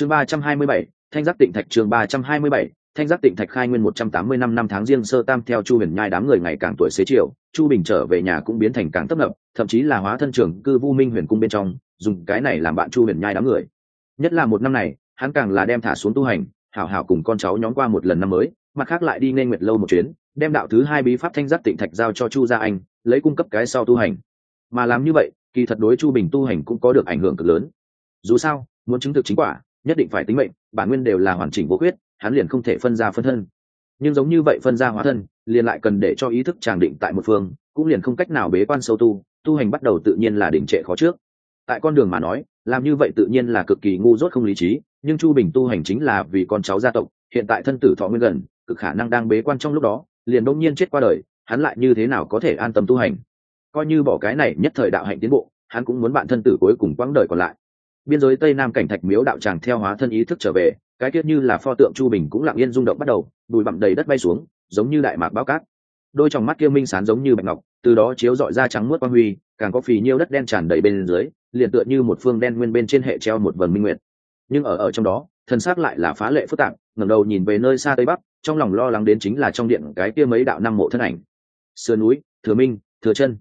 chương ba trăm hai mươi bảy, thanh giác tịnh thạch chương ba trăm hai mươi bảy, thanh giác tịnh thạch khai nguyên một trăm tám mươi năm năm tháng riêng sơ tam theo chu huyền nhai đám người ngày càng tuổi xế chiều, chu bình trở về nhà cũng biến thành càng tấp nập, thậm chí là hóa thân trưởng cư vu minh huyền cung bên trong, dùng cái này làm bạn chu huyền nhai đám người. Nhất là một năm này, hắn càng là đem thả xuống tu hành, hảo hảo cùng con cháu nhóm qua một lần năm mới, mặt khác lại đi nên nguyệt lâu một chuyến, đem đạo thứ hai bí pháp thanh giác tịnh thạch giao cho chu gia anh, lấy cung cấp cái sau tu hành. Mà làm như vậy, kỳ thật đối chu bình tu hành cũng có được ảnh hưởng cực lớn. Dù sao, muốn chứng thực chính quả nhất định phải tính mệnh, bản nguyên đều là hoàn chỉnh vô quyết hắn liền không thể phân ra phân thân. Nhưng giống như vậy phân ra hóa thân, liền lại cần để cho ý thức tràng định tại một phương, cũng liền không cách nào bế quan sâu tu tu hành bắt đầu tự nhiên là đỉnh trệ khó trước. Tại con đường mà nói, làm như vậy tự nhiên là cực kỳ ngu dốt không lý trí, nhưng chu bình tu hành chính là vì con cháu gia tộc, hiện tại thân tử thọ nguyên gần, cực khả năng đang bế quan trong lúc đó, liền đông nhiên chết qua đời, hắn lại như thế nào có thể an tâm tu hành? Coi như bỏ cái này nhất thời đạo hạnh tiến bộ, hắn cũng muốn bạn thân tử cuối cùng quãng đời còn lại biên giới tây nam cảnh thạch miếu đạo tràng theo hóa thân ý thức trở về, cái tiết như là pho tượng chu bình cũng lặng yên rung động bắt đầu, bụi bặm đầy đất bay xuống, giống như đại mạc bao cát. Đôi trong mắt kia minh sán giống như bạch ngọc, từ đó chiếu dọi ra trắng mướt quang huy, càng có phì nhiêu đất đen tràn đầy bên dưới, liền tựa như một phương đen nguyên bên trên hệ treo một vần minh nguyệt. Nhưng ở ở trong đó, thân xác lại là phá lệ phức tạp, ngẩng đầu nhìn về nơi xa tây bắc, trong lòng lo lắng đến chính là trong điện cái kia mấy đạo năm mộ thân ảnh. Sườn núi, thừa minh, thừa chân.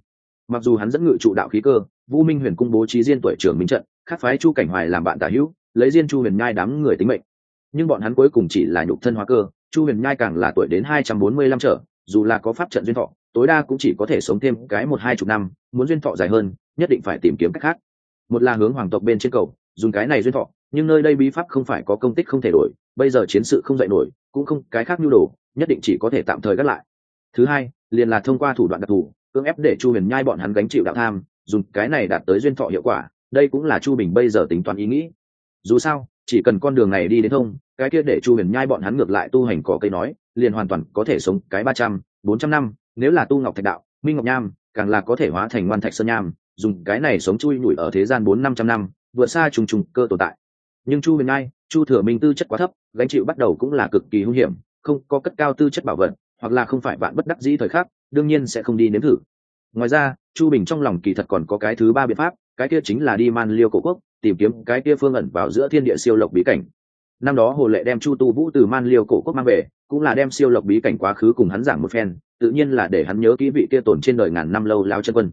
Mặc dù hắn dẫn ngự trụ đạo khí cơ, vũ minh huyền cung bố trí diên tuổi trưởng minh trận khác phái chu cảnh hoài làm bạn tả hữu, lấy riêng chu huyền nhai đám người tính mệnh. Nhưng bọn hắn cuối cùng chỉ là nhục thân hóa cơ, chu huyền nhai càng là tuổi đến hai trăm bốn mươi lăm trở, dù là có pháp trận duyên thọ, tối đa cũng chỉ có thể sống thêm cái một hai chục năm, muốn duyên thọ dài hơn, nhất định phải tìm kiếm cách khác. Một là hướng hoàng tộc bên trên cầu, dùng cái này duyên thọ, nhưng nơi đây bí pháp không phải có công tích không thể đổi, bây giờ chiến sự không dạy nổi, cũng không, cái khác nhu đồ, nhất định chỉ có thể tạm thời gác lại. Thứ hai, liền là thông qua thủ đoạn đặc thù, cưỡng ép để chu huyền nhai bọn hắn gánh chịu đạo tham, dùng cái này đạt tới duyên thọ hiệu quả đây cũng là chu bình bây giờ tính toán ý nghĩ. Dù sao, chỉ cần con đường này đi đến thông, cái kia để chu huyền nhai bọn hắn ngược lại tu hành cỏ cây nói, liền hoàn toàn có thể sống cái ba trăm, bốn trăm năm, nếu là tu ngọc thạch đạo, minh ngọc nham, càng là có thể hóa thành ngoan thạch sơn nham, dùng cái này sống chui nhủi ở thế gian bốn năm trăm năm, vượt xa trùng trùng cơ tồn tại. Nhưng chu huyền nhai, chu thừa minh tư chất quá thấp, gánh chịu bắt đầu cũng là cực kỳ hung hiểm, không có cất cao tư chất bảo vật, hoặc là không phải bạn bất đắc dĩ thời khắc, đương nhiên sẽ không đi nếm thử. Ngoài ra, chu bình trong lòng kỳ thật còn có cái thứ ba biện pháp cái kia chính là đi man liêu cổ quốc, tìm kiếm cái kia phương ẩn vào giữa thiên địa siêu lộc bí cảnh. Năm đó hồ lệ đem chu tu vũ từ man liêu cổ quốc mang về, cũng là đem siêu lộc bí cảnh quá khứ cùng hắn giảng một phen, tự nhiên là để hắn nhớ kỹ vị kia tồn trên đời ngàn năm lâu lao chân quân.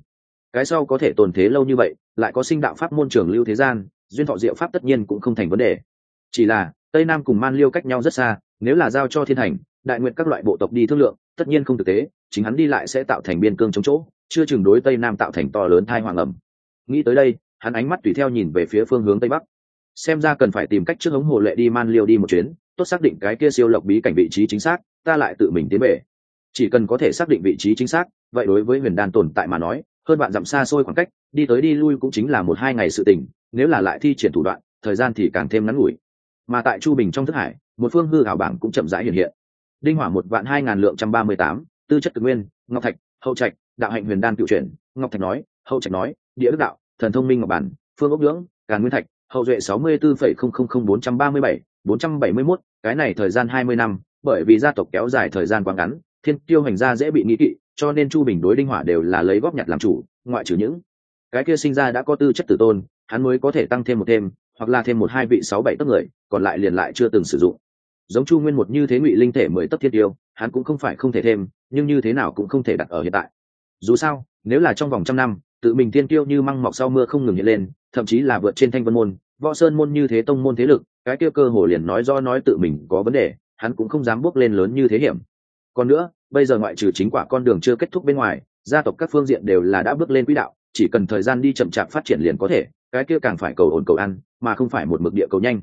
Cái sau có thể tồn thế lâu như vậy, lại có sinh đạo pháp môn trường lưu thế gian, duyên thọ diệu pháp tất nhiên cũng không thành vấn đề. Chỉ là, tây nam cùng man liêu cách nhau rất xa, nếu là giao cho thiên thành đại nguyện các loại bộ tộc đi thương lượng, tất nhiên không thực tế, chính hắn đi lại sẽ tạo thành biên cương chống chỗ, chưa chừng đối tây nam tạo thành to lớn thai hoàng ẩm nghĩ tới đây, hắn ánh mắt tùy theo nhìn về phía phương hướng tây bắc. Xem ra cần phải tìm cách trước hống hồ lệ đi man liêu đi một chuyến, tốt xác định cái kia siêu lộc bí cảnh vị trí chính xác, ta lại tự mình tiến về. Chỉ cần có thể xác định vị trí chính xác, vậy đối với huyền đan tồn tại mà nói, hơn bạn dặm xa xôi khoảng cách, đi tới đi lui cũng chính là một hai ngày sự tình, nếu là lại thi triển thủ đoạn, thời gian thì càng thêm ngắn ngủi. Mà tại chu bình trong thức hải, một phương hư hảo bảng cũng chậm rãi hiện hiện. Đinh hỏa một vạn hai ngàn lượng trăm ba mươi tám, tư chất cực nguyên, ngọc thạch, hậu trạch, đạo hạnh huyền đan cựu chuyển, ngọc thạch nói, hậu trạch nói địa đức đạo, thần thông minh ngọc bản, phương ốc lưỡng càn nguyên thạch, hậu duệ sáu mươi bốn phẩy không không không bốn trăm ba mươi bảy, bốn trăm bảy mươi mốt, cái này thời gian hai mươi năm, bởi vì gia tộc kéo dài thời gian quá ngắn, thiên tiêu hành gia dễ bị nghĩ kỵ, cho nên chu bình đối đinh hỏa đều là lấy góp nhặt làm chủ, ngoại trừ những cái kia sinh ra đã có tư chất tử tôn, hắn mới có thể tăng thêm một thêm, hoặc là thêm một hai vị sáu bảy tấc người, còn lại liền lại chưa từng sử dụng. Giống chu nguyên một như thế ngụy linh thể mười tấc thiết tiêu hắn cũng không phải không thể thêm, nhưng như thế nào cũng không thể đặt ở hiện tại. Dù sao, nếu là trong vòng trăm năm tự mình tiên tiêu như măng mọc sau mưa không ngừng hiện lên, thậm chí là vượt trên thanh vân môn, võ sơn môn như thế tông môn thế lực, cái kia cơ hồ liền nói do nói tự mình có vấn đề, hắn cũng không dám bước lên lớn như thế hiểm. Còn nữa, bây giờ ngoại trừ chính quả con đường chưa kết thúc bên ngoài, gia tộc các phương diện đều là đã bước lên quỹ đạo, chỉ cần thời gian đi chậm chạp phát triển liền có thể, cái kia càng phải cầu ổn cầu ăn, mà không phải một mực địa cầu nhanh.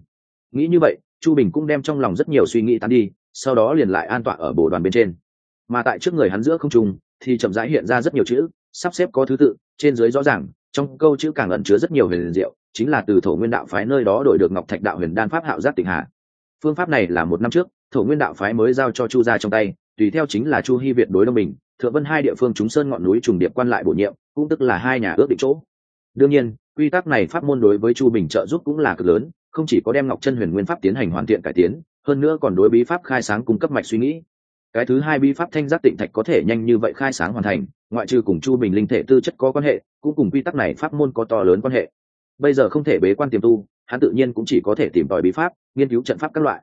Nghĩ như vậy, chu bình cũng đem trong lòng rất nhiều suy nghĩ tán đi, sau đó liền lại an tọa ở bồ đoàn bên trên. Mà tại trước người hắn giữa không trung, thì chậm rãi hiện ra rất nhiều chữ sắp xếp có thứ tự, trên dưới rõ ràng, trong câu chữ càng ẩn chứa rất nhiều huyền diệu, chính là từ thổ nguyên đạo phái nơi đó đổi được ngọc thạch đạo huyền đan pháp hạo giác tịnh hà. Phương pháp này là một năm trước, thổ nguyên đạo phái mới giao cho chu gia trong tay, tùy theo chính là chu hy việt đối đông bình, thượng vân hai địa phương chúng sơn ngọn núi trùng điệp quan lại bổ nhiệm, cũng tức là hai nhà ước định chỗ. Đương nhiên, quy tắc này pháp môn đối với chu bình trợ giúp cũng là cực lớn, không chỉ có đem ngọc chân huyền nguyên pháp tiến hành hoàn thiện cải tiến, hơn nữa còn đối bí pháp khai sáng cung cấp mạch suy nghĩ cái thứ hai bí pháp thanh giác tịnh thạch có thể nhanh như vậy khai sáng hoàn thành, ngoại trừ cùng chu bình linh thể tư chất có quan hệ, cũng cùng quy tắc này pháp môn có to lớn quan hệ. Bây giờ không thể bế quan tiềm tu, hắn tự nhiên cũng chỉ có thể tìm tòi bí pháp, nghiên cứu trận pháp các loại.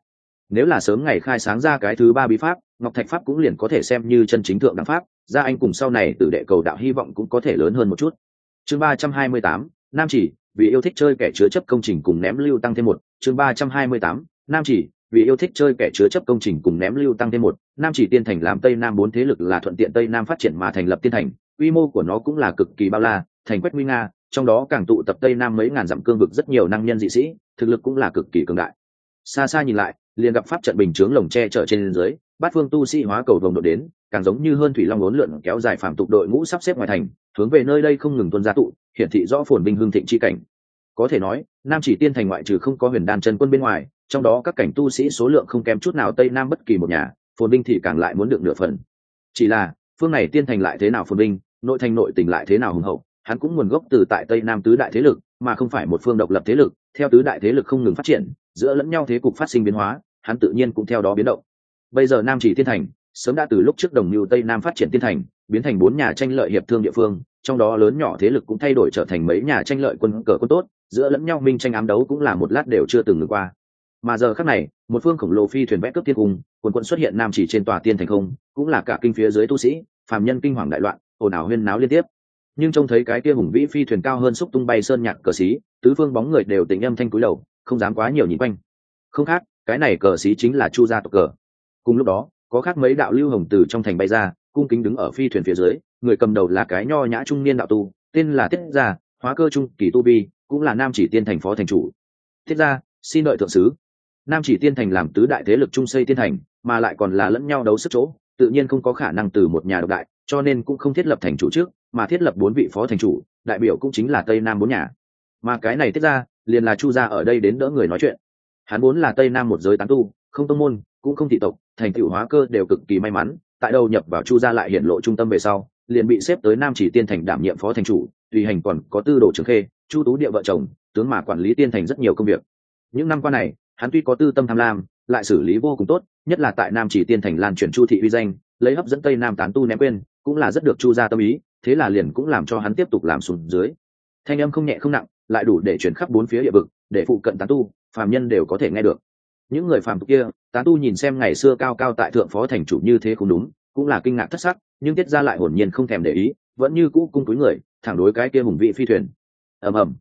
Nếu là sớm ngày khai sáng ra cái thứ ba bí pháp, ngọc thạch pháp cũng liền có thể xem như chân chính thượng đẳng pháp, ra anh cùng sau này từ đệ cầu đạo hy vọng cũng có thể lớn hơn một chút. Chương ba trăm hai mươi tám, nam chỉ, vì yêu thích chơi kẻ chứa chấp công trình cùng ném lưu tăng thêm một, chương ba trăm hai mươi tám, nam chỉ vì yêu thích chơi kẻ chứa chấp công trình cùng ném lưu tăng thêm một, nam chỉ tiên thành làm tây nam bốn thế lực là thuận tiện tây nam phát triển mà thành lập tiên thành, quy mô của nó cũng là cực kỳ bao la, thành quét nguy nga, trong đó càng tụ tập tây nam mấy ngàn dặm cương vực rất nhiều năng nhân dị sĩ, thực lực cũng là cực kỳ cường đại. Xa xa nhìn lại, liền gặp pháp trận bình chướng lồng tre chở trên dưới, bát phương tu sĩ hóa cầu vồng đội đến, càng giống như hơn thủy long lốn lượn kéo dài phạm tục đội ngũ sắp xếp ngoài thành, hướng về nơi đây không ngừng tuân gia tụ, hiển thị rõ phồn binh hương thịnh chi cảnh. Có thể nói, nam chỉ tiên thành ngoại trừ không có huyền đan chân quân bên ngoài trong đó các cảnh tu sĩ số lượng không kém chút nào tây nam bất kỳ một nhà, phồn binh thì càng lại muốn được nửa phần. Chỉ là, phương này tiên thành lại thế nào phồn binh nội thành nội tình lại thế nào hùng hậu, hắn cũng nguồn gốc từ tại tây nam tứ đại thế lực, mà không phải một phương độc lập thế lực, theo tứ đại thế lực không ngừng phát triển, giữa lẫn nhau thế cục phát sinh biến hóa, hắn tự nhiên cũng theo đó biến động. Bây giờ nam chỉ tiên thành, sớm đã từ lúc trước đồng mưu tây nam phát triển tiên thành, biến thành bốn nhà tranh lợi hiệp thương địa phương, trong đó lớn nhỏ thế lực cũng thay đổi trở thành mấy nhà tranh lợi quân cờ quân tốt, giữa lẫn nhau minh tranh ám đấu cũng là một lát đều chưa từng ngừng qua mà giờ khác này, một phương khổng lồ phi thuyền vét cướp tiên cung, quần quận xuất hiện nam chỉ trên tòa tiên thành không, cũng là cả kinh phía dưới tu sĩ, phàm nhân kinh hoàng đại loạn, ồn ào huyên náo liên tiếp. Nhưng trông thấy cái kia hùng vĩ phi thuyền cao hơn xúc tung bay sơn nhạc cờ xí, tứ phương bóng người đều tình âm thanh cúi đầu, không dám quá nhiều nhìn quanh. Không khác, cái này cờ xí chính là chu gia tộc cờ. Cùng lúc đó, có khác mấy đạo lưu hồng từ trong thành bay ra, cung kính đứng ở phi thuyền phía dưới, người cầm đầu là cái nho nhã trung niên đạo tu, tên là tiết gia, hóa cơ trung kỳ tu vi, cũng là nam chỉ tiên thành phó thành chủ. Thiết gia, xin đợi thượng sứ nam chỉ tiên thành làm tứ đại thế lực trung xây tiên thành, mà lại còn là lẫn nhau đấu sức chỗ, tự nhiên không có khả năng từ một nhà độc đại, cho nên cũng không thiết lập thành chủ trước, mà thiết lập bốn vị phó thành chủ, đại biểu cũng chính là tây nam bốn nhà. Mà cái này tiết ra, liền là chu gia ở đây đến đỡ người nói chuyện. Hắn vốn là tây nam một giới tán tu, không tông môn, cũng không thị tộc, thành tựu hóa cơ đều cực kỳ may mắn, tại đầu nhập vào chu gia lại hiện lộ trung tâm về sau, liền bị xếp tới nam chỉ tiên thành đảm nhiệm phó thành chủ, tùy hành còn có tư đồ trường khê, chu tú địa vợ chồng, tướng mà quản lý tiên thành rất nhiều công việc. Những năm qua này hắn tuy có tư tâm tham lam, lại xử lý vô cùng tốt, nhất là tại nam chỉ tiên thành lan chuyển chu thị uy danh, lấy hấp dẫn tây nam tán tu ném quên, cũng là rất được chu gia tâm ý, thế là liền cũng làm cho hắn tiếp tục làm xuống dưới. Thanh âm không nhẹ không nặng, lại đủ để chuyển khắp bốn phía địa vực, để phụ cận tán tu, phàm nhân đều có thể nghe được. Những người phàm tục kia, tán tu nhìn xem ngày xưa cao cao tại thượng phó thành chủ như thế không đúng, cũng là kinh ngạc thất sắc, nhưng tiết ra lại hồn nhiên không thèm để ý, vẫn như cũ cung túi người, thẳng đối cái kia hùng vị phi thuyền. Ầm ầm.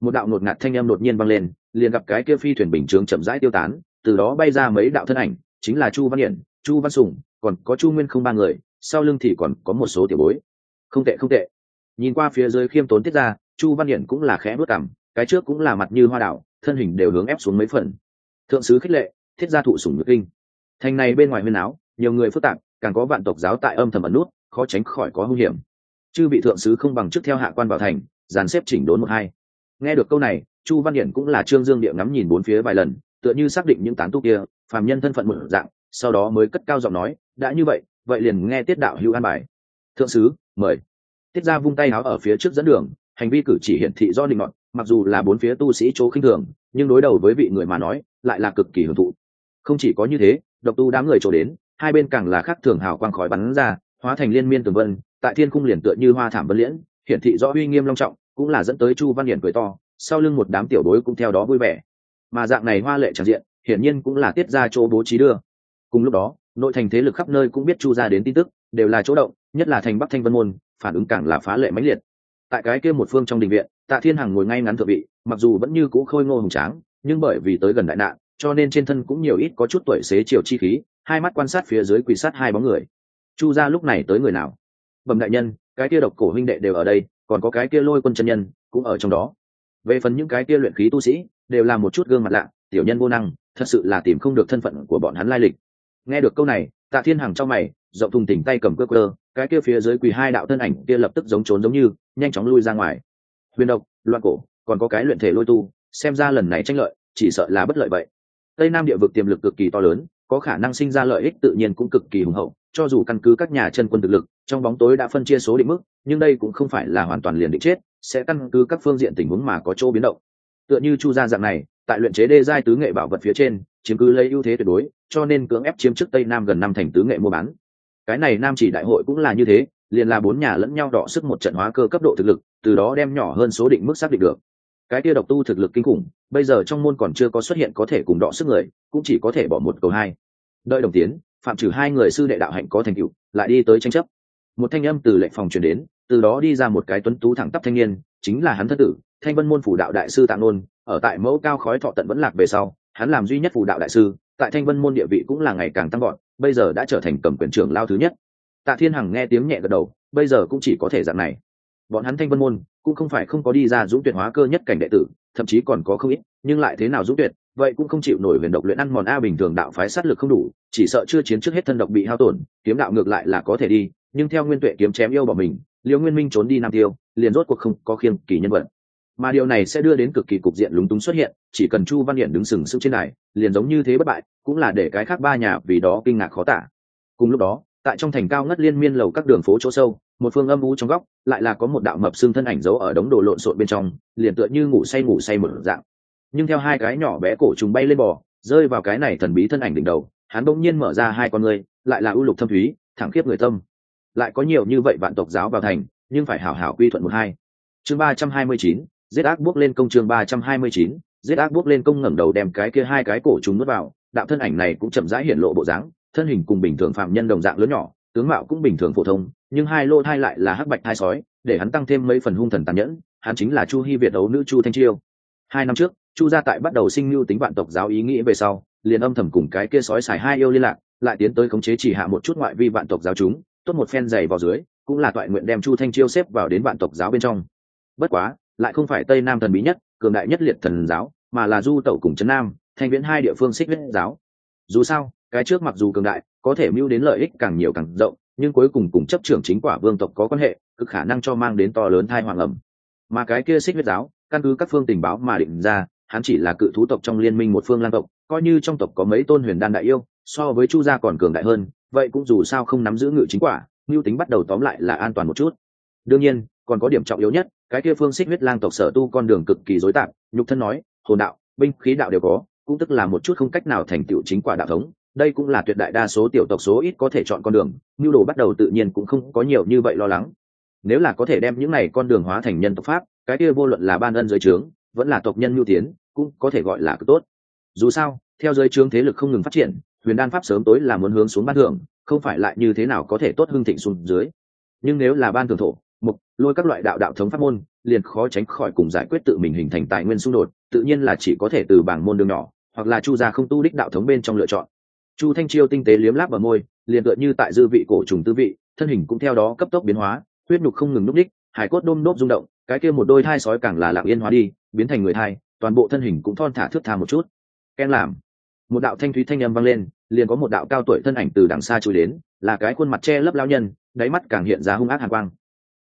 Một đạo ngột ngạt thanh âm đột nhiên vang lên liền gặp cái kia phi thuyền bình chướng chậm rãi tiêu tán, từ đó bay ra mấy đạo thân ảnh, chính là chu văn hiển, chu văn sùng, còn có chu nguyên không ba người, sau lưng thì còn có một số tiểu bối. Không tệ không tệ. Nhìn qua phía dưới khiêm tốn tiết ra, chu văn hiển cũng là khẽ bước cảm cái trước cũng là mặt như hoa đảo, thân hình đều hướng ép xuống mấy phần. Thượng sứ khích lệ, thiết gia thụ sủng nhược kinh. Thành này bên ngoài huyên áo, nhiều người phức tạp, càng có vạn tộc giáo tại âm thầm ẩn nút, khó tránh khỏi có hung hiểm. Chư bị thượng sứ không bằng trước theo hạ quan vào thành, dàn xếp chỉnh đốn một hai. Nghe được câu này chu văn hiển cũng là trương dương địa ngắm nhìn bốn phía vài lần, tựa như xác định những tán tu kia, phàm nhân thân phận một dạng, sau đó mới cất cao giọng nói, đã như vậy vậy liền nghe tiết đạo hữu an bài. Thượng sứ, mời. Tiết ra vung tay áo ở phía trước dẫn đường, hành vi cử chỉ hiển thị do định ngọn mặc dù là bốn phía tu sĩ chỗ khinh thường, nhưng đối đầu với vị người mà nói, lại là cực kỳ hưởng thụ. Không chỉ có như thế, độc tu đám người trổ đến, hai bên càng là khác thường hào quang khói bắn ra, hóa thành liên miên tường vân, tại thiên cung liền tựa như hoa thảm vân liễn, hiển thị rõ uy nghiêm long trọng, cũng là dẫn tới chu văn hiển cười to sau lưng một đám tiểu bối cũng theo đó vui vẻ. Mà dạng này hoa lệ tràn diện, hiển nhiên cũng là tiết ra chỗ bố trí đưa. Cùng lúc đó, nội thành thế lực khắp nơi cũng biết chu ra đến tin tức, đều là chỗ động, nhất là thành bắc thanh vân môn, phản ứng càng là phá lệ mãnh liệt. Tại cái kia một phương trong đình viện, tạ thiên hằng ngồi ngay ngắn thượng vị, mặc dù vẫn như cũ khôi ngô hùng tráng, nhưng bởi vì tới gần đại nạn, cho nên trên thân cũng nhiều ít có chút tuổi xế chiều chi khí, hai mắt quan sát phía dưới quỳ sát hai bóng người. Chu ra lúc này tới người nào? Bẩm đại nhân, cái kia độc cổ huynh đệ đều ở đây, còn có cái kia lôi quân chân nhân, cũng ở trong đó về phần những cái kia luyện khí tu sĩ, đều là một chút gương mặt lạ, tiểu nhân vô năng, thật sự là tìm không được thân phận của bọn hắn lai lịch. Nghe được câu này, tạ thiên hằng trong mày, rộng thùng tỉnh tay cầm cơ cơ, cái kia phía dưới quỳ hai đạo thân ảnh kia lập tức giống trốn giống như, nhanh chóng lui ra ngoài. Huyền độc, loạn cổ, còn có cái luyện thể lôi tu, xem ra lần này tranh lợi, chỉ sợ là bất lợi vậy. Tây nam địa vực tiềm lực cực kỳ to lớn, có khả năng sinh ra lợi ích tự nhiên cũng cực kỳ hùng hậu cho dù căn cứ các nhà chân quân thực lực, trong bóng tối đã phân chia số định mức, nhưng đây cũng không phải là hoàn toàn liền định chết, sẽ căn cứ các phương diện tình huống mà có chỗ biến động. Tựa như chu gia dạng này, tại luyện chế đê giai tứ nghệ bảo vật phía trên, chiếm cứ lấy ưu thế tuyệt đối, cho nên cưỡng ép chiếm trước tây nam gần năm thành tứ nghệ mua bán. Cái này nam chỉ đại hội cũng là như thế, liền là bốn nhà lẫn nhau đọ sức một trận hóa cơ cấp độ thực lực, từ đó đem nhỏ hơn số định mức xác định được. Cái kia độc tu thực lực kinh khủng, bây giờ trong môn còn chưa có xuất hiện có thể cùng đọ sức người, cũng chỉ có thể bỏ một cầu hai. Đợi đồng tiến phạm trừ hai người sư đệ đạo hạnh có thành tựu, lại đi tới tranh chấp. Một thanh âm từ lệnh phòng truyền đến, từ đó đi ra một cái tuấn tú thẳng tắp thanh niên, chính là hắn thân tử, thanh vân môn phủ đạo đại sư tạng nôn. Ở tại mẫu cao khói thọ tận vẫn lạc về sau, hắn làm duy nhất phủ đạo đại sư, tại thanh vân môn địa vị cũng là ngày càng tăng gọn bây giờ đã trở thành cầm quyền trưởng lao thứ nhất. Tạ thiên hằng nghe tiếng nhẹ gật đầu, bây giờ cũng chỉ có thể dạng này. Bọn hắn thanh vân môn, cũng không phải không có đi ra dũng tuyệt hóa cơ nhất cảnh đệ tử, thậm chí còn có không ít, nhưng lại thế nào dũng tuyệt, vậy cũng không chịu nổi huyền độc luyện ăn mòn a bình thường đạo phái sát lực không đủ chỉ sợ chưa chiến trước hết thân độc bị hao tổn, kiếm đạo ngược lại là có thể đi, nhưng theo nguyên tuệ kiếm chém yêu bỏ mình, liễu nguyên minh trốn đi nam tiêu, liền rốt cuộc không có khiêng kỳ nhân vật. Mà điều này sẽ đưa đến cực kỳ cục diện lúng túng xuất hiện, chỉ cần chu văn hiển đứng sừng sững trên này liền giống như thế bất bại, cũng là để cái khác ba nhà vì đó kinh ngạc khó tả. Cùng lúc đó, tại trong thành cao ngất liên miên lầu các đường phố chỗ sâu, một phương âm u trong góc, lại là có một đạo mập xương thân ảnh giấu ở đống đồ lộn xộn bên trong, liền tựa như ngủ say ngủ say một dạng. Nhưng theo hai cái nhỏ bé cổ trùng bay lên bò, rơi vào cái này thần bí thân ảnh đỉnh đầu hắn bỗng nhiên mở ra hai con người lại là ưu lục thâm thúy, thẳng khiếp người tâm. Lại có nhiều như vậy vạn tộc giáo vào thành, nhưng phải hảo hảo quy thuận một hai. Chương ba trăm hai mươi chín, giết ác bước lên công chương ba trăm hai mươi chín, giết ác bước lên công ngẩng đầu đem cái kia hai cái cổ chúng nuốt vào. Đạo thân ảnh này cũng chậm rãi hiện lộ bộ dáng, thân hình cùng bình thường phạm nhân đồng dạng lớn nhỏ, tướng mạo cũng bình thường phổ thông, nhưng hai lô thai lại là hắc bạch thai sói, để hắn tăng thêm mấy phần hung thần tàn nhẫn, hắn chính là chu hy việt đấu nữ chu thanh chiêu. Hai năm trước, chu gia tại bắt đầu sinh mưu tính vạn tộc giáo ý nghĩ về sau liền âm thầm cùng cái kia sói xài hai yêu liên lạc, lại tiến tới khống chế chỉ hạ một chút ngoại vi vạn tộc giáo chúng, tốt một phen dày vào dưới, cũng là toại nguyện đem chu thanh chiêu xếp vào đến vạn tộc giáo bên trong. Bất quá, lại không phải tây nam thần bí nhất, cường đại nhất liệt thần giáo, mà là du tẩu cùng trấn nam, thanh viễn hai địa phương xích huyết giáo. Dù sao, cái trước mặc dù cường đại, có thể mưu đến lợi ích càng nhiều càng rộng, nhưng cuối cùng cùng chấp trưởng chính quả vương tộc có quan hệ, cực khả năng cho mang đến to lớn thai hoàng ẩm. Mà cái kia xích huyết giáo, căn cứ các phương tình báo mà định ra hắn chỉ là cự thú tộc trong liên minh một phương lang tộc, coi như trong tộc có mấy tôn huyền đan đại yêu, so với chu gia còn cường đại hơn, vậy cũng dù sao không nắm giữ ngự chính quả, mưu tính bắt đầu tóm lại là an toàn một chút. Đương nhiên, còn có điểm trọng yếu nhất, cái kia phương xích huyết lang tộc sở tu con đường cực kỳ dối tạp, nhục thân nói, hồn đạo, binh khí đạo đều có, cũng tức là một chút không cách nào thành tựu chính quả đạo thống, đây cũng là tuyệt đại đa số tiểu tộc số ít có thể chọn con đường, mưu đồ bắt đầu tự nhiên cũng không có nhiều như vậy lo lắng. Nếu là có thể đem những này con đường hóa thành nhân tộc pháp, cái kia vô luận là ban ân giới trướng vẫn là tộc nhân nhu tiến, cũng có thể gọi là cực tốt. Dù sao, theo giới trướng thế lực không ngừng phát triển, huyền đan pháp sớm tối là muốn hướng xuống ban thưởng, không phải lại như thế nào có thể tốt hưng thịnh xuống dưới. Nhưng nếu là ban thưởng thổ, mục, lôi các loại đạo đạo thống pháp môn, liền khó tránh khỏi cùng giải quyết tự mình hình thành tài nguyên xung đột, tự nhiên là chỉ có thể từ bảng môn đường nhỏ, hoặc là chu gia không tu đích đạo thống bên trong lựa chọn. Chu thanh chiêu tinh tế liếm láp vào môi, liền tựa như tại dư vị cổ trùng tư vị, thân hình cũng theo đó cấp tốc biến hóa, huyết nhục không ngừng núp đích hải cốt đôm nốt rung động cái kia một đôi thai sói càng là lặng yên hóa đi, biến thành người thai, toàn bộ thân hình cũng thon thả thước tha một chút. Ken làm. Một đạo thanh thúy thanh âm vang lên, liền có một đạo cao tuổi thân ảnh từ đằng xa trôi đến, là cái khuôn mặt che lấp lao nhân, đáy mắt càng hiện ra hung ác hàn quang.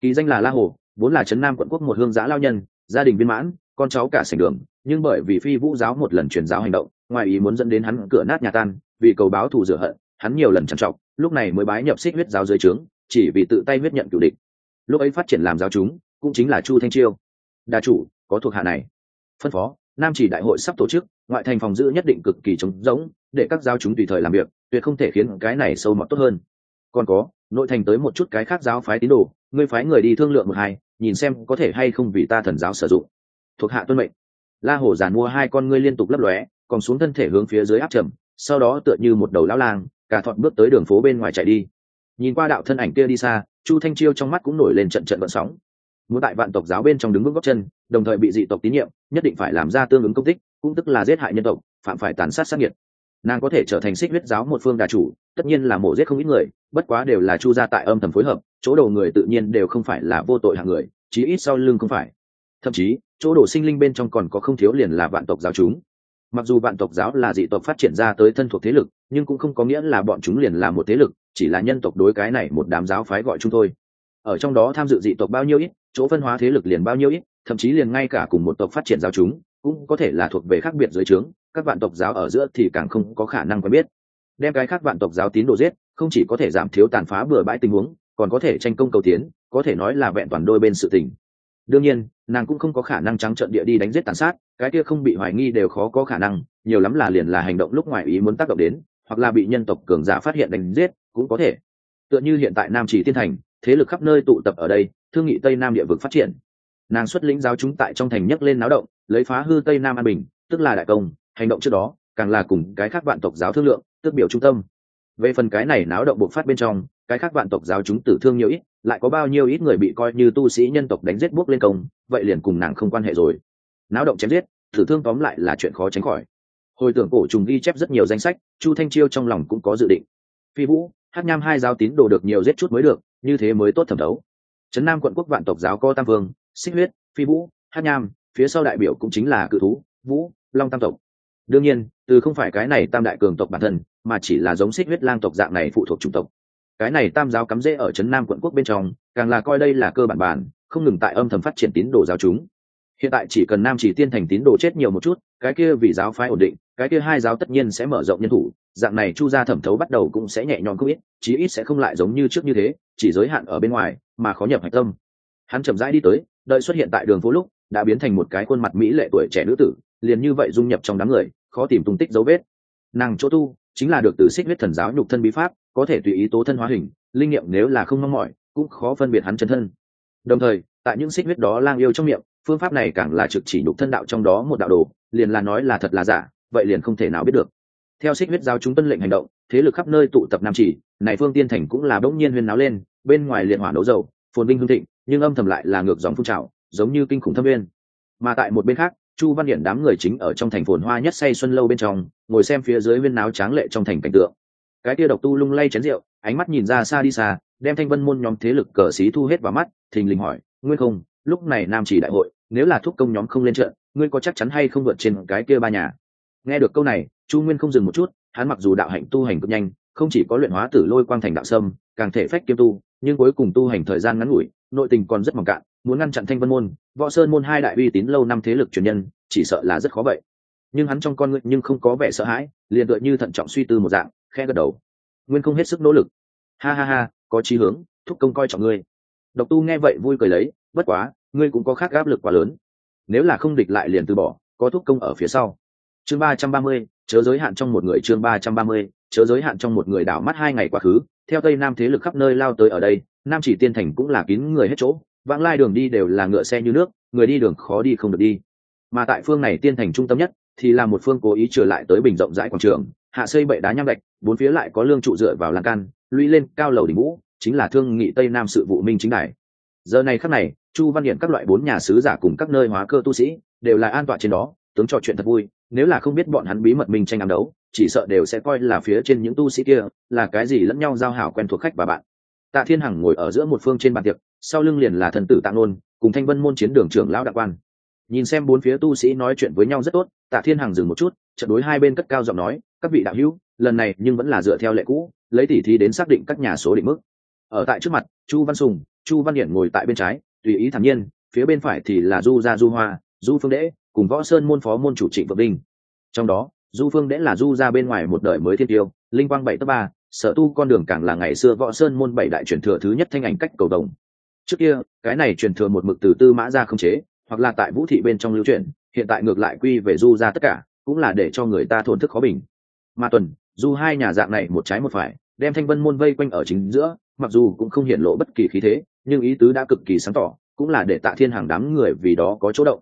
Kỳ danh là la hồ, vốn là trấn nam quận quốc một hương giã lao nhân, gia đình viên mãn, con cháu cả sành đường, nhưng bởi vì phi vũ giáo một lần truyền giáo hành động, ngoài ý muốn dẫn đến hắn cửa nát nhà tan, vì cầu báo thù rửa hận, hắn nhiều lần trằn trọc, lúc này mới bái nhập xích huyết giáo dưới trướng, chỉ vì tự tay huyết nhận cựu địch. Lúc ấy phát triển làm giáo chúng cũng chính là chu thanh chiêu. Đa chủ, có thuộc hạ này. Phân phó, nam chỉ đại hội sắp tổ chức, ngoại thành phòng giữ nhất định cực kỳ trống rỗng, để các giáo chúng tùy thời làm việc, tuyệt không thể khiến cái này sâu mọt tốt hơn. Còn có, nội thành tới một chút cái khác giáo phái tín đồ, ngươi phái người đi thương lượng một hai, nhìn xem có thể hay không vì ta thần giáo sử dụng. Thuộc hạ tuân mệnh. La hổ giàn mua hai con ngươi liên tục lấp lóe, còn xuống thân thể hướng phía dưới áp trầm, sau đó tựa như một đầu lão lang, cả thọn bước tới đường phố bên ngoài chạy đi. Nhìn qua đạo thân ảnh kia đi xa, chu thanh chiêu trong mắt cũng nổi lên trận trận vận sóng muốn tại vạn tộc giáo bên trong đứng vững góc chân, đồng thời bị dị tộc tín nhiệm, nhất định phải làm ra tương ứng công tích cũng tức là giết hại nhân tộc, phạm phải tàn sát sát nhiệt nàng có thể trở thành xích huyết giáo một phương đà chủ, tất nhiên là mổ giết không ít người, bất quá đều là chu gia tại âm thầm phối hợp, chỗ đầu người tự nhiên đều không phải là vô tội hạng người, chí ít sau lưng không phải. Thậm chí, chỗ đổ sinh linh bên trong còn có không thiếu liền là vạn tộc giáo chúng. Mặc dù vạn tộc giáo là dị tộc phát triển ra tới thân thuộc thế lực, nhưng cũng không có nghĩa là bọn chúng liền là một thế lực, chỉ là nhân tộc đối cái này một đám giáo phái gọi chúng thôi. Ở trong đó tham dự dị tộc bao nhiêu ít chỗ phân hóa thế lực liền bao nhiêu ít, thậm chí liền ngay cả cùng một tộc phát triển giáo chúng, cũng có thể là thuộc về khác biệt dưới trướng, các vạn tộc giáo ở giữa thì càng không có khả năng quen biết. Đem cái khác vạn tộc giáo tín đồ giết, không chỉ có thể giảm thiếu tàn phá bừa bãi tình huống, còn có thể tranh công cầu tiến, có thể nói là vẹn toàn đôi bên sự tình. Đương nhiên, nàng cũng không có khả năng trắng trận địa đi đánh giết tàn sát, cái kia không bị hoài nghi đều khó có khả năng, nhiều lắm là liền là hành động lúc ngoài ý muốn tác động đến, hoặc là bị nhân tộc cường giả phát hiện đánh giết, cũng có thể. Tựa như hiện tại nam chỉ tiên thành, thế lực khắp nơi tụ tập ở đây thương nghị tây nam địa vực phát triển. Nàng xuất lĩnh giáo chúng tại trong thành nhấc lên náo động, lấy phá hư tây nam an bình, tức là đại công, hành động trước đó, càng là cùng cái khác vạn tộc giáo thương lượng, tức biểu trung tâm. Về phần cái này náo động bộc phát bên trong, cái khác vạn tộc giáo chúng tử thương nhiều ít, lại có bao nhiêu ít người bị coi như tu sĩ nhân tộc đánh giết buốc lên công, vậy liền cùng nàng không quan hệ rồi. Náo động chém giết, tử thương tóm lại là chuyện khó tránh khỏi. Hồi tưởng cổ trùng ghi chép rất nhiều danh sách, chu thanh chiêu trong lòng cũng có dự định. Phi vũ, hát nham hai giáo tín đồ được nhiều giết chút mới được, như thế mới tốt thẩm đấu trấn nam quận quốc vạn tộc giáo co tam vương, xích huyết, phi vũ hát nham, phía sau đại biểu cũng chính là cự thú, vũ, long tam tộc. Đương nhiên, từ không phải cái này tam đại cường tộc bản thân, mà chỉ là giống xích huyết lang tộc dạng này phụ thuộc chủng tộc. Cái này tam giáo cắm rễ ở trấn nam quận quốc bên trong, càng là coi đây là cơ bản bản, không ngừng tại âm thầm phát triển tín đồ giáo chúng. Hiện tại chỉ cần nam chỉ tiên thành tín đồ chết nhiều một chút, cái kia vì giáo phái ổn định, cái kia hai giáo tất nhiên sẽ mở rộng nhân thủ, dạng này chu gia thẩm thấu bắt đầu cũng sẽ nhẹ nhõm không ít, chí ít sẽ không lại giống như trước như thế chỉ giới hạn ở bên ngoài, mà khó nhập hạch tâm. Hắn chậm rãi đi tới, đợi xuất hiện tại đường phố lúc, đã biến thành một cái khuôn mặt mỹ lệ tuổi trẻ nữ tử, liền như vậy dung nhập trong đám người, khó tìm tung tích dấu vết. Nàng chỗ tu, chính là được từ xích huyết thần giáo nhục thân bí pháp, có thể tùy ý tố thân hóa hình, linh nghiệm nếu là không mong mỏi, cũng khó phân biệt hắn chân thân. Đồng thời, tại những xích huyết đó lang yêu trong miệng, phương pháp này càng là trực chỉ nhục thân đạo trong đó một đạo đồ, liền là nói là thật là giả, vậy liền không thể nào biết được theo xích huyết giáo chúng tuân lệnh hành động, thế lực khắp nơi tụ tập nam chỉ, này phương tiên thành cũng là bỗng nhiên huyên náo lên, bên ngoài liệt hỏa nấu dầu, phồn vinh hương thịnh, nhưng âm thầm lại là ngược dòng phun trào, giống như kinh khủng thâm viên mà tại một bên khác, chu văn điện đám người chính ở trong thành phồn hoa nhất say xuân lâu bên trong, ngồi xem phía dưới viên náo tráng lệ trong thành cảnh tượng. Cái tia độc tu lung lay chén rượu, ánh mắt nhìn ra xa đi xa, đem thanh vân môn nhóm thế lực cờ xí thu hết vào mắt, thình lình hỏi nguyên không, lúc này nam chỉ đại hội, nếu là thúc công nhóm không lên trận, ngươi có chắc chắn hay không vượt trên cái kia ba nhà? Nghe được câu này, chu nguyên không dừng một chút, hắn mặc dù đạo hạnh tu hành cực nhanh, không chỉ có luyện hóa tử lôi quang thành đạo sâm, càng thể phách kiêm tu, nhưng cuối cùng tu hành thời gian ngắn ngủi, nội tình còn rất mỏng cạn, muốn ngăn chặn thanh vân môn, võ sơn môn hai đại uy tín lâu năm thế lực truyền nhân, chỉ sợ là rất khó vậy. Nhưng hắn trong con ngươi nhưng không có vẻ sợ hãi, liền tựa như thận trọng suy tư một dạng khe gật đầu. Nguyên không hết sức nỗ lực. Ha ha ha, có chí hướng, thúc công coi trọng ngươi. Độc tu nghe vậy vui cười lấy, bất quá, ngươi cũng có khác áp lực quá lớn. Nếu là không địch lại liền từ bỏ, có thúc công ở phía sau chương ba trăm ba mươi, chớ giới hạn trong một người chương ba trăm ba mươi, chớ giới hạn trong một người đảo mắt hai ngày quá khứ. Theo tây nam thế lực khắp nơi lao tới ở đây, nam chỉ tiên thành cũng là kín người hết chỗ. Vãng lai đường đi đều là ngựa xe như nước, người đi đường khó đi không được đi. Mà tại phương này tiên thành trung tâm nhất, thì là một phương cố ý trở lại tới bình rộng rãi quảng trường. Hạ xây bệ đá nham gạch, bốn phía lại có lương trụ dựa vào lan can, lũy lên cao lầu đỉnh vũ chính là thương nghị tây nam sự vụ minh chính đài. Giờ này khắc này, chu văn hiện các loại bốn nhà sứ giả cùng các nơi hóa cơ tu sĩ, đều là an toàn trên đó, tướng trò chuyện thật vui nếu là không biết bọn hắn bí mật minh tranh ám đấu, chỉ sợ đều sẽ coi là phía trên những tu sĩ kia, là cái gì lẫn nhau giao hảo quen thuộc khách và bạn. Tạ thiên hằng ngồi ở giữa một phương trên bàn tiệc, sau lưng liền là thần tử tạ nôn cùng thanh vân môn chiến đường trưởng lão đạo quan. Nhìn xem bốn phía tu sĩ nói chuyện với nhau rất tốt, tạ thiên hằng dừng một chút trận đối hai bên cất cao giọng nói, các vị đạo hữu, lần này nhưng vẫn là dựa theo lệ cũ, lấy tỉ thí đến xác định các nhà số định mức. Ở tại trước mặt, chu văn sùng, chu văn hiển ngồi tại bên trái, tùy ý thản nhiên, phía bên phải thì là du gia du hoa, du phương đễ cùng võ sơn môn phó môn chủ trịnh vượng đinh. Trong đó, du phương đẽ là du ra bên ngoài một đời mới thiên tiêu, linh quang bảy tấp ba, sở tu con đường càng là ngày xưa võ sơn môn bảy đại truyền thừa thứ nhất thanh ảnh cách cầu đồng trước kia, cái này truyền thừa một mực từ tư mã ra không chế, hoặc là tại vũ thị bên trong lưu truyền, hiện tại ngược lại quy về du ra tất cả, cũng là để cho người ta thổn thức khó bình. Mà tuần, du hai nhà dạng này một trái một phải, đem thanh vân môn vây quanh ở chính giữa, mặc dù cũng không hiện lộ bất kỳ khí thế, nhưng ý tứ đã cực kỳ sáng tỏ, cũng là để tạ thiên hàng đám người vì đó có chỗ động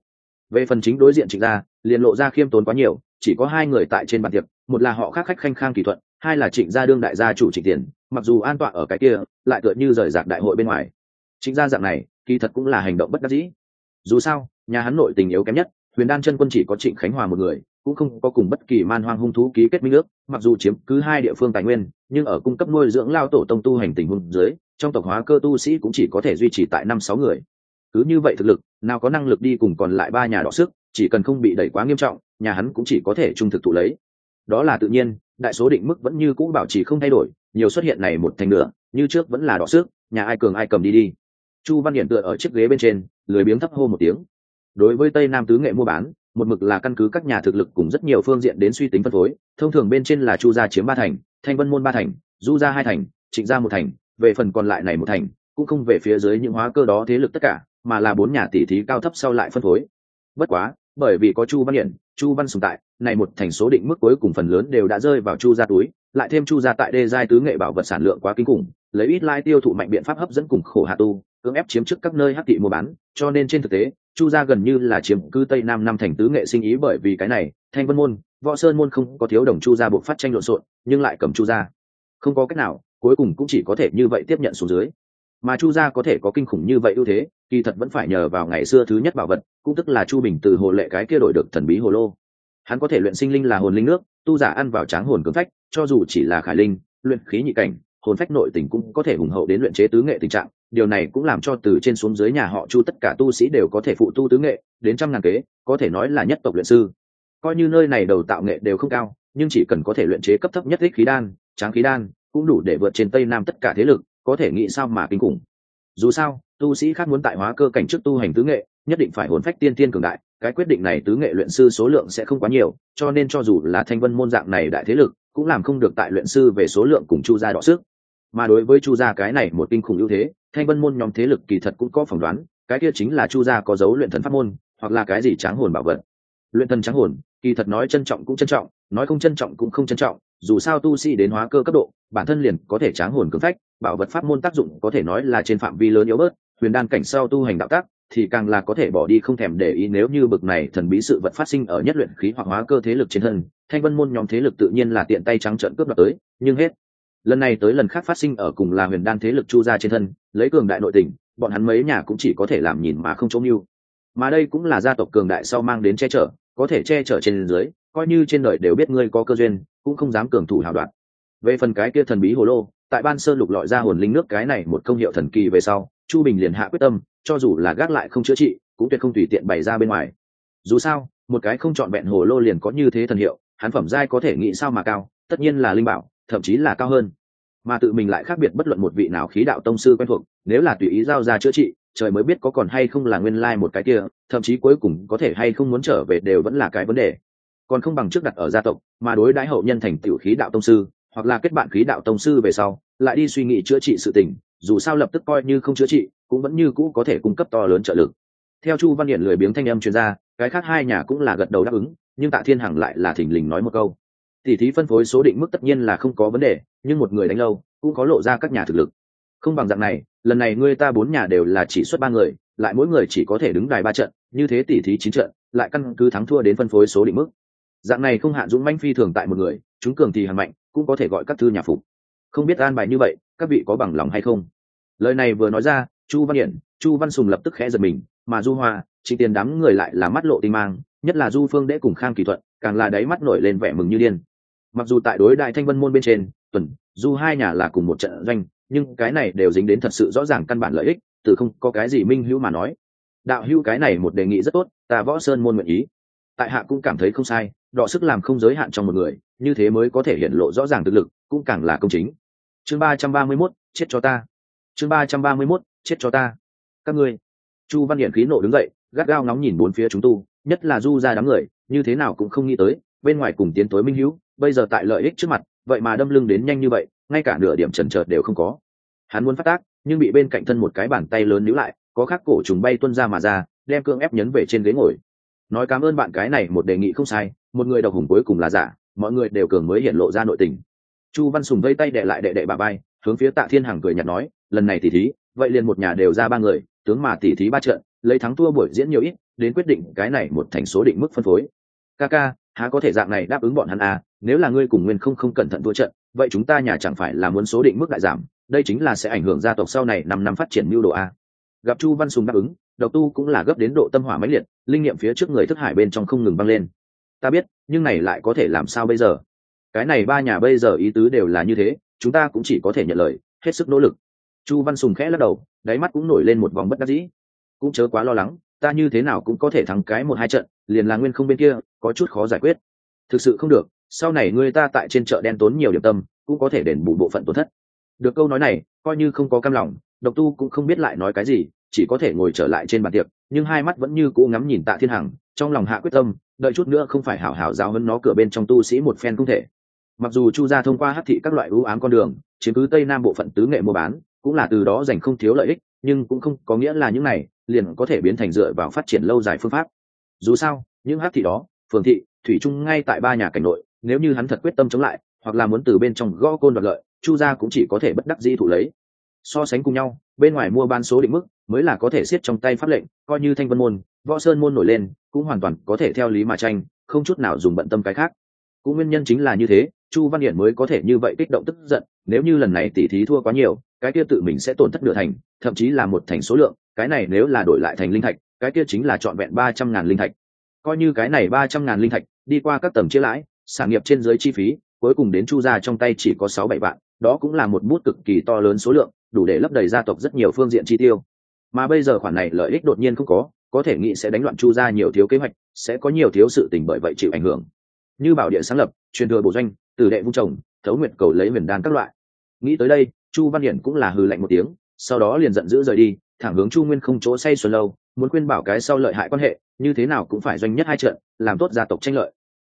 về phần chính đối diện trịnh gia, liền lộ ra khiêm tốn quá nhiều, chỉ có hai người tại trên bàn tiệc, một là họ khác khách khanh khang kỳ thuận, hai là trịnh gia đương đại gia chủ trịnh tiền, mặc dù an tọa ở cái kia, lại tựa như rời rạc đại hội bên ngoài. Trịnh gia dạng này, kỳ thật cũng là hành động bất đắc dĩ. Dù sao, nhà hắn nội tình yếu kém nhất, huyền đan chân quân chỉ có trịnh khánh hòa một người, cũng không có cùng bất kỳ man hoang hung thú ký kết minh ước, mặc dù chiếm cứ hai địa phương tài nguyên, nhưng ở cung cấp nuôi dưỡng lao tổ tông tu hành tình huống dưới, trong tộc hóa cơ tu sĩ cũng chỉ có thể duy trì tại năm sáu người cứ như vậy thực lực, nào có năng lực đi cùng còn lại ba nhà đọ sức, chỉ cần không bị đẩy quá nghiêm trọng, nhà hắn cũng chỉ có thể trung thực thụ lấy. Đó là tự nhiên, đại số định mức vẫn như cũ bảo trì không thay đổi, nhiều xuất hiện này một thành nửa, như trước vẫn là đọ sức, nhà ai cường ai cầm đi đi. Chu văn hiển tựa ở chiếc ghế bên trên, lười biếng thấp hô một tiếng. Đối với tây nam tứ nghệ mua bán, một mực là căn cứ các nhà thực lực cùng rất nhiều phương diện đến suy tính phân phối, thông thường bên trên là chu gia chiếm ba thành, thanh vân môn ba thành, du gia hai thành, trịnh gia một thành, về phần còn lại này một thành, cũng không về phía dưới những hóa cơ đó thế lực tất cả mà là bốn nhà tỷ thí cao thấp sau lại phân phối. Bất quá, bởi vì có chu văn hiển, chu văn sùng tại, này một thành số định mức cuối cùng phần lớn đều đã rơi vào chu gia túi, lại thêm chu gia tại đê giai tứ nghệ bảo vật sản lượng quá kinh khủng, lấy ít lai tiêu thụ mạnh biện pháp hấp dẫn cùng khổ hạ tu, cưỡng ép chiếm trước các nơi hắc thị mua bán, cho nên trên thực tế, chu gia gần như là chiếm cư tây nam năm thành tứ nghệ sinh ý bởi vì cái này, thanh vân môn, võ sơn môn không có thiếu đồng chu gia buộc phát tranh lộn xộn, nhưng lại cầm chu gia. Không có cách nào, cuối cùng cũng chỉ có thể như vậy tiếp nhận xuống dưới mà chu gia có thể có kinh khủng như vậy ưu thế, kỳ thật vẫn phải nhờ vào ngày xưa thứ nhất bảo vật, cũng tức là chu bình từ hồ lệ cái kia đổi được thần bí hồ lô. Hắn có thể luyện sinh linh là hồn linh nước, tu giả ăn vào tráng hồn cứng phách, cho dù chỉ là khải linh, luyện khí nhị cảnh, hồn phách nội tình cũng có thể hùng hậu đến luyện chế tứ nghệ tình trạng. Điều này cũng làm cho từ trên xuống dưới nhà họ chu tất cả tu sĩ đều có thể phụ tu tứ nghệ, đến trăm ngàn kế, có thể nói là nhất tộc luyện sư. Coi như nơi này đầu tạo nghệ đều không cao, nhưng chỉ cần có thể luyện chế cấp thấp nhất thích khí đan, tráng khí đan, cũng đủ để vượt trên tây nam tất cả thế lực có thể nghĩ sao mà kinh khủng. Dù sao, tu sĩ khác muốn tại hóa cơ cảnh trước tu hành tứ nghệ, nhất định phải hồn phách tiên tiên cường đại, cái quyết định này tứ nghệ luyện sư số lượng sẽ không quá nhiều, cho nên cho dù là thanh vân môn dạng này đại thế lực, cũng làm không được tại luyện sư về số lượng cùng chu gia đọ sức. Mà đối với chu gia cái này một kinh khủng ưu thế, thanh vân môn nhóm thế lực kỳ thật cũng có phỏng đoán, cái kia chính là chu gia có dấu luyện thần pháp môn, hoặc là cái gì tráng hồn bảo vật. Luyện thần tráng hồn, kỳ thật nói trân trọng cũng trân trọng, nói không trân trọng cũng không trân trọng dù sao tu sĩ đến hóa cơ cấp độ, bản thân liền có thể tráng hồn cứng phách, bảo vật pháp môn tác dụng có thể nói là trên phạm vi lớn yếu bớt, huyền đan cảnh sau tu hành đạo tác, thì càng là có thể bỏ đi không thèm để ý nếu như bực này thần bí sự vật phát sinh ở nhất luyện khí hoặc hóa cơ thế lực trên thân, thanh vân môn nhóm thế lực tự nhiên là tiện tay trắng trợn cướp đoạt tới, nhưng hết. Lần này tới lần khác phát sinh ở cùng là huyền đan thế lực chu ra trên thân, lấy cường đại nội tình, bọn hắn mấy nhà cũng chỉ có thể làm nhìn mà không chống mưu. Mà đây cũng là gia tộc cường đại sau mang đến che chở, có thể che chở trên dưới coi như trên đời đều biết ngươi có cơ duyên, cũng không dám cường thủ hào đoạn. Về phần cái kia thần bí hồ lô, tại ban sơn lục lọi ra hồn linh nước cái này một công hiệu thần kỳ về sau, chu bình liền hạ quyết tâm, cho dù là gác lại không chữa trị, cũng tuyệt không tùy tiện bày ra bên ngoài. Dù sao, một cái không chọn vẹn hồ lô liền có như thế thần hiệu, hắn phẩm giai có thể nghĩ sao mà cao, tất nhiên là linh bảo, thậm chí là cao hơn. Mà tự mình lại khác biệt bất luận một vị nào khí đạo tông sư quen thuộc, nếu là tùy ý giao ra chữa trị, trời mới biết có còn hay không là nguyên lai một cái kia, thậm chí cuối cùng có thể hay không muốn trở về đều vẫn là cái vấn đề còn không bằng trước đặt ở gia tộc, mà đối đãi hậu nhân thành tiểu khí đạo tông sư, hoặc là kết bạn khí đạo tông sư về sau, lại đi suy nghĩ chữa trị sự tình, dù sao lập tức coi như không chữa trị, cũng vẫn như cũ có thể cung cấp to lớn trợ lực. Theo chu văn hiển lười biếng thanh âm chuyên gia cái khác hai nhà cũng là gật đầu đáp ứng, nhưng tạ thiên hằng lại là thỉnh lình nói một câu. Tỷ thí phân phối số định mức tất nhiên là không có vấn đề, nhưng một người đánh lâu, cũng có lộ ra các nhà thực lực. Không bằng dạng này, lần này ngươi ta bốn nhà đều là chỉ xuất ba người, lại mỗi người chỉ có thể đứng đài ba trận, như thế tỷ thí chín trận, lại căn cứ thắng thua đến phân phối số định mức dạng này không hạn dũng manh phi thường tại một người, chúng cường thì hàn mạnh, cũng có thể gọi các thư nhà phục. Không biết an bài như vậy, các vị có bằng lòng hay không? Lời này vừa nói ra, chu văn hiển, chu văn sùng lập tức khẽ giật mình, mà du hoa, chỉ tiền đám người lại là mắt lộ tinh mang, nhất là du phương đễ cùng khang kỳ thuận, càng là đáy mắt nổi lên vẻ mừng như điên. Mặc dù tại đối đại thanh vân môn bên trên, tuần, du hai nhà là cùng một trận doanh, nhưng cái này đều dính đến thật sự rõ ràng căn bản lợi ích, từ không có cái gì minh hữu mà nói. Đạo hữu cái này một đề nghị rất tốt, ta võ sơn môn nguyện ý tại hạ cũng cảm thấy không sai, đọ sức làm không giới hạn trong một người, như thế mới có thể hiện lộ rõ ràng thực lực, cũng càng là công chính. Chương ba trăm ba mươi mốt, chết cho ta. Chương ba trăm ba mươi mốt, chết cho ta. Các ngươi. Chu văn hiển khí nộ đứng dậy, gắt gao ngóng nhìn bốn phía chúng tu, nhất là du ra đám người, như thế nào cũng không nghĩ tới, bên ngoài cùng tiến tối minh hữu, bây giờ tại lợi ích trước mặt, vậy mà đâm lưng đến nhanh như vậy, ngay cả nửa điểm trần trợt đều không có. Hắn muốn phát tác, nhưng bị bên cạnh thân một cái bàn tay lớn níu lại, có khắc cổ trùng bay tuân ra mà ra, đem cương ép nhấn về trên ghế ngồi nói cảm ơn bạn cái này, một đề nghị không sai, một người độc hùng cuối cùng là giả, mọi người đều cường mới hiện lộ ra nội tình. Chu văn sùng vây tay đệ lại đệ đệ bà bay hướng phía tạ thiên hằng cười nhạt nói, lần này tỉ thí, vậy liền một nhà đều ra ba người, tướng mà tỉ thí ba trận, lấy thắng thua buổi diễn nhiều ít, đến quyết định cái này một thành số định mức phân phối. Ca ca, há có thể dạng này đáp ứng bọn hắn à nếu là ngươi cùng nguyên không không cẩn thận thua trận, vậy chúng ta nhà chẳng phải là muốn số định mức đại giảm, đây chính là sẽ ảnh hưởng gia tộc sau này năm năm phát triển mưu đồ a gặp chu văn sùng đáp ứng, độc tu cũng là gấp đến độ tâm hỏa máy liệt linh nghiệm phía trước người thức hải bên trong không ngừng băng lên. Ta biết, nhưng này lại có thể làm sao bây giờ? Cái này ba nhà bây giờ ý tứ đều là như thế, chúng ta cũng chỉ có thể nhận lời, hết sức nỗ lực. Chu văn sùng khẽ lắc đầu, đáy mắt cũng nổi lên một vòng bất đắc dĩ. Cũng chớ quá lo lắng, ta như thế nào cũng có thể thắng cái một hai trận, liền là nguyên không bên kia, có chút khó giải quyết. Thực sự không được, sau này ngươi ta tại trên chợ đen tốn nhiều điểm tâm, cũng có thể đền bù bộ phận tổn thất. Được câu nói này, coi như không có cam lòng, độc tu cũng không biết lại nói cái gì chỉ có thể ngồi trở lại trên bàn tiệc, nhưng hai mắt vẫn như cũ ngắm nhìn tạ thiên hằng, trong lòng hạ quyết tâm, đợi chút nữa không phải hảo hảo giáo hơn nó cửa bên trong tu sĩ một phen không thể. Mặc dù chu gia thông qua hấp thị các loại ưu ám con đường, chiếm cứ tây nam bộ phận tứ nghệ mua bán, cũng là từ đó giành không thiếu lợi ích, nhưng cũng không có nghĩa là những này liền có thể biến thành dựa vào phát triển lâu dài phương pháp. Dù sao, những hấp thị đó, phường thị, thủy Trung ngay tại ba nhà cảnh nội, nếu như hắn thật quyết tâm chống lại, hoặc là muốn từ bên trong gõ côn đoạt lợi, chu gia cũng chỉ có thể bất đắc dĩ thủ lấy so sánh cùng nhau, bên ngoài mua bán số định mức mới là có thể siết trong tay pháp lệnh, coi như thanh vân môn, võ sơn môn nổi lên, cũng hoàn toàn có thể theo lý mà tranh, không chút nào dùng bận tâm cái khác. Cũng nguyên nhân chính là như thế, chu văn hiển mới có thể như vậy kích động tức giận, nếu như lần này tỉ thí thua quá nhiều, cái kia tự mình sẽ tổn thất nửa thành, thậm chí là một thành số lượng, cái này nếu là đổi lại thành linh thạch, cái kia chính là trọn vẹn ba trăm ngàn linh thạch. Coi như cái này ba trăm ngàn linh thạch, đi qua các tầng chia lãi sản nghiệp trên dưới chi phí, cuối cùng đến chu ra trong tay chỉ có sáu bảy vạn, đó cũng là một bút cực kỳ to lớn số lượng đủ để lấp đầy gia tộc rất nhiều phương diện chi tiêu. Mà bây giờ khoản này lợi ích đột nhiên không có có thể nghĩ sẽ đánh loạn chu ra nhiều thiếu kế hoạch, sẽ có nhiều thiếu sự tình bởi vậy chịu ảnh hưởng. Như bảo địa sáng lập, truyền thừa bổ doanh, từ đệ vung trồng, thấu nguyện cầu lấy huyền đan các loại. Nghĩ tới đây, chu văn hiển cũng là hừ lạnh một tiếng, sau đó liền giận dữ rời đi, thẳng hướng chu nguyên không chỗ say xuân lâu, muốn khuyên bảo cái sau lợi hại quan hệ, như thế nào cũng phải doanh nhất hai trận, làm tốt gia tộc tranh lợi.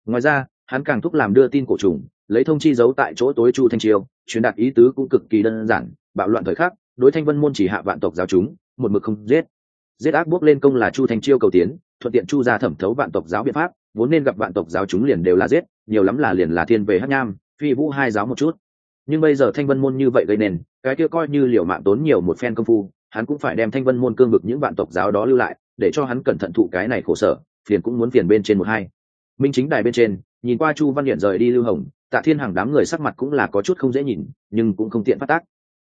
Ngoài ra, hắn càng thúc làm đưa tin cổ trùng, lấy thông chi giấu tại chỗ tối chu thanh chiêu, truyền đạt ý tứ cũng cực kỳ đơn giản bạo loạn thời khắc, đối thanh vân môn chỉ hạ vạn tộc giáo chúng, một mực không giết. Giết ác bước lên công là chu thanh chiêu cầu tiến, thuận tiện chu ra thẩm thấu vạn tộc giáo biện pháp, vốn nên gặp vạn tộc giáo chúng liền đều là giết, nhiều lắm là liền là thiên về hát nham, phi vũ hai giáo một chút. Nhưng bây giờ thanh vân môn như vậy gây nên cái kia coi như liều mạng tốn nhiều một phen công phu, hắn cũng phải đem thanh vân môn cương vực những vạn tộc giáo đó lưu lại, để cho hắn cẩn thận thụ cái này khổ sở, phiền cũng muốn phiền bên trên một hai. Minh chính đài bên trên, nhìn qua chu văn điện rời đi lưu hồng, tạ thiên hàng đám người sắc mặt cũng là có chút không dễ nhìn, nhưng cũng không tiện phát tác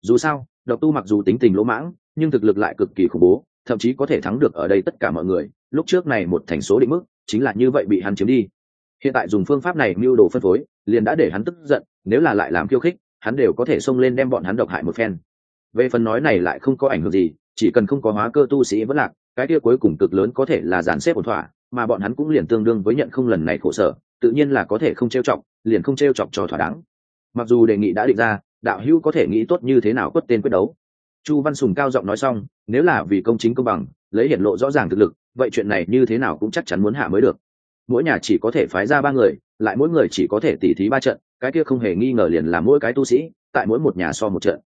dù sao, độc tu mặc dù tính tình lỗ mãng, nhưng thực lực lại cực kỳ khủng bố, thậm chí có thể thắng được ở đây tất cả mọi người. Lúc trước này một thành số định mức, chính là như vậy bị hắn chiếm đi. Hiện tại dùng phương pháp này mưu đồ phân phối, liền đã để hắn tức giận, nếu là lại làm khiêu khích, hắn đều có thể xông lên đem bọn hắn độc hại một phen. Về phần nói này lại không có ảnh hưởng gì, chỉ cần không có hóa cơ tu sĩ vẫn lạc, cái kia cuối cùng cực lớn có thể là dàn xếp ổn thỏa, mà bọn hắn cũng liền tương đương với nhận không lần này khổ sở, tự nhiên là có thể không trêu chọc, liền không trêu chọc cho thỏa đáng. Mặc dù đề nghị đã định ra đạo hữu có thể nghĩ tốt như thế nào quất tên quyết đấu? Chu văn sùng cao giọng nói xong, nếu là vì công chính công bằng, lấy hiển lộ rõ ràng thực lực, vậy chuyện này như thế nào cũng chắc chắn muốn hạ mới được. Mỗi nhà chỉ có thể phái ra ba người, lại mỗi người chỉ có thể tỉ thí ba trận, cái kia không hề nghi ngờ liền là mỗi cái tu sĩ, tại mỗi một nhà so một trận.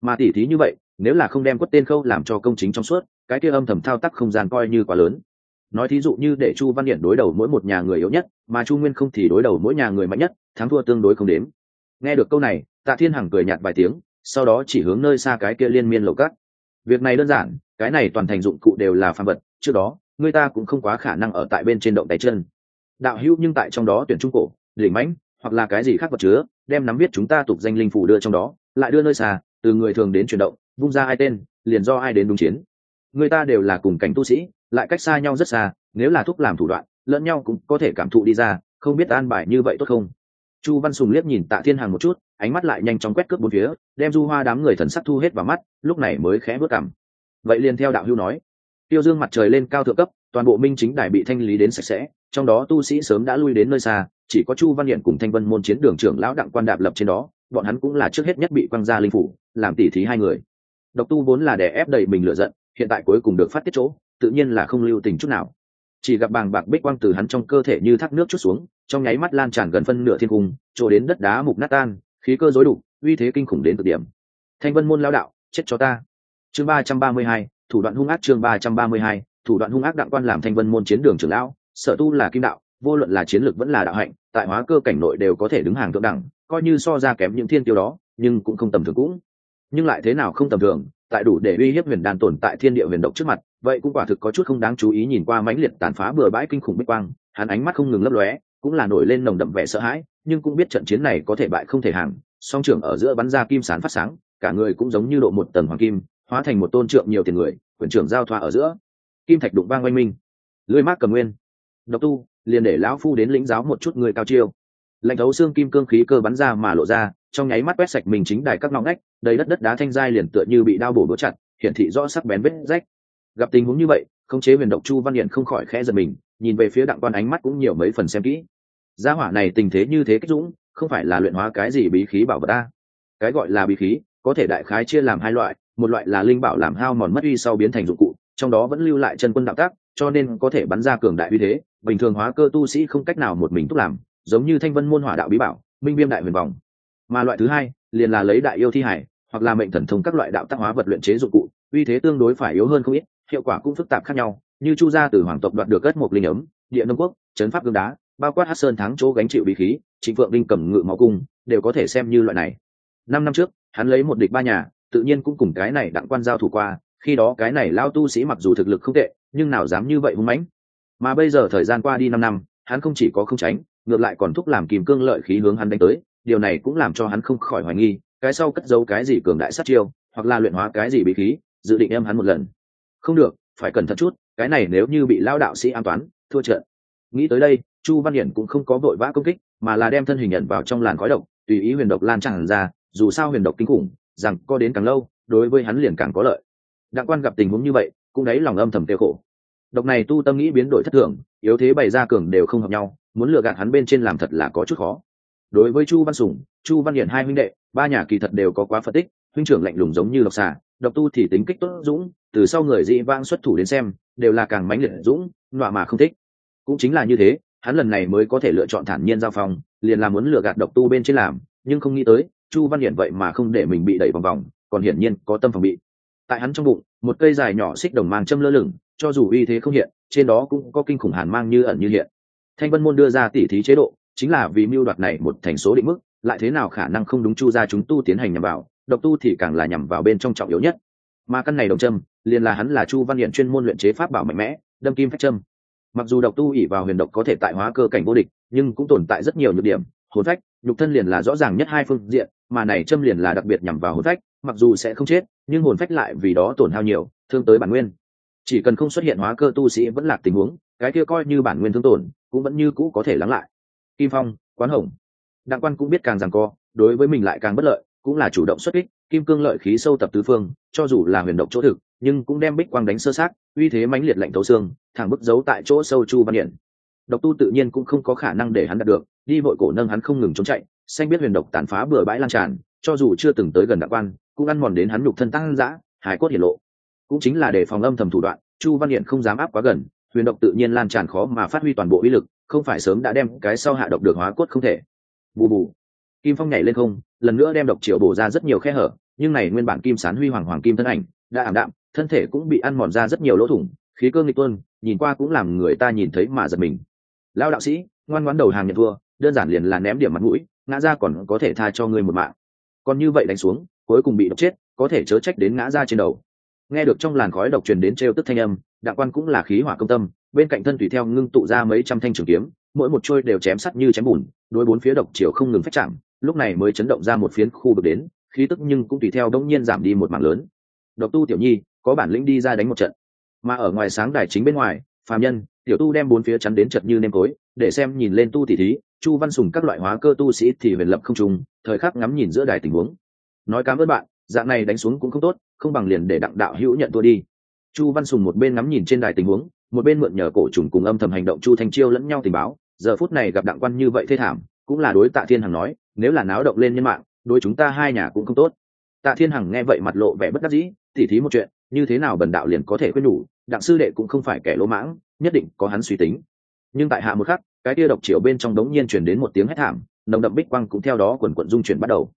Mà tỉ thí như vậy, nếu là không đem quất tên khâu làm cho công chính trong suốt, cái kia âm thầm thao tác không gian coi như quá lớn. Nói thí dụ như để chu văn điện đối đầu mỗi một nhà người yếu nhất, mà chu nguyên không thì đối đầu mỗi nhà người mạnh nhất, thắng thua tương đối không đếm nghe được câu này, tạ thiên hằng cười nhạt vài tiếng, sau đó chỉ hướng nơi xa cái kia liên miên lầu cát. Việc này đơn giản, cái này toàn thành dụng cụ đều là phàm vật, trước đó, người ta cũng không quá khả năng ở tại bên trên động tay chân. Đạo hữu nhưng tại trong đó tuyển trung cổ đỉnh mãnh, hoặc là cái gì khác vật chứa, đem nắm biết chúng ta tục danh linh phủ đưa trong đó, lại đưa nơi xa, từ người thường đến chuyển động, vung ra ai tên, liền do ai đến đúng chiến. Người ta đều là cùng cảnh tu sĩ, lại cách xa nhau rất xa, nếu là thúc làm thủ đoạn, lẫn nhau cũng có thể cảm thụ đi ra, không biết an bài như vậy tốt không? Chu văn sùng liếc nhìn tạ thiên hàng một chút, ánh mắt lại nhanh chóng quét cướp bốn phía, đem du hoa đám người thần sắc thu hết vào mắt, lúc này mới khẽ bước cảm vậy liền theo đạo hưu nói. Tiêu dương mặt trời lên cao thượng cấp, toàn bộ minh chính đài bị thanh lý đến sạch sẽ, trong đó tu sĩ sớm đã lui đến nơi xa, chỉ có chu văn Điện cùng thanh vân môn chiến đường trưởng lão đặng quan đạp lập trên đó, bọn hắn cũng là trước hết nhất bị quăng ra linh phủ, làm tỉ thí hai người. Độc tu vốn là đè ép đầy mình lựa giận, hiện tại cuối cùng được phát tiết chỗ, tự nhiên là không lưu tình chút nào chỉ gặp bàng bạc bích quang từ hắn trong cơ thể như thác nước chút xuống, trong nháy mắt lan tràn gần phân nửa thiên cung trổ đến đất đá mục nát tan, khí cơ rối đủ, uy thế kinh khủng đến cực điểm. Thanh vân môn lao đạo, chết cho ta. Chương ba trăm ba mươi hai, thủ đoạn hung ác chương ba trăm ba mươi hai, thủ đoạn hung ác đặng quan làm thanh vân môn chiến đường trưởng lão sở tu là kim đạo, vô luận là chiến lược vẫn là đạo hạnh, tại hóa cơ cảnh nội đều có thể đứng hàng thượng đẳng, coi như so ra kém những thiên tiêu đó, nhưng cũng không tầm thường cũng. Nhưng lại thế nào không tầm thường tại đủ để uy hiếp huyền đan tồn tại thiên địa huyền động trước mặt, vậy cũng quả thực có chút không đáng chú ý nhìn qua mãnh liệt tàn phá bừa bãi kinh khủng bích quang, hắn ánh mắt không ngừng lấp lóe, cũng là nổi lên nồng đậm vẻ sợ hãi, nhưng cũng biết trận chiến này có thể bại không thể hàng, song trưởng ở giữa bắn ra kim sán phát sáng, cả người cũng giống như độ một tầng hoàng kim, hóa thành một tôn trượng nhiều tiền người, quyền trưởng giao thoa ở giữa. Kim thạch đụng vang oanh minh. Lưới mát cầm nguyên. Độc tu, liền để lão phu đến lĩnh giáo một chút người cao chiêu lạnh thấu xương kim cương khí cơ bắn ra mà lộ ra, trong nháy mắt quét sạch mình chính đài các ngõ ngách, đầy đất đất đá thanh dai liền tựa như bị đao bổ đỗ chặt, hiển thị rõ sắc bén vết rách. Gặp tình huống như vậy, khống chế huyền độc chu văn điện không khỏi khẽ giật mình, nhìn về phía đặng quan ánh mắt cũng nhiều mấy phần xem kỹ. Gia hỏa này tình thế như thế kích dũng, không phải là luyện hóa cái gì bí khí bảo vật ta cái gọi là bí khí, có thể đại khái chia làm hai loại, một loại là linh bảo làm hao mòn mất uy sau biến thành dụng cụ, trong đó vẫn lưu lại chân quân đạo tác, cho nên có thể bắn ra cường đại uy thế, bình thường hóa cơ tu sĩ không cách nào một mình thúc làm giống như thanh vân môn hỏa đạo bí bảo, minh viêm đại huyền vòng. Mà loại thứ hai, liền là lấy đại yêu thi hải, hoặc là mệnh thần thông các loại đạo tác hóa vật luyện chế dụng cụ, uy thế tương đối phải yếu hơn không ít, hiệu quả cũng phức tạp khác nhau. Như chu gia từ hoàng tộc đoạt được cất một linh ấm, địa nông quốc, chấn pháp gương đá, bao quát hát sơn thắng chỗ gánh chịu bí khí, trịnh phượng đinh cầm ngự máu cung, đều có thể xem như loại này. Năm năm trước, hắn lấy một địch ba nhà, tự nhiên cũng cùng cái này đặng quan giao thủ qua, khi đó cái này lao tu sĩ mặc dù thực lực không tệ, nhưng nào dám như vậy hung mãnh. Mà bây giờ thời gian qua đi năm năm, hắn không chỉ có không tránh ngược lại còn thúc làm kìm cương lợi khí hướng hắn đánh tới, điều này cũng làm cho hắn không khỏi hoài nghi, cái sau cất giấu cái gì cường đại sát chiêu, hoặc là luyện hóa cái gì bí khí, dự định em hắn một lần. Không được, phải cẩn thận chút, cái này nếu như bị lao đạo sĩ an toán, thua trận. Nghĩ tới đây, chu văn hiển cũng không có vội vã công kích, mà là đem thân hình nhận vào trong làn khói độc, tùy ý huyền độc lan tràn ra, dù sao huyền độc kinh khủng, rằng co đến càng lâu, đối với hắn liền càng có lợi. Đặng quan gặp tình huống như vậy, cũng đấy lòng âm thầm tiêu khổ. Độc này tu tâm nghĩ biến đổi thất thường, yếu thế bày ra cường đều không hợp nhau muốn lừa gạt hắn bên trên làm thật là có chút khó. Đối với chu văn sùng, chu văn hiển hai huynh đệ, ba nhà kỳ thật đều có quá phân tích, huynh trưởng lạnh lùng giống như độc xà, độc tu thì tính kích tốt dũng, từ sau người dị vang xuất thủ đến xem, đều là càng mãnh liệt dũng, nọa mà không thích. Cũng chính là như thế, hắn lần này mới có thể lựa chọn thản nhiên giao phòng, liền là muốn lừa gạt độc tu bên trên làm, nhưng không nghĩ tới, chu văn hiển vậy mà không để mình bị đẩy vòng vòng, còn hiển nhiên có tâm phòng bị. Tại hắn trong bụng, một cây dài nhỏ xích đồng mang châm lơ lửng, cho dù uy thế không hiện, trên đó cũng có kinh khủng hàn mang như ẩn như hiện thanh vân môn đưa ra tỉ thí chế độ, chính là vì mưu đoạt này một thành số định mức, lại thế nào khả năng không đúng chu ra chúng tu tiến hành nhằm vào, độc tu thì càng là nhằm vào bên trong trọng yếu nhất. Mà căn này đồng châm, liền là hắn là chu văn hiện chuyên môn luyện chế pháp bảo mạnh mẽ, đâm kim phách châm. Mặc dù độc tu ỉ vào huyền độc có thể tại hóa cơ cảnh vô địch, nhưng cũng tồn tại rất nhiều nhược điểm, hồn phách, nhục thân liền là rõ ràng nhất hai phương diện, mà này châm liền là đặc biệt nhằm vào hồn phách, mặc dù sẽ không chết, nhưng hồn phách lại vì đó tổn hao nhiều, thương tới bản nguyên chỉ cần không xuất hiện hóa cơ tu sĩ vẫn lạc tình huống, cái kia coi như bản nguyên thương tổn, cũng vẫn như cũ có thể lắng lại. Kim phong, quán hồng. Đặng quan cũng biết càng rằng co, đối với mình lại càng bất lợi, cũng là chủ động xuất kích, kim cương lợi khí sâu tập tứ phương, cho dù là huyền động chỗ thực, nhưng cũng đem bích quang đánh sơ sát, uy thế mãnh liệt lạnh thấu xương, thẳng bức giấu tại chỗ sâu chu văn hiển độc tu tự nhiên cũng không có khả năng để hắn đạt được, đi vội cổ nâng hắn không ngừng trốn chạy, xanh biết huyền độc tàn phá bừa bãi lan tràn, cho dù chưa từng tới gần đặng quan, cũng ăn mòn đến hắn nhục thân tăng dã hải cốt hiển lộ cũng chính là để phòng âm thầm thủ đoạn, chu văn hiện không dám áp quá gần, huyền độc tự nhiên lan tràn khó mà phát huy toàn bộ uy lực, không phải sớm đã đem cái sau hạ độc được hóa cốt không thể. Bù bù. Kim phong nhảy lên không, lần nữa đem độc triệu bổ ra rất nhiều khe hở, nhưng này nguyên bản kim sán huy hoàng hoàng kim thân ảnh, đã ảm đạm, thân thể cũng bị ăn mòn ra rất nhiều lỗ thủng, khí cơ nghịch tuân, nhìn qua cũng làm người ta nhìn thấy mà giật mình. Lao đạo sĩ, ngoan ngoãn đầu hàng nhận thua, đơn giản liền là ném điểm mặt mũi, ngã ra còn có thể tha cho ngươi một mạng. Còn như vậy đánh xuống, cuối cùng bị độc chết, có thể chớ trách đến ngã ra trên đầu nghe được trong làn khói độc truyền đến trêu tức thanh âm, đặng quan cũng là khí hỏa công tâm, bên cạnh thân tùy theo ngưng tụ ra mấy trăm thanh trường kiếm, mỗi một trôi đều chém sắt như chém bùn đôi bốn phía độc chiều không ngừng phát chạm, lúc này mới chấn động ra một phiến khu vực đến, khí tức nhưng cũng tùy theo đông nhiên giảm đi một mảng lớn. Độc tu tiểu nhi, có bản lĩnh đi ra đánh một trận. Mà ở ngoài sáng đài chính bên ngoài, phàm nhân, tiểu tu đem bốn phía chắn đến chật như nêm cối, để xem nhìn lên tu tỷ thí, chu văn sùng các loại hóa cơ tu sĩ thì huyền lập không trùng thời khắc ngắm nhìn giữa đài tình huống. Nói cảm ơn bạn, dạng này đánh xuống cũng không tốt không bằng liền để đặng đạo hữu nhận thua đi. Chu văn sùng một bên ngắm nhìn trên đài tình huống, một bên mượn nhờ cổ trùng cùng âm thầm hành động chu thanh chiêu lẫn nhau tình báo, giờ phút này gặp đặng quan như vậy thê thảm, cũng là đối tạ thiên hằng nói, nếu là náo động lên nhân mạng, đối chúng ta hai nhà cũng không tốt. Tạ thiên hằng nghe vậy mặt lộ vẻ bất đắc dĩ, tỉ thí một chuyện, như thế nào bần đạo liền có thể quyết nhủ, đặng sư đệ cũng không phải kẻ lỗ mãng, nhất định có hắn suy tính. Nhưng tại hạ một khắc, cái tia độc chiều bên trong đống nhiên chuyển đến một tiếng hét thảm, nồng đậm bích quang cũng theo đó quần quận dung chuyển bắt đầu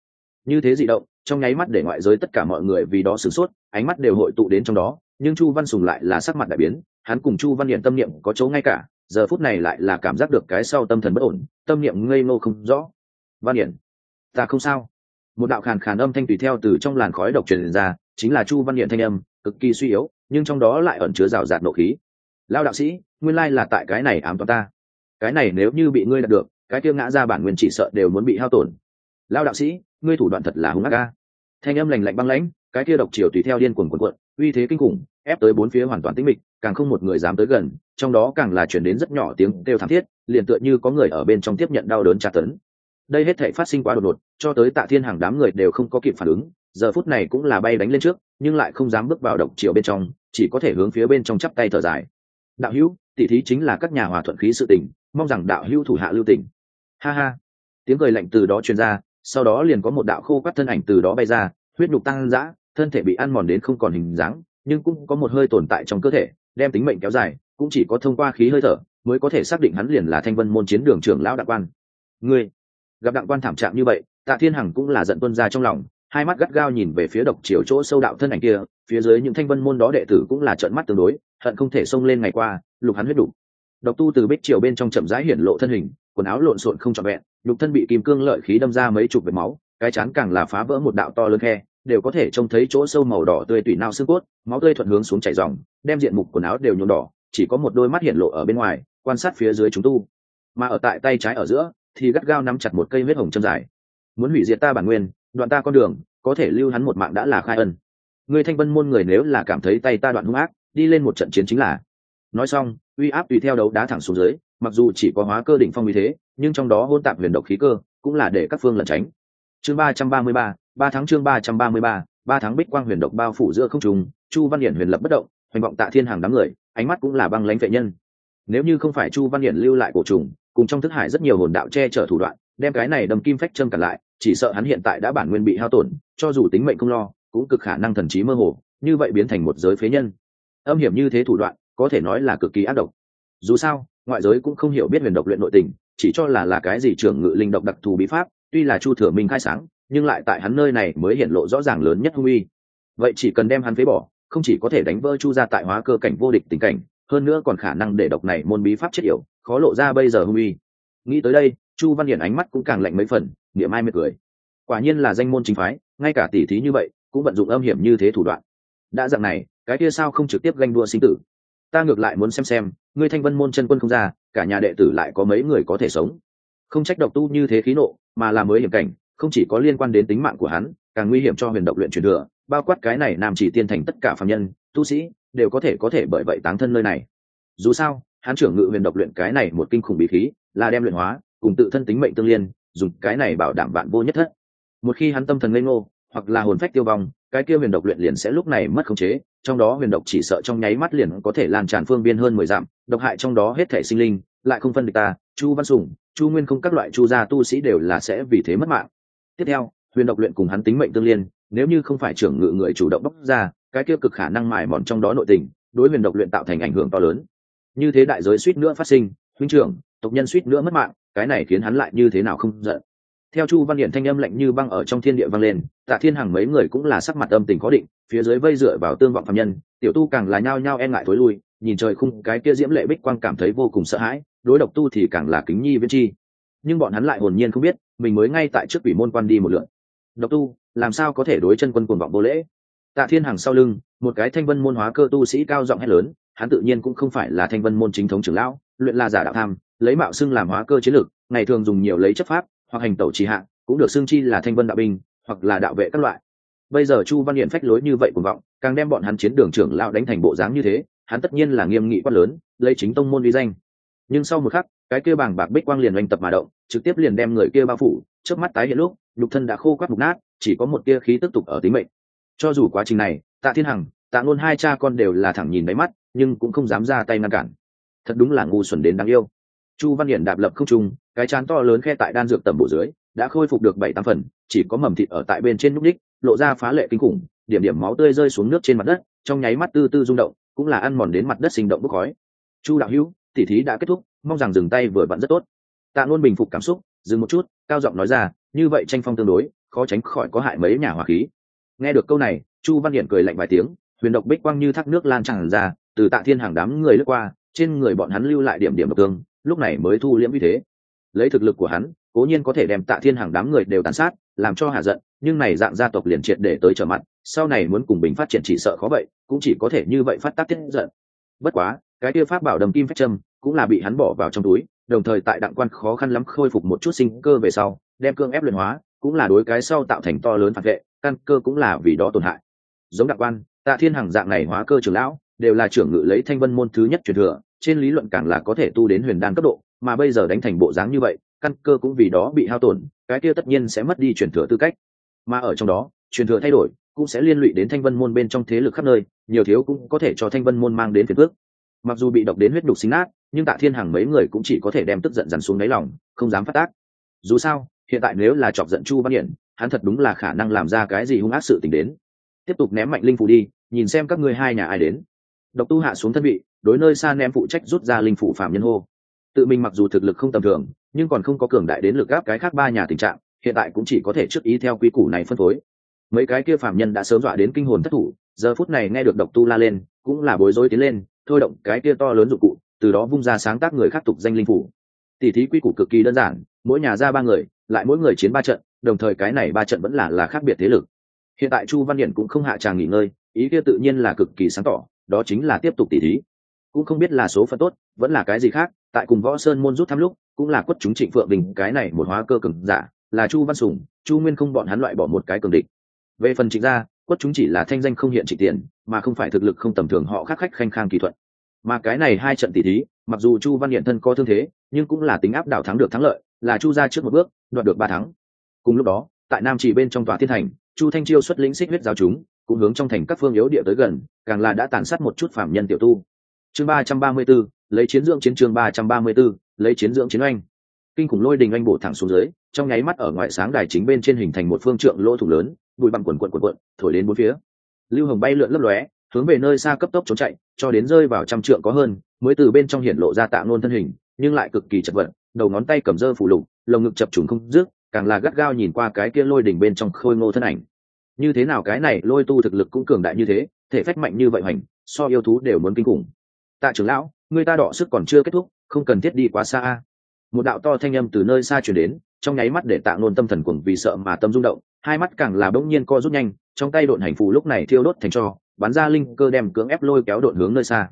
như thế dị động, trong nháy mắt để ngoại giới tất cả mọi người vì đó sửng sốt, ánh mắt đều hội tụ đến trong đó, nhưng chu văn sùng lại là sắc mặt đại biến, hắn cùng chu văn điện tâm niệm có chỗ ngay cả, giờ phút này lại là cảm giác được cái sau tâm thần bất ổn, tâm niệm ngây ngô không rõ. Văn điện ta không sao. Một đạo khàn khàn âm thanh tùy theo từ trong làn khói độc truyền ra, chính là chu văn điện thanh âm, cực kỳ suy yếu, nhưng trong đó lại ẩn chứa rào rạt nộ khí. Lao đạo sĩ, nguyên lai là tại cái này ám toán ta. Cái này nếu như bị ngươi đạt được, cái kia ngã ra bản nguyên chỉ sợ đều muốn bị hao tổn. Lao đạo sĩ ngươi thủ đoạn thật là hung ác ca thanh âm lành lạnh băng lãnh, cái kia độc chiều tùy theo điên cuồng cuộn cuộn, uy thế kinh khủng, ép tới bốn phía hoàn toàn tĩnh mịch, càng không một người dám tới gần, trong đó càng là chuyển đến rất nhỏ tiếng kêu thảm thiết, liền tựa như có người ở bên trong tiếp nhận đau đớn tra tấn. Đây hết thể phát sinh quá đột ngột, cho tới tạ thiên hàng đám người đều không có kịp phản ứng, giờ phút này cũng là bay đánh lên trước, nhưng lại không dám bước vào độc chiều bên trong, chỉ có thể hướng phía bên trong chắp tay thở dài. Đạo hữu tỷ thí chính là các nhà hòa thuận khí sự tình, mong rằng đạo hữu thủ hạ lưu tình. Ha ha. Tiếng cười lạnh từ đó truyền ra sau đó liền có một đạo khô quắt thân ảnh từ đó bay ra, huyết nhục tăng dã, thân thể bị ăn mòn đến không còn hình dáng, nhưng cũng có một hơi tồn tại trong cơ thể, đem tính mệnh kéo dài, cũng chỉ có thông qua khí hơi thở mới có thể xác định hắn liền là thanh vân môn chiến đường trưởng lão đặng quan. Ngươi, gặp đặng quan thảm trạng như vậy, tạ thiên hằng cũng là giận tuân ra trong lòng, hai mắt gắt gao nhìn về phía độc chiều chỗ sâu đạo thân ảnh kia, phía dưới những thanh vân môn đó đệ tử cũng là trợn mắt tương đối, hận không thể xông lên ngày qua, lục hắn huyết đủ độc tu từ bích triều bên trong chậm rãi hiển lộ thân hình quần áo lộn xộn không trọn vẹn, nhục thân bị kim cương lợi khí đâm ra mấy chục vệt máu, cái chán càng là phá vỡ một đạo to lớn khe, đều có thể trông thấy chỗ sâu màu đỏ tươi tủy nao xương cốt, máu tươi thuận hướng xuống chảy dòng, đem diện mục quần áo đều nhuộm đỏ, chỉ có một đôi mắt hiện lộ ở bên ngoài, quan sát phía dưới chúng tu. Mà ở tại tay trái ở giữa, thì gắt gao nắm chặt một cây huyết hồng châm dài. Muốn hủy diệt ta bản nguyên, đoạn ta con đường, có thể lưu hắn một mạng đã là khai ân. Người thanh vân môn người nếu là cảm thấy tay ta đoạn hung ác, đi lên một trận chiến chính là. Nói xong, uy áp tùy theo đấu đá thẳng xuống dưới mặc dù chỉ có hóa cơ đỉnh phong như thế, nhưng trong đó hôn tạp huyền độc khí cơ cũng là để các phương lẩn tránh. Chương ba trăm ba mươi ba ba tháng chương ba trăm ba mươi ba ba tháng bích quang huyền độc bao phủ giữa không trùng chu văn hiển huyền lập bất động, hoành vọng tạ thiên hàng đám người, ánh mắt cũng là băng lãnh vệ nhân. Nếu như không phải chu văn hiển lưu lại cổ trùng, cùng trong thức hải rất nhiều hồn đạo che chở thủ đoạn, đem cái này đâm kim phách châm cản lại, chỉ sợ hắn hiện tại đã bản nguyên bị hao tổn, cho dù tính mệnh không lo, cũng cực khả năng thần trí mơ hồ, như vậy biến thành một giới phế nhân. Âm hiểm như thế thủ đoạn, có thể nói là cực kỳ ác độc. Dù sao ngoại giới cũng không hiểu biết huyền độc luyện nội tình, chỉ cho là là cái gì trưởng ngự linh độc đặc thù bí pháp, tuy là chu thừa minh khai sáng, nhưng lại tại hắn nơi này mới hiện lộ rõ ràng lớn nhất hung uy. Vậy chỉ cần đem hắn phế bỏ, không chỉ có thể đánh vỡ chu ra tại hóa cơ cảnh vô địch tình cảnh, hơn nữa còn khả năng để độc này môn bí pháp chết yểu, khó lộ ra bây giờ hung uy. Nghĩ tới đây, chu văn hiển ánh mắt cũng càng lạnh mấy phần, niệm ai mệt cười. Quả nhiên là danh môn chính phái, ngay cả tỷ thí như vậy, cũng vận dụng âm hiểm như thế thủ đoạn. Đã dạng này, cái kia sao không trực tiếp ganh đua sinh tử? Ta ngược lại muốn xem xem ngươi thanh vân môn chân quân không ra, cả nhà đệ tử lại có mấy người có thể sống. Không trách độc tu như thế khí nộ, mà là mới hiểm cảnh, không chỉ có liên quan đến tính mạng của hắn, càng nguy hiểm cho huyền độc luyện truyền thừa, bao quát cái này nam chỉ tiên thành tất cả phạm nhân, tu sĩ, đều có thể có thể bởi vậy táng thân nơi này. Dù sao, hắn trưởng ngự huyền độc luyện cái này một kinh khủng bí khí, là đem luyện hóa, cùng tự thân tính mệnh tương liên, dùng cái này bảo đảm bạn vô nhất thất. Một khi hắn tâm thần ngây ngô hoặc là hồn phách tiêu vong, cái kia huyền độc luyện liền sẽ lúc này mất khống chế, trong đó huyền độc chỉ sợ trong nháy mắt liền có thể lan tràn phương biên hơn mười dặm, độc hại trong đó hết thể sinh linh, lại không phân địch ta, chu văn sủng, chu nguyên không các loại chu gia tu sĩ đều là sẽ vì thế mất mạng. Tiếp theo, huyền độc luyện cùng hắn tính mệnh tương liên, nếu như không phải trưởng ngự người chủ động bóc ra, cái kia cực khả năng mài mòn trong đó nội tình, đối huyền độc luyện tạo thành ảnh hưởng to lớn. Như thế đại giới suýt nữa phát sinh, huynh trưởng, tộc nhân suýt nữa mất mạng, cái này khiến hắn lại như thế nào không giận theo chu văn Điện thanh âm lạnh như băng ở trong thiên địa vang lên, tạ thiên hằng mấy người cũng là sắc mặt âm tình có định, phía dưới vây dựa vào tương vọng phạm nhân, tiểu tu càng là nhao nhao e ngại thối lui, nhìn trời khung cái kia diễm lệ bích quang cảm thấy vô cùng sợ hãi, đối độc tu thì càng là kính nhi viên chi. Nhưng bọn hắn lại hồn nhiên không biết, mình mới ngay tại trước ủy môn quan đi một lượn độc tu, làm sao có thể đối chân quân cuồng vọng vô lễ? Tạ thiên hằng sau lưng, một cái thanh vân môn hóa cơ tu sĩ cao giọng hét lớn, hắn tự nhiên cũng không phải là thanh vân môn chính thống trưởng lão, luyện là giả đạo tham, lấy mạo xưng làm hóa cơ chiến lược, ngày thường dùng nhiều lấy chấp pháp hoặc hành tẩu trì hạ, cũng được xương chi là thanh vân đạo binh, hoặc là đạo vệ các loại. Bây giờ chu văn hiển phách lối như vậy cuồng vọng, càng đem bọn hắn chiến đường trưởng lão đánh thành bộ dáng như thế, hắn tất nhiên là nghiêm nghị quát lớn, lấy chính tông môn vi danh. Nhưng sau một khắc, cái kia bảng bạc bích quang liền oanh tập mà động, trực tiếp liền đem người kia bao phủ, trước mắt tái hiện lúc, nhục thân đã khô quát mục nát, chỉ có một tia khí tiếp tục ở tính mệnh. Cho dù quá trình này, tạ thiên hằng, tạ ngôn hai cha con đều là thẳng nhìn đáy mắt, nhưng cũng không dám ra tay ngăn cản. Thật đúng là ngu xuẩn đến đáng yêu chu văn hiển đạp lập không trung, cái chán to lớn khe tại đan dược tầm bộ dưới, đã khôi phục được bảy tám phần, chỉ có mầm thịt ở tại bên trên núc đích, lộ ra phá lệ kinh khủng, điểm điểm máu tươi rơi xuống nước trên mặt đất, trong nháy mắt tư tư rung động, cũng là ăn mòn đến mặt đất sinh động bốc khói. Chu đạo hữu, tỉ thí đã kết thúc, mong rằng dừng tay vừa vặn rất tốt. Tạ luôn bình phục cảm xúc, dừng một chút, cao giọng nói ra, như vậy tranh phong tương đối, khó tránh khỏi có hại mấy nhà hỏa khí. Nghe được câu này, chu văn hiển cười lạnh vài tiếng, huyền độc bích quang như thác nước lan tràn ra, từ tạ thiên hàng đám người lướt qua, trên người bọn hắn lưu lại điểm điểm độc tương lúc này mới thu liễm như thế. Lấy thực lực của hắn, cố nhiên có thể đem tạ thiên hàng đám người đều tàn sát, làm cho hạ giận, nhưng này dạng gia tộc liền triệt để tới trở mặt, sau này muốn cùng bình phát triển chỉ sợ khó vậy, cũng chỉ có thể như vậy phát tác tiết giận. Bất quá, cái kia pháp bảo đầm kim phách châm cũng là bị hắn bỏ vào trong túi, đồng thời tại đặng quan khó khăn lắm khôi phục một chút sinh cơ về sau, đem cương ép luyện hóa, cũng là đối cái sau tạo thành to lớn phản vệ, căn cơ cũng là vì đó tổn hại. Giống đặng quan, tạ thiên hàng dạng này hóa cơ trường lão đều là trưởng ngự lấy thanh vân môn thứ nhất truyền thừa, trên lý luận càng là có thể tu đến huyền đan cấp độ, mà bây giờ đánh thành bộ dáng như vậy, căn cơ cũng vì đó bị hao tổn, cái kia tất nhiên sẽ mất đi truyền thừa tư cách. Mà ở trong đó, truyền thừa thay đổi cũng sẽ liên lụy đến thanh vân môn bên trong thế lực khắp nơi, nhiều thiếu cũng có thể cho thanh vân môn mang đến phiền phước mặc dù bị độc đến huyết đục xính nát, nhưng tạ thiên hàng mấy người cũng chỉ có thể đem tức giận dằn xuống đáy lòng, không dám phát tác. Dù sao, hiện tại nếu là chọc giận chu văn hiển, hắn thật đúng là khả năng làm ra cái gì hung ác sự t ì n h đến. Tiếp tục ném mạnh linh phủ đi, nhìn xem các ngươi hai nhà ai đến độc tu hạ xuống thân vị, đối nơi xa ném phụ trách rút ra linh phủ phạm nhân hô. Tự mình mặc dù thực lực không tầm thường, nhưng còn không có cường đại đến lực gáp cái khác ba nhà tình trạng, hiện tại cũng chỉ có thể trước ý theo quy củ này phân phối. Mấy cái kia phạm nhân đã sớm dọa đến kinh hồn thất thủ, giờ phút này nghe được độc tu la lên, cũng là bối rối tiến lên, thôi động cái kia to lớn dụng cụ, từ đó vung ra sáng tác người khắc tục danh linh phủ tỷ thí quy củ cực kỳ đơn giản, mỗi nhà ra ba người, lại mỗi người chiến ba trận, đồng thời cái này ba trận vẫn là là khác biệt thế lực. Hiện tại chu văn điển cũng không hạ tràng nghỉ ngơi, ý kia tự nhiên là cực kỳ sáng tỏ đó chính là tiếp tục tỉ thí. Cũng không biết là số phận tốt, vẫn là cái gì khác, tại cùng võ sơn môn rút thăm lúc, cũng là quất chúng trịnh phượng bình cái này một hóa cơ cường giả, là chu văn sùng, chu nguyên không bọn hắn loại bỏ một cái cường địch. Về phần trịnh gia, quất chúng chỉ là thanh danh không hiện trị tiền, mà không phải thực lực không tầm thường họ khắc khách khanh khang kỳ thuận. Mà cái này hai trận tỷ thí, mặc dù chu văn hiện thân có thương thế, nhưng cũng là tính áp đảo thắng được thắng lợi, là chu ra trước một bước, đoạt được ba thắng. Cùng lúc đó, tại nam chỉ bên trong tòa thiên thành, chu thanh chiêu xuất lĩnh xích huyết giáo chúng cũng hướng trong thành các phương yếu địa tới gần, càng là đã tàn sát một chút phạm nhân tiểu tu. Chương ba trăm ba mươi b ố lấy chiến dưỡng chiến trường ba trăm ba mươi b ố lấy chiến dưỡng chiến oanh. Kinh khủng lôi đình oanh bổ thẳng xuống dưới, trong nháy mắt ở ngoại sáng đài chính bên trên hình thành một phương trượng lỗ thủ lớn, bụi bặm quần quận quần quận thổi đến bốn phía. Lưu hồng bay lượn lấp lóe, hướng về nơi xa cấp tốc trốn chạy, cho đến rơi vào trăm trượng có hơn, mới từ bên trong hiện lộ ra tạ nôn thân hình, nhưng lại cực kỳ chật vật, đầu ngón tay cầm dơ phủ lục, lồng ngực chập trùng không rước càng là gắt gao nhìn qua cái kia lôi đỉnh bên trong khôi ngô thân ảnh như thế nào cái này lôi tu thực lực cũng cường đại như thế, thể phách mạnh như vậy hoành, so yêu thú đều muốn kinh khủng. Tạ trưởng lão, người ta đọ sức còn chưa kết thúc, không cần thiết đi quá xa một đạo to thanh âm từ nơi xa chuyển đến, trong nháy mắt để tạ nôn tâm thần cuồng vì sợ mà tâm rung động, hai mắt càng là bỗng nhiên co rút nhanh, trong tay độn hành phù lúc này thiêu đốt thành cho, bắn ra linh cơ đem cưỡng ép lôi kéo độn hướng nơi xa.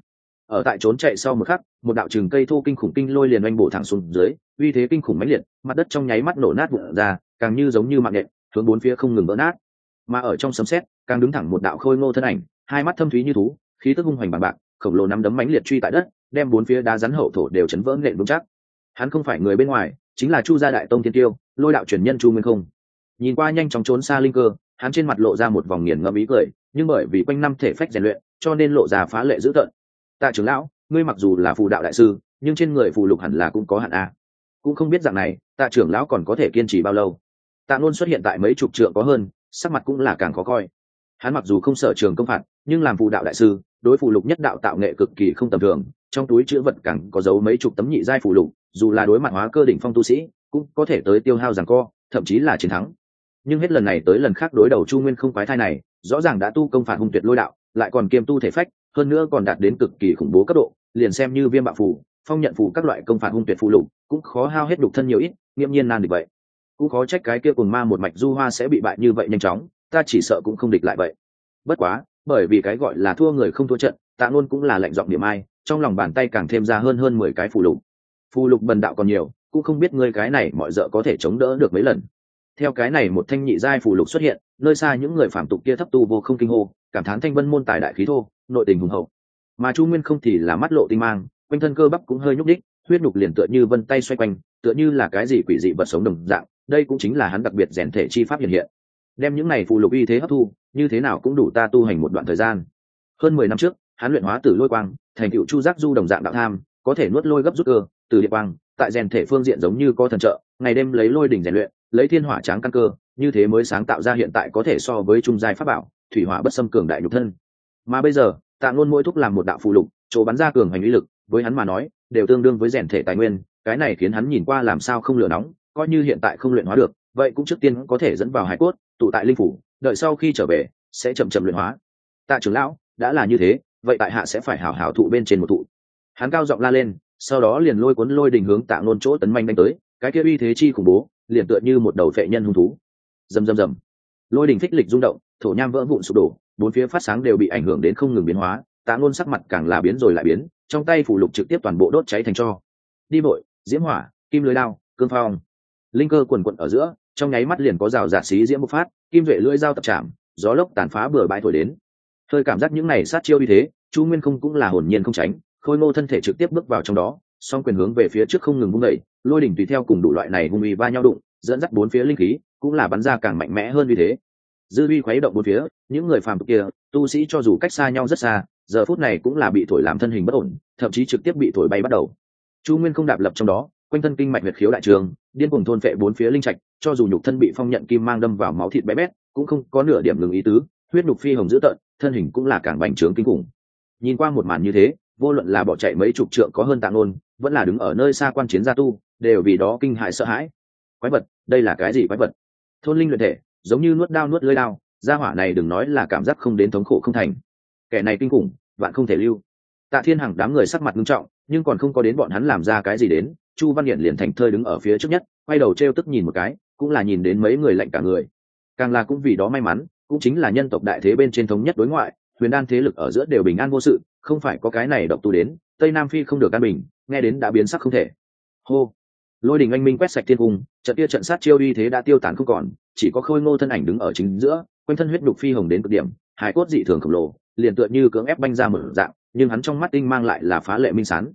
Ở tại trốn chạy sau một khắc, một đạo trường cây thô kinh khủng kinh lôi liền oanh bổ thẳng xuống dưới, uy thế kinh khủng mãnh liệt, mặt đất trong nháy mắt nổ nát vụn ra, càng như giống như mạng nhện, hướng bốn phía không ngừng vỡ nát mà ở trong sấm sét, càng đứng thẳng một đạo khôi ngô thân ảnh, hai mắt thâm thúy như thú, khí tức hung hoành bằng bạc, khổng lồ nắm đấm mánh liệt truy tại đất, đem bốn phía đá rắn hậu thổ đều chấn vỡ nện vững chắc. Hắn không phải người bên ngoài, chính là chu gia đại tông thiên tiêu, lôi đạo truyền nhân chu nguyên không. Nhìn qua nhanh chóng trốn xa linh cơ, hắn trên mặt lộ ra một vòng nghiền ngẫm ý cười, nhưng bởi vì quanh năm thể phách rèn luyện, cho nên lộ ra phá lệ dữ tợn. Tạ trưởng lão, ngươi mặc dù là phù đạo đại sư, nhưng trên người phù lục hẳn là cũng có hạn a. Cũng không biết dạng này tạ trưởng lão còn có thể kiên trì bao lâu. Tạ luôn xuất hiện tại mấy chục trượng có hơn sắc mặt cũng là càng khó coi. Hắn mặc dù không sở trường công phạt, nhưng làm phù đạo đại sư, đối phù lục nhất đạo tạo nghệ cực kỳ không tầm thường, trong túi chữ vật càng có dấu mấy chục tấm nhị giai phù lục, dù là đối mặt hóa cơ đỉnh phong tu sĩ, cũng có thể tới tiêu hao rằng co, thậm chí là chiến thắng. Nhưng hết lần này tới lần khác đối đầu chu nguyên không quái thai này, rõ ràng đã tu công phạt hung tuyệt lôi đạo, lại còn kiêm tu thể phách, hơn nữa còn đạt đến cực kỳ khủng bố cấp độ, liền xem như viêm bạo phù, phong nhận phù các loại công phạt hung tuyệt phù lục, cũng khó hao hết đục thân nhiều ít nghiêm nhiên nan được vậy cũng khó trách cái kia cùng ma một mạch du hoa sẽ bị bại như vậy nhanh chóng, ta chỉ sợ cũng không địch lại vậy. Bất quá, bởi vì cái gọi là thua người không thua trận, tạ luôn cũng là lệnh giọng điểm ai, trong lòng bàn tay càng thêm ra hơn hơn mười cái phù lục. Phù lục bần đạo còn nhiều, cũng không biết ngươi cái này mọi d có thể chống đỡ được mấy lần. Theo cái này một thanh nhị giai phù lục xuất hiện, nơi xa những người phạm tục kia thấp tu vô không kinh hô, cảm thán thanh vân môn tài đại khí thô, nội tình hùng hậu. Mà chu nguyên không thì là mắt lộ tinh mang, quanh thân cơ bắp cũng hơi nhúc đích huyết nhục liền tựa như vân tay xoay quanh, tựa như là cái gì quỷ dị vật sống đồng dạng đây cũng chính là hắn đặc biệt rèn thể chi pháp hiện hiện. Đem những này phụ lục y thế hấp thu, như thế nào cũng đủ ta tu hành một đoạn thời gian. Hơn mười năm trước, hắn luyện hóa tử lôi quang, thành cựu chu giác du đồng dạng đạo tham, có thể nuốt lôi gấp rút cơ, từ địa quang, tại rèn thể phương diện giống như có thần trợ, ngày đêm lấy lôi đỉnh rèn luyện, lấy thiên hỏa tráng căn cơ, như thế mới sáng tạo ra hiện tại có thể so với trung giai pháp bảo, thủy hỏa bất xâm cường đại nhục thân. Mà bây giờ, tạ ngôn mỗi thúc làm một đạo phụ lục, chỗ bắn ra cường hành lý lực, với hắn mà nói, đều tương đương với rèn thể tài nguyên, cái này khiến hắn nhìn qua làm sao không lửa nóng coi như hiện tại không luyện hóa được vậy cũng trước tiên có thể dẫn vào hải cốt tụ tại linh phủ đợi sau khi trở về sẽ chậm chậm luyện hóa. Tạ trưởng lão đã là như thế vậy tại hạ sẽ phải hảo hảo thụ bên trên một thụ. Hắn cao giọng la lên sau đó liền lôi cuốn lôi đình hướng tạ ngôn chỗ tấn manh đánh tới cái kia uy thế chi khủng bố liền tựa như một đầu phệ nhân hung thú. Rầm rầm rầm. Lôi đình phích lịch rung động thổ nham vỡ vụn sụp đổ bốn phía phát sáng đều bị ảnh hưởng đến không ngừng biến hóa tạ ngôn sắc mặt càng là biến rồi lại biến trong tay phủ lục trực tiếp toàn bộ đốt cháy thành cho. Đi bội, diễm hỏa kim lưới lao cương phong linh cơ quần quận ở giữa, trong nháy mắt liền có rào giả xí diễm bộc phát, kim vệ lưỡi dao tập chạm, gió lốc tàn phá bừa bãi thổi đến. Hơi cảm giác những này sát chiêu như thế, chu nguyên không cũng là hồn nhiên không tránh, khôi ngô thân thể trực tiếp bước vào trong đó, song quyền hướng về phía trước không ngừng vung đẩy lôi đỉnh tùy theo cùng đủ loại này hung uy va nhau đụng, dẫn dắt bốn phía linh khí, cũng là bắn ra càng mạnh mẽ hơn như thế. Dư uy khuấy động bốn phía, những người phàm tục kia, tu sĩ cho dù cách xa nhau rất xa, giờ phút này cũng là bị thổi làm thân hình bất ổn, thậm chí trực tiếp bị thổi bay bắt đầu. Chu nguyên không đạp lập trong đó quanh thân kinh mạch huyệt khiếu đại trường, điên cùng thôn phệ bốn phía linh trạch, cho dù nhục thân bị phong nhận kim mang đâm vào máu thịt bé bét, cũng không có nửa điểm ngừng ý tứ, huyết nhục phi hồng dữ tợn, thân hình cũng là càng bành trướng kinh khủng. Nhìn qua một màn như thế, vô luận là bỏ chạy mấy chục trượng có hơn tạ ngôn, vẫn là đứng ở nơi xa quan chiến gia tu, đều vì đó kinh hại sợ hãi. Quái vật, đây là cái gì quái vật? Thôn linh luyện thể, giống như nuốt đao nuốt lưỡi đao, gia hỏa này đừng nói là cảm giác không đến thống khổ không thành. Kẻ này kinh khủng, vạn không thể lưu. Tạ thiên hằng đám người sắc mặt nghiêm trọng, nhưng còn không có đến bọn hắn làm ra cái gì đến chu văn hiển liền thành thơi đứng ở phía trước nhất, quay đầu t r e o tức nhìn một cái, cũng là nhìn đến mấy người lạnh cả người. Càng là cũng vì đó may mắn, cũng chính là nhân tộc đại thế bên trên thống nhất đối ngoại, huyền đan thế lực ở giữa đều bình an vô sự, không phải có cái này độc tu đến, tây nam phi không được an bình, nghe đến đã biến sắc không thể. Hô. Lôi đình anh minh quét sạch thiên cung, trận tia trận sát chiêu uy thế đã tiêu tán không còn, chỉ có khôi ngô thân ảnh đứng ở chính giữa, quanh thân huyết đục phi hồng đến cực điểm, hải cốt dị thường khổng lồ, liền tựa như cưỡng ép banh ra mở dạng, nhưng hắn trong mắt tinh mang lại là phá lệ minh sán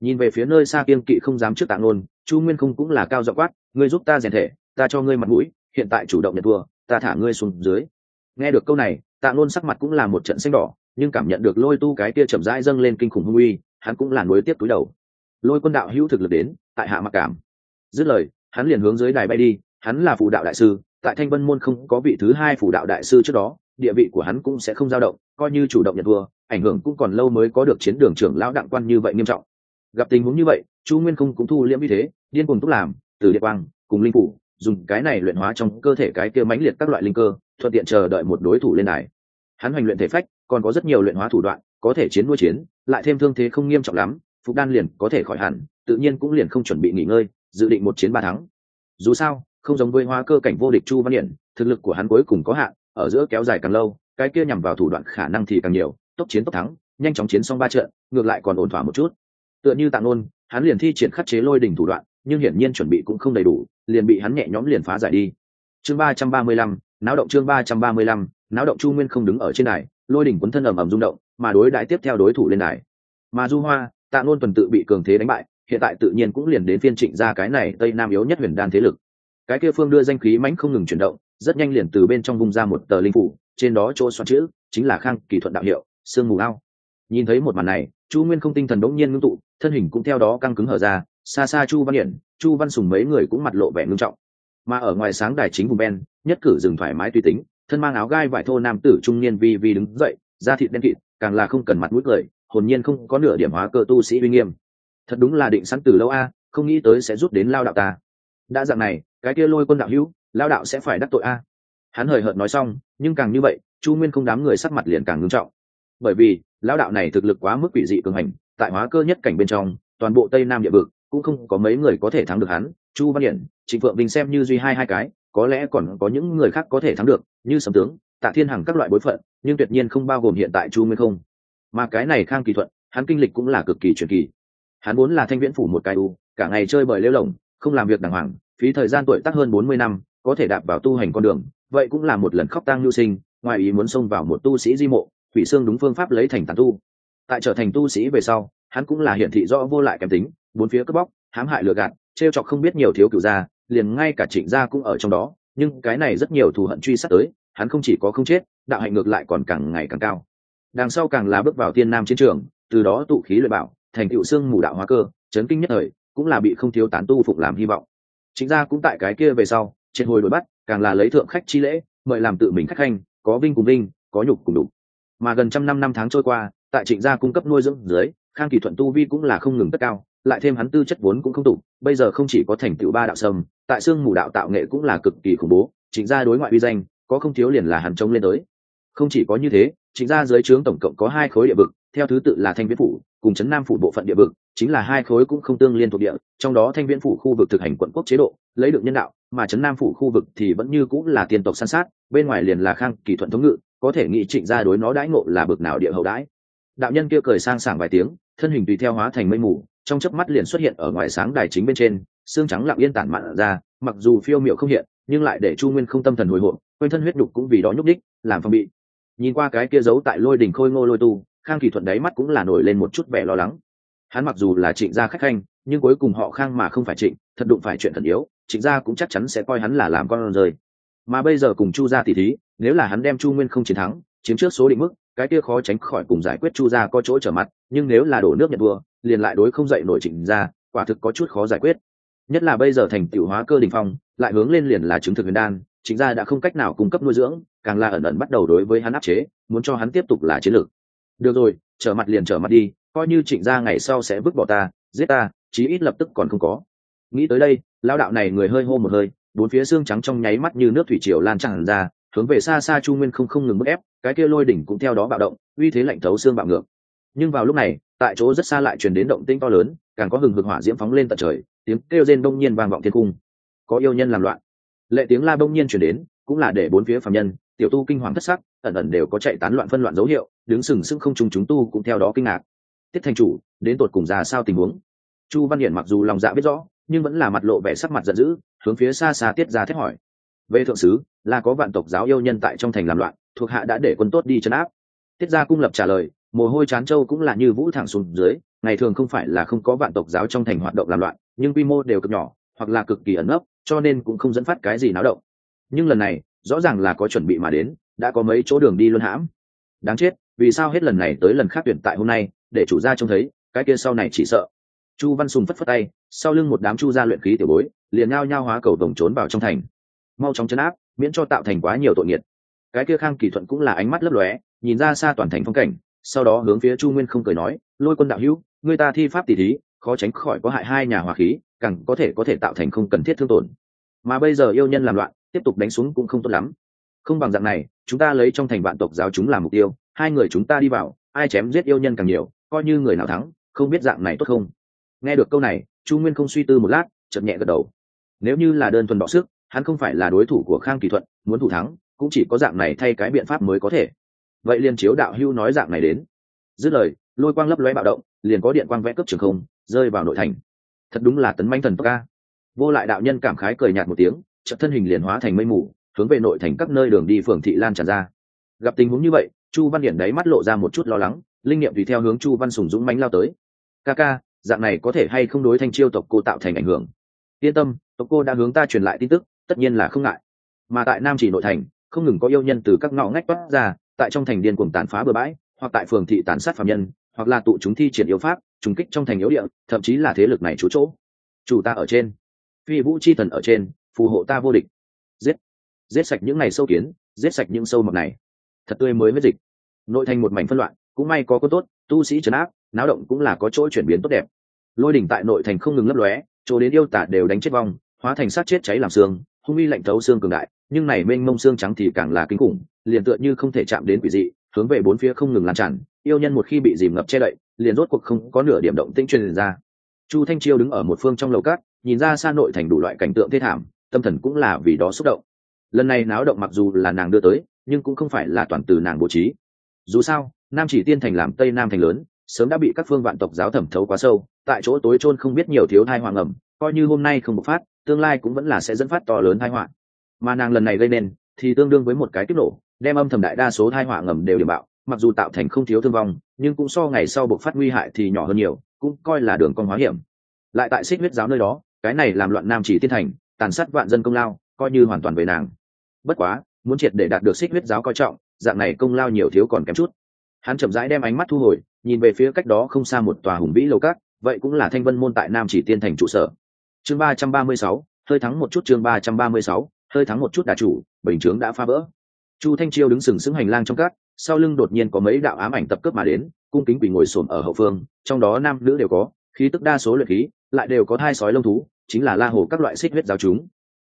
nhìn về phía nơi xa kiên kỵ không dám trước tạ ngôn, chu nguyên không cũng là cao dọ quát, ngươi giúp ta rèn thể, ta cho ngươi mặt mũi, hiện tại chủ động nhận thua, ta thả ngươi xuống dưới. Nghe được câu này tạ ngôn sắc mặt cũng là một trận xanh đỏ, nhưng cảm nhận được lôi tu cái kia chậm rãi dâng lên kinh khủng hung uy, hắn cũng là nối tiếp túi đầu. Lôi quân đạo hữu thực lực đến, tại hạ mặc cảm. Dứt lời, hắn liền hướng dưới đài bay đi, hắn là phù đạo đại sư, tại thanh vân môn không có vị thứ hai phù đạo đại sư trước đó, địa vị của hắn cũng sẽ không dao động, coi như chủ động nhận thua, ảnh hưởng cũng còn lâu mới có được chiến đường trưởng lão đặng quan như vậy nghiêm trọng gặp tình huống như vậy, chu nguyên không cũng thu liễm như thế, điên cùng túc làm, từ địa quang, cùng linh phủ, dùng cái này luyện hóa trong cơ thể cái kia mãnh liệt các loại linh cơ, thuận tiện chờ đợi một đối thủ lên đài. Hắn hoành luyện thể phách, còn có rất nhiều luyện hóa thủ đoạn, có thể chiến nuôi chiến, lại thêm thương thế không nghiêm trọng lắm, phục đan liền có thể khỏi hẳn, tự nhiên cũng liền không chuẩn bị nghỉ ngơi, dự định một chiến ba thắng. Dù sao, không giống với hóa cơ cảnh vô địch chu văn hiển, thực lực của hắn cuối cùng có hạn, ở giữa kéo dài càng lâu, cái kia nhằm vào thủ đoạn khả năng thì càng nhiều, tốc chiến tốc thắng, nhanh chóng chiến xong ba trận, ngược lại còn ổn thỏa một chút tựa như tạng nôn, hắn liền thi triển khắc chế lôi đỉnh thủ đoạn, nhưng hiển nhiên chuẩn bị cũng không đầy đủ, liền bị hắn nhẹ nhõm liền phá giải đi. Chương ba trăm ba mươi lăm, náo động chương ba trăm ba mươi lăm, náo động chu nguyên không đứng ở trên đài, lôi đỉnh quấn thân ầm ầm rung động, mà đối đại tiếp theo đối thủ lên đài. Mà du hoa tạ ngôn tuần tự bị cường thế đánh bại, hiện tại tự nhiên cũng liền đến phiên trịnh ra cái này tây nam yếu nhất huyền đan thế lực. Cái kia phương đưa danh khí mãnh không ngừng chuyển động, rất nhanh liền từ bên trong vùng ra một tờ linh phủ, trên đó chỗ soạn chữ chính là khang kỳ thuận đạo hiệu, sương mù ao nhìn thấy một màn này, chu nguyên không tinh thần đống nhiên ngưng tụ, thân hình cũng theo đó căng cứng hở ra, xa xa chu văn hiển chu văn sùng mấy người cũng mặt lộ vẻ ngưng trọng. Mà ở ngoài sáng đài chính vùng ben nhất cử dừng thoải mái tùy tính, thân mang áo gai vải thô nam tử trung niên vi vi đứng dậy, da thịt đen kịt, càng là không cần mặt mũi cười, hồn nhiên không có nửa điểm hóa cơ tu sĩ uy nghiêm. Thật đúng là định sẵn từ lâu a, không nghĩ tới sẽ rút đến lao đạo ta. Đã dạng này, cái kia lôi quân đạo hữu, lao đạo sẽ phải đắc tội a. Hắn hời hợt nói xong, nhưng càng như vậy, chu nguyên không đám người sắc mặt liền càng ngưng trọng. Bởi vì lão đạo này thực lực quá mức quỷ dị cường hành, tại hóa cơ nhất cảnh bên trong, toàn bộ tây nam địa vực cũng không có mấy người có thể thắng được hắn. Chu văn hiển, trịnh phượng bình xem như duy hai hai cái, có lẽ còn có những người khác có thể thắng được, như sầm tướng, tạ thiên hằng các loại bối phận, nhưng tuyệt nhiên không bao gồm hiện tại chu nguyên không. Mà cái này khang kỳ thuận, hắn kinh lịch cũng là cực kỳ truyền kỳ. Hắn vốn là thanh viễn phủ một cái u, cả ngày chơi bời lêu lỏng không làm việc đàng hoàng, phí thời gian tuổi tác hơn bốn mươi năm, có thể đạp vào tu hành con đường, vậy cũng là một lần khóc tang nhu sinh, ngoài ý muốn xông vào một tu sĩ di mộ thủy xương đúng phương pháp lấy thành tàn tu. Tại trở thành tu sĩ về sau, hắn cũng là hiển thị rõ vô lại kém tính, bốn phía cướp bóc, hãm hại lừa gạt, trêu chọc không biết nhiều thiếu cửu gia, liền ngay cả trịnh gia cũng ở trong đó. Nhưng cái này rất nhiều thù hận truy sát tới, hắn không chỉ có không chết, đạo hạnh ngược lại còn càng ngày càng cao. Đằng sau càng là bước vào tiên nam chiến trường, từ đó tụ khí luyện bảo, thành cựu xương mù đạo hóa cơ, chấn kinh nhất thời, cũng là bị không thiếu tán tu phục làm hy vọng. Chính ra cũng tại cái kia về sau, triệt hồi đuổi bắt, càng là lấy thượng khách chi lễ, mời làm tự mình khách khanh, có vinh cùng vinh, có nhục cùng đục mà gần trăm năm năm tháng trôi qua, tại trịnh gia cung cấp nuôi dưỡng dưới, khang kỳ thuận tu vi cũng là không ngừng tất cao, lại thêm hắn tư chất vốn cũng không tụ, bây giờ không chỉ có thành tựu ba đạo sâm, tại xương mù đạo tạo nghệ cũng là cực kỳ khủng bố, trịnh gia đối ngoại uy danh, có không thiếu liền là hắn trông lên tới. Không chỉ có như thế, trịnh gia dưới trướng tổng cộng có hai khối địa vực, theo thứ tự là thanh viễn phủ cùng trấn nam phủ bộ phận địa vực, chính là hai khối cũng không tương liên thuộc địa, trong đó thanh viễn phủ khu vực thực hành quận quốc chế độ, lấy được nhân đạo, mà trấn nam phủ khu vực thì vẫn như cũng là tiền tộc san sát, bên ngoài liền là khang kỳ thuận thống ngự có thể nghĩ trịnh gia đối nó đãi ngộ là bực nào địa hậu đãi. Đạo nhân kia cười sang sảng vài tiếng, thân hình tùy theo hóa thành mây mù, trong chớp mắt liền xuất hiện ở ngoài sáng đài chính bên trên, xương trắng lặng yên tản mạn ra, mặc dù phiêu miệu không hiện, nhưng lại để chu nguyên không tâm thần hồi hộp, quanh thân huyết đục cũng vì đó nhúc đích làm phong bị. Nhìn qua cái kia giấu tại lôi đỉnh khôi ngô lôi tu, khang kỳ thuận đáy mắt cũng là nổi lên một chút vẻ lo lắng. Hắn mặc dù là trịnh gia khách khanh, nhưng cuối cùng họ khang mà không phải trịnh, thật đụng phải chuyện thần yếu, trịnh gia cũng chắc chắn sẽ coi hắn là làm con rơi. Mà bây giờ cùng chu gia tỷ thí nếu là hắn đem chu nguyên không chiến thắng chiếm trước số định mức cái kia khó tránh khỏi cùng giải quyết chu gia có chỗ trở mặt nhưng nếu là đổ nước nhận vua liền lại đối không dậy nổi trịnh ra, quả thực có chút khó giải quyết. Nhất là bây giờ thành tiểu hóa cơ đình phong lại hướng lên liền là chứng thực huyền đan chính gia đã không cách nào cung cấp nuôi dưỡng càng là ẩn ẩn bắt đầu đối với hắn áp chế muốn cho hắn tiếp tục là chiến lược. Được rồi trở mặt liền trở mặt đi coi như trịnh gia ngày sau sẽ vứt bỏ ta giết ta chí ít lập tức còn không có. Nghĩ tới đây lao đạo này người hơi hô một hơi bốn phía xương trắng trong nháy mắt như nước thủy triều lan tràn ra hướng về xa xa chu nguyên không không ngừng bức ép, cái kia lôi đỉnh cũng theo đó bạo động, uy thế lạnh thấu xương bạo ngược. Nhưng vào lúc này, tại chỗ rất xa lại truyền đến động tĩnh to lớn, càng có hừng hực hỏa diễm phóng lên tận trời, tiếng kêu rên đông nhiên vang vọng thiên cung. Có yêu nhân làm loạn. Lệ tiếng la đông nhiên chuyển đến, cũng là để bốn phía phạm nhân, tiểu tu kinh hoàng thất sắc, ẩn ẩn đều có chạy tán loạn phân loạn dấu hiệu, đứng sừng sững không trùng chúng tu cũng theo đó kinh ngạc. Tiết thành chủ, đến tột cùng ra sao tình huống? Chu văn hiển mặc dù lòng dạ biết rõ, nhưng vẫn là mặt lộ vẻ sắc mặt giận dữ, hướng phía xa xa tiết ra thét hỏi về thượng sứ, là có vạn tộc giáo yêu nhân tại trong thành làm loạn, thuộc hạ đã để quân tốt đi chấn áp. Tiết gia cung lập trả lời, mồ hôi chán châu cũng là như vũ thẳng xuống dưới, ngày thường không phải là không có vạn tộc giáo trong thành hoạt động làm loạn, nhưng quy mô đều cực nhỏ, hoặc là cực kỳ ẩn ấp cho nên cũng không dẫn phát cái gì náo động. Nhưng lần này, rõ ràng là có chuẩn bị mà đến, đã có mấy chỗ đường đi luôn hãm. Đáng chết, vì sao hết lần này tới lần khác tuyển tại hôm nay, để chủ gia trông thấy, cái kia sau này chỉ sợ. Chu văn sùng phất phất tay, sau lưng một đám chu gia luyện khí tiểu bối, liền ngao nhao hóa cầu đồng trốn vào trong thành mau chóng chấn áp, miễn cho tạo thành quá nhiều tội nghiệt. Cái kia khang kỳ thuận cũng là ánh mắt lấp lóe, nhìn ra xa toàn thành phong cảnh, sau đó hướng phía chu nguyên không cười nói, lôi quân đạo hữu, người ta thi pháp tỷ thí, khó tránh khỏi có hại hai nhà hòa khí, càng có thể có thể tạo thành không cần thiết thương tổn. Mà bây giờ yêu nhân làm loạn, tiếp tục đánh xuống cũng không tốt lắm. Không bằng dạng này, chúng ta lấy trong thành vạn tộc giáo chúng làm mục tiêu, hai người chúng ta đi vào, ai chém giết yêu nhân càng nhiều, coi như người nào thắng, không biết dạng này tốt không? Nghe được câu này, chu nguyên không suy tư một lát chậm nhẹ gật đầu. Nếu như là đơn thuần bỏ sức hắn không phải là đối thủ của khang kỳ thuận, muốn thủ thắng, cũng chỉ có dạng này thay cái biện pháp mới có thể. Vậy liền chiếu đạo hưu nói dạng này đến. Dứt lời, lôi quang lấp lóe bạo động, liền có điện quang vẽ cấp trường không, rơi vào nội thành. Thật đúng là tấn manh thần tốc ca vô lại đạo nhân cảm khái cười nhạt một tiếng, chợt thân hình liền hóa thành mây mù, hướng về nội thành các nơi đường đi phường thị lan tràn ra. Gặp tình huống như vậy, chu văn điển đáy mắt lộ ra một chút lo lắng, linh nghiệm tùy theo hướng chu văn sùng dũng mánh lao tới. Ca ca, dạng này có thể hay không đối thanh chiêu tộc cô tạo thành ảnh hưởng? Yên tâm, tộc cô đã hướng ta truyền lại tin tức tất nhiên là không ngại. Mà tại nam chỉ nội thành, không ngừng có yêu nhân từ các ngõ ngách toát ra, tại trong thành điên cuồng tàn phá bừa bãi, hoặc tại phường thị tàn sát phạm nhân, hoặc là tụ chúng thi triển yếu pháp, trùng kích trong thành yếu địa, thậm chí là thế lực này trú chỗ. Chủ ta ở trên. Phi vũ chi thần ở trên, phù hộ ta vô địch. Giết. Giết sạch những ngày sâu kiến, giết sạch những sâu mập này. Thật tươi mới với dịch. Nội thành một mảnh phân loạn, cũng may có có tốt, tu sĩ trấn áp, náo động cũng là có chỗ chuyển biến tốt đẹp. Lôi đỉnh tại nội thành không ngừng lấp lóe, chỗ đến yêu tả đều đánh chết vong, hóa thành sát chết cháy làm xương hung uy lạnh thấu xương cường đại, nhưng này mênh mông xương trắng thì càng là kinh khủng, liền tựa như không thể chạm đến quỷ dị, hướng về bốn phía không ngừng lan tràn, yêu nhân một khi bị dìm ngập che đậy, liền rốt cuộc không có nửa điểm động tĩnh truyền ra. Chu thanh chiêu đứng ở một phương trong lầu cát, nhìn ra xa nội thành đủ loại cảnh tượng thê thảm, tâm thần cũng là vì đó xúc động. Lần này náo động mặc dù là nàng đưa tới, nhưng cũng không phải là toàn từ nàng bố trí. Dù sao, nam chỉ tiên thành làm tây nam thành lớn, sớm đã bị các phương vạn tộc giáo thẩm thấu quá sâu, tại chỗ tối chôn không biết nhiều thiếu thai hoàng ẩm coi như hôm nay không bộc phát, tương lai cũng vẫn là sẽ dẫn phát to lớn thai họa. Mà nàng lần này gây nên, thì tương đương với một cái kích nổ, đem âm thầm đại đa số thai họa ngầm đều điểm bạo, mặc dù tạo thành không thiếu thương vong, nhưng cũng so ngày sau bộc phát nguy hại thì nhỏ hơn nhiều, cũng coi là đường con hóa hiểm. Lại tại xích huyết giáo nơi đó, cái này làm loạn nam chỉ tiên thành, tàn sát vạn dân công lao, coi như hoàn toàn về nàng. Bất quá, muốn triệt để đạt được xích huyết giáo coi trọng, dạng này công lao nhiều thiếu còn kém chút. Hắn chậm rãi đem ánh mắt thu hồi, nhìn về phía cách đó không xa một tòa hùng vĩ lầu cát, vậy cũng là thanh vân môn tại nam chỉ tiên thành trụ sở chương ba trăm ba mươi sáu, hơi thắng một chút chương ba trăm ba mươi sáu, hơi thắng một chút đà chủ, bình chướng đã phá vỡ. Chu thanh chiêu đứng sừng sững hành lang trong cát sau lưng đột nhiên có mấy đạo ám ảnh tập cướp mà đến, cung kính quỳ ngồi xổm ở hậu phương, trong đó nam nữ đều có, khí tức đa số luyện khí, lại đều có thai sói lông thú, chính là la hồ các loại xích huyết giáo chúng.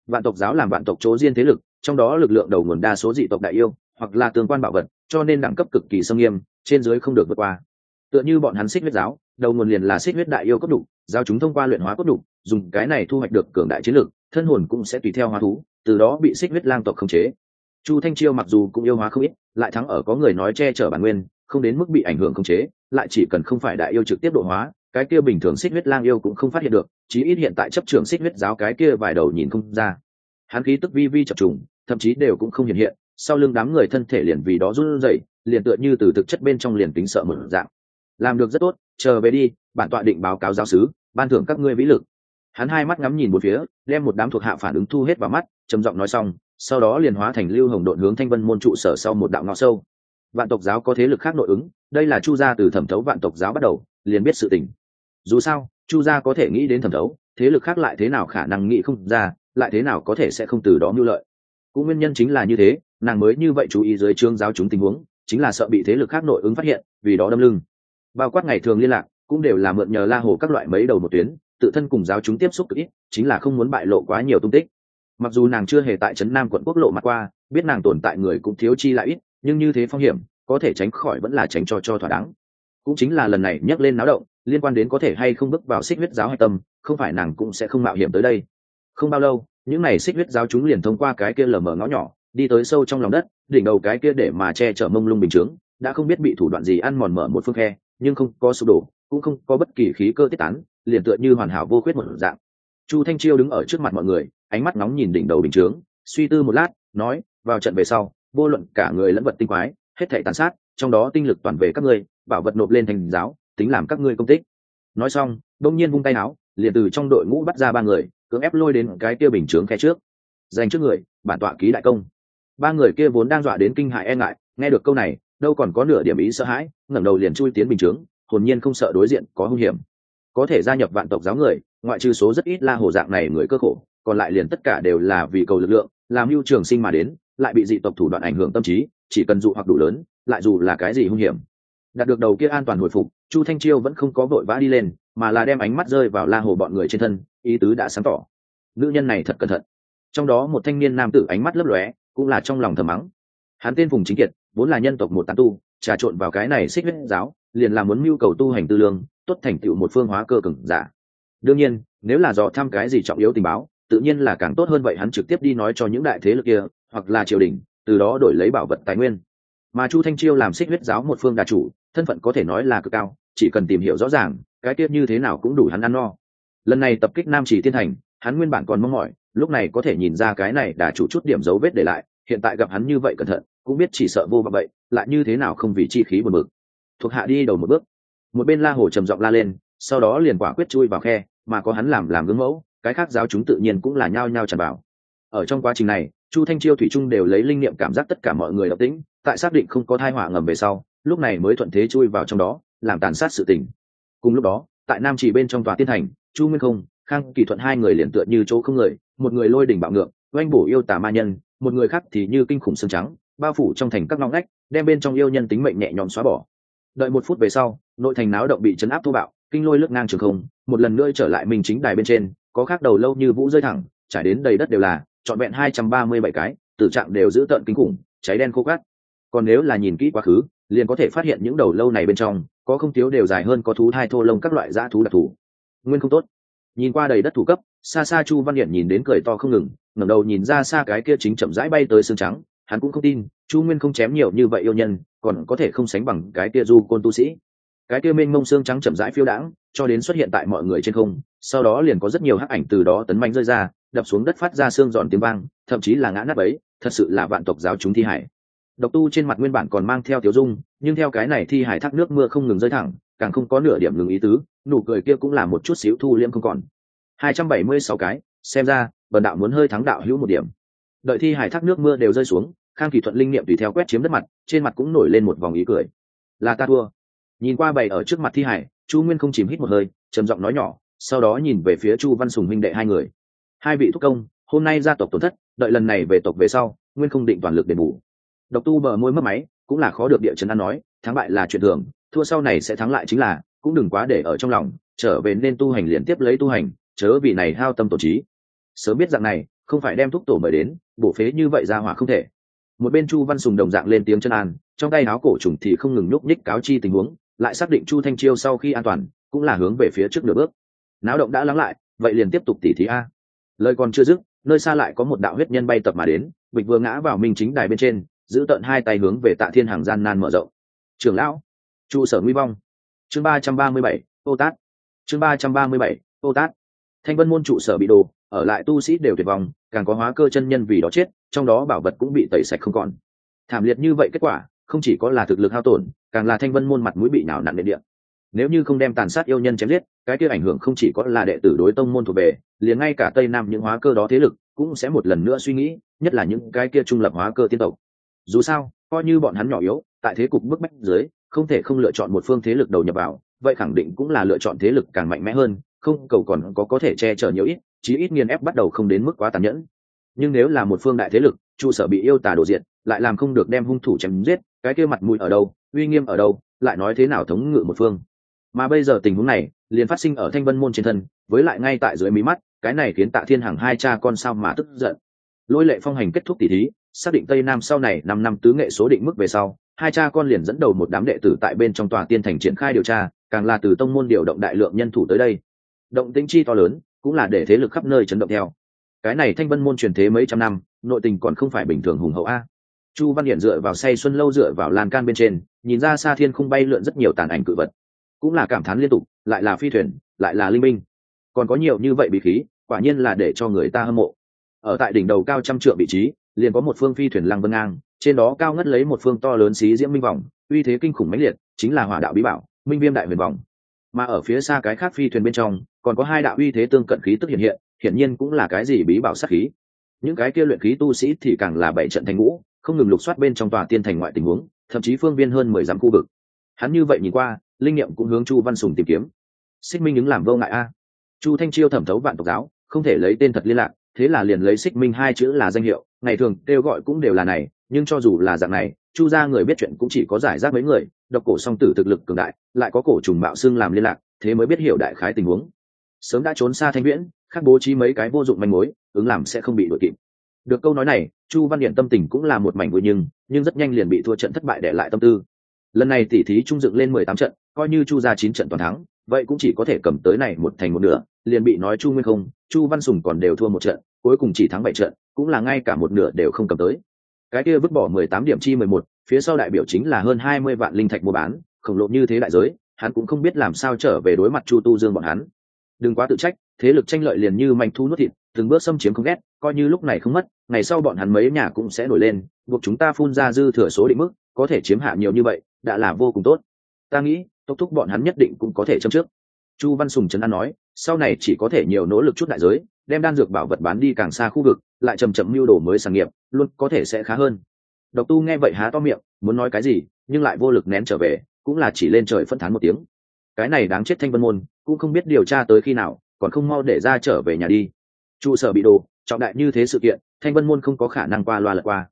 Vạn tộc giáo làm vạn tộc chỗ riêng thế lực, trong đó lực lượng đầu nguồn đa số dị tộc đại yêu, hoặc là tương quan bảo vật, cho nên đẳng cấp cực kỳ sâm nghiêm, trên dưới không được vượt qua. Tựa như bọn hắn xích huyết giáo đầu nguồn liền là xích huyết đại yêu cốt đủ giao chúng thông qua luyện hóa cốt đủ dùng cái này thu hoạch được cường đại chiến lực, thân hồn cũng sẽ tùy theo hóa thú, từ đó bị xích huyết lang tộc khống chế. Chu thanh chiêu mặc dù cũng yêu hóa không ít, lại thắng ở có người nói che chở bản nguyên, không đến mức bị ảnh hưởng khống chế, lại chỉ cần không phải đại yêu trực tiếp độ hóa, cái kia bình thường xích huyết lang yêu cũng không phát hiện được, chí ít hiện tại chấp trường xích huyết giáo cái kia vài đầu nhìn không ra. Hắn khí tức vi vi chập trùng, thậm chí đều cũng không hiện hiện, sau lưng đám người thân thể liền vì đó run rẩy, liền tựa như từ thực chất bên trong liền tính sợ một dạng. Làm được rất tốt chờ về đi, bản tọa định báo cáo giáo sứ, ban thưởng các ngươi vĩ lực. Hắn hai mắt ngắm nhìn một phía, đem một đám thuộc hạ phản ứng thu hết vào mắt, trầm giọng nói xong, sau đó liền hóa thành lưu hồng đội hướng thanh vân môn trụ sở sau một đạo ngõ sâu. Vạn tộc giáo có thế lực khác nội ứng, đây là chu gia từ thẩm thấu vạn tộc giáo bắt đầu, liền biết sự tình. Dù sao, chu gia có thể nghĩ đến thẩm thấu, thế lực khác lại thế nào khả năng nghĩ không ra, lại thế nào có thể sẽ không từ đó mưu lợi. Cũng nguyên nhân chính là như thế, nàng mới như vậy chú ý dưới trương giáo chúng tình huống, chính là sợ bị thế lực khác nội ứng phát hiện, vì đó đâm lưng bao quát ngày thường liên lạc, cũng đều là mượn nhờ la hồ các loại mấy đầu một tuyến, tự thân cùng giáo chúng tiếp xúc cực ít, chính là không muốn bại lộ quá nhiều tung tích. Mặc dù nàng chưa hề tại trấn nam quận quốc lộ mặt qua, biết nàng tồn tại người cũng thiếu chi lại ít, nhưng như thế phong hiểm, có thể tránh khỏi vẫn là tránh cho cho thỏa đáng. Cũng chính là lần này nhắc lên náo động, liên quan đến có thể hay không bước vào xích huyết giáo hạch tâm, không phải nàng cũng sẽ không mạo hiểm tới đây. Không bao lâu, những n à y xích huyết giáo chúng liền thông qua cái kia lờ mờ ngõ nhỏ, đi tới sâu trong lòng đất, đỉnh đầu cái kia để mà che chở mông lung bình chướng, đã không biết bị thủ đoạn gì ăn mòn mở một phương khe nhưng không có sụp đổ, cũng không có bất kỳ khí cơ tiết tán, liền tựa như hoàn hảo vô khuyết một dạng. Chu thanh chiêu đứng ở trước mặt mọi người, ánh mắt nóng nhìn đỉnh đầu bình chướng, suy tư một lát, nói, vào trận về sau, vô luận cả người lẫn vật tinh quái, hết thảy tàn sát, trong đó tinh lực toàn về các ngươi, bảo vật nộp lên thành giáo, tính làm các ngươi công tích. Nói xong đông nhiên vung tay áo, liền từ trong đội ngũ bắt ra ba người, cưỡng ép lôi đến cái kia bình chướng khe trước. Dành trước người, bản tọa ký đại công. Ba người kia vốn đang dọa đến kinh hại e ngại, nghe được câu này đâu còn có nửa điểm ý sợ hãi, ngẩng đầu liền chui tiến bình chướng, hồn nhiên không sợ đối diện có hung hiểm. Có thể gia nhập vạn tộc giáo người, ngoại trừ số rất ít la hồ dạng này người cơ khổ, còn lại liền tất cả đều là vì cầu lực lượng, làm mưu trường sinh mà đến, lại bị dị tộc thủ đoạn ảnh hưởng tâm trí, chỉ cần dụ hoặc đủ lớn, lại dù là cái gì hung hiểm. Đạt được đầu kia an toàn hồi phục, chu thanh chiêu vẫn không có vội vã đi lên, mà là đem ánh mắt rơi vào la hồ bọn người trên thân, ý tứ đã sáng tỏ. Nữ nhân này thật cẩn thận. Trong đó một thanh niên nam tử ánh mắt lấp lóe, cũng là trong lòng thầm mắng. Hắn tên phùng chính kiệt vốn là nhân tộc một tán tu, trà trộn vào cái này xích huyết giáo, liền là muốn mưu cầu tu hành tư lương, tốt thành tựu một phương hóa cơ cừng giả. Đương nhiên, nếu là do thăm cái gì trọng yếu tình báo, tự nhiên là càng tốt hơn vậy hắn trực tiếp đi nói cho những đại thế lực kia, hoặc là triều đình, từ đó đổi lấy bảo vật tài nguyên. Mà chu thanh chiêu làm xích huyết giáo một phương đà chủ, thân phận có thể nói là cực cao, chỉ cần tìm hiểu rõ ràng, cái tiết như thế nào cũng đủ hắn ăn no. Lần này tập kích nam chỉ tiên thành, hắn nguyên bản còn mong mỏi, lúc này có thể nhìn ra cái này đà chủ chút điểm dấu vết để lại, hiện tại gặp hắn như vậy cẩn thận cũng biết chỉ sợ vô vọng vậy, lại như thế nào không vì chi khí buồn bực. Thuộc hạ đi đầu một bước. Một bên la hồ trầm giọng la lên, sau đó liền quả quyết chui vào khe, mà có hắn làm làm gương mẫu, cái khác giáo chúng tự nhiên cũng là nhao nhao tràn vào. Ở trong quá trình này, chu thanh chiêu thủy trung đều lấy linh niệm cảm giác tất cả mọi người độc tĩnh, tại xác định không có thai họa ngầm về sau, lúc này mới thuận thế chui vào trong đó, làm tàn sát sự tình. Cùng lúc đó, tại nam chỉ bên trong tòa tiên thành, chu nguyên không, khang kỳ thuận hai người liền tựa như chỗ không người, một người lôi đỉnh bạo ngược, oanh bổ yêu tà ma nhân, một người khác thì như kinh khủng xương trắng bao phủ trong thành các ngõ ngách, đem bên trong yêu nhân tính mệnh nhẹ nhõm xóa bỏ. Đợi một phút về sau, nội thành náo động bị chấn áp thô bạo, kinh lôi lướt ngang trường không, một lần nữa trở lại mình chính đài bên trên, có khác đầu lâu như vũ rơi thẳng, trải đến đầy đất đều là, trọn vẹn hai trăm ba mươi bảy cái, tử trạng đều giữ tợn kinh khủng, cháy đen khô cát. Còn nếu là nhìn kỹ quá khứ, liền có thể phát hiện những đầu lâu này bên trong, có không thiếu đều dài hơn có thú thai thô lông các loại dã thú đặc thù. Nguyên không tốt. Nhìn qua đầy đất thủ cấp, xa xa chu văn điện nhìn đến cười to không ngừng, ngẩng đầu nhìn ra xa cái kia chính chậm rãi bay tới xương trắng hắn cũng không tin, chu nguyên không chém nhiều như vậy yêu nhân, còn có thể không sánh bằng cái kia du côn tu sĩ. Cái kia mênh mông xương trắng chậm rãi phiêu đãng, cho đến xuất hiện tại mọi người trên không, sau đó liền có rất nhiều hắc ảnh từ đó tấn manh rơi ra, đập xuống đất phát ra xương giòn tiếng vang, thậm chí là ngã nát ấy thật sự là vạn tộc giáo chúng thi hải. Độc tu trên mặt nguyên bản còn mang theo tiểu dung, nhưng theo cái này thi hải thác nước mưa không ngừng rơi thẳng, càng không có nửa điểm ngừng ý tứ, nụ cười kia cũng là một chút xíu thu liêm không còn. Hai trăm bảy mươi sáu cái, xem ra, bần đạo muốn hơi thắng đạo hữu một điểm. Đợi thi hải thác nước mưa đều rơi xuống khang kỳ thuận linh nghiệm tùy theo quét chiếm đất mặt, trên mặt cũng nổi lên một vòng ý cười. Là ta thua. Nhìn qua bày ở trước mặt thi hải, chu nguyên không chìm hít một hơi, trầm giọng nói nhỏ, sau đó nhìn về phía chu văn sùng huynh đệ hai người. Hai vị thúc công, hôm nay gia tộc tổn thất, đợi lần này về tộc về sau, nguyên không định toàn lực đền bù. Độc tu bờ môi mất máy, cũng là khó được địa chấn an nói, thắng bại là chuyện thường, thua sau này sẽ thắng lại chính là, cũng đừng quá để ở trong lòng, trở về nên tu hành liên tiếp lấy tu hành, chớ vì này hao tâm tổ trí. Sớm biết dạng này, không phải đem thúc tổ mời đến, bổ phế như vậy ra hỏa không thể một bên chu văn sùng đồng dạng lên tiếng chân an, trong tay áo cổ trùng thì không ngừng nhúc nhích cáo chi tình huống, lại xác định chu thanh chiêu sau khi an toàn, cũng là hướng về phía trước nửa bước. Náo động đã lắng lại, vậy liền tiếp tục tỉ thí a. Lời còn chưa dứt, nơi xa lại có một đạo huyết nhân bay tập mà đến, bịch vừa ngã vào minh chính đài bên trên, giữ tận hai tay hướng về tạ thiên hàng gian nan mở rộng. Trưởng lão trụ sở nguy vong. Chương ba trăm ba mươi bảy, ô tát. Chương ba trăm ba mươi bảy, ô tát. Thanh vân môn trụ sở bị đồ ở lại tu sĩ đều tuyệt vong càng có hóa cơ chân nhân vì đó chết, trong đó bảo vật cũng bị tẩy sạch không còn thảm liệt như vậy kết quả, không chỉ có là thực lực hao tổn, càng là thanh vân môn mặt mũi bị nào nặng địa địa. nếu như không đem tàn sát yêu nhân chém giết, cái kia ảnh hưởng không chỉ có là đệ tử đối tông môn thuộc về, liền ngay cả tây nam những hóa cơ đó thế lực cũng sẽ một lần nữa suy nghĩ, nhất là những cái kia trung lập hóa cơ tiên tộc dù sao, coi như bọn hắn nhỏ yếu, tại thế cục bức bách dưới, không thể không lựa chọn một phương thế lực đầu nhập vào, vậy khẳng định cũng là lựa chọn thế lực càng mạnh mẽ hơn, không cầu còn có có thể che chở nhiều ít chí ít nghiền ép bắt đầu không đến mức quá tàn nhẫn. Nhưng nếu là một phương đại thế lực, trụ sở bị yêu tà đổ diện lại làm không được đem hung thủ chém giết, cái kia mặt mũi ở đâu, uy nghiêm ở đâu, lại nói thế nào thống ngự một phương. Mà bây giờ tình huống này, liền phát sinh ở thanh vân môn trên thân, với lại ngay tại dưới mí mắt, cái này khiến tạ thiên hằng hai cha con sao mà tức giận. Lôi lệ phong hành kết thúc tỷ thí, xác định tây nam sau này năm năm tứ nghệ số định mức về sau, hai cha con liền dẫn đầu một đám đệ tử tại bên trong tòa tiên thành triển khai điều tra, càng là từ tông môn điều động đại lượng nhân thủ tới đây. Động tĩnh chi to lớn cũng là để thế lực khắp nơi chấn động theo. Cái này thanh vân môn truyền thế mấy trăm năm, nội tình còn không phải bình thường hùng hậu a. Chu văn hiển dựa vào say xuân lâu dựa vào lan can bên trên, nhìn ra xa thiên không bay lượn rất nhiều tàn ảnh cự vật. Cũng là cảm thán liên tục, lại là phi thuyền, lại là linh minh còn có nhiều như vậy bí khí, quả nhiên là để cho người ta hâm mộ. Ở tại đỉnh đầu cao trăm trượng vị trí, liền có một phương phi thuyền lăng vân ngang, trên đó cao ngất lấy một phương to lớn xí diễm minh vòng, uy thế kinh khủng mãnh liệt, chính là hỏa đạo bí bảo, minh viêm đại huyền vòng. Mà ở phía xa cái khác phi thuyền bên trong còn có hai đạo uy thế tương cận khí tức hiện hiện, hiển nhiên cũng là cái gì bí bảo sát khí. Những cái kia luyện khí tu sĩ thì càng là bảy trận thành ngũ, không ngừng lục soát bên trong tòa tiên thành ngoại tình huống, thậm chí phương viên hơn mười dặm khu vực. Hắn như vậy nhìn qua, linh nghiệm cũng hướng chu văn sùng tìm kiếm. Xích minh ứng làm vô ngại a. Chu thanh chiêu thẩm thấu vạn tộc giáo, không thể lấy tên thật liên lạc, thế là liền lấy xích minh hai chữ là danh hiệu, ngày thường kêu gọi cũng đều là này, nhưng cho dù là dạng này, chu ra người biết chuyện cũng chỉ có giải rác mấy người, độc cổ song tử thực lực cường đại, lại có cổ trùng bạo xưng làm liên lạc, thế mới biết hiểu đại khái tình huống sớm đã trốn xa thanh viễn khác bố trí mấy cái vô dụng manh mối, ứng làm sẽ không bị đội kịp. Được câu nói này, chu văn điện tâm tình cũng là một mảnh vui nhưng nhưng rất nhanh liền bị thua trận thất bại để lại tâm tư. Lần này tỉ thí trung dựng lên mười tám trận, coi như chu ra chín trận toàn thắng, vậy cũng chỉ có thể cầm tới này một thành một nửa, liền bị nói chu nguyên không, chu văn sùng còn đều thua một trận, cuối cùng chỉ thắng bảy trận, cũng là ngay cả một nửa đều không cầm tới. Cái kia vứt bỏ mười tám điểm chi mười một, phía sau đại biểu chính là hơn hai mươi vạn linh thạch mua bán, khổng lồ như thế đại giới, hắn cũng không biết làm sao trở về đối mặt chu tu dương bọn hắn đừng quá tự trách, thế lực tranh lợi liền như manh thu nuốt thịt, từng bước xâm chiếm không ghét, coi như lúc này không mất, ngày sau bọn hắn mấy nhà cũng sẽ nổi lên, buộc chúng ta phun ra dư thừa số định mức, có thể chiếm hạ nhiều như vậy, đã là vô cùng tốt. Ta nghĩ, tốc thúc bọn hắn nhất định cũng có thể châm trước. Chu văn sùng trấn an nói, sau này chỉ có thể nhiều nỗ lực chút đại giới, đem đan dược bảo vật bán đi càng xa khu vực, lại chầm chậm mưu đồ mới sàng nghiệp, luôn có thể sẽ khá hơn. Độc tu nghe vậy há to miệng, muốn nói cái gì, nhưng lại vô lực nén trở về, cũng là chỉ lên trời phân thán một tiếng cái này đáng chết thanh vân môn, cũng không biết điều tra tới khi nào, còn không mau để ra trở về nhà đi. Trụ sở bị đồ trọng đại như thế sự kiện, thanh vân môn không có khả năng qua loa lật qua.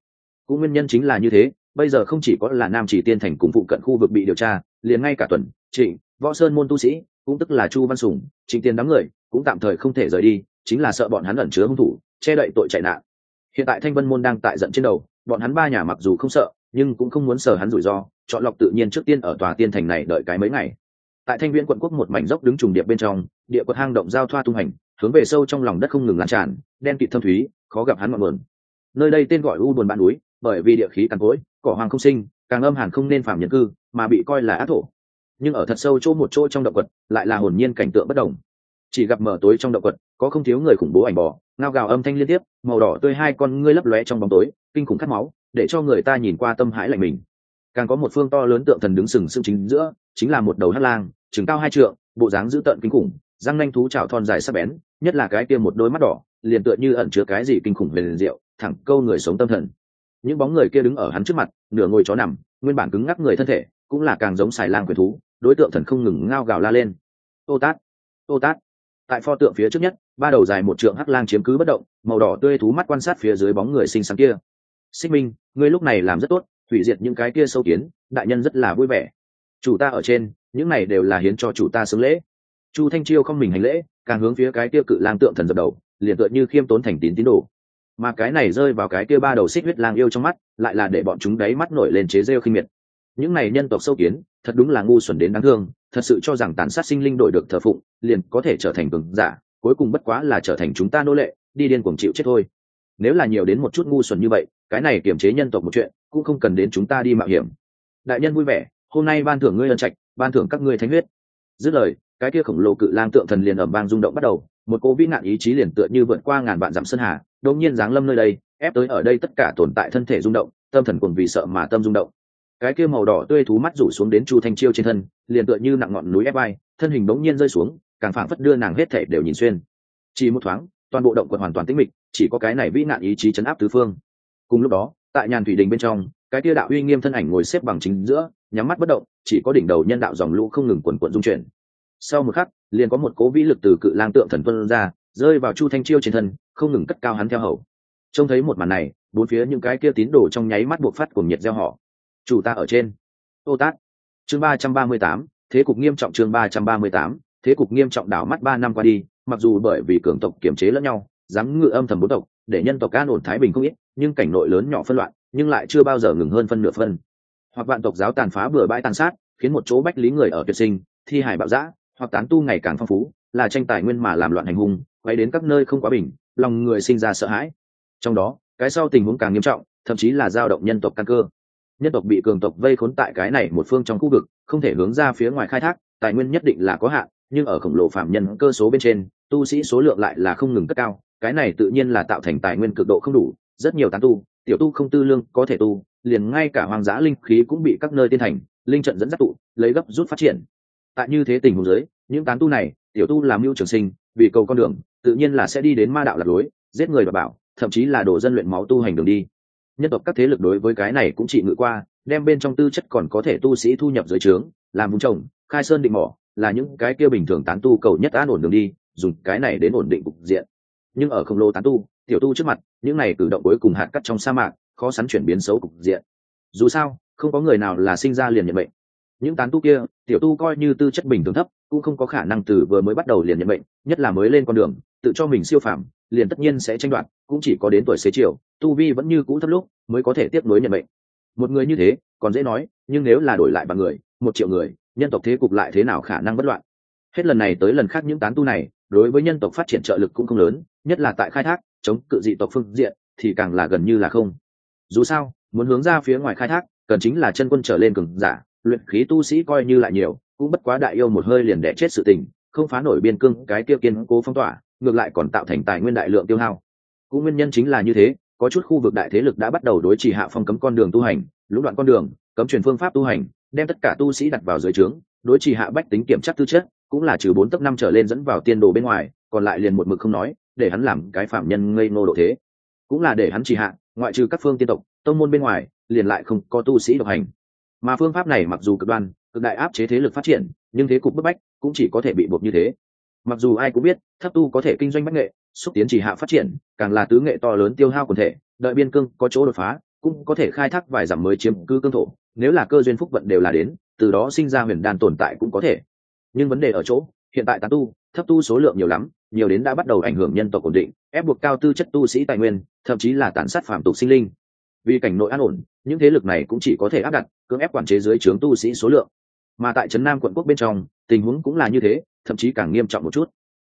Cũng nguyên nhân chính là như thế, bây giờ không chỉ có là nam chỉ tiên thành cùng phụ cận khu vực bị điều tra, liền ngay cả tuần, trịnh, võ sơn môn tu sĩ, cũng tức là chu văn sùng, trịnh tiền đám người, cũng tạm thời không thể rời đi, chính là sợ bọn hắn ẩn chứa hung thủ, che đậy tội chạy nạn. Hiện tại thanh vân môn đang tại giận trên đầu, bọn hắn ba nhà mặc dù không sợ, nhưng cũng không muốn sờ hắn rủi ro, chọn lọc tự nhiên trước tiên ở tòa tiên thành này đợi cái mấy ngày tại thanh viễn quận quốc một mảnh dốc đứng trùng điệp bên trong, địa quật hang động giao thoa tung hành, hướng về sâu trong lòng đất không ngừng lan tràn, đen kịt thâm thúy, khó gặp hắn ngọn nguồn. Nơi đây tên gọi u buồn bạn núi, bởi vì địa khí cằn cỗi, cỏ hoàng không sinh, càng âm hàn không nên phạm nhân cư, mà bị coi là ác thổ. Nhưng ở thật sâu chỗ một chỗ trong động quật, lại là hồn nhiên cảnh tượng bất đồng. Chỉ gặp mở tối trong động quật, có không thiếu người khủng bố ảnh bò, ngao gào âm thanh liên tiếp, màu đỏ tươi hai con ngươi lấp lóe trong bóng tối, kinh khủng cắt máu, để cho người ta nhìn qua tâm hãi lạnh mình. Càng có một phương to lớn tượng thần đứng sừng sững chính giữa, chính là một đầu hắc lang chừng cao hai trượng, bộ dáng dữ tợn kinh khủng, răng nanh thú chảo thon dài sắc bén, nhất là cái kia một đôi mắt đỏ, liền tựa như ẩn chứa cái gì kinh khủng về liền diệu, thẳng câu người sống tâm thần. Những bóng người kia đứng ở hắn trước mặt, nửa ngồi chó nằm, nguyên bản cứng ngắc người thân thể, cũng là càng giống xài lang quyền thú, đối tượng thần không ngừng ngao gào la lên. Ô tát ô tát. Tại pho tượng phía trước nhất, ba đầu dài một trượng hắc lang chiếm cứ bất động, màu đỏ tươi thú mắt quan sát phía dưới bóng người xinh xắn kia. Xích minh, ngươi lúc này làm rất tốt, hủy diệt những cái kia sâu kiến, đại nhân rất là vui vẻ. Chủ ta ở trên những này đều là hiến cho chủ ta xứng lễ. Chu thanh chiêu không mình hành lễ, càng hướng phía cái kia cự lang tượng thần dập đầu, liền tựa như khiêm tốn thành tín tín đồ. Mà cái này rơi vào cái kia ba đầu xích huyết lang yêu trong mắt, lại là để bọn chúng đáy mắt nổi lên chế rêu khinh miệt. Những này nhân tộc sâu kiến, thật đúng là ngu xuẩn đến đáng thương, thật sự cho rằng tàn sát sinh linh đổi được thờ phụng, liền có thể trở thành cường giả, cuối cùng bất quá là trở thành chúng ta nô lệ, đi điên cuồng chịu chết thôi. Nếu là nhiều đến một chút ngu xuẩn như vậy, cái này kiềm chế nhân tộc một chuyện, cũng không cần đến chúng ta đi mạo hiểm. Đại nhân vui vẻ, hôm nay ban thưởng ngươi ân trạch ban thưởng các ngươi thánh huyết. Dứt lời, cái kia khổng lồ cự lang tượng thần liền ở bang rung động bắt đầu, một cô vĩ nạn ý chí liền tựa như vượt qua ngàn vạn dặm sơn hà, đột nhiên giáng lâm nơi đây, ép tới ở đây tất cả tồn tại thân thể rung động, tâm thần cùng vì sợ mà tâm rung động. Cái kia màu đỏ tươi thú mắt rủ xuống đến chu thanh chiêu trên thân, liền tựa như nặng ngọn núi ép bay thân hình đột nhiên rơi xuống, càng phảng phất đưa nàng hết thể đều nhìn xuyên. Chỉ một thoáng, toàn bộ động quật hoàn toàn tĩnh mịch, chỉ có cái này vĩ nạn ý chí chấn áp tứ phương. Cùng lúc đó, tại nhàn thủy đình bên trong, cái kia đạo uy nghiêm thân ảnh ngồi xếp bằng chính giữa, nhắm mắt bất động chỉ có đỉnh đầu nhân đạo dòng lũ không ngừng quần quận dung chuyển. Sau một khắc, liền có một cố vĩ lực từ cự lang tượng thần tuân ra, rơi vào chu thanh chiêu trên thân, không ngừng cất cao hắn theo hầu. Trông thấy một màn này, bốn phía những cái kia tín đồ trong nháy mắt buộc phát cùng nhiệt gieo họ. Chủ ta ở trên. Ô tát. Chương ba trăm ba mươi tám, thế cục nghiêm trọng chương ba trăm ba mươi tám, thế cục nghiêm trọng đảo mắt ba năm qua đi, mặc dù bởi vì cường tộc kiểm chế lẫn nhau, dám ngự âm thầm bốn tộc, để nhân tộc an ổn thái bình không ít, nhưng cảnh nội lớn nhỏ phân loạn, nhưng lại chưa bao giờ ngừng hơn phân nửa phân hoặc vạn tộc giáo tàn phá bừa bãi tàn sát, khiến một chỗ bách lý người ở tuyệt sinh, thi hải bạo dã, hoặc tán tu ngày càng phong phú, là tranh tài nguyên mà làm loạn hành hung quay đến các nơi không quá bình, lòng người sinh ra sợ hãi. Trong đó, cái sau tình huống càng nghiêm trọng, thậm chí là dao động nhân tộc căn cơ. Nhân tộc bị cường tộc vây khốn tại cái này một phương trong khu vực, không thể hướng ra phía ngoài khai thác, tài nguyên nhất định là có hạn, nhưng ở khổng lồ phạm nhân cơ số bên trên, tu sĩ số lượng lại là không ngừng cất cao, cái này tự nhiên là tạo thành tài nguyên cực độ không đủ, rất nhiều tán tu tiểu tu không tư lương có thể tu, liền ngay cả hoang dã linh khí cũng bị các nơi tiên thành, linh trận dẫn dắt tụ, lấy gấp rút phát triển. Tại như thế tình huống giới những tán tu này, tiểu tu làm mưu trường sinh, vì cầu con đường, tự nhiên là sẽ đi đến ma đạo lạc lối, giết người và bảo, thậm chí là đổ dân luyện máu tu hành đường đi. Nhân tộc các thế lực đối với cái này cũng chỉ ngự qua, đem bên trong tư chất còn có thể tu sĩ thu nhập dưới trướng, làm vùng trồng, khai sơn định mỏ, là những cái kia bình thường tán tu cầu nhất an ổn đường đi, dùng cái này đến ổn định cục diện. Nhưng ở khổng lồ tán tu tiểu tu trước mặt, những này cử động cuối cùng hạt cắt trong sa mạc, khó sắn chuyển biến xấu cục diện. Dù sao, không có người nào là sinh ra liền nhận bệnh. Những tán tu kia, tiểu tu coi như tư chất bình thường thấp, cũng không có khả năng từ vừa mới bắt đầu liền nhận bệnh, nhất là mới lên con đường, tự cho mình siêu phàm, liền tất nhiên sẽ tranh đoạt, cũng chỉ có đến tuổi xế chiều, tu vi vẫn như cũ thấp lúc, mới có thể tiếp nối nhận bệnh. Một người như thế, còn dễ nói, nhưng nếu là đổi lại bằng người, một triệu người, nhân tộc thế cục lại thế nào khả năng bất loạn? Hết lần này tới lần khác những tán tu này, đối với nhân tộc phát triển trợ lực cũng không lớn, nhất là tại khai thác chống cự dị tộc phương diện thì càng là gần như là không. Dù sao, muốn hướng ra phía ngoài khai thác, cần chính là chân quân trở lên cường giả, luyện khí tu sĩ coi như lại nhiều, cũng bất quá đại yêu một hơi liền đẻ chết sự tình, không phá nổi biên cương cái kia kiên cố phong tỏa, ngược lại còn tạo thành tài nguyên đại lượng tiêu hao. Cũng nguyên nhân chính là như thế, có chút khu vực đại thế lực đã bắt đầu đối trì hạ phong cấm con đường tu hành, lũng đoạn con đường, cấm truyền phương pháp tu hành, đem tất cả tu sĩ đặt vào dưới trướng, đối trì hạ bách tính kiểm tra tư chất, cũng là trừ bốn tấc năm trở lên dẫn vào tiên đồ bên ngoài, còn lại liền một mực không nói để hắn làm cái phạm nhân ngây ngô độ thế. Cũng là để hắn chỉ hạ, ngoại trừ các phương tiên tộc, tông môn bên ngoài, liền lại không có tu sĩ độc hành. Mà phương pháp này mặc dù cực đoan, cực đại áp chế thế lực phát triển, nhưng thế cục bức bách cũng chỉ có thể bị buộc như thế. Mặc dù ai cũng biết, thấp tu có thể kinh doanh bách nghệ, xúc tiến chỉ hạ phát triển, càng là tứ nghệ to lớn tiêu hao quần thể, đợi biên cương có chỗ đột phá, cũng có thể khai thác vài dặm mới chiếm cư cương thổ, nếu là cơ duyên phúc vận đều là đến, từ đó sinh ra huyền đan tồn tại cũng có thể. Nhưng vấn đề ở chỗ hiện tại tán tu, thấp tu số lượng nhiều lắm, nhiều đến đã bắt đầu ảnh hưởng nhân tộc ổn định, ép buộc cao tư chất tu sĩ tài nguyên, thậm chí là tàn sát phạm tục sinh linh. Vì cảnh nội an ổn, những thế lực này cũng chỉ có thể áp đặt, cưỡng ép quản chế dưới trướng tu sĩ số lượng. Mà tại trấn nam quận quốc bên trong, tình huống cũng là như thế, thậm chí càng nghiêm trọng một chút.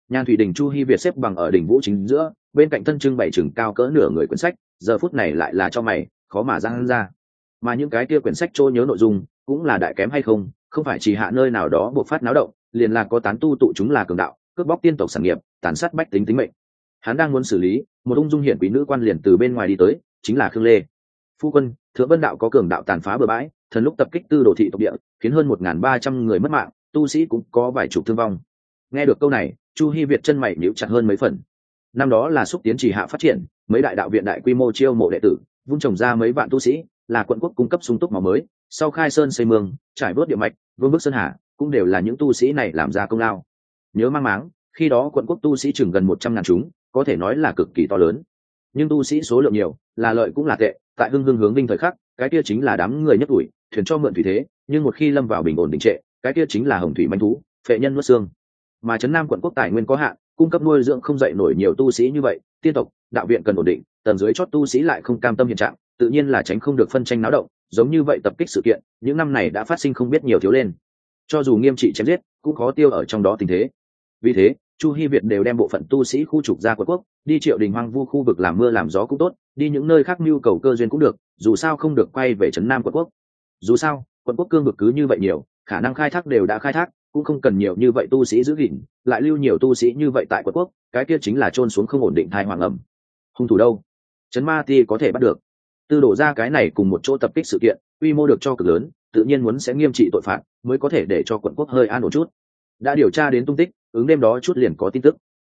Nhan thủy đình chu hy việt xếp bằng ở đỉnh vũ chính giữa, bên cạnh thân trưng bảy chừng cao cỡ nửa người quyển sách, giờ phút này lại là cho mày, khó mà ra ra. Mà những cái kia quyển sách trôi nhớ nội dung, cũng là đại kém hay không không phải chỉ hạ nơi nào đó buộc phát náo động liền là có tán tu tụ chúng là cường đạo, cướp bóc tiên tộc sản nghiệp, tàn sát bách tính tính mệnh. Hắn đang muốn xử lý, một ung dung hiển quý nữ quan liền từ bên ngoài đi tới, chính là khương lê. Phu quân, thượng vân đạo có cường đạo tàn phá bừa bãi, thần lúc tập kích tư đồ thị tộc địa, khiến hơn một n ba trăm người mất mạng, tu sĩ cũng có vài chục thương vong. Nghe được câu này, chu hy việt chân mày nhíu chặt hơn mấy phần. Năm đó là xúc tiến chỉ hạ phát triển, mấy đại đạo viện đại quy mô chiêu mộ đệ tử vun trồng ra mấy vạn tu sĩ, là quận quốc cung cấp sung túc màu mới, sau khai sơn xây mương, trải bớt địa mạch, vương bước sơn hà cũng đều là những tu sĩ này làm ra công lao. Nhớ mang máng, khi đó quận quốc tu sĩ chừng gần một trăm ngàn chúng, có thể nói là cực kỳ to lớn. Nhưng tu sĩ số lượng nhiều, là lợi cũng là tệ, tại hưng hưng hướng vinh thời khắc, cái kia chính là đám người nhất tuổi, thuyền cho mượn thủy thế, nhưng một khi lâm vào bình ổn định trệ, cái kia chính là hồng thủy manh thú, phệ nhân nuốt xương. Mà trấn nam quận quốc tài nguyên có hạn, cung cấp nuôi dưỡng không dậy nổi nhiều tu sĩ như vậy, tiên tộc, đạo viện cần ổn định, tầng dưới chót tu sĩ lại không cam tâm hiện trạng, tự nhiên là tránh không được phân tranh náo động, giống như vậy tập kích sự kiện, những năm này đã phát sinh không biết nhiều thiếu lên cho dù nghiêm trị chém giết, cũng khó tiêu ở trong đó tình thế. Vì thế, chu hy việt đều đem bộ phận tu sĩ khu trục ra quận quốc, đi triệu đình hoang vu khu vực làm mưa làm gió cũng tốt, đi những nơi khác mưu cầu cơ duyên cũng được, dù sao không được quay về trấn nam quận quốc. Dù sao, quận quốc cương vực cứ như vậy nhiều, khả năng khai thác đều đã khai thác, cũng không cần nhiều như vậy tu sĩ giữ gìn, lại lưu nhiều tu sĩ như vậy tại quận quốc, cái kia chính là trôn xuống không ổn định thai hoàng ẩm. Hung thủ đâu? Trấn ma ti có thể bắt được. Tư đổ ra cái này cùng một chỗ tập kích sự kiện, quy mô được cho cực lớn tự nhiên muốn sẽ nghiêm trị tội phạm, mới có thể để cho quận quốc hơi an ổn chút. Đã điều tra đến tung tích, ứng đêm đó chút liền có tin tức.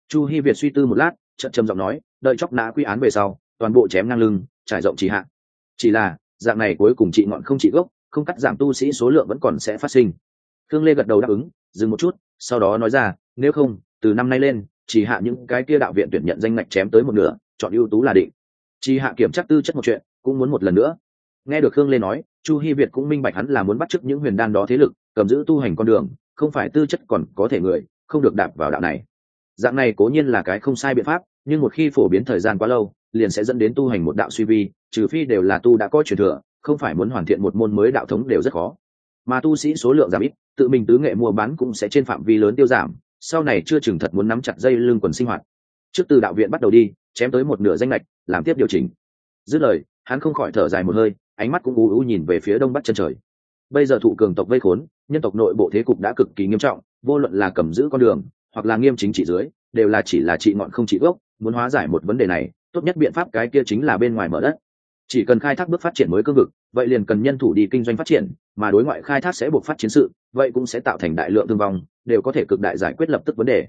Chu hy việt suy tư một lát trận trầm giọng nói, đợi chóc nã quy án về sau, toàn bộ chém ngang lưng, trải rộng chỉ hạn chỉ là, dạng này cuối cùng trị ngọn không trị gốc, không cắt giảm tu sĩ số lượng vẫn còn sẽ phát sinh. Thương lê gật đầu đáp ứng, dừng một chút, sau đó nói ra, nếu không, từ năm nay lên, chỉ hạ những cái kia đạo viện tuyển nhận danh ngạch chém tới một nửa, chọn ưu tú là định. Chỉ hạ kiểm tra tư chất một chuyện, cũng muốn một lần nữa. Nghe được khương lê nói chu hy việt cũng minh bạch hắn là muốn bắt chước những huyền đan đó thế lực, cầm giữ tu hành con đường, không phải tư chất còn có thể người, không được đạp vào đạo này. Dạng này cố nhiên là cái không sai biện pháp, nhưng một khi phổ biến thời gian quá lâu, liền sẽ dẫn đến tu hành một đạo suy vi, trừ phi đều là tu đã có truyền thừa, không phải muốn hoàn thiện một môn mới đạo thống đều rất khó. Mà tu sĩ số lượng giảm ít, tự mình tứ nghệ mua bán cũng sẽ trên phạm vi lớn tiêu giảm, sau này chưa chừng thật muốn nắm chặt dây lưng quần sinh hoạt. Trước từ đạo viện bắt đầu đi, chém tới một nửa danh lệch làm tiếp điều chỉnh. Dứt lời, hắn không khỏi thở dài một hơi ánh mắt cũng u u nhìn về phía đông bắc chân trời. Bây giờ thụ cường tộc vây khốn, nhân tộc nội bộ thế cục đã cực kỳ nghiêm trọng, vô luận là cầm giữ con đường, hoặc là nghiêm chính trị dưới, đều là chỉ là trị ngọn không trị gốc, muốn hóa giải một vấn đề này, tốt nhất biện pháp cái kia chính là bên ngoài mở đất. Chỉ cần khai thác bước phát triển mới cương vực, vậy liền cần nhân thủ đi kinh doanh phát triển, mà đối ngoại khai thác sẽ buộc phát chiến sự, vậy cũng sẽ tạo thành đại lượng thương vong, đều có thể cực đại giải quyết lập tức vấn đề.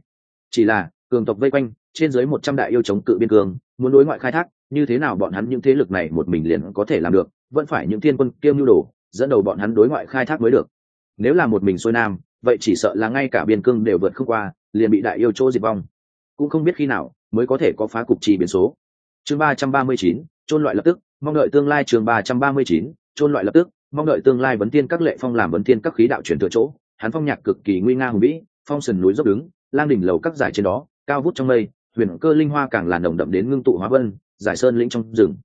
Chỉ là, cường tộc vây quanh, trên dưới một trăm đại yêu chống cự biên cương muốn đối ngoại khai thác, như thế nào bọn hắn những thế lực này một mình liền có thể làm được, vẫn phải những thiên quân kiêm nhu đồ, dẫn đầu bọn hắn đối ngoại khai thác mới được. Nếu là một mình xuôi nam, vậy chỉ sợ là ngay cả biên cương đều vượt không qua, liền bị đại yêu chỗ diệt vong. Cũng không biết khi nào mới có thể có phá cục trì biến số. Chương ba trăm ba mươi chín, chôn loại lập tức, mong đợi tương lai chương ba trăm ba mươi chín, chôn loại lập tức, mong đợi tương lai vấn tiên các lệ phong làm vấn tiên các khí đạo chuyển thừa chỗ. Hắn phong nhạc cực kỳ nguy nga hùng vĩ, phong sần núi dốc đứng, lang đỉnh lầu các giải trên đó, cao vút trong mây huyền cơ linh hoa càng là nồng đậm đến ngưng tụ hóa vân, giải sơn lĩnh trong rừng.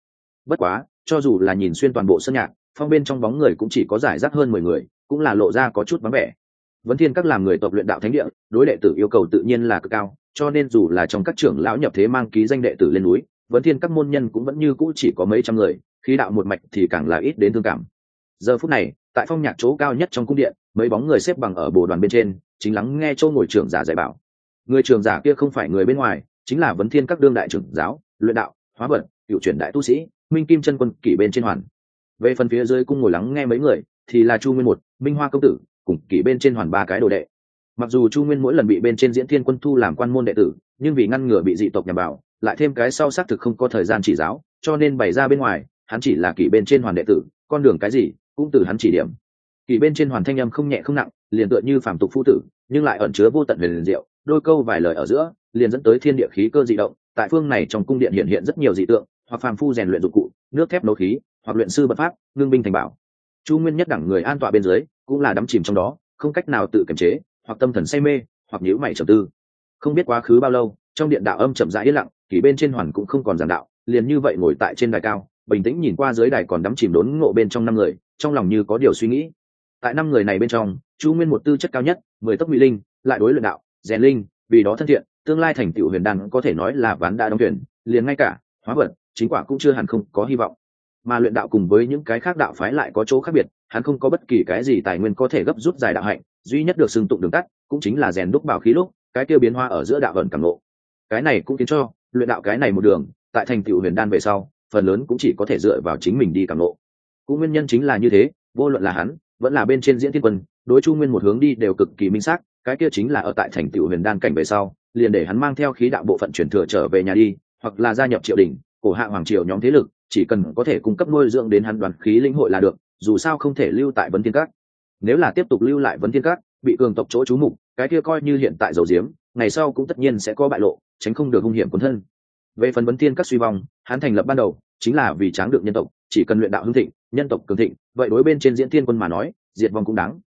Bất quá, cho dù là nhìn xuyên toàn bộ sân nhạc, phong bên trong bóng người cũng chỉ có giải rác hơn mười người, cũng là lộ ra có chút vắng vẻ. Vấn thiên các làm người tập luyện đạo thánh địa, đối đệ tử yêu cầu tự nhiên là cực cao, cho nên dù là trong các trưởng lão nhập thế mang ký danh đệ tử lên núi, vấn thiên các môn nhân cũng vẫn như cũ chỉ có mấy trăm người, khí đạo một mạch thì càng là ít đến thương cảm. Giờ phút này, tại phong nhạc chỗ cao nhất trong cung điện, mấy bóng người xếp bằng ở bồ đoàn bên trên, chính lắng nghe châu ngồi trưởng giả dạy bảo. Người trưởng giả kia không phải người bên ngoài chính là vấn thiên các đương đại trưởng giáo, luyện đạo, hóa vật cựu truyền đại tu sĩ, minh kim chân quân kỷ bên trên hoàn. Về phần phía dưới cung ngồi lắng nghe mấy người, thì là chu nguyên một, minh hoa công tử, cùng kỷ bên trên hoàn ba cái đồ đệ. Mặc dù chu nguyên mỗi lần bị bên trên diễn thiên quân thu làm quan môn đệ tử, nhưng vì ngăn ngừa bị dị tộc nhằm vào, lại thêm cái sau xác thực không có thời gian chỉ giáo, cho nên bày ra bên ngoài, hắn chỉ là kỷ bên trên hoàn đệ tử, con đường cái gì, cũng từ hắn chỉ điểm. Kỷ bên trên hoàn thanh âm không nhẹ không nặng, liền tựa như phàm tục phu tử, nhưng lại ẩn chứa vô tận về liền diệu, đôi câu vài lời ở giữa liền dẫn tới thiên địa khí cơ dị động, tại phương này trong cung điện hiện hiện rất nhiều dị tượng, hoặc phàm phu rèn luyện dụng cụ, nước thép nấu khí, hoặc luyện sư bất pháp, ngưng binh thành bảo. Chu nguyên nhất đẳng người an tọa bên dưới, cũng là đắm chìm trong đó, không cách nào tự kiềm chế, hoặc tâm thần say mê, hoặc nhữ mày trầm tư. Không biết quá khứ bao lâu, trong điện đạo âm chậm rãi yên lặng kỷ bên trên hoàn cũng không còn giảng đạo, liền như vậy ngồi tại trên đài cao, bình tĩnh nhìn qua dưới đài còn đắm chìm đốn ngộ bên trong năm người, trong lòng như có điều suy nghĩ. Tại năm người này bên trong, chu nguyên một tư chất cao nhất, mười tốc mỹ linh, lại đối luyện đạo, rèn linh, vì đó thân thiện tương lai thành tựu huyền đan có thể nói là ván đã đóng tuyển liền ngay cả hóa vật, chính quả cũng chưa hẳn không có hy vọng. Mà luyện đạo cùng với những cái khác đạo phái lại có chỗ khác biệt, hắn không có bất kỳ cái gì tài nguyên có thể gấp rút dài đạo hạnh, duy nhất được xưng tụng đường tắt cũng chính là rèn đúc bảo khí lúc, cái tiêu biến hoa ở giữa đạo vận cảm lộ cái này cũng khiến cho luyện đạo cái này một đường, tại thành tựu huyền đan về sau, phần lớn cũng chỉ có thể dựa vào chính mình đi cảm lộ cũng nguyên nhân chính là như thế, vô luận là hắn, vẫn là bên trên diễn thiên quân, đối chu nguyên một hướng đi đều cực kỳ minh xác, cái kia chính là ở tại thành tựu huyền đan cảnh về sau liền để hắn mang theo khí đạo bộ phận chuyển thừa trở về nhà đi, hoặc là gia nhập triều đình, cổ hạ hoàng triều nhóm thế lực, chỉ cần có thể cung cấp nuôi dưỡng đến hắn đoàn khí linh hội là được, dù sao không thể lưu tại vấn thiên các. Nếu là tiếp tục lưu lại vấn thiên các, bị cường tộc chỗ trú mục, cái kia coi như hiện tại dầu diếm, ngày sau cũng tất nhiên sẽ có bại lộ, tránh không được hung hiểm cuốn thân. Về phần vấn thiên các suy vong, hắn thành lập ban đầu, chính là vì tráng được nhân tộc, chỉ cần luyện đạo hưng thịnh, nhân tộc cường thịnh, vậy đối bên trên diễn thiên quân mà nói, diệt vong cũng đáng.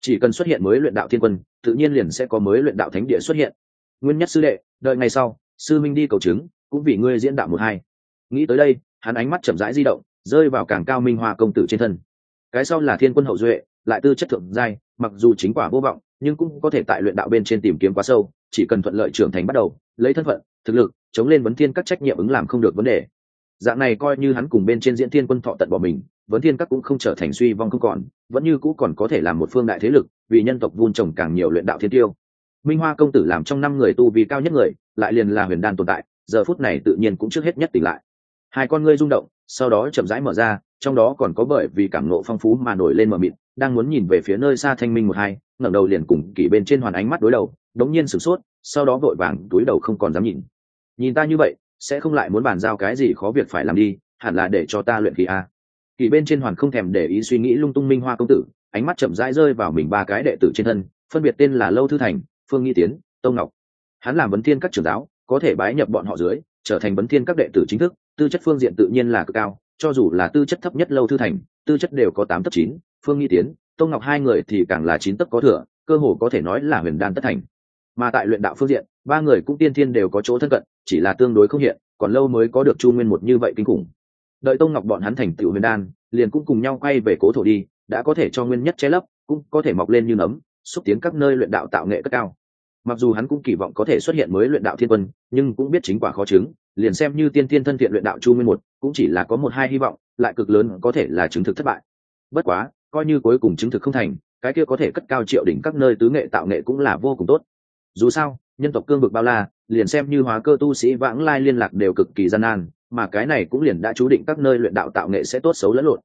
Chỉ cần xuất hiện mới luyện đạo thiên quân, tự nhiên liền sẽ có mới luyện đạo thánh địa xuất hiện nguyên nhất sư đệ, đợi ngày sau, sư minh đi cầu chứng, cũng vì ngươi diễn đạo một hai. Nghĩ tới đây, hắn ánh mắt chậm rãi di động, rơi vào càng cao minh hoa công tử trên thân. Cái sau là thiên quân hậu duệ, lại tư chất thượng giai, mặc dù chính quả vô vọng, nhưng cũng có thể tại luyện đạo bên trên tìm kiếm quá sâu, chỉ cần thuận lợi trưởng thành bắt đầu, lấy thân phận, thực lực, chống lên vấn thiên các trách nhiệm ứng làm không được vấn đề. Dạng này coi như hắn cùng bên trên diễn thiên quân thọ tận bỏ mình, vấn thiên các cũng không trở thành suy vong không còn, vẫn như cũ còn có thể làm một phương đại thế lực, vì nhân tộc vun trồng càng nhiều luyện đạo thiên tiêu minh hoa công tử làm trong năm người tu vì cao nhất người, lại liền là huyền đan tồn tại, giờ phút này tự nhiên cũng trước hết nhất tỉnh lại. Hai con ngươi rung động, sau đó chậm rãi mở ra, trong đó còn có bởi vì cảm nộ phong phú mà nổi lên mờ mịt, đang muốn nhìn về phía nơi xa thanh minh một hai, ngẩng đầu liền cùng kỷ bên trên hoàn ánh mắt đối đầu, đống nhiên sửng sốt, sau đó vội vàng túi đầu không còn dám nhìn. Nhìn ta như vậy, sẽ không lại muốn bàn giao cái gì khó việc phải làm đi, hẳn là để cho ta luyện khí a. Kỳ bên trên hoàn không thèm để ý suy nghĩ lung tung minh hoa công tử, ánh mắt chậm rãi rơi vào mình ba cái đệ tử trên thân, phân biệt tên là lâu thư thành phương nghi tiến tông ngọc. Hắn làm vấn thiên các trưởng giáo, có thể bái nhập bọn họ dưới, trở thành vấn thiên các đệ tử chính thức, tư chất phương diện tự nhiên là cực cao, cho dù là tư chất thấp nhất lâu thư thành, tư chất đều có tám tấp chín, phương nghi tiến tông ngọc hai người thì càng là chín tấp có thừa, cơ hồ có thể nói là huyền đan tất thành. Mà tại luyện đạo phương diện, ba người cũng tiên thiên đều có chỗ thân cận, chỉ là tương đối không hiện, còn lâu mới có được chu nguyên một như vậy kinh khủng. Đợi tông ngọc bọn hắn thành tựu huyền đan, liền cũng cùng nhau quay về cố thổ đi, đã có thể cho nguyên nhất che lấp, cũng có thể mọc lên như nấm xúc tiến các nơi luyện đạo tạo nghệ cất cao. Mặc dù hắn cũng kỳ vọng có thể xuất hiện mới luyện đạo thiên quân, nhưng cũng biết chính quả khó chứng, liền xem như tiên tiên thân thiện luyện đạo chu nguyên một, cũng chỉ là có một hai hy vọng, lại cực lớn có thể là chứng thực thất bại. Bất quá, coi như cuối cùng chứng thực không thành, cái kia có thể cất cao triệu đỉnh các nơi tứ nghệ tạo nghệ cũng là vô cùng tốt. Dù sao, nhân tộc cương vực bao la, liền xem như hóa cơ tu sĩ vãng lai liên lạc đều cực kỳ gian nan, mà cái này cũng liền đã chú định các nơi luyện đạo tạo nghệ sẽ tốt xấu lẫn lộn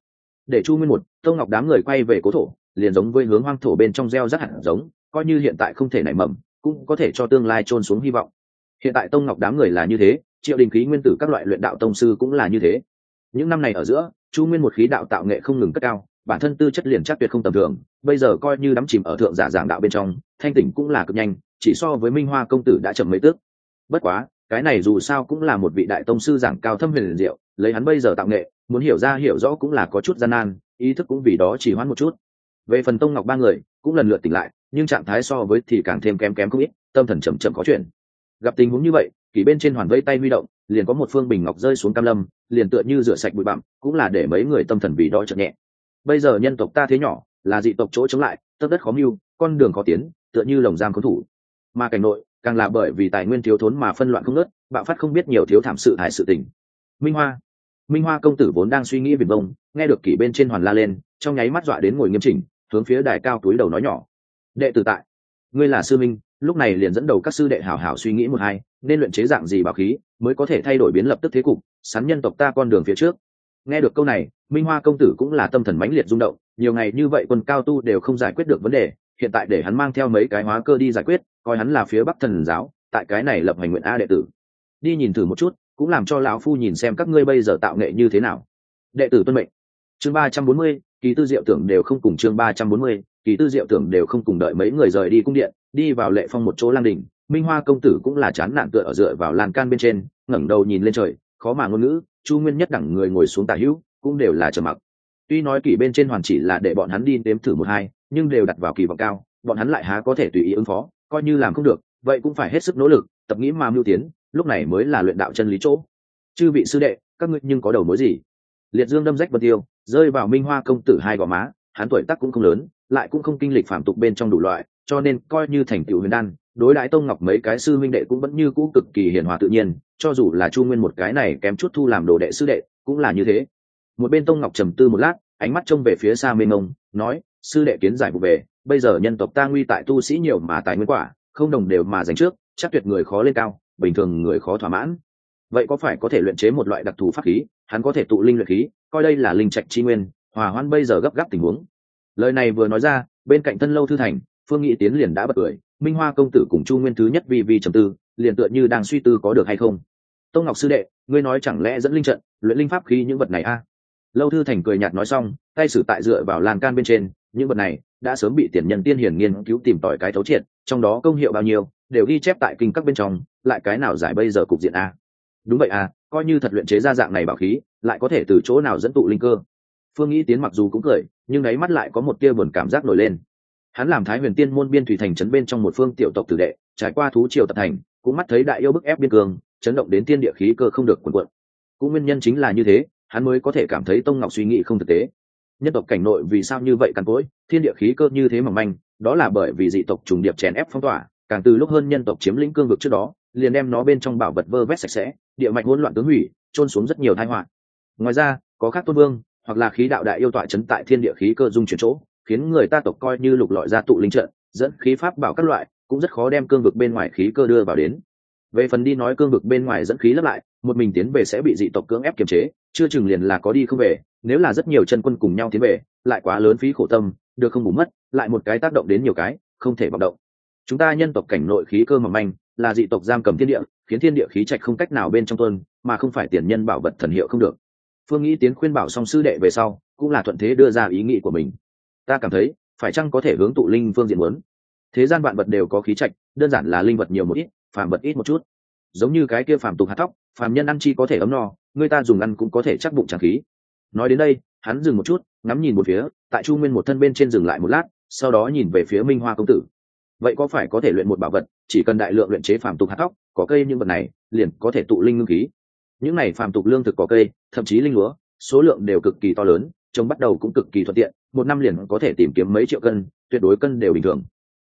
để chu nguyên một tông ngọc đám người quay về cố thổ, liền giống với hướng hoang thổ bên trong gieo rắc hạt giống, coi như hiện tại không thể nảy mầm, cũng có thể cho tương lai trôn xuống hy vọng. Hiện tại tông ngọc đám người là như thế, triệu đình khí nguyên tử các loại luyện đạo tông sư cũng là như thế. Những năm này ở giữa, chu nguyên một khí đạo tạo nghệ không ngừng cất cao, bản thân tư chất liền chắc tuyệt không tầm thường, bây giờ coi như đắm chìm ở thượng giả giảng đạo bên trong, thanh tỉnh cũng là cực nhanh, chỉ so với minh hoa công tử đã chậm mấy tước. Bất quá, cái này dù sao cũng là một vị đại tông sư giảng cao thâm huyền diệu lấy hắn bây giờ tạo nghệ, muốn hiểu ra hiểu rõ cũng là có chút gian nan, ý thức cũng vì đó chỉ hoãn một chút. Về phần tông ngọc ba người, cũng lần lượt tỉnh lại, nhưng trạng thái so với thì càng thêm kém kém không ít, tâm thần chậm chậm có chuyện. Gặp tình huống như vậy, kỷ bên trên hoàn vây tay huy động, liền có một phương bình ngọc rơi xuống cam lâm, liền tựa như rửa sạch bụi bặm, cũng là để mấy người tâm thần vì đó chậm nhẹ. Bây giờ nhân tộc ta thế nhỏ, là dị tộc chỗ chống lại, tấp đất khó mưu, con đường khó tiến, tựa như lồng giam có thủ. Mà cảnh nội, càng là bởi vì tài nguyên thiếu thốn mà phân loạn không ngớt, bạo phát không biết nhiều thiếu thảm sự hại sự tình. Minh hoa minh hoa công tử vốn đang suy nghĩ viền vông, nghe được kỷ bên trên hoàn la lên, trong nháy mắt dọa đến ngồi nghiêm chỉnh, hướng phía đài cao túi đầu nói nhỏ. Đệ tử tại, ngươi là sư minh, lúc này liền dẫn đầu các sư đệ hảo hảo suy nghĩ một hai, nên luyện chế dạng gì bảo khí, mới có thể thay đổi biến lập tức thế cục, sắn nhân tộc ta con đường phía trước. Nghe được câu này, minh hoa công tử cũng là tâm thần mãnh liệt rung động, nhiều ngày như vậy quân cao tu đều không giải quyết được vấn đề, hiện tại để hắn mang theo mấy cái hóa cơ đi giải quyết, coi hắn là phía bắc thần giáo, tại cái này lập hành nguyện a đệ tử. Đi nhìn thử một chút cũng làm cho lão phu nhìn xem các ngươi bây giờ tạo nghệ như thế nào. Đệ tử tuân mệnh. Chương ba trăm bốn mươi, kỳ tư diệu tưởng đều không cùng chương ba trăm bốn mươi, kỳ tư diệu tưởng đều không cùng đợi mấy người rời đi cung điện, đi vào lệ phong một chỗ lang đình. Minh hoa công tử cũng là chán nản tựa ở dựa vào lan can bên trên, ngẩng đầu nhìn lên trời, khó mà ngôn ngữ, chu nguyên nhất đẳng người ngồi xuống tả hữu, cũng đều là trầm mặc. Tuy nói kỳ bên trên hoàn chỉ là để bọn hắn đi đếm thử một hai, nhưng đều đặt vào kỳ vọng cao, bọn hắn lại há có thể tùy ý ứng phó, coi như làm không được, vậy cũng phải hết sức nỗ lực, tập nghĩ mà mưu tiến lúc này mới là luyện đạo chân lý chỗ. Chư vị sư đệ các ngươi nhưng có đầu mối gì? Liệt dương đâm rách vật tiêu rơi vào minh hoa công tử hai gò má hắn tuổi tác cũng không lớn lại cũng không kinh lịch phạm tục bên trong đủ loại cho nên coi như thành tựu huyền đan đối đãi tông ngọc mấy cái sư minh đệ cũng vẫn như cũ cực kỳ hiền hòa tự nhiên cho dù là chu nguyên một cái này kém chút thu làm đồ đệ sư đệ cũng là như thế. Một bên tông ngọc trầm tư một lát ánh mắt trông về phía xa mênh ông, nói sư đệ kiến giải vụ về bây giờ nhân tộc ta nguy tại tu sĩ nhiều mà tài nguyên quả không đồng đều mà dành trước chắc tuyệt người khó lên cao bình thường người khó thỏa mãn. Vậy có phải có thể luyện chế một loại đặc thù pháp khí? Hắn có thể tụ linh luyện khí, coi đây là linh trạch chi nguyên, hòa hoan bây giờ gấp gáp tình huống. Lời này vừa nói ra, bên cạnh thân lâu thư thành, phương nghị tiến liền đã bật cười. Minh hoa công tử cùng chu nguyên thứ nhất vi vi trầm tư, liền tựa như đang suy tư có được hay không. Tông ngọc sư đệ, ngươi nói chẳng lẽ dẫn linh trận, luyện linh pháp khí những vật này a? Lâu thư thành cười nhạt nói xong, tay sử tại dựa vào lan can bên trên, những vật này đã sớm bị tiền nhân tiên hiền nghiên cứu tìm tỏi cái thấu triệt, trong đó công hiệu bao nhiêu, đều ghi chép tại kinh các bên trong, lại cái nào giải bây giờ cục diện a? Đúng vậy à coi như thật luyện chế ra dạng này bảo khí, lại có thể từ chỗ nào dẫn tụ linh cơ? Phương nghĩ tiến mặc dù cũng cười, nhưng đáy mắt lại có một tia buồn cảm giác nổi lên. Hắn làm thái huyền tiên môn biên thủy thành trấn bên trong một phương tiểu tộc tử đệ, trải qua thú triều tập thành, cũng mắt thấy đại yêu bức ép biên cường chấn động đến tiên địa khí cơ không được quần quận cũng nguyên nhân chính là như thế, hắn mới có thể cảm thấy tông ngọc suy nghĩ không thực tế nhân tộc cảnh nội vì sao như vậy càn cỗi, thiên địa khí cơ như thế mỏng manh, đó là bởi vì dị tộc trùng điệp chèn ép phong tỏa, càng từ lúc hơn nhân tộc chiếm lĩnh cương vực trước đó, liền đem nó bên trong bảo vật vơ vét sạch sẽ, địa mạch hỗn loạn tướng hủy trôn xuống rất nhiều tai họa. Ngoài ra, có khác tôn vương, hoặc là khí đạo đại yêu tọa chấn tại thiên địa khí cơ dung chuyển chỗ, khiến người ta tộc coi như lục lọi ra tụ linh trận, dẫn khí pháp bảo các loại, cũng rất khó đem cương vực bên ngoài khí cơ đưa vào đến. Về phần đi nói cương vực bên ngoài dẫn khí lấp lại một mình tiến về sẽ bị dị tộc cưỡng ép kiềm chế, chưa chừng liền là có đi không về, nếu là rất nhiều chân quân cùng nhau tiến về, lại quá lớn phí khổ tâm, được không bù mất, lại một cái tác động đến nhiều cái, không thể vọng động. Chúng ta nhân tộc cảnh nội khí cơ mỏng manh, là dị tộc giam cầm thiên địa, khiến thiên địa khí trạch không cách nào bên trong tuân, mà không phải tiền nhân bảo vật thần hiệu không được. Phương nghĩ tiến khuyên bảo song sư đệ về sau, cũng là thuận thế đưa ra ý nghĩ của mình. Ta cảm thấy, phải chăng có thể hướng tụ linh phương diện muốn? Thế gian vạn vật đều có khí trạch, đơn giản là linh vật nhiều một ít, phàm vật ít một chút giống như cái kia phàm tục hạt thóc, phàm nhân ăn chi có thể ấm no, người ta dùng ăn cũng có thể chắc bụng tràng khí. Nói đến đây, hắn dừng một chút, ngắm nhìn một phía, tại chu nguyên một thân bên trên dừng lại một lát, sau đó nhìn về phía minh hoa công tử. Vậy có phải có thể luyện một bảo vật, chỉ cần đại lượng luyện chế phàm tục hạt thóc, có cây những vật này, liền có thể tụ linh ngưng khí. Những này phàm tục lương thực có cây, thậm chí linh lúa, số lượng đều cực kỳ to lớn, trông bắt đầu cũng cực kỳ thuận tiện, một năm liền có thể tìm kiếm mấy triệu cân, tuyệt đối cân đều bình thường.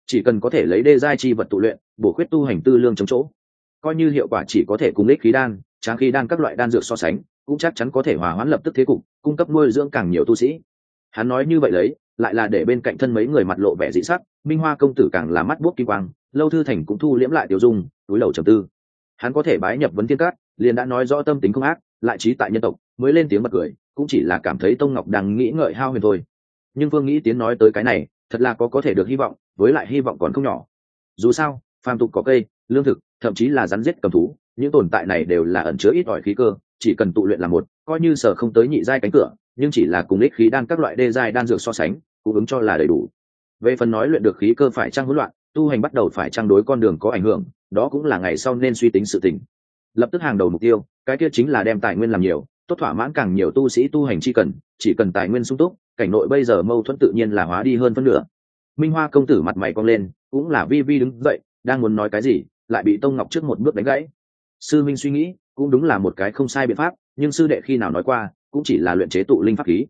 Chỉ cần có thể lấy đê giai chi vật tụ luyện, bổ khuyết tu hành tư lương chống chỗ coi như hiệu quả chỉ có thể cùng ích khí đan tráng khí đan các loại đan dược so sánh cũng chắc chắn có thể hòa hoãn lập tức thế cục cung cấp nuôi dưỡng càng nhiều tu sĩ. Hắn nói như vậy đấy, lại là để bên cạnh thân mấy người mặt lộ vẻ dị sắc minh hoa công tử càng là mắt buốc kỳ quang lâu thư thành cũng thu liễm lại tiểu dung túi đầu trầm tư. Hắn có thể bái nhập vấn thiên cát liền đã nói rõ tâm tính không ác lại trí tại nhân tộc mới lên tiếng bật cười cũng chỉ là cảm thấy tông ngọc đang nghĩ ngợi hao huyền thôi. Nhưng vương nghĩ tiến nói tới cái này thật là có có thể được hy vọng với lại hy vọng còn không nhỏ. Dù sao phàm tục có cây lương thực thậm chí là rắn giết cầm thú, những tồn tại này đều là ẩn chứa ít ỏi khí cơ, chỉ cần tụ luyện là một, coi như sở không tới nhị giai cánh cửa, nhưng chỉ là cùng ích khí đan các loại đê giai đan dược so sánh, cũng ứng cho là đầy đủ. Về phần nói luyện được khí cơ phải trăng hỗn loạn, tu hành bắt đầu phải trăng đối con đường có ảnh hưởng, đó cũng là ngày sau nên suy tính sự tình. Lập tức hàng đầu mục tiêu, cái kia chính là đem tài nguyên làm nhiều, tốt thỏa mãn càng nhiều tu sĩ tu hành chi cần, chỉ cần tài nguyên sung túc, cảnh nội bây giờ mâu thuẫn tự nhiên là hóa đi hơn phân nửa. Minh hoa công tử mặt mày cong lên, cũng là vi vi đứng dậy, đang muốn nói cái gì? Lại bị tông ngọc trước một bước đánh gãy. Sư minh suy nghĩ, cũng đúng là một cái không sai biện pháp, nhưng sư đệ khi nào nói qua, cũng chỉ là luyện chế tụ linh pháp khí.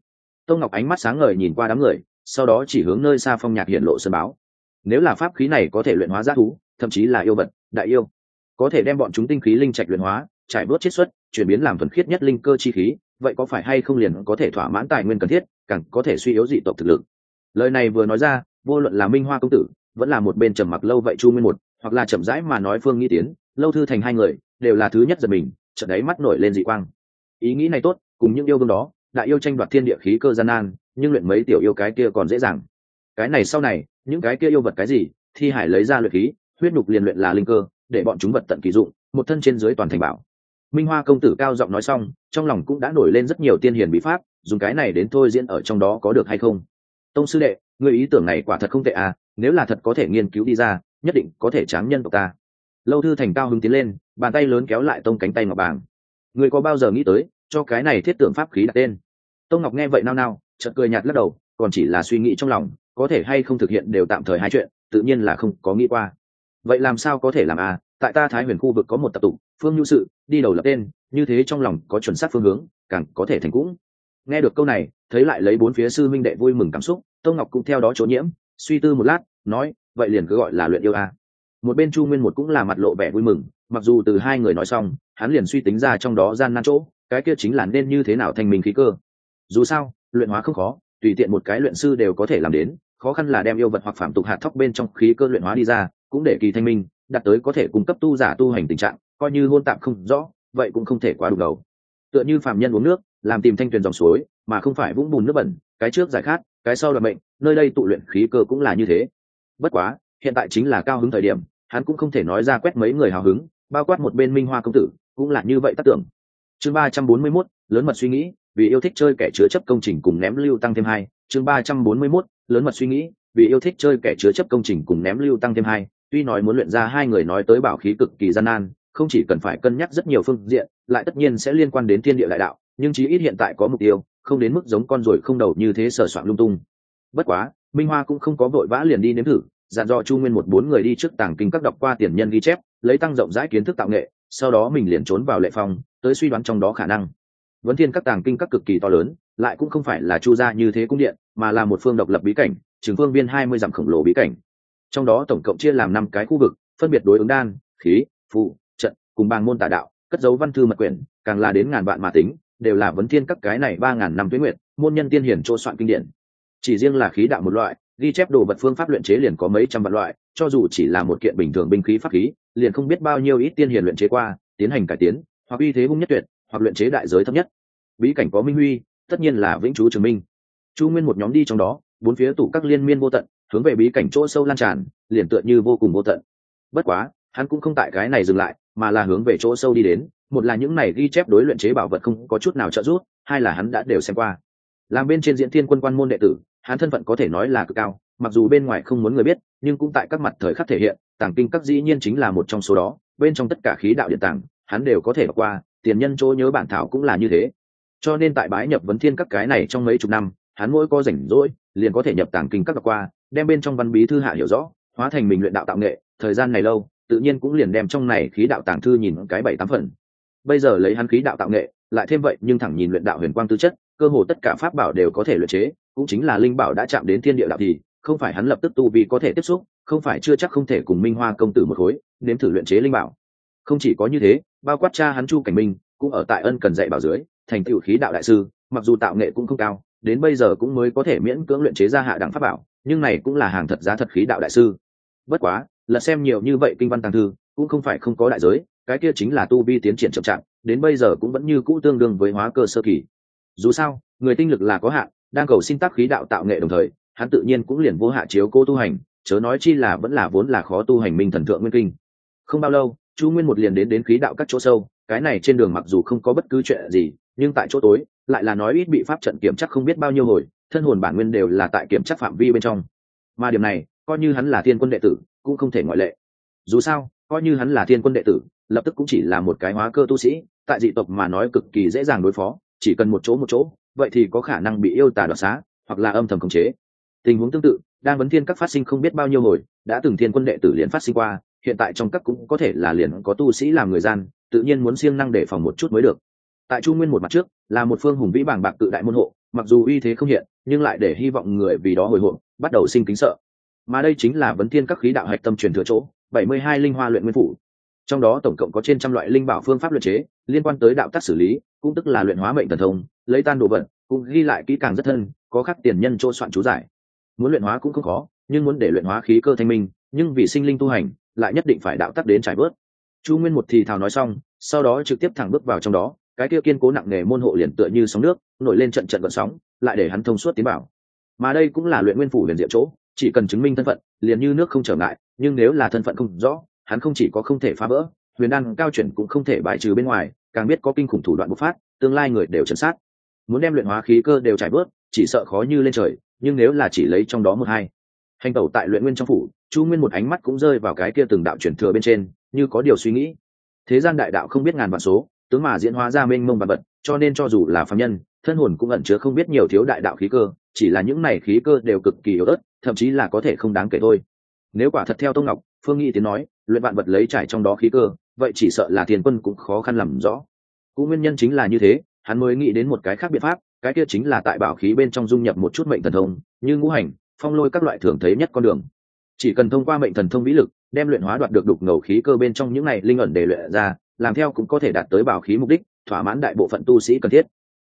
Tông ngọc ánh mắt sáng ngời nhìn qua đám người, sau đó chỉ hướng nơi xa phong nhạc hiện lộ sơn báo. Nếu là pháp khí này có thể luyện hóa g thú, thậm chí là yêu vật, đại yêu, có thể đem bọn chúng tinh khí linh trạch luyện hóa, trải bớt chiết xuất, chuyển biến làm thuần khiết nhất linh cơ chi khí, vậy có phải hay không liền có thể thỏa mãn tài nguyên cần thiết, càng có thể suy yếu dị tộc thực lực? Lời này vừa nói ra, vô luận là minh hoa công tử, vẫn là một bên trầm mặc lâu vậy chu nguyên một hoặc là chậm rãi mà nói phương nghĩ tiến, lâu thư thành hai người đều là thứ nhất giật mình trận đấy mắt nổi lên dị quang. Ý nghĩ này tốt, cùng những yêu vương đó, đại yêu tranh đoạt thiên địa khí cơ gian nan, nhưng luyện mấy tiểu yêu cái kia còn dễ dàng. Cái này sau này, những cái kia yêu vật cái gì, thi hải lấy ra luyện khí, huyết nhục liền luyện là linh cơ, để bọn chúng vật tận kỳ dụng, một thân trên dưới toàn thành bảo. Minh hoa công tử cao giọng nói xong, trong lòng cũng đã nổi lên rất nhiều tiên hiền bí pháp, dùng cái này đến thôi diễn ở trong đó có được hay không? Tông sư đệ người ý tưởng này quả thật không tệ à nếu là thật có thể nghiên cứu đi ra nhất định có thể tráng nhân tộc ta. Lâu thư thành cao hứng tiến lên, bàn tay lớn kéo lại tông cánh tay ngọc bàng. Người có bao giờ nghĩ tới, cho cái này thiết tưởng pháp khí đặt tên? Tông ngọc nghe vậy nao nao, chợt cười nhạt lắc đầu, còn chỉ là suy nghĩ trong lòng, có thể hay không thực hiện đều tạm thời hai chuyện, tự nhiên là không có nghĩ qua. Vậy làm sao có thể làm à? Tại ta thái huyền khu vực có một tập tục phương nhu sự, đi đầu lập tên, như thế trong lòng có chuẩn xác phương hướng, càng có thể thành cũng. Nghe được câu này, thấy lại lấy bốn phía sư minh đệ vui mừng cảm xúc, tông ngọc cũng theo đó chỗ nhiễm, suy tư một lát, nói vậy liền cứ gọi là luyện yêu a. Một bên chu nguyên một cũng là mặt lộ vẻ vui mừng, mặc dù từ hai người nói xong, hắn liền suy tính ra trong đó gian nan chỗ, cái kia chính là nên như thế nào thành mình khí cơ. Dù sao, luyện hóa không khó, tùy tiện một cái luyện sư đều có thể làm đến, khó khăn là đem yêu vật hoặc phạm tục hạt thóc bên trong khí cơ luyện hóa đi ra, cũng để kỳ thanh minh, đạt tới có thể cung cấp tu giả tu hành tình trạng, coi như hôn tạm không rõ, vậy cũng không thể quá đục đầu. Tựa như phạm nhân uống nước, làm tìm thanh tuyền dòng suối, mà không phải vũng bùn nước bẩn, cái trước giải khát, cái sau là mệnh, nơi đây tụ luyện khí cơ cũng là như thế bất quá, hiện tại chính là cao hứng thời điểm, hắn cũng không thể nói ra quét mấy người hào hứng, bao quát một bên minh hoa công tử, cũng là như vậy tác tưởng. Chương ba trăm bốn mươi mốt, lớn mật suy nghĩ, vì yêu thích chơi kẻ chứa chấp công trình cùng ném lưu tăng thêm hai. Chương ba trăm bốn mươi mốt, lớn mật suy nghĩ, vì yêu thích chơi kẻ chứa chấp công trình cùng ném lưu tăng thêm hai. Tuy nói muốn luyện ra hai người nói tới bảo khí cực kỳ gian nan, không chỉ cần phải cân nhắc rất nhiều phương diện, lại tất nhiên sẽ liên quan đến thiên địa đại đạo, nhưng chí ít hiện tại có mục tiêu, không đến mức giống con ruồi không đầu như thế sờ soạn lung tung. Bất quá minh hoa cũng không có vội vã liền đi nếm thử, dặn dò chu nguyên một bốn người đi trước tàng kinh các đọc qua tiền nhân ghi chép, lấy tăng rộng rãi kiến thức tạo nghệ, sau đó mình liền trốn vào lệ phong, tới suy đoán trong đó khả năng. Vấn thiên các tàng kinh các cực kỳ to lớn, lại cũng không phải là chu gia như thế cung điện, mà là một phương độc lập bí cảnh, trường phương viên hai mươi dặm khổng lồ bí cảnh. Trong đó tổng cộng chia làm năm cái khu vực, phân biệt đối ứng đan, khí, phụ, trận, cùng bang môn tà đạo, cất dấu văn thư mật quyển, càng là đến ngàn vạn mà tính, đều là vấn thiên các cái này ba ngàn năm tuyến nguyệt, môn nhân tiên hiển chỗ soạn kinh điển chỉ riêng là khí đạo một loại, ghi chép đồ vật phương pháp luyện chế liền có mấy trăm vạn loại, cho dù chỉ là một kiện bình thường binh khí pháp khí, liền không biết bao nhiêu ít tiên hiền luyện chế qua, tiến hành cải tiến, hoặc uy thế hung nhất tuyệt, hoặc luyện chế đại giới thấp nhất. Bí cảnh có minh huy, tất nhiên là vĩnh chú trường minh. Chu nguyên một nhóm đi trong đó, bốn phía tủ các liên miên vô tận, hướng về bí cảnh chỗ sâu lan tràn, liền tựa như vô cùng vô tận. Bất quá, hắn cũng không tại cái này dừng lại, mà là hướng về chỗ sâu đi đến, một là những này ghi chép đối luyện chế bảo vật không có chút nào trợ giúp, hai là hắn đã đều xem qua làm bên trên diễn thiên quân quan môn đệ tử, hắn thân phận có thể nói là cực cao, mặc dù bên ngoài không muốn người biết, nhưng cũng tại các mặt thời khắc thể hiện, tàng kinh các dĩ nhiên chính là một trong số đó, bên trong tất cả khí đạo điện tàng, hắn đều có thể đọc qua, tiền nhân chỗ nhớ bản thảo cũng là như thế. Cho nên tại bái nhập vấn thiên các cái này trong mấy chục năm, hắn mỗi có rảnh rỗi, liền có thể nhập tàng kinh các đọc qua, đem bên trong văn bí thư hạ hiểu rõ, hóa thành mình luyện đạo tạo nghệ, thời gian này lâu, tự nhiên cũng liền đem trong này khí đạo tàng thư nhìn cái bảy tám phần. Bây giờ lấy hắn khí đạo tạo nghệ, lại thêm vậy, nhưng thẳng nhìn luyện đạo huyền quang tư chất cơ hồ tất cả pháp bảo đều có thể luyện chế, cũng chính là linh bảo đã chạm đến thiên địa đạo thì, không phải hắn lập tức tu vì có thể tiếp xúc, không phải chưa chắc không thể cùng minh hoa công tử một khối, nếm thử luyện chế linh bảo. Không chỉ có như thế, bao quát cha hắn chu cảnh minh, cũng ở tại ân cần dạy bảo dưới, thành tựu khí đạo đại sư, mặc dù tạo nghệ cũng không cao, đến bây giờ cũng mới có thể miễn cưỡng luyện chế ra hạ đẳng pháp bảo, nhưng này cũng là hàng thật giá thật khí đạo đại sư. Bất quá, là xem nhiều như vậy kinh văn tàng thư, cũng không phải không có đại giới, cái kia chính là tu vi tiến triển chậm chạp, đến bây giờ cũng vẫn như cũ tương đương với hóa cơ sơ kỳ dù sao, người tinh lực là có hạn, đang cầu xin tác khí đạo tạo nghệ đồng thời, hắn tự nhiên cũng liền vô hạ chiếu cô tu hành, chớ nói chi là vẫn là vốn là khó tu hành minh thần thượng nguyên kinh. Không bao lâu, chu nguyên một liền đến đến khí đạo các chỗ sâu, cái này trên đường mặc dù không có bất cứ chuyện gì, nhưng tại chỗ tối, lại là nói ít bị pháp trận kiểm chắc không biết bao nhiêu hồi, thân hồn bản nguyên đều là tại kiểm chắc phạm vi bên trong. Mà điểm này, coi như hắn là thiên quân đệ tử, cũng không thể ngoại lệ. Dù sao, coi như hắn là thiên quân đệ tử, lập tức cũng chỉ là một cái hóa cơ tu sĩ, tại dị tộc mà nói cực kỳ dễ dàng đối phó chỉ cần một chỗ một chỗ, vậy thì có khả năng bị yêu tà đoạt xá, hoặc là âm thầm khống chế. Tình huống tương tự, đang vấn thiên các phát sinh không biết bao nhiêu hồi, đã từng thiên quân đệ tử liền phát sinh qua, hiện tại trong các cũng có thể là liền có tu sĩ làm người gian, tự nhiên muốn siêng năng để phòng một chút mới được. Tại chu nguyên một mặt trước, là một phương hùng vĩ bảng bạc tự đại môn hộ, mặc dù uy thế không hiện, nhưng lại để hy vọng người vì đó hồi hộp, bắt đầu sinh kính sợ. Mà đây chính là vấn thiên các khí đạo hạch tâm truyền thừa chỗ, bảy mươi hai linh hoa luyện nguyên phủ trong đó tổng cộng có trên trăm loại linh bảo phương pháp luyện chế, liên quan tới đạo tác xử lý, cũng tức là luyện hóa mệnh thần thông, lấy tan đồ vật, cũng ghi lại kỹ càng rất thân, có khắc tiền nhân chỗ soạn chú giải. Muốn luyện hóa cũng không khó, nhưng muốn để luyện hóa khí cơ thanh minh, nhưng vì sinh linh tu hành, lại nhất định phải đạo tắc đến trải bớt chu nguyên một thì thào nói xong, sau đó trực tiếp thẳng bước vào trong đó, cái kia kiên cố nặng nề môn hộ liền tựa như sóng nước, nổi lên trận trận vận sóng, lại để hắn thông suốt tiến bảo mà đây cũng là luyện nguyên phủ liền diệu chỗ, chỉ cần chứng minh thân phận, liền như nước không trở ngại, nhưng nếu là thân phận không rõ hắn không chỉ có không thể phá vỡ, huyền đan cao chuyển cũng không thể bài trừ bên ngoài, càng biết có kinh khủng thủ đoạn bộc phát, tương lai người đều chấn sát. Muốn đem luyện hóa khí cơ đều trải bớt chỉ sợ khó như lên trời, nhưng nếu là chỉ lấy trong đó một hai. Hành tẩu tại luyện nguyên trong phủ, chu nguyên một ánh mắt cũng rơi vào cái kia từng đạo chuyển thừa bên trên, như có điều suy nghĩ. Thế gian đại đạo không biết ngàn vạn số, tướng mà diễn hóa ra mênh mông vật vật, cho nên cho dù là phạm nhân, thân hồn cũng ẩn chứa không biết nhiều thiếu đại đạo khí cơ, chỉ là những này khí cơ đều cực kỳ yếu ớt, thậm chí là có thể không đáng kể thôi. Nếu quả thật theo tông ngọc, phương nghị tiến nói luyện vạn vật lấy trải trong đó khí cơ, vậy chỉ sợ là thiên quân cũng khó khăn làm rõ. Cũng nguyên nhân chính là như thế, hắn mới nghĩ đến một cái khác biện pháp, cái kia chính là tại bảo khí bên trong dung nhập một chút mệnh thần thông, như ngũ hành, phong lôi các loại thường thấy nhất con đường. Chỉ cần thông qua mệnh thần thông vĩ lực, đem luyện hóa đoạt được đục ngầu khí cơ bên trong những này linh ẩn để luyện ra, làm theo cũng có thể đạt tới bảo khí mục đích, thỏa mãn đại bộ phận tu sĩ cần thiết.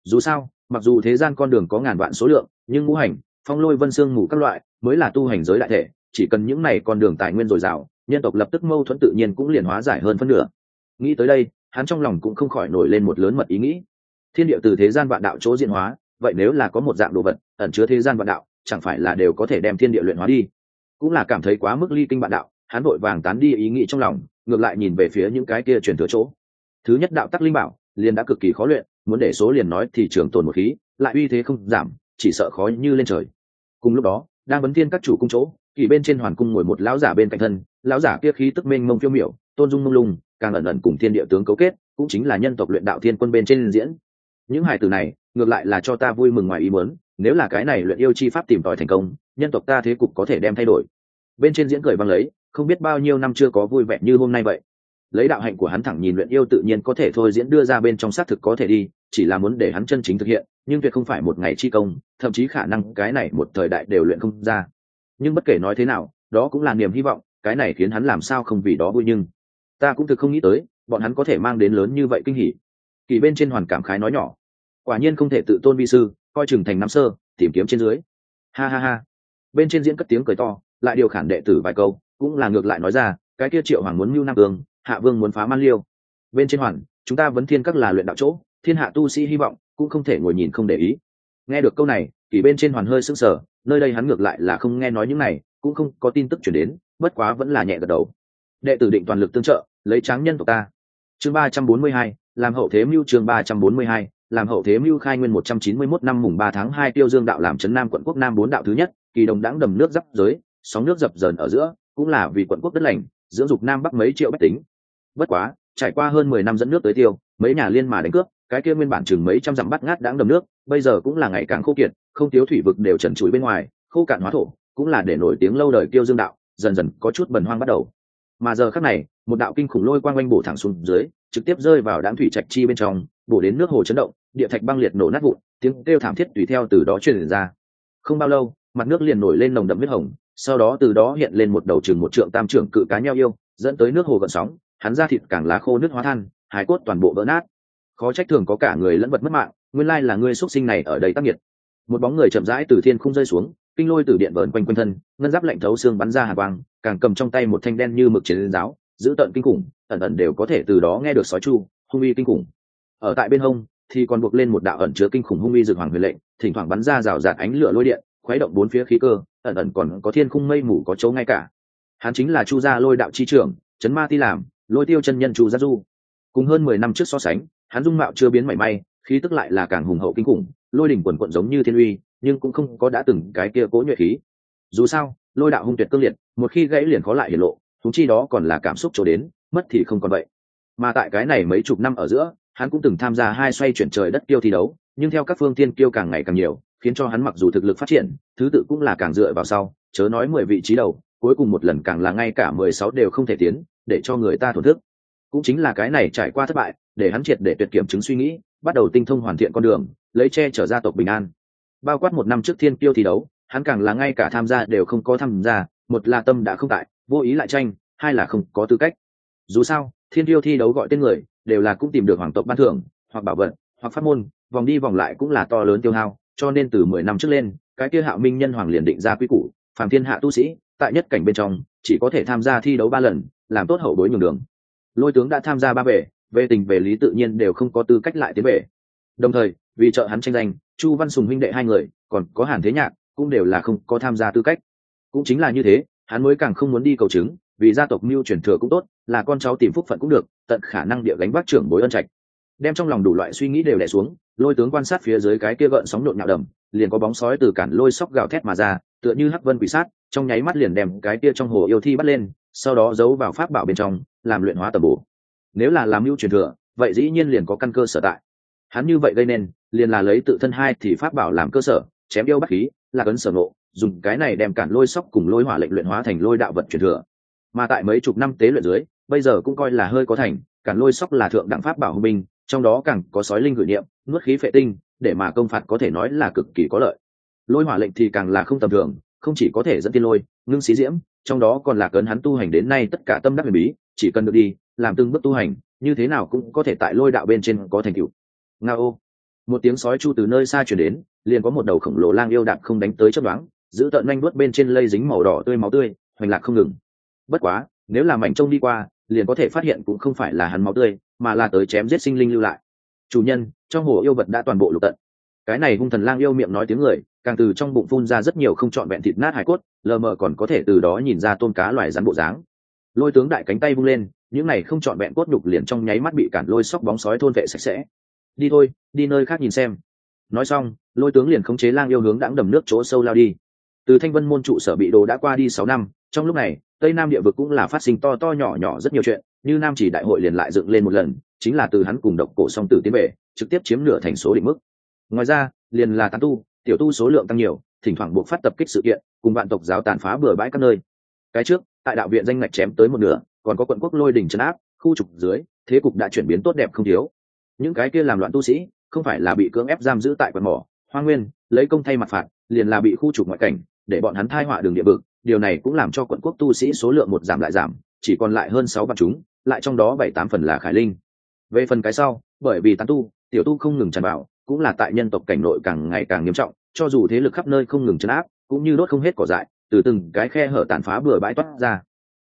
Dù sao, mặc dù thế gian con đường có ngàn vạn số lượng, nhưng ngũ hành, phong lôi vân xương ngủ các loại, mới là tu hành giới đại thể, chỉ cần những này con đường tài nguyên dồi dào nhân tộc lập tức mâu thuẫn tự nhiên cũng liền hóa giải hơn phân nửa. Nghĩ tới đây, hắn trong lòng cũng không khỏi nổi lên một lớn mật ý nghĩ. Thiên địa từ thế gian vạn đạo chỗ diện hóa, vậy nếu là có một dạng đồ vật, ẩn chứa thế gian vạn đạo, chẳng phải là đều có thể đem thiên địa luyện hóa đi? Cũng là cảm thấy quá mức ly kinh vạn đạo, hắn vội vàng tán đi ý nghĩ trong lòng, ngược lại nhìn về phía những cái kia truyền thừa chỗ. Thứ nhất đạo tắc linh bảo, liền đã cực kỳ khó luyện, muốn để số liền nói thì trường tồn một khí, lại uy thế không giảm, chỉ sợ khó như lên trời. Cùng lúc đó, đang vấn thiên các chủ cung chỗ kỳ bên trên hoàn cung ngồi một lão giả bên cạnh thân, lão giả kia khí tức mênh mông phiêu miểu, tôn dung mông lung, càng ẩn ẩn cùng thiên địa tướng cấu kết, cũng chính là nhân tộc luyện đạo thiên quân bên trên diễn. Những hài tử này, ngược lại là cho ta vui mừng ngoài ý muốn, nếu là cái này luyện yêu chi pháp tìm tòi thành công, nhân tộc ta thế cục có thể đem thay đổi. Bên trên diễn cười băng lấy, không biết bao nhiêu năm chưa có vui vẻ như hôm nay vậy. Lấy đạo hạnh của hắn thẳng nhìn luyện yêu tự nhiên có thể thôi diễn đưa ra bên trong xác thực có thể đi, chỉ là muốn để hắn chân chính thực hiện, nhưng tuyệt không phải một ngày chi công, thậm chí khả năng cái này một thời đại đều luyện không ra nhưng bất kể nói thế nào, đó cũng là niềm hy vọng, cái này khiến hắn làm sao không vì đó vui nhưng ta cũng thực không nghĩ tới, bọn hắn có thể mang đến lớn như vậy kinh hỉ. Kỳ bên trên hoàn cảm khái nói nhỏ, quả nhiên không thể tự tôn vi sư, coi chừng thành năm sơ, tìm kiếm trên dưới. Ha ha ha. Bên trên diễn cất tiếng cười to, lại điều khản đệ tử vài câu, cũng là ngược lại nói ra, cái kia triệu hoàng muốn mưu nam vương, hạ vương muốn phá man liêu. Bên trên hoàn, chúng ta vấn thiên các là luyện đạo chỗ, thiên hạ tu sĩ hy vọng, cũng không thể ngồi nhìn không để ý nghe được câu này kỳ bên trên hoàn hơi sững sờ, nơi đây hắn ngược lại là không nghe nói những này, cũng không có tin tức chuyển đến, bất quá vẫn là nhẹ gật đầu. Đệ tử định toàn lực tương trợ, lấy tráng nhân tộc ta. Chương ba trăm bốn mươi hai, làm hậu thế mưu chương ba trăm bốn mươi hai, làm hậu thế mưu khai nguyên một trăm chín mươi 191 năm mùng ba tháng hai tiêu dương đạo làm trấn nam quận quốc nam bốn đạo thứ nhất, kỳ đồng đãng đầm nước giáp giới, sóng nước dập dờn ở giữa, cũng là vì quận quốc đất lành, dưỡng dục nam bắc mấy triệu bách tính. Bất quá, trải qua hơn mười năm dẫn nước tới tiêu, mấy nhà liên mà đánh cướp cái kia nguyên bản chừng mấy trăm dặm bắt ngát đãng đầm nước, bây giờ cũng là ngày càng khô kiệt, không thiếu thủy vực đều trần trụi bên ngoài, khô cạn hóa thổ, cũng là để nổi tiếng lâu đời tiêu dương đạo, dần dần có chút bần hoang bắt đầu. Mà giờ khắc này, một đạo kinh khủng lôi quang quanh bổ thẳng xuống dưới, trực tiếp rơi vào đám thủy trạch chi bên trong, bổ đến nước hồ chấn động, địa thạch băng liệt nổ nát vụn, tiếng kêu thảm thiết tùy theo từ đó truyền ra. Không bao lâu, mặt nước liền nổi lên nồng đậm huyết hồng, sau đó từ đó hiện lên một đầu chừng một trượng tam trưởng cự cá nheo yêu, dẫn tới nước hồ gợn sóng, hắn ra thịt càng lá khô nước hóa than hải cốt toàn bộ vỡ nát khó trách thường có cả người lẫn vật mất mạng, nguyên lai là ngươi xuất sinh này ở đây tác nghiệt. Một bóng người chậm rãi từ thiên không rơi xuống, kinh lôi từ điện vờn quanh quanh thân, ngân giáp lạnh thấu xương bắn ra hà quang, càng cầm trong tay một thanh đen như mực chiến giáo, giữ tận kinh khủng, ẩn ẩn đều có thể từ đó nghe được sói chu, hung uy kinh khủng. Ở tại bên hông, thì còn buộc lên một đạo ẩn chứa kinh khủng hung uy dược hoàng huyền lệnh, thỉnh thoảng bắn ra rào rạt ánh lửa lôi điện, khuấy động bốn phía khí cơ, ẩn ẩn còn có thiên khung mây mù có chấu ngay cả. Hắn chính là chu gia lôi đạo chi trưởng, chấn ma ti làm, lôi tiêu chân nhân chu gia du. Cùng hơn mười năm trước so sánh hắn dung mạo chưa biến mảy may, khí tức lại là càng hùng hậu kinh khủng, lôi đỉnh quần quận giống như thiên uy, nhưng cũng không có đã từng cái kia cố nhuệ khí. Dù sao, lôi đạo hung tuyệt cương liệt, một khi gãy liền khó lại hiển lộ, thúng chi đó còn là cảm xúc chỗ đến, mất thì không còn vậy. Mà tại cái này mấy chục năm ở giữa, hắn cũng từng tham gia hai xoay chuyển trời đất tiêu thi đấu, nhưng theo các phương tiên kiêu càng ngày càng nhiều, khiến cho hắn mặc dù thực lực phát triển, thứ tự cũng là càng dựa vào sau, chớ nói mười vị trí đầu, cuối cùng một lần càng là ngay cả mười sáu đều không thể tiến, để cho người ta thổn thức. Cũng chính là cái này trải qua thất bại để hắn triệt để tuyệt kiểm chứng suy nghĩ, bắt đầu tinh thông hoàn thiện con đường, lấy che chở gia tộc bình an. Bao quát một năm trước thiên tiêu thi đấu, hắn càng là ngay cả tham gia đều không có tham gia, một là tâm đã không tại, vô ý lại tranh, hai là không có tư cách. Dù sao, thiên tiêu thi đấu gọi tên người, đều là cũng tìm được hoàng tộc ban thưởng, hoặc bảo vật, hoặc phát môn, vòng đi vòng lại cũng là to lớn tiêu hao, cho nên từ mười năm trước lên, cái kia hạo minh nhân hoàng liền định ra quy củ, phàm thiên hạ tu sĩ, tại nhất cảnh bên trong, chỉ có thể tham gia thi đấu ba lần, làm tốt hậu bối nhường đường. Lôi tướng đã tham gia ba bể về tình về lý tự nhiên đều không có tư cách lại tiến về. Đồng thời, vì trợ hắn tranh giành, chu văn sùng huynh đệ hai người, còn có hàn thế nhạc, cũng đều là không có tham gia tư cách. Cũng chính là như thế, hắn mới càng không muốn đi cầu chứng, vì gia tộc mưu truyền thừa cũng tốt, là con cháu tìm phúc phận cũng được, tận khả năng địa gánh vác trưởng bối ân trạch. Đem trong lòng đủ loại suy nghĩ đều đẻ xuống, lôi tướng quan sát phía dưới cái kia gợn sóng nhộn nhạo đầm, liền có bóng sói từ cản lôi sóc gào thét mà ra, tựa như hắc vân quỷ sát, trong nháy mắt liền đem cái kia trong hồ yêu thi bắt lên, sau đó giấu vào pháp bảo bên trong, làm luyện hóa tầm bổ nếu là làm mưu truyền thừa, vậy dĩ nhiên liền có căn cơ sở tại. Hắn như vậy gây nên, liền là lấy tự thân hai thì pháp bảo làm cơ sở, chém yêu bắt khí là cấn sở nộ dùng cái này đem cản lôi sóc cùng lôi hỏa lệnh luyện hóa thành lôi đạo vật truyền thừa. Mà tại mấy chục năm tế luyện dưới, bây giờ cũng coi là hơi có thành, cản lôi sóc là thượng đẳng pháp bảo hùng binh, trong đó càng có sói linh gửi niệm, nuốt khí phệ tinh, để mà công phạt có thể nói là cực kỳ có lợi. Lôi hỏa lệnh thì càng là không tầm thường, không chỉ có thể dẫn tiên lôi, ngưng xí diễm, trong đó còn là cấn hắn tu hành đến nay tất cả tâm đắc huyền bí, chỉ cần được đi làm từng bước tu hành, như thế nào cũng có thể tại lôi đạo bên trên có thành tựu. Nga ô. Một tiếng sói chu từ nơi xa chuyển đến, liền có một đầu khổng lồ lang yêu đạp không đánh tới chấp đoán giữ tợn nhanh đuốt bên trên lây dính màu đỏ tươi máu tươi, hoành lạc không ngừng. Bất quá, nếu làm mảnh trông đi qua, liền có thể phát hiện cũng không phải là hắn máu tươi, mà là tới chém giết sinh linh lưu lại. Chủ nhân, trong hồ yêu vật đã toàn bộ lục tận. Cái này hung thần lang yêu miệng nói tiếng người, càng từ trong bụng phun ra rất nhiều không trọn vẹn thịt nát hải cốt, lờ mờ còn có thể từ đó nhìn ra tôm cá loài rắn bộ dáng lôi tướng đại cánh tay vung lên, những này không trọn vẹn cốt nhục liền trong nháy mắt bị cản lôi sóc bóng sói thôn vệ sạch sẽ. Đi thôi, đi nơi khác nhìn xem. Nói xong, lôi tướng liền khống chế lang yêu hướng đãng đầm nước chỗ sâu lao đi. Từ thanh vân môn trụ sở bị đồ đã qua đi sáu năm, trong lúc này, tây nam địa vực cũng là phát sinh to to nhỏ nhỏ rất nhiều chuyện, như nam chỉ đại hội liền lại dựng lên một lần, chính là từ hắn cùng độc cổ song tử tiến về, trực tiếp chiếm nửa thành số định mức. Ngoài ra, liền là tán tu, tiểu tu số lượng tăng nhiều, thỉnh thoảng buộc phát tập kích sự kiện, cùng bạn tộc giáo tàn phá bừa bãi các nơi. Cái trước tại đạo viện danh ngạch chém tới một nửa, còn có quận quốc lôi đỉnh trấn áp, khu trục dưới, thế cục đã chuyển biến tốt đẹp không thiếu. Những cái kia làm loạn tu sĩ, không phải là bị cưỡng ép giam giữ tại quận mỏ, hoa nguyên, lấy công thay mặt phạt, liền là bị khu trục ngoại cảnh, để bọn hắn thai họa đường địa vực, điều này cũng làm cho quận quốc tu sĩ số lượng một giảm lại giảm, chỉ còn lại hơn sáu vạn chúng, lại trong đó bảy tám phần là khải linh. Về phần cái sau, bởi vì tán tu, tiểu tu không ngừng tràn vào, cũng là tại nhân tộc cảnh nội càng ngày càng nghiêm trọng, cho dù thế lực khắp nơi không ngừng chấn áp, cũng như đốt không hết cỏ dại từ từng cái khe hở tàn phá bừa bãi toát ra.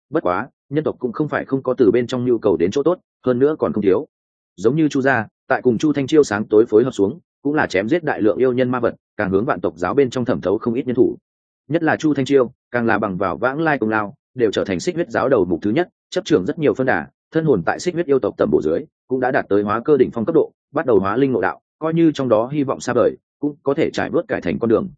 Bất quá, nhân tộc cũng không phải không có từ bên trong nhu cầu đến chỗ tốt, hơn nữa còn không thiếu. Giống như chu gia, tại cùng chu thanh chiêu sáng tối phối hợp xuống, cũng là chém giết đại lượng yêu nhân ma vật, càng hướng vạn tộc giáo bên trong thẩm thấu không ít nhân thủ. Nhất là chu thanh chiêu, càng là bằng vào vãng lai công lao, đều trở thành xích huyết giáo đầu mục thứ nhất, chấp trưởng rất nhiều phân đà, thân hồn tại xích huyết yêu tộc tầm bộ dưới, cũng đã đạt tới hóa cơ đỉnh phong cấp độ, bắt đầu hóa linh ngộ đạo, coi như trong đó hy vọng xa vời, cũng có thể trải bớt cải thành con đường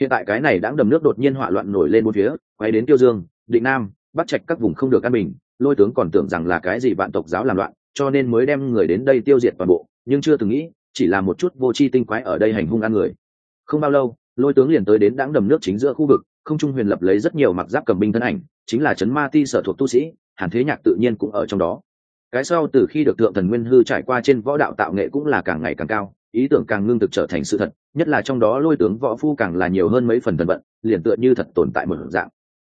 hiện tại cái này đáng đầm nước đột nhiên hỏa loạn nổi lên bốn phía, quay đến tiêu dương, định nam bắt trạch các vùng không được an bình, lôi tướng còn tưởng rằng là cái gì vạn tộc giáo làm loạn, cho nên mới đem người đến đây tiêu diệt toàn bộ, nhưng chưa từng nghĩ, chỉ là một chút vô tri tinh quái ở đây hành hung ăn người. Không bao lâu, lôi tướng liền tới đến đáng đầm nước chính giữa khu vực, không trung huyền lập lấy rất nhiều mặc giáp cầm binh thân ảnh, chính là trấn ma ti sở thuộc tu sĩ, hàn thế nhạc tự nhiên cũng ở trong đó. Cái sau từ khi được thượng thần nguyên hư trải qua trên võ đạo tạo nghệ cũng là càng ngày càng cao ý tưởng càng ngưng thực trở thành sự thật, nhất là trong đó lôi tướng võ phu càng là nhiều hơn mấy phần thần vận, liền tựa như thật tồn tại một dạng.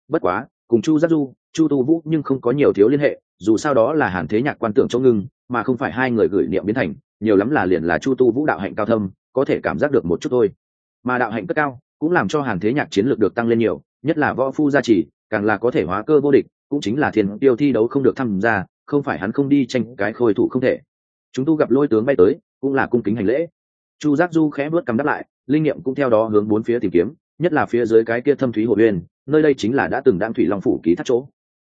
Bất quá, cùng chu giác du, chu tu vũ nhưng không có nhiều thiếu liên hệ, dù sao đó là hàn thế nhạc quan tưởng châu ngưng, mà không phải hai người gửi niệm biến thành, nhiều lắm là liền là chu tu vũ đạo hạnh cao thâm, có thể cảm giác được một chút thôi. Mà đạo hạnh cất cao, cũng làm cho hàn thế nhạc chiến lược được tăng lên nhiều, nhất là võ phu gia trì, càng là có thể hóa cơ vô địch, cũng chính là thiên tiêu thi đấu không được tham gia, không phải hắn không đi tranh cái khôi thủ không thể. Chúng tu gặp lôi tướng bay tới cũng là cung kính hành lễ. Chu giác du khẽ bước cắm đáp lại, linh nghiệm cũng theo đó hướng bốn phía tìm kiếm, nhất là phía dưới cái kia thâm thúy hồ uyên, nơi đây chính là đã từng đang thủy long phủ ký thắt chỗ.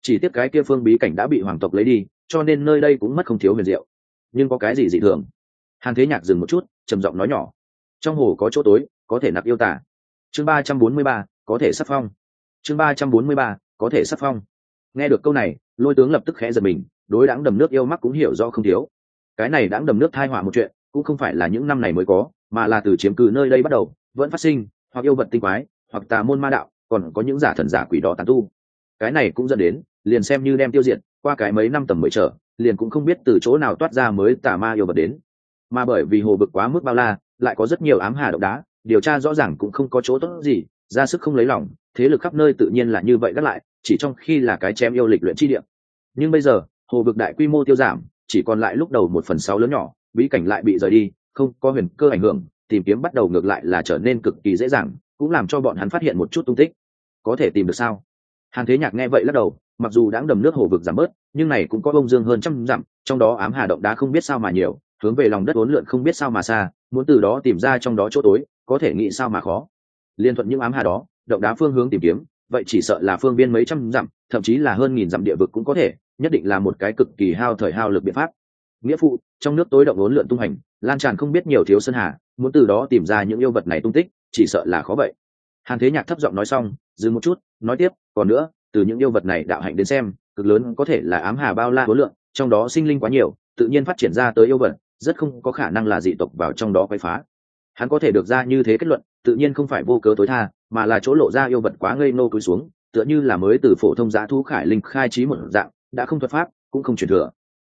Chỉ tiếc cái kia phương bí cảnh đã bị hoàng tộc lấy đi, cho nên nơi đây cũng mất không thiếu huyền diệu. Nhưng có cái gì dị thường? Hàn thế nhạc dừng một chút, trầm giọng nói nhỏ. Trong hồ có chỗ tối, có thể nạp yêu tả chương ba trăm bốn mươi ba, có thể sắc phong. Chương ba trăm bốn mươi ba, có thể sắc phong. Nghe được câu này, lôi tướng lập tức khẽ giật mình, đối đáng đầm nước yêu mắc cũng hiểu do không thiếu cái này đãng đầm nước thai họa một chuyện, cũng không phải là những năm này mới có, mà là từ chiếm cứ nơi đây bắt đầu, vẫn phát sinh, hoặc yêu vật tinh quái, hoặc tà môn ma đạo, còn có những giả thần giả quỷ đỏ tàn tu. Cái này cũng dẫn đến, liền xem như đem tiêu diệt, qua cái mấy năm tầm mới trở, liền cũng không biết từ chỗ nào toát ra mới tà ma yêu vật đến. Mà bởi vì hồ vực quá mức bao la, lại có rất nhiều ám hà độc đá, điều tra rõ ràng cũng không có chỗ tốt gì, ra sức không lấy lòng, thế lực khắp nơi tự nhiên là như vậy gắt lại, chỉ trong khi là cái chém yêu lịch luyện chi điểm nhưng bây giờ, hồ vực đại quy mô tiêu giảm chỉ còn lại lúc đầu một phần sáu lớn nhỏ, bí cảnh lại bị rời đi, không có huyền cơ ảnh hưởng, tìm kiếm bắt đầu ngược lại là trở nên cực kỳ dễ dàng, cũng làm cho bọn hắn phát hiện một chút tung tích. Có thể tìm được sao? Hàn thế nhạc nghe vậy lắc đầu, mặc dù đáng đầm nước hồ vực giảm bớt, nhưng này cũng có bông dương hơn trăm dặm, trong đó ám hà động đá không biết sao mà nhiều, hướng về lòng đất uốn lượn không biết sao mà xa, muốn từ đó tìm ra trong đó chỗ tối, có thể nghĩ sao mà khó. Liên thuận những ám hà đó, động đá phương hướng tìm kiếm, vậy chỉ sợ là phương biên mấy trăm dặm, thậm chí là hơn nghìn dặm địa vực cũng có thể nhất định là một cái cực kỳ hao thời hao lực biện pháp. Nghĩa phụ, trong nước tối động uốn lượn tung hành, lan tràn không biết nhiều thiếu sơn hà, muốn từ đó tìm ra những yêu vật này tung tích, chỉ sợ là khó vậy. Hàn thế nhạc thấp giọng nói xong, dừng một chút, nói tiếp, còn nữa, từ những yêu vật này đạo hạnh đến xem, cực lớn có thể là ám hà bao la hối lượng trong đó sinh linh quá nhiều, tự nhiên phát triển ra tới yêu vật, rất không có khả năng là dị tộc vào trong đó quay phá. Hắn có thể được ra như thế kết luận, tự nhiên không phải vô cớ tối tha, mà là chỗ lộ ra yêu vật quá ngây nô cúi xuống, tựa như là mới từ phổ thông giá thu khải linh khai trí một dạng đã không thuật pháp, cũng không truyền thừa.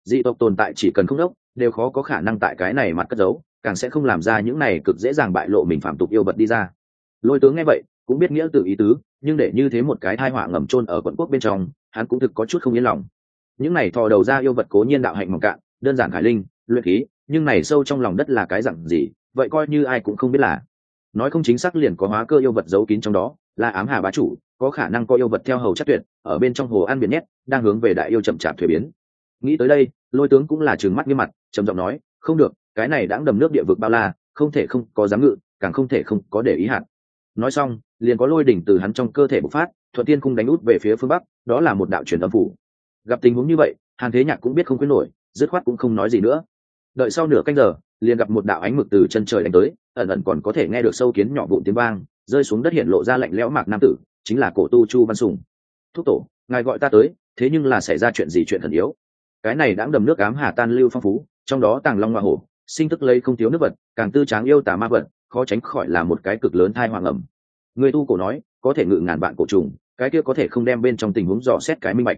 Dị tộc tồn tại chỉ cần không đốc, đều khó có khả năng tại cái này mặt cất giấu, càng sẽ không làm ra những này cực dễ dàng bại lộ mình phạm tục yêu vật đi ra. Lôi tướng nghe vậy, cũng biết nghĩa tự ý tứ, nhưng để như thế một cái thai họa ngầm trôn ở quận quốc bên trong, hắn cũng thực có chút không yên lòng. Những này thò đầu ra yêu vật cố nhiên đạo hạnh mỏng cạn, đơn giản khải linh, luyện khí, nhưng này sâu trong lòng đất là cái dặn gì, vậy coi như ai cũng không biết là. Nói không chính xác liền có hóa cơ yêu vật giấu kín trong đó là ám hà bá chủ, có khả năng có yêu vật theo hầu chắc tuyệt, ở bên trong hồ an biển nhét, đang hướng về đại yêu chậm chạp thuế biến. Nghĩ tới đây, lôi tướng cũng là trừng mắt nghiêm mặt, trầm giọng nói, không được, cái này đã đầm nước địa vực bao la, không thể không có dám ngự, càng không thể không có để ý hạn nói xong, liền có lôi đỉnh từ hắn trong cơ thể bộc phát, thuận tiên cung đánh út về phía phương bắc, đó là một đạo truyền âm phủ. Gặp tình huống như vậy, hàn thế nhạc cũng biết không quyết nổi, dứt khoát cũng không nói gì nữa. Đợi sau nửa canh giờ, liền gặp một đạo ánh mực từ chân trời đánh tới, ẩn ẩn còn có thể nghe được sâu kiến nhỏ vụn tiếng vang rơi xuống đất hiện lộ ra lạnh lẽo mạc nam tử, chính là cổ tu chu văn sùng. Thúc tổ, ngài gọi ta tới, thế nhưng là xảy ra chuyện gì chuyện thần yếu? Cái này đã đầm nước ám hà tan lưu phong phú, trong đó tàng long hoa hổ, sinh tức lấy không thiếu nước vật, càng tư tráng yêu tà ma vật, khó tránh khỏi là một cái cực lớn thai hoàng ẩm. Người tu cổ nói, có thể ngự ngàn bạn cổ trùng, cái kia có thể không đem bên trong tình huống dò xét cái minh bạch.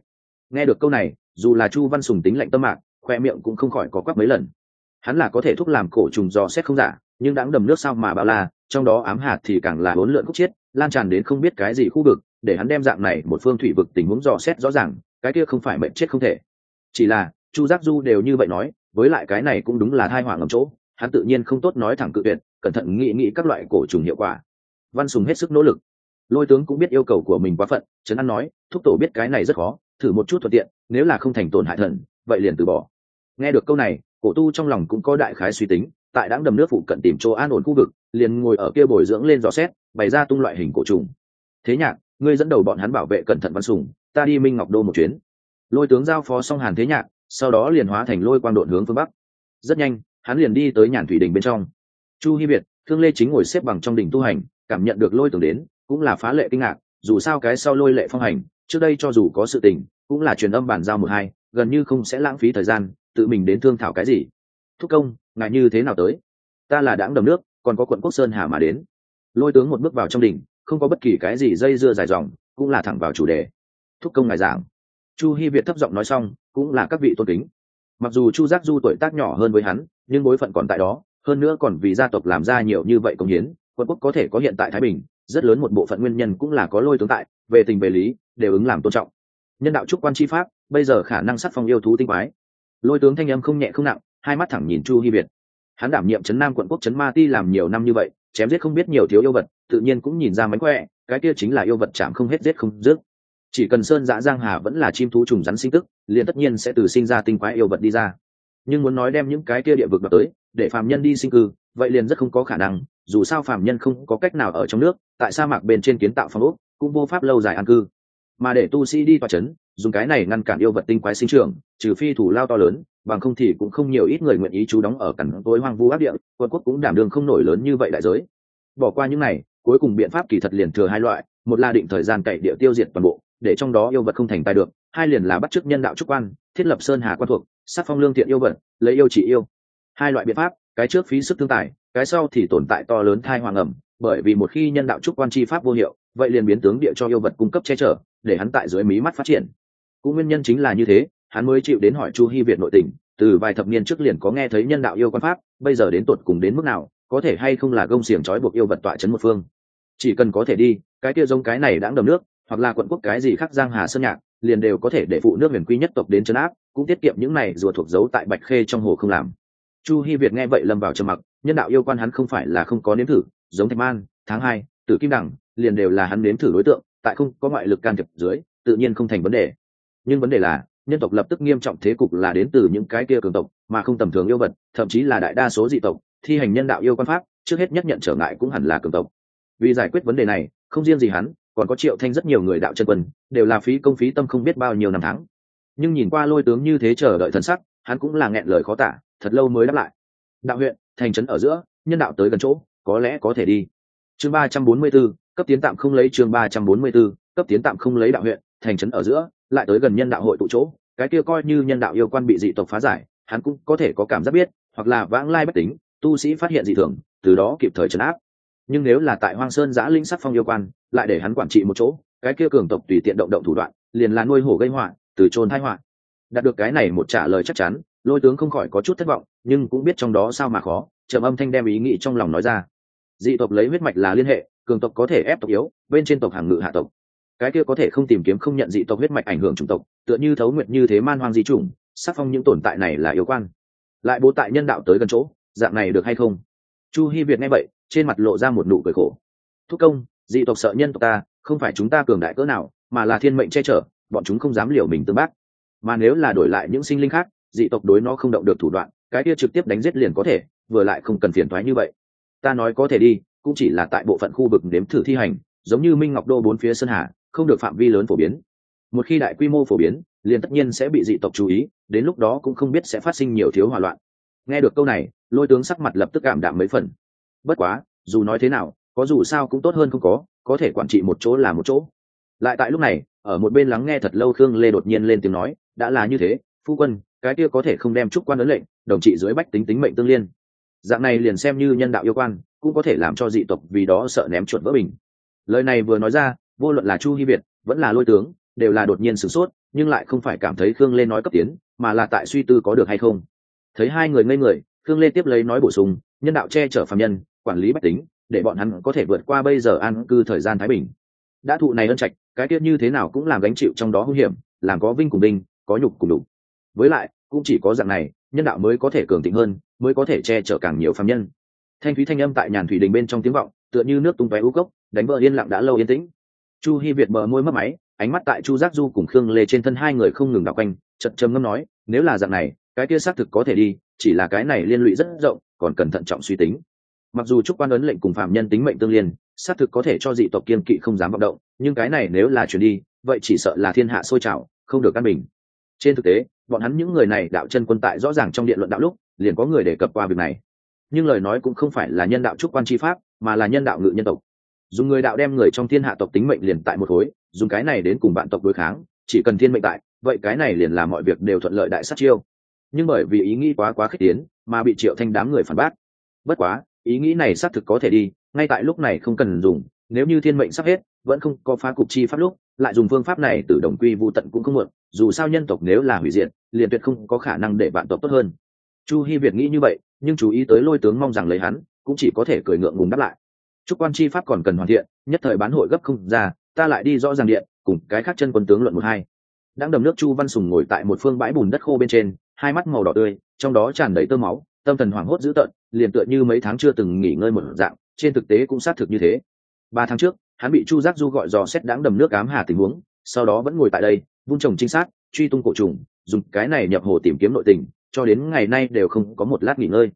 Nghe được câu này, dù là chu văn sùng tính lạnh tâm mạc, khoe miệng cũng không khỏi có quắc mấy lần. Hắn là có thể thúc làm cổ trùng dò xét không giả nhưng đáng đầm nước sao mà bao la, trong đó ám hạt thì càng là hỗn lượn khúc chiết, lan tràn đến không biết cái gì khu vực, để hắn đem dạng này một phương thủy vực tình huống dò xét rõ ràng, cái kia không phải mệnh chết không thể. Chỉ là, chu giác du đều như vậy nói, với lại cái này cũng đúng là thai hoàng ngầm chỗ, hắn tự nhiên không tốt nói thẳng cự tuyệt, cẩn thận nghĩ nghĩ các loại cổ trùng hiệu quả. Văn sùng hết sức nỗ lực. Lôi tướng cũng biết yêu cầu của mình quá phận, trấn an nói, thúc tổ biết cái này rất khó, thử một chút thuận tiện, nếu là không thành tổn hại thần, vậy liền từ bỏ. Nghe được câu này, cổ tu trong lòng cũng có đại khái suy tính tại đáng đầm nước phụ cận tìm chỗ an ổn khu vực, liền ngồi ở kia bồi dưỡng lên dò xét, bày ra tung loại hình cổ trùng. Thế nhạc, ngươi dẫn đầu bọn hắn bảo vệ cẩn thận văn sùng, ta đi minh ngọc đô một chuyến. Lôi tướng giao phó xong hàn thế nhạc, sau đó liền hóa thành lôi quang độn hướng phương bắc. Rất nhanh, hắn liền đi tới nhàn thủy đình bên trong. Chu hi biệt thương lê chính ngồi xếp bằng trong đỉnh tu hành, cảm nhận được lôi tưởng đến, cũng là phá lệ kinh ngạc, dù sao cái sau lôi lệ phong hành, trước đây cho dù có sự tình, cũng là truyền âm bản giao một hai, gần như không sẽ lãng phí thời gian, tự mình đến thương thảo cái gì. Thúc công ngại như thế nào tới? Ta là đãng đầm nước, còn có quận quốc sơn hà mà đến. Lôi tướng một bước vào trong đỉnh, không có bất kỳ cái gì dây dưa dài dòng, cũng là thẳng vào chủ đề. Thúc công ngài giảng. Chu hi việt thấp giọng nói xong, cũng là các vị tôn kính. Mặc dù chu giác du tuổi tác nhỏ hơn với hắn, nhưng bối phận còn tại đó, hơn nữa còn vì gia tộc làm ra nhiều như vậy công hiến quân quốc có thể có hiện tại thái bình, rất lớn một bộ phận nguyên nhân cũng là có lôi tướng tại, về tình về lý, đều ứng làm tôn trọng. Nhân đạo trúc quan chi pháp, bây giờ khả năng sắc phong yêu thú tinh quái. Lôi tướng thanh âm không nhẹ không nặng hai mắt thẳng nhìn chu hy việt. Hắn đảm nhiệm trấn nam quận quốc trấn ma ti làm nhiều năm như vậy, chém giết không biết nhiều thiếu yêu vật, tự nhiên cũng nhìn ra mánh khỏe, cái kia chính là yêu vật chạm không hết giết không dứt. Chỉ cần sơn giã giang hà vẫn là chim thú trùng rắn sinh tức, liền tất nhiên sẽ từ sinh ra tinh quái yêu vật đi ra. Nhưng muốn nói đem những cái kia địa vực đập tới, để phàm nhân đi sinh cư, vậy liền rất không có khả năng, dù sao phàm nhân không có cách nào ở trong nước, tại sa mạc bên trên kiến tạo phong ốc, cũng vô pháp lâu dài an cư. Mà để tu sĩ đi tòa chấn, dùng cái này ngăn cản yêu vật tinh quái sinh trưởng, trừ phi thủ lao to lớn bằng không thì cũng không nhiều ít người nguyện ý chú đóng ở cảnh tối hoang vu ác địa, quân quốc cũng đảm đương không nổi lớn như vậy đại giới. Bỏ qua những này, cuối cùng biện pháp kỳ thật liền thừa hai loại, một là định thời gian cậy địa tiêu diệt toàn bộ, để trong đó yêu vật không thành tài được, hai liền là bắt chước nhân đạo trúc quan, thiết lập sơn hà quan thuộc, sát phong lương thiện yêu vật, lấy yêu chỉ yêu. Hai loại biện pháp, cái trước phí sức thương tài, cái sau thì tồn tại to lớn thai hoàng ẩm, bởi vì một khi nhân đạo trúc quan chi pháp vô hiệu, vậy liền biến tướng địa cho yêu vật cung cấp che chở, để hắn tại dưới mí mắt phát triển. Cũng nguyên nhân chính là như thế hắn mới chịu đến hỏi chu hy việt nội tình, từ vài thập niên trước liền có nghe thấy nhân đạo yêu quan pháp, bây giờ đến tột cùng đến mức nào, có thể hay không là gông xiềng trói buộc yêu vật tọa chấn một phương. Chỉ cần có thể đi, cái kia giống cái này đãng đầm nước, hoặc là quận quốc cái gì khác giang hà sơn nhạc, liền đều có thể để phụ nước huyền quy nhất tộc đến chấn áp, cũng tiết kiệm những này rùa thuộc giấu tại bạch khê trong hồ không làm. Chu hy việt nghe vậy lâm vào trầm mặc, nhân đạo yêu quan hắn không phải là không có nếm thử, giống thạch man, tháng hai, tử kim đẳng, liền đều là hắn nếm thử đối tượng, tại không có ngoại lực can thiệp dưới, tự nhiên không thành vấn đề. Nhưng vấn đề là nhân tộc lập tức nghiêm trọng thế cục là đến từ những cái kia cường tộc mà không tầm thường yêu vật thậm chí là đại đa số dị tộc thi hành nhân đạo yêu quan pháp trước hết nhất nhận trở ngại cũng hẳn là cường tộc. Vì giải quyết vấn đề này không riêng gì hắn còn có triệu thanh rất nhiều người đạo chân quân đều là phí công phí tâm không biết bao nhiêu năm tháng. Nhưng nhìn qua lôi tướng như thế chờ đợi thần sắc hắn cũng là nghẹn lời khó tả thật lâu mới đáp lại. Đạo huyện thành trấn ở giữa nhân đạo tới gần chỗ có lẽ có thể đi. Chương ba trăm bốn mươi 344, cấp tiến tạm không lấy chương ba trăm bốn mươi 344, cấp tiến tạm không lấy đạo huyện thành trấn ở giữa, lại tới gần nhân đạo hội tụ chỗ, cái kia coi như nhân đạo yêu quan bị dị tộc phá giải, hắn cũng có thể có cảm giác biết, hoặc là vãng lai bất tính, tu sĩ phát hiện dị thường, từ đó kịp thời trấn áp. Nhưng nếu là tại hoang sơn giã linh sắc phong yêu quan, lại để hắn quản trị một chỗ, cái kia cường tộc tùy tiện động động thủ đoạn, liền là nuôi hổ gây họa, từ trôn thái họa. Đạt được cái này một trả lời chắc chắn, lôi tướng không khỏi có chút thất vọng, nhưng cũng biết trong đó sao mà khó, trầm âm thanh đem ý nghĩ trong lòng nói ra. Dị tộc lấy huyết mạch là liên hệ, cường tộc có thể ép tộc yếu, bên trên tộc hàng ngự hạ tộc cái kia có thể không tìm kiếm không nhận dị tộc huyết mạch ảnh hưởng chủng tộc, tựa như thấu nguyệt như thế man hoang di chủng, sắc phong những tồn tại này là yếu quan lại bố tại nhân đạo tới gần chỗ, dạng này được hay không? Chu hy việt nghe vậy, trên mặt lộ ra một nụ cười khổ. Thúc công, dị tộc sợ nhân tộc ta, không phải chúng ta cường đại cỡ nào, mà là thiên mệnh che chở, bọn chúng không dám liều mình tương bác. Mà nếu là đổi lại những sinh linh khác, dị tộc đối nó không động được thủ đoạn, cái kia trực tiếp đánh giết liền có thể, vừa lại không cần phiền thoái như vậy. Ta nói có thể đi, cũng chỉ là tại bộ phận khu vực nếm thử thi hành, giống như minh ngọc đô bốn phía sơn hà không được phạm vi lớn phổ biến. Một khi đại quy mô phổ biến, liền tất nhiên sẽ bị dị tộc chú ý, đến lúc đó cũng không biết sẽ phát sinh nhiều thiếu hòa loạn. Nghe được câu này, lôi tướng sắc mặt lập tức cảm đạm mấy phần. Bất quá, dù nói thế nào, có dù sao cũng tốt hơn không có có thể quản trị một chỗ là một chỗ. Lại tại lúc này, ở một bên lắng nghe thật lâu khương lê đột nhiên lên tiếng nói, đã là như thế, phu quân, cái kia có thể không đem trúc quan ấn lệnh, đồng trị dưới bách tính tính mệnh tương liên. Dạng này liền xem như nhân đạo yêu quan, cũng có thể làm cho dị tộc vì đó sợ ném chuột vỡ bình. Lời này vừa nói ra vô luận là chu hy việt, vẫn là lôi tướng, đều là đột nhiên sửng sốt, nhưng lại không phải cảm thấy khương lê nói cấp tiến, mà là tại suy tư có được hay không. Thấy hai người ngây người, khương lê tiếp lấy nói bổ sung, nhân đạo che chở phạm nhân, quản lý bách tính, để bọn hắn có thể vượt qua bây giờ an cư thời gian thái bình. Đã thụ này ân trạch, cái tiết như thế nào cũng làm gánh chịu trong đó hung hiểm, làm có vinh cùng đinh, có nhục cùng đủ với lại, cũng chỉ có dạng này, nhân đạo mới có thể cường thịnh hơn, mới có thể che chở càng nhiều phạm nhân. Thanh thúy thanh âm tại nhàn thủy đình bên trong tiếng vọng, tựa như nước tung tóe u cốc, đánh vỡ yên lặng đã lâu yên tĩnh chu Hi việt bờ môi mất máy, ánh mắt tại chu giác du cùng khương lê trên thân hai người không ngừng đ quanh chật trầm ngâm nói, nếu là dạng này, cái kia xác thực có thể đi, chỉ là cái này liên lụy rất rộng, còn cần thận trọng suy tính. Mặc dù trúc quan ấn lệnh cùng phạm nhân tính mệnh tương liên, xác thực có thể cho dị tộc kiên kỵ không dám vọng động, nhưng cái này nếu là chuyển đi, vậy chỉ sợ là thiên hạ sôi trào, không được căn bình. Trên thực tế, bọn hắn những người này đạo chân quân tại rõ ràng trong điện luận đạo lúc, liền có người đề cập qua việc này. Nhưng lời nói cũng không phải là nhân đạo trúc quan tri pháp, mà là nhân đạo ngự nhân tộc dùng người đạo đem người trong thiên hạ tộc tính mệnh liền tại một khối, dùng cái này đến cùng bạn tộc đối kháng, chỉ cần thiên mệnh tại, vậy cái này liền làm mọi việc đều thuận lợi đại sát chiêu. Nhưng bởi vì ý nghĩ quá quá khích tiến, mà bị triệu thanh đám người phản bác. Bất quá, ý nghĩ này xác thực có thể đi, ngay tại lúc này không cần dùng, nếu như thiên mệnh sắp hết, vẫn không có phá cục chi pháp lúc, lại dùng phương pháp này từ đồng quy vô tận cũng không muộn, dù sao nhân tộc nếu là hủy diệt, liền tuyệt không có khả năng để bạn tộc tốt hơn. Chu hy việt nghĩ như vậy, nhưng chú ý tới lôi tướng mong rằng lấy hắn, cũng chỉ có thể cười ngượng ngùng đáp lại chúc quan chi pháp còn cần hoàn thiện, nhất thời bán hội gấp không ra, ta lại đi rõ ràng điện, cùng cái khác chân quân tướng luận một hai. Đang đầm nước chu văn sùng ngồi tại một phương bãi bùn đất khô bên trên, hai mắt màu đỏ tươi, trong đó tràn đầy tơ máu, tâm thần hoảng hốt dữ tợn, liền tựa như mấy tháng chưa từng nghỉ ngơi một dạng, trên thực tế cũng xác thực như thế. Ba tháng trước, hắn bị chu giác du gọi dò xét đáng đầm nước ám hà tình huống, sau đó vẫn ngồi tại đây vun trồng trinh sát, truy tung cổ trùng, dùng cái này nhập hồ tìm kiếm nội tình, cho đến ngày nay đều không có một lát nghỉ ngơi.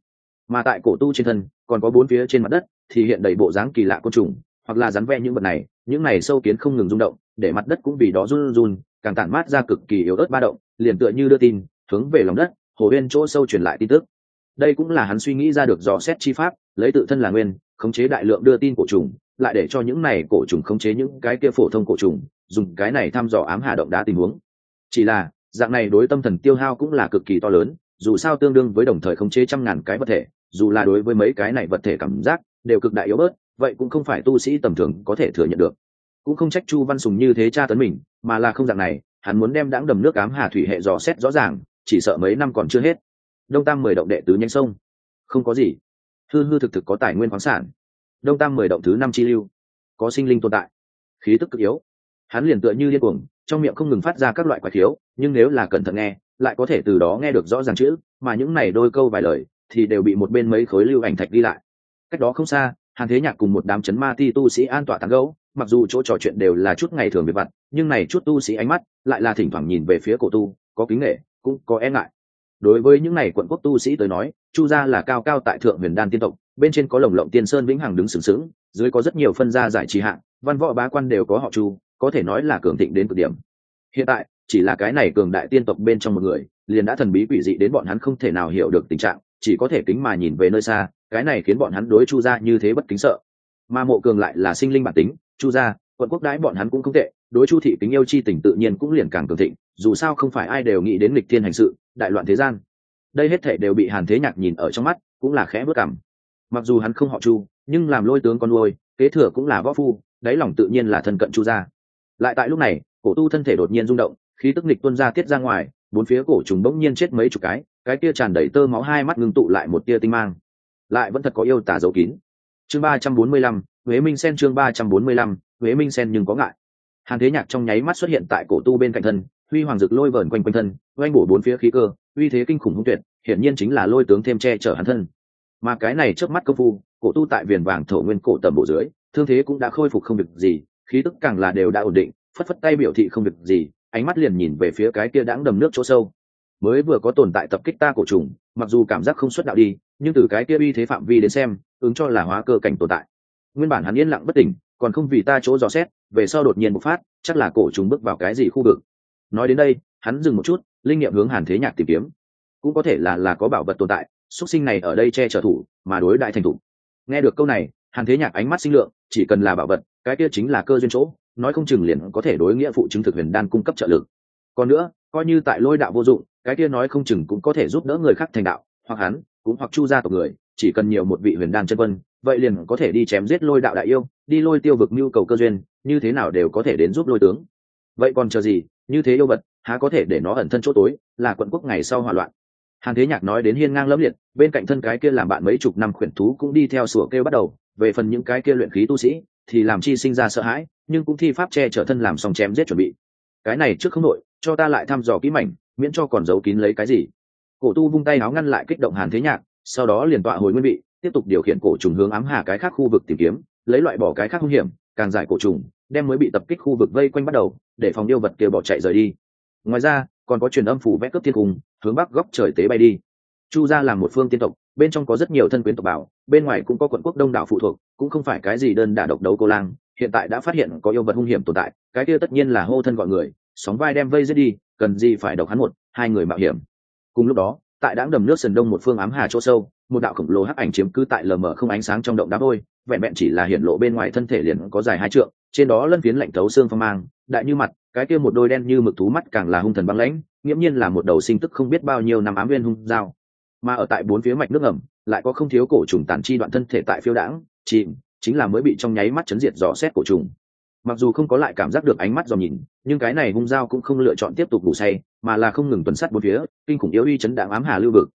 Mà tại cổ tu trên thân, còn có bốn phía trên mặt đất thì hiện đầy bộ dáng kỳ lạ côn trùng, hoặc là rắn ve những vật này, những này sâu kiến không ngừng rung động, để mặt đất cũng vì đó run run càng tản mát ra cực kỳ yếu ớt ba động, liền tựa như đưa tin, hướng về lòng đất, hồ bên chỗ sâu truyền lại tin tức. Đây cũng là hắn suy nghĩ ra được dò xét chi pháp, lấy tự thân là nguyên, khống chế đại lượng đưa tin cổ trùng, lại để cho những này cổ trùng khống chế những cái kia phổ thông cổ trùng, dùng cái này thăm dò ám hà động đá tình huống. Chỉ là, dạng này đối tâm thần tiêu hao cũng là cực kỳ to lớn, dù sao tương đương với đồng thời khống chế trăm ngàn cái vật thể, dù là đối với mấy cái này vật thể cảm giác đều cực đại yếu bớt vậy cũng không phải tu sĩ tầm thường có thể thừa nhận được. Cũng không trách chu văn sùng như thế tra tấn mình mà là không dạng này hắn muốn đem đáng đầm nước ám hà thủy hệ dò xét rõ ràng chỉ sợ mấy năm còn chưa hết. Đông tam mười động đệ tứ nhanh sông. Không có gì. Hư hư thực thực có tài nguyên khoáng sản. Đông tam mười động thứ năm chi lưu. Có sinh linh tồn tại. Khí tức cực yếu. Hắn liền tựa như điên cuồng trong miệng không ngừng phát ra các loại quái thiếu, nhưng nếu là cẩn thận nghe lại có thể từ đó nghe được rõ ràng chữ mà những này đôi câu vài lời thì đều bị một bên mấy khối lưu ảnh thạch đi lại cách đó không xa, hàn thế nhạc cùng một đám chấn ma ti tu sĩ an tọa tán gấu mặc dù chỗ trò chuyện đều là chút ngày thường về vặt, nhưng này chút tu sĩ ánh mắt lại là thỉnh thoảng nhìn về phía cổ tu, có kính nghệ cũng có e ngại. Đối với những này quận quốc tu sĩ tới nói, chu gia là cao cao tại thượng huyền đan tiên tộc, bên trên có lồng lộng tiên sơn vĩnh hằng đứng sừng sững, dưới có rất nhiều phân gia giải trí hạng văn võ bá quan đều có họ chu, có thể nói là cường thịnh đến cực điểm. Hiện tại, chỉ là cái này cường đại tiên tộc bên trong một người, liền đã thần bí quỷ dị đến bọn hắn không thể nào hiểu được tình trạng, chỉ có thể kính mà nhìn về nơi xa cái này khiến bọn hắn đối chu gia như thế bất kính sợ. Mà mộ cường lại là sinh linh bản tính, chu gia, quận quốc đái bọn hắn cũng không tệ, đối chu thị kính yêu chi tình tự nhiên cũng liền càng cường thịnh, dù sao không phải ai đều nghĩ đến lịch thiên hành sự, đại loạn thế gian. Đây hết thể đều bị hàn thế nhạc nhìn ở trong mắt, cũng là khẽ bước cảm. Mặc dù hắn không họ chu, nhưng làm lôi tướng con nuôi, kế thừa cũng là võ phu, đáy lòng tự nhiên là thân cận chu gia. Lại tại lúc này, cổ tu thân thể đột nhiên rung động, khí tức nịch tuân ra tiết ra ngoài, bốn phía cổ trùng bỗng nhiên chết mấy chục cái cái kia tràn đầy tơ máu hai mắt ngưng tụ lại một tia tinh mang lại vẫn thật có yêu tả dấu kín. Chương ba trăm bốn mươi lăm, huế minh sen chương ba trăm bốn mươi lăm, huế minh sen nhưng có ngại. Hàn thế nhạc trong nháy mắt xuất hiện tại cổ tu bên cạnh thân, huy hoàng rực lôi vờn quanh quanh thân, oanh bổ bốn phía khí cơ, uy thế kinh khủng hung tuyệt, hiển nhiên chính là lôi tướng thêm che chở hắn thân. Mà cái này trước mắt công phu, cổ tu tại viền vàng thổ nguyên cổ tầm bộ dưới, thương thế cũng đã khôi phục không việc gì, khí tức càng là đều đã ổn định, phất phất tay biểu thị không việc gì, ánh mắt liền nhìn về phía cái kia đãng đầm nước chỗ sâu mới vừa có tồn tại tập kích ta cổ trùng, mặc dù cảm giác không xuất đạo đi, nhưng từ cái kia uy thế phạm vi đến xem, ứng cho là hóa cơ cảnh tồn tại. Nguyên bản hắn yên lặng bất tỉnh, còn không vì ta chỗ dò xét, về sau đột nhiên bộc phát, chắc là cổ trùng bước vào cái gì khu vực. Nói đến đây, hắn dừng một chút, linh nghiệm hướng hàn thế nhạc tìm kiếm. Cũng có thể là là có bảo vật tồn tại xuất sinh này ở đây che chở thủ, mà đối đại thành thủ. Nghe được câu này, hàn thế nhạc ánh mắt sinh lượng, chỉ cần là bảo vật, cái kia chính là cơ duyên chỗ, nói không chừng liền có thể đối nghĩa phụ chứng thực huyền đan cung cấp trợ lực còn nữa, coi như tại lôi đạo vô dụng, cái kia nói không chừng cũng có thể giúp đỡ người khác thành đạo, hoặc hắn, cũng hoặc chu gia tộc người, chỉ cần nhiều một vị huyền đan chân quân, vậy liền có thể đi chém giết lôi đạo đại yêu, đi lôi tiêu vực nhu cầu cơ duyên, như thế nào đều có thể đến giúp lôi tướng. Vậy còn chờ gì, như thế yêu vật, há có thể để nó ẩn thân chỗ tối, là quận quốc ngày sau hỏa loạn. Hàn thế nhạc nói đến hiên ngang lẫm liệt, bên cạnh thân cái kia làm bạn mấy chục năm khuyển thú cũng đi theo sủa kêu bắt đầu, về phần những cái kia luyện khí tu sĩ, thì làm chi sinh ra sợ hãi, nhưng cũng thi pháp che chở thân làm xong chém giết chuẩn bị. Cái này trước không nội cho ta lại thăm dò kỹ mảnh, miễn cho còn giấu kín lấy cái gì. Cổ tu vung tay áo ngăn lại kích động hàn thế nhạc, sau đó liền tọa hồi nguyên vị, tiếp tục điều khiển cổ trùng hướng ám hà cái khác khu vực tìm kiếm, lấy loại bỏ cái khác hung hiểm, càng giải cổ trùng, đem mới bị tập kích khu vực vây quanh bắt đầu, để phòng yêu vật kia bỏ chạy rời đi. Ngoài ra, còn có truyền âm phủ vẽ cướp thiên cung, hướng bắc góc trời tế bay đi. Chu gia là một phương tiên tộc, bên trong có rất nhiều thân quyến tộc bảo, bên ngoài cũng có quận quốc đông đảo phụ thuộc, cũng không phải cái gì đơn đả độc đấu cô lang, hiện tại đã phát hiện có yêu vật hung hiểm tồn tại, cái kia tất nhiên là hô thân gọi người sóng vai đem vây giết đi, cần gì phải độc hắn một, hai người mạo hiểm. Cùng lúc đó, tại đãng đầm nước sườn đông một phương ám hà chỗ sâu, một đạo khổng lồ hắc ảnh chiếm cứ tại lờ mờ không ánh sáng trong động đá vôi vẹn vẹn chỉ là hiện lộ bên ngoài thân thể liền có dài hai trượng, trên đó lân phiến lạnh thấu xương phong mang, đại như mặt, cái kia một đôi đen như mực thú mắt càng là hung thần băng lãnh, nghiễm nhiên là một đầu sinh tức không biết bao nhiêu năm ám viên hung dao. Mà ở tại bốn phía mạch nước ẩm lại có không thiếu cổ trùng tàn chi đoạn thân thể tại phiêu đãng, chìm, chính là mới bị trong nháy mắt chấn diệt dò xét cổ trùng mặc dù không có lại cảm giác được ánh mắt dò nhìn, nhưng cái này hung dao cũng không lựa chọn tiếp tục ngủ say, mà là không ngừng tuần sát bốn phía, kinh khủng yếu uy chấn đạm ám hà lưu vực.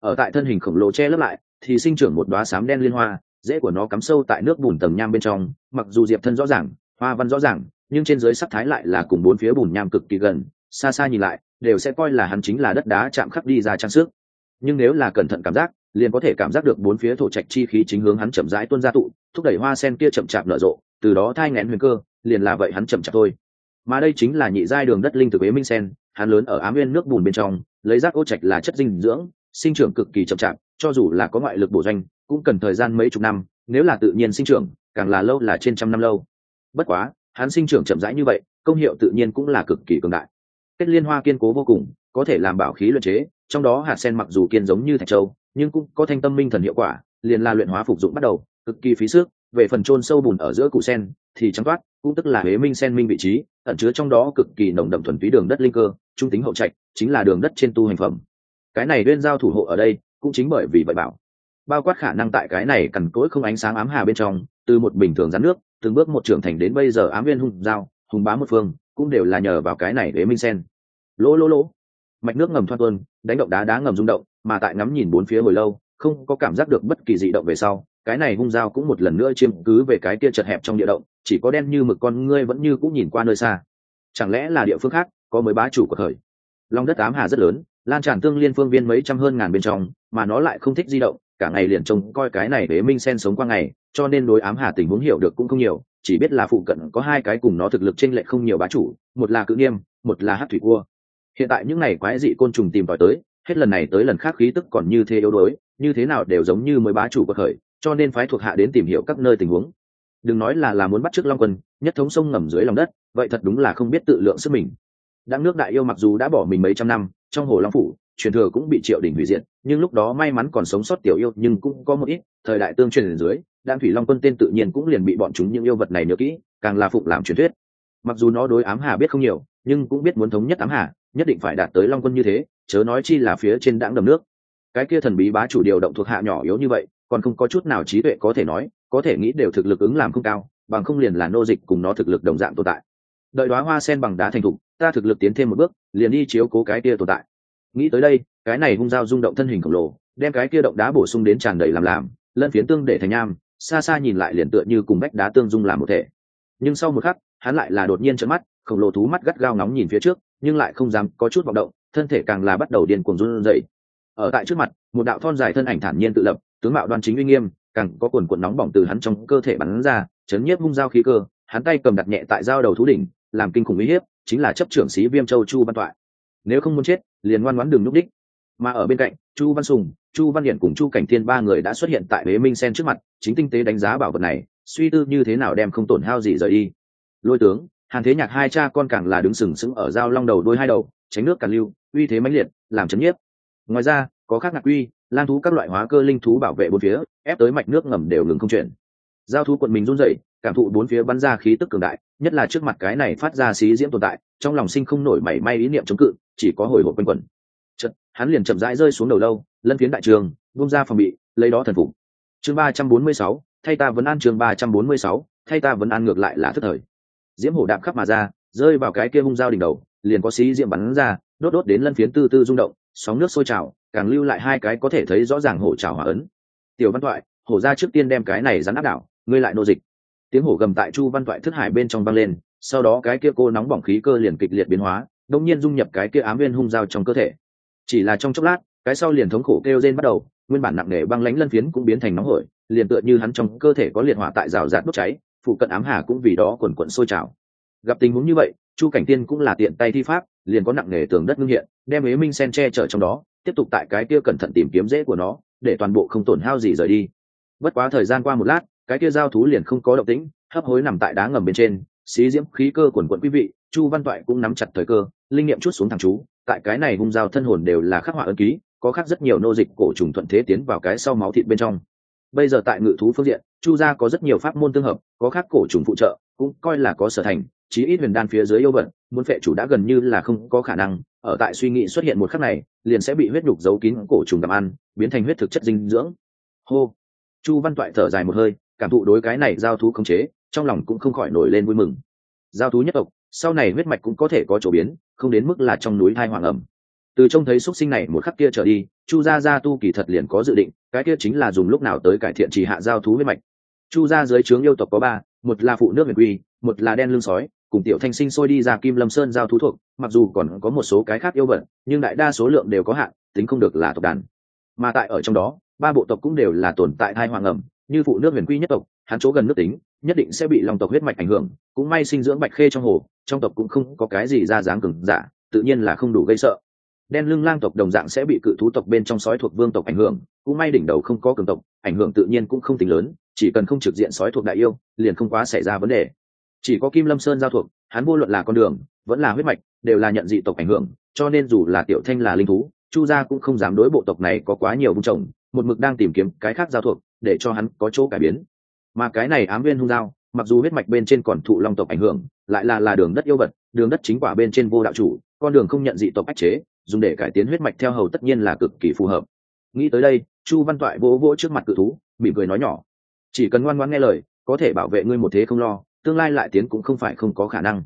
Ở tại thân hình khổng lồ che lấp lại, thì sinh trưởng một đoá sám đen liên hoa, rễ của nó cắm sâu tại nước bùn tầng nham bên trong, mặc dù diệp thân rõ ràng, hoa văn rõ ràng, nhưng trên dưới sắc thái lại là cùng bốn phía bùn nham cực kỳ gần, xa xa nhìn lại, đều sẽ coi là hắn chính là đất đá chạm khắc đi ra trang sức. Nhưng nếu là cẩn thận cảm giác, liền có thể cảm giác được bốn phía thổ trạch chi khí chính hướng hắn chậm rãi tuôn ra tụ, thúc đẩy hoa sen kia chậm chạp nở rộ, từ đó thai ngén huyền cơ liền là vậy hắn chậm chạp thôi. Mà đây chính là nhị giai đường đất linh thực ế minh sen, hắn lớn ở ám nguyên nước bùn bên trong, lấy rác ô trạch là chất dinh dưỡng, sinh trưởng cực kỳ chậm chạp, cho dù là có ngoại lực bổ doanh, cũng cần thời gian mấy chục năm, nếu là tự nhiên sinh trưởng, càng là lâu là trên trăm năm lâu. Bất quá, hắn sinh trưởng chậm rãi như vậy, công hiệu tự nhiên cũng là cực kỳ cường đại. Kết liên hoa kiên cố vô cùng, có thể làm bảo khí luyện chế, trong đó hạt sen mặc dù kiên giống như thạch châu, nhưng cũng có thanh tâm minh thần hiệu quả, liền là luyện hóa phục dụng bắt đầu, cực kỳ phí sức, về phần chôn sâu bùn ở giữa củ sen, thì trắng toát cũng tức là huế minh sen minh vị trí, ẩn chứa trong đó cực kỳ nồng đậm thuần túy đường đất linh cơ, trung tính hậu trạch, chính là đường đất trên tu hành phẩm. Cái này liên giao thủ hộ ở đây, cũng chính bởi vì vậy bảo. Bao quát khả năng tại cái này cằn cỗi không ánh sáng ám hà bên trong, từ một bình thường rắn nước, từng bước một trưởng thành đến bây giờ ám viên hùng giao hùng bá một phương, cũng đều là nhờ vào cái này huế minh sen. Lỗ lỗ lỗ. Mạch nước ngầm thoăn tuôn, đánh động đá đá ngầm rung động, mà tại ngắm nhìn bốn phía hồi lâu, không có cảm giác được bất kỳ dị động về sau, cái này hung dao cũng một lần nữa chiếm cứ về cái kia chật hẹp trong địa động chỉ có đen như mực con ngươi vẫn như cũng nhìn qua nơi xa. Chẳng lẽ là địa phương khác, có mới bá chủ của thời? Lòng đất ám hà rất lớn, lan tràn tương liên phương viên mấy trăm hơn ngàn bên trong, mà nó lại không thích di động, cả ngày liền trông coi cái này để minh sen sống qua ngày, cho nên đối ám hà tình huống hiểu được cũng không nhiều, chỉ biết là phụ cận có hai cái cùng nó thực lực chênh lệch không nhiều bá chủ, một là cự nghiêm, một là hát thủy cua. Hiện tại những này quái dị côn trùng tìm tòi tới, hết lần này tới lần khác khí tức còn như thế yếu đuối, như thế nào đều giống như mới bá chủ của khởi cho nên phái thuộc hạ đến tìm hiểu các nơi tình huống đừng nói là là muốn bắt trước long quân, nhất thống sông ngầm dưới lòng đất, vậy thật đúng là không biết tự lượng sức mình. Đáng nước đại yêu mặc dù đã bỏ mình mấy trăm năm, trong hồ long phủ, truyền thừa cũng bị triệu đình hủy diệt, nhưng lúc đó may mắn còn sống sót tiểu yêu, nhưng cũng có một ít, thời đại tương truyền dưới đan thủy long quân tên tự nhiên cũng liền bị bọn chúng những yêu vật này nhớ kỹ, càng là phụng làm truyền thuyết. Mặc dù nó đối ám hà biết không nhiều, nhưng cũng biết muốn thống nhất ám hà, nhất định phải đạt tới long quân như thế, chớ nói chi là phía trên đãng đầm nước. Cái kia thần bí bá chủ điều động thuộc hạ nhỏ yếu như vậy, còn không có chút nào trí tuệ có thể nói có thể nghĩ đều thực lực ứng làm không cao, bằng không liền là nô dịch cùng nó thực lực đồng dạng tồn tại. Đợi đoá hoa sen bằng đá thành thục, ta thực lực tiến thêm một bước, liền đi chiếu cố cái kia tồn tại. Nghĩ tới đây, cái này hung dao rung động thân hình khổng lồ, đem cái kia động đá bổ sung đến tràn đầy làm làm, lân phiến tương để thành nham, xa xa nhìn lại liền tựa như cùng bách đá tương dung làm một thể. Nhưng sau một khắc, hắn lại là đột nhiên trợn mắt, khổng lồ thú mắt gắt gao nóng nhìn phía trước, nhưng lại không dám có chút vọng động, thân thể càng là bắt đầu điên cuồng run rẩy. Ở tại trước mặt, một đạo thon dài thân ảnh thản nhiên tự lập, tướng mạo đoan chính uy nghiêm càng có cuồn cuộn nóng bỏng từ hắn trong cơ thể bắn ra, chấn nhiếp hung dao khí cơ, hắn tay cầm đặt nhẹ tại dao đầu thú đỉnh, làm kinh khủng uy hiếp, chính là chấp trưởng sĩ viêm châu chu văn toại. Nếu không muốn chết, liền ngoan ngoãn đường núp đích. Mà ở bên cạnh, chu văn sùng, chu văn hiển cùng chu cảnh thiên ba người đã xuất hiện tại bế minh sen trước mặt, chính tinh tế đánh giá bảo vật này, suy tư như thế nào đem không tổn hao gì rời đi. Lôi tướng, hàn thế nhạc hai cha con càng là đứng sừng sững ở giao long đầu đôi hai đầu, tránh nước càn lưu, uy thế mãnh liệt, làm chấn nhiếp. Ngoài ra, có khác ngạc uy lang thú các loại hóa cơ linh thú bảo vệ bốn phía, ép tới mạch nước ngầm đều ngừng không chuyển. Giao thú quận mình run rẩy, cảm thụ bốn phía bắn ra khí tức cường đại, nhất là trước mặt cái này phát ra xí diễm tồn tại, trong lòng sinh không nổi mảy may ý niệm chống cự, chỉ có hồi hộp quanh quẩn. Chật hắn liền chậm rãi rơi xuống đầu lâu, lân phiến đại trường bung ra phòng bị, lấy đó thần phục. Chương ba trăm bốn mươi sáu, thay ta vẫn ăn chương ba trăm bốn mươi sáu, thay ta vẫn ăn ngược lại là thất thời. Diễm hổ đạp khắp mà ra, rơi vào cái kia hung dao đỉnh đầu, liền có xí diễm bắn ra, đốt đốt đến lân phiến tư tư rung động sóng nước sôi trào, càng lưu lại hai cái có thể thấy rõ ràng hổ trào hòa ấn. Tiểu văn thoại, hổ ra trước tiên đem cái này rắn áp đảo, ngươi lại nô dịch. Tiếng hổ gầm tại chu văn thoại thức hải bên trong băng lên, sau đó cái kia cô nóng bỏng khí cơ liền kịch liệt biến hóa, đông nhiên dung nhập cái kia ám viên hung dao trong cơ thể. Chỉ là trong chốc lát, cái sau liền thống khổ kêu rên bắt đầu, nguyên bản nặng nề băng lánh lân phiến cũng biến thành nóng hổi, liền tựa như hắn trong cơ thể có liệt hỏa tại rào rạt đốt cháy, phụ cận ám hà cũng vì đó quần quận sôi trào. Gặp tình huống như vậy chu cảnh tiên cũng là tiện tay thi pháp, liền có nặng nề tường đất ngưng hiện, đem ế minh sen che chở trong đó, tiếp tục tại cái kia cẩn thận tìm kiếm dễ của nó, để toàn bộ không tổn hao gì rời đi. Bất quá thời gian qua một lát, cái kia giao thú liền không có động tĩnh, hấp hối nằm tại đá ngầm bên trên, xí diễm khí cơ quần quận quý vị, chu văn toại cũng nắm chặt thời cơ, linh nghiệm chút xuống thằng chú, tại cái này hung giao thân hồn đều là khắc họa ân ký, có khắc rất nhiều nô dịch cổ trùng thuận thế tiến vào cái sau máu thịt bên trong. Bây giờ tại ngự thú phương diện, chu gia có rất nhiều pháp môn tương hợp, có khắc cổ trùng phụ trợ, cũng coi là có sở thành chí ít huyền đan phía dưới yêu vật, muốn phệ chủ đã gần như là không có khả năng, ở tại suy nghĩ xuất hiện một khắc này, liền sẽ bị huyết nhục giấu kín cổ trùng gặm ăn, biến thành huyết thực chất dinh dưỡng. Hô. Chu văn toại thở dài một hơi, cảm thụ đối cái này giao thú khống chế, trong lòng cũng không khỏi nổi lên vui mừng. Giao thú nhất tộc, sau này huyết mạch cũng có thể có chỗ biến, không đến mức là trong núi thai hoàng ẩm. Từ trông thấy xuất sinh này một khắc kia trở đi, chu gia gia tu kỳ thật liền có dự định, cái kia chính là dùng lúc nào tới cải thiện trì hạ giao thú huyết mạch. Chu gia dưới trướng yêu tộc có ba, một là phụ nước huyền quy, một là đen lương sói cùng tiểu thanh sinh sôi đi ra kim lâm sơn giao thú thuộc, mặc dù còn có một số cái khác yêu vật, nhưng đại đa số lượng đều có hạn, tính không được là tộc đàn. Mà tại ở trong đó, ba bộ tộc cũng đều là tồn tại thai hoàng ẩm, như phụ nước huyền quy nhất tộc, hắn chỗ gần nước tính, nhất định sẽ bị lòng tộc huyết mạch ảnh hưởng, cũng may sinh dưỡng bạch khê trong hồ, trong tộc cũng không có cái gì ra dáng cứng giả, tự nhiên là không đủ gây sợ. Đen lưng lang tộc đồng dạng sẽ bị cự thú tộc bên trong sói thuộc vương tộc ảnh hưởng, cũng may đỉnh đầu không có cường tộc, ảnh hưởng tự nhiên cũng không tính lớn, chỉ cần không trực diện sói thuộc đại yêu, liền không quá xảy ra vấn đề chỉ có kim lâm sơn giao thuộc, hắn vô luận là con đường, vẫn là huyết mạch, đều là nhận dị tộc ảnh hưởng, cho nên dù là tiểu thanh là linh thú, chu gia cũng không dám đối bộ tộc này có quá nhiều vung trồng, một mực đang tìm kiếm cái khác giao thuộc, để cho hắn có chỗ cải biến. Mà cái này ám viên hung giao mặc dù huyết mạch bên trên còn thụ long tộc ảnh hưởng, lại là là đường đất yêu vật, đường đất chính quả bên trên vô đạo chủ, con đường không nhận dị tộc ách chế, dùng để cải tiến huyết mạch theo hầu tất nhiên là cực kỳ phù hợp. Nghĩ tới đây, chu văn toại vỗ vỗ trước mặt cự thú, mỉm cười nói nhỏ, chỉ cần ngoan ngoãn nghe lời, có thể bảo vệ ngươi một thế không lo tương lai lại tiến cũng không phải không có khả năng.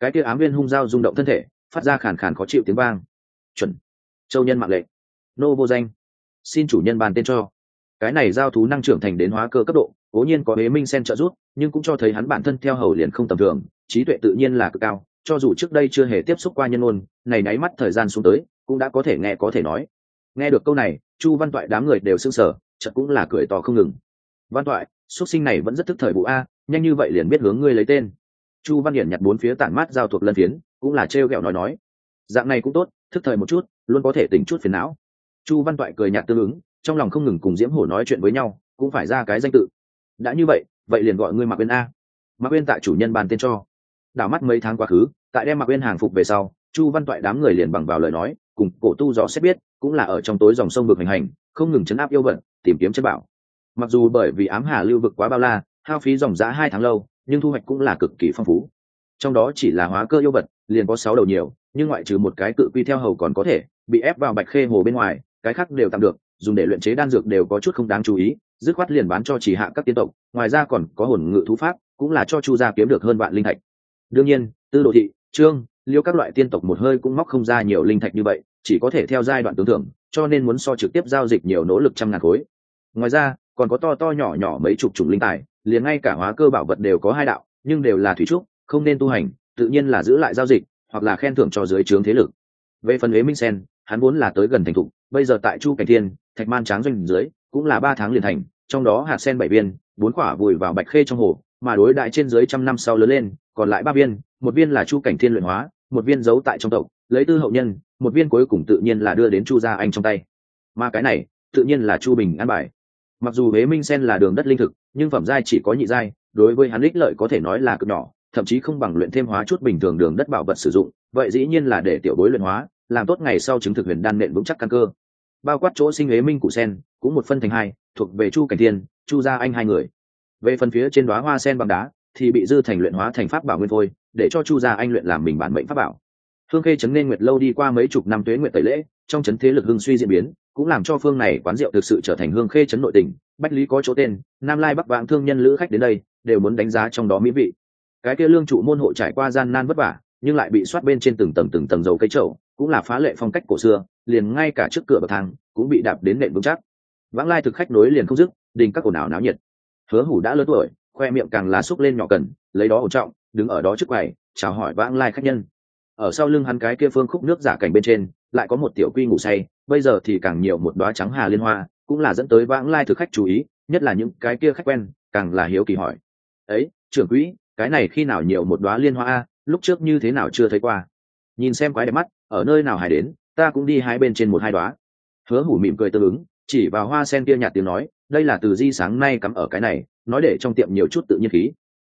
Cái kia ám viên hung dao rung động thân thể, phát ra khàn khàn khó chịu tiếng vang. Chuẩn. Châu nhân mạng lệ. nô vô danh. Xin chủ nhân bàn tên cho. Cái này giao thú năng trưởng thành đến hóa cơ cấp độ, cố nhiên có hế minh sen trợ giúp, nhưng cũng cho thấy hắn bản thân theo hầu liền không tầm thường, trí tuệ tự nhiên là cực cao, cho dù trước đây chưa hề tiếp xúc qua nhân ôn này náy mắt thời gian xuống tới, cũng đã có thể nghe có thể nói. Nghe được câu này, chu văn toại đám người đều s ư n g sở chợt cũng là cười to không ngừng. Văn toại, xuất sinh này vẫn rất thức thời vụ a nhanh như vậy liền biết hướng ngươi lấy tên. Chu văn hiển nhặt bốn phía tản mát giao thuộc lân phiến, cũng là trêu ghẹo nói nói. Dạng này cũng tốt, thức thời một chút, luôn có thể tỉnh chút phiền não. Chu văn toại cười nhạt tương ứng, trong lòng không ngừng cùng diễm hổ nói chuyện với nhau, cũng phải ra cái danh tự. Đã như vậy vậy liền gọi ngươi mặc bên a. Mặc bên tại chủ nhân bàn tên cho. Đảo mắt mấy tháng quá khứ, tại đem mặc bên hàng phục về sau, chu văn toại đám người liền bằng vào lời nói, cùng cổ tu dò xét biết, cũng là ở trong tối dòng sông vực hành hành, không ngừng chấn áp yêu vận, tìm kiếm chân bảo. Mặc dù bởi vì ám hà lưu vực quá bao la hao phí dòng giá hai tháng lâu, nhưng thu hoạch cũng là cực kỳ phong phú. Trong đó chỉ là hóa cơ yêu vật, liền có sáu đầu nhiều, nhưng ngoại trừ một cái cự quy theo hầu còn có thể, bị ép vào bạch khê hồ bên ngoài, cái khác đều tạm được, dùng để luyện chế đan dược đều có chút không đáng chú ý, dứt khoát liền bán cho chỉ hạ các tiên tộc, ngoài ra còn có hồn ngự thú pháp, cũng là cho chu gia kiếm được hơn vạn linh thạch. Đương nhiên, tư đồ thị, trương, liêu các loại tiên tộc một hơi cũng móc không ra nhiều linh thạch như vậy, chỉ có thể theo giai đoạn tưởng thưởng, cho nên muốn so trực tiếp giao dịch nhiều nỗ lực trăm ngàn khối. Ngoài ra, còn có to to nhỏ nhỏ mấy chục chủng linh tài liền ngay cả hóa cơ bảo vật đều có hai đạo, nhưng đều là thủy trúc, không nên tu hành, tự nhiên là giữ lại giao dịch, hoặc là khen thưởng cho dưới trướng thế lực. Về phần huế minh sen, hắn vốn là tới gần thành thục, bây giờ tại chu cảnh thiên, thạch man tráng doanh dưới, cũng là ba tháng liền thành, trong đó hạt sen bảy viên, bốn quả vùi vào bạch khê trong hồ, mà đối đại trên dưới trăm năm sau lớn lên, còn lại ba viên, một viên là chu cảnh thiên luyện hóa, một viên giấu tại trong tộc, lấy tư hậu nhân, một viên cuối cùng tự nhiên là đưa đến chu gia anh trong tay. Mà cái này, tự nhiên là chu bình an bài mặc dù huế minh sen là đường đất linh thực, nhưng phẩm giai chỉ có nhị giai, đối với hắn ích lợi có thể nói là cực nhỏ, thậm chí không bằng luyện thêm hóa chút bình thường đường đất bảo vật sử dụng, vậy dĩ nhiên là để tiểu bối luyện hóa, làm tốt ngày sau chứng thực huyền đan nện vững chắc căn cơ. Bao quát chỗ sinh huế minh cụ sen, cũng một phân thành hai, thuộc về chu cảnh thiên, chu gia anh hai người. Về phần phía trên đoá hoa sen bằng đá, thì bị dư thành luyện hóa thành pháp bảo nguyên thôi, để cho chu gia anh luyện làm mình bản mệnh pháp bảo. Hương khê trấn nên nguyệt lâu đi qua mấy chục năm tuế nguyệt tẩy lễ, trong chấn thế lực hưng suy diễn biến cũng làm cho phương này quán rượu thực sự trở thành hương khê chấn nội tỉnh bách lý có chỗ tên, nam lai bắc vãng thương nhân lữ khách đến đây, đều muốn đánh giá trong đó mỹ vị. Cái kia lương trụ môn hộ trải qua gian nan vất vả, nhưng lại bị soát bên trên từng tầng từng tầng dầu cây trậu cũng là phá lệ phong cách cổ xưa, liền ngay cả trước cửa bậc thang cũng bị đạp đến nệm vững chắc. Vãng lai thực khách nối liền không dứt, đình các ồn ào náo nhiệt. Hứa hủ đã lớn tuổi, khoe miệng càng lá xúc lên nhỏ cần, lấy đó ổn trọng, đứng ở đó trước quầy, chào hỏi vãng lai khách nhân. Ở sau lưng hắn cái kia phương khúc nước giả cảnh bên trên, lại có một tiểu quy ngủ say bây giờ thì càng nhiều một đoá trắng hà liên hoa, cũng là dẫn tới vãng lai thực khách chú ý, nhất là những cái kia khách quen, càng là hiếu kỳ hỏi. Ấy, trưởng quỹ, cái này khi nào nhiều một đoá liên hoa a? Lúc trước như thế nào chưa thấy qua? Nhìn xem quái đẹp mắt, ở nơi nào hải đến, ta cũng đi hai bên trên một hai đoá hứa hủ mỉm cười tương ứng, chỉ vào hoa sen kia nhạt tiếng nói, đây là từ di sáng nay cắm ở cái này, nói để trong tiệm nhiều chút tự nhiên khí.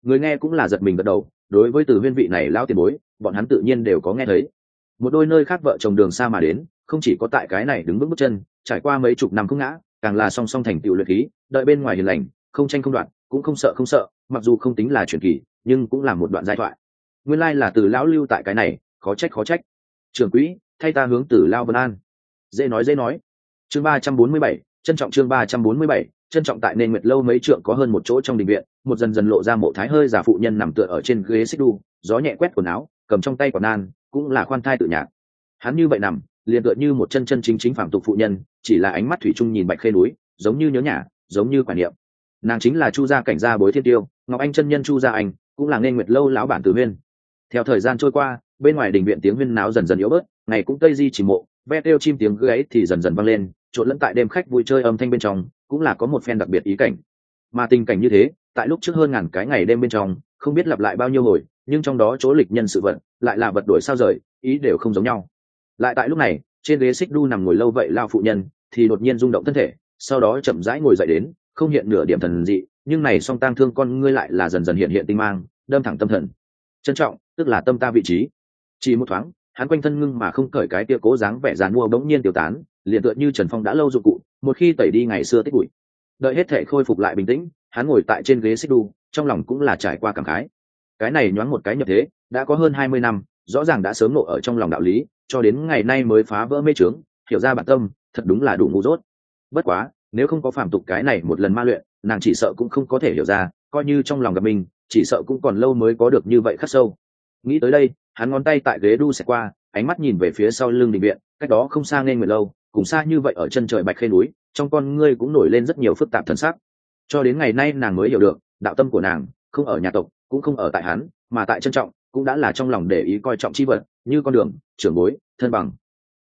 Người nghe cũng là giật mình gật đầu, đối với từ huyên vị này lao tiền bối, bọn hắn tự nhiên đều có nghe thấy. Một đôi nơi khác vợ chồng đường xa mà đến không chỉ có tại cái này đứng bước bước chân, trải qua mấy chục năm không ngã, càng là song song thành tựu luyện khí, đợi bên ngoài hiền lành, không tranh không đoạn cũng không sợ không sợ, mặc dù không tính là truyền kỳ, nhưng cũng là một đoạn giai thoại. Nguyên lai là từ lão lưu tại cái này, khó trách khó trách. Trưởng quỹ, thay ta hướng từ lao vân an. Dễ nói dễ nói. Chương ba trăm bốn mươi bảy, trân trọng chương ba trăm bốn mươi bảy, trân trọng tại nên nguyệt lâu mấy trượng có hơn một chỗ trong đình viện, một dần dần lộ ra mộ thái hơi giả phụ nhân nằm tựa ở trên ghế xích đu, gió nhẹ quét quần áo, cầm trong tay quả nan, cũng là khoan thai tự nhạc. Hắn như vậy nằm liền tựa như một chân chân chính chính phạm tục phụ nhân, chỉ là ánh mắt thủy chung nhìn bạch khê núi, giống như nhớ nhà, giống như quả niệm. Nàng chính là chu gia cảnh gia bối thiên tiêu, ngọc anh chân nhân chu gia anh, cũng là nên nguyệt lâu lão bản tử huyên. Theo thời gian trôi qua, bên ngoài đình viện tiếng huyên náo dần dần yếu bớt, ngày cũng tây di chỉ mộ, ve kêu chim tiếng gáy thì dần dần vang lên, trộn lẫn tại đêm khách vui chơi âm thanh bên trong, cũng là có một phen đặc biệt ý cảnh. Mà tình cảnh như thế, tại lúc trước hơn ngàn cái ngày đêm bên trong, không biết lặp lại bao nhiêu hồi, nhưng trong đó chỗ lịch nhân sự vật, lại là vật đổi sao rời, ý đều không giống nhau lại tại lúc này, trên ghế xích đu nằm ngồi lâu vậy lao phụ nhân, thì đột nhiên rung động thân thể, sau đó chậm rãi ngồi dậy đến, không hiện nửa điểm thần dị, nhưng này song tang thương con ngươi lại là dần dần hiện hiện tinh mang, đâm thẳng tâm thần. Trân trọng, tức là tâm ta vị trí. Chỉ một thoáng, hắn quanh thân ngưng mà không cởi cái tia cố dáng vẻ dàn mua bỗng nhiên tiêu tán, liền tựa như trần phong đã lâu dụng cụ, một khi tẩy đi ngày xưa tích bụi. Đợi hết thể khôi phục lại bình tĩnh, hắn ngồi tại trên ghế xích đu, trong lòng cũng là trải qua cảm khái. Cái này nhoáng một cái nhập thế, đã có hơn hai mươi năm, rõ ràng đã sớm nộ ở trong lòng đạo lý cho đến ngày nay mới phá vỡ mê trướng hiểu ra bản tâm, thật đúng là đủ ngu dốt. Bất quá, nếu không có phạm tục cái này một lần ma luyện, nàng chỉ sợ cũng không có thể hiểu ra, coi như trong lòng gặp mình, chỉ sợ cũng còn lâu mới có được như vậy khắc sâu. Nghĩ tới đây, hắn ngón tay tại ghế đu xẹt qua, ánh mắt nhìn về phía sau lưng định viện, cách đó không xa nên người lâu, cùng xa như vậy ở chân trời bạch khê núi, trong con ngươi cũng nổi lên rất nhiều phức tạp thân sắc. Cho đến ngày nay nàng mới hiểu được, đạo tâm của nàng không ở nhà tộc, cũng không ở tại hắn, mà tại trân trọng, cũng đã là trong lòng để ý coi trọng chi vật như con đường, trưởng bối, thân bằng.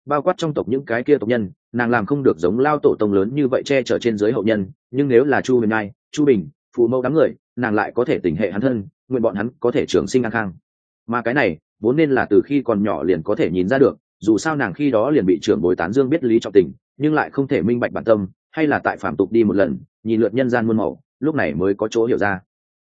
Bao quát trong tộc những cái kia tộc nhân, nàng làm không được giống lao tổ tông lớn như vậy che chở trên dưới hậu nhân, nhưng nếu là chu huyền nai chu bình phụ mẫu đám người, nàng lại có thể tình hệ hắn thân, nguyện bọn hắn có thể trường sinh an khang. Mà cái này, vốn nên là từ khi còn nhỏ liền có thể nhìn ra được, dù sao nàng khi đó liền bị trưởng bối tán dương biết lý trọng tình, nhưng lại không thể minh bạch bản tâm, hay là tại phạm tục đi một lần, nhìn lượt nhân gian muôn màu, lúc này mới có chỗ hiểu ra.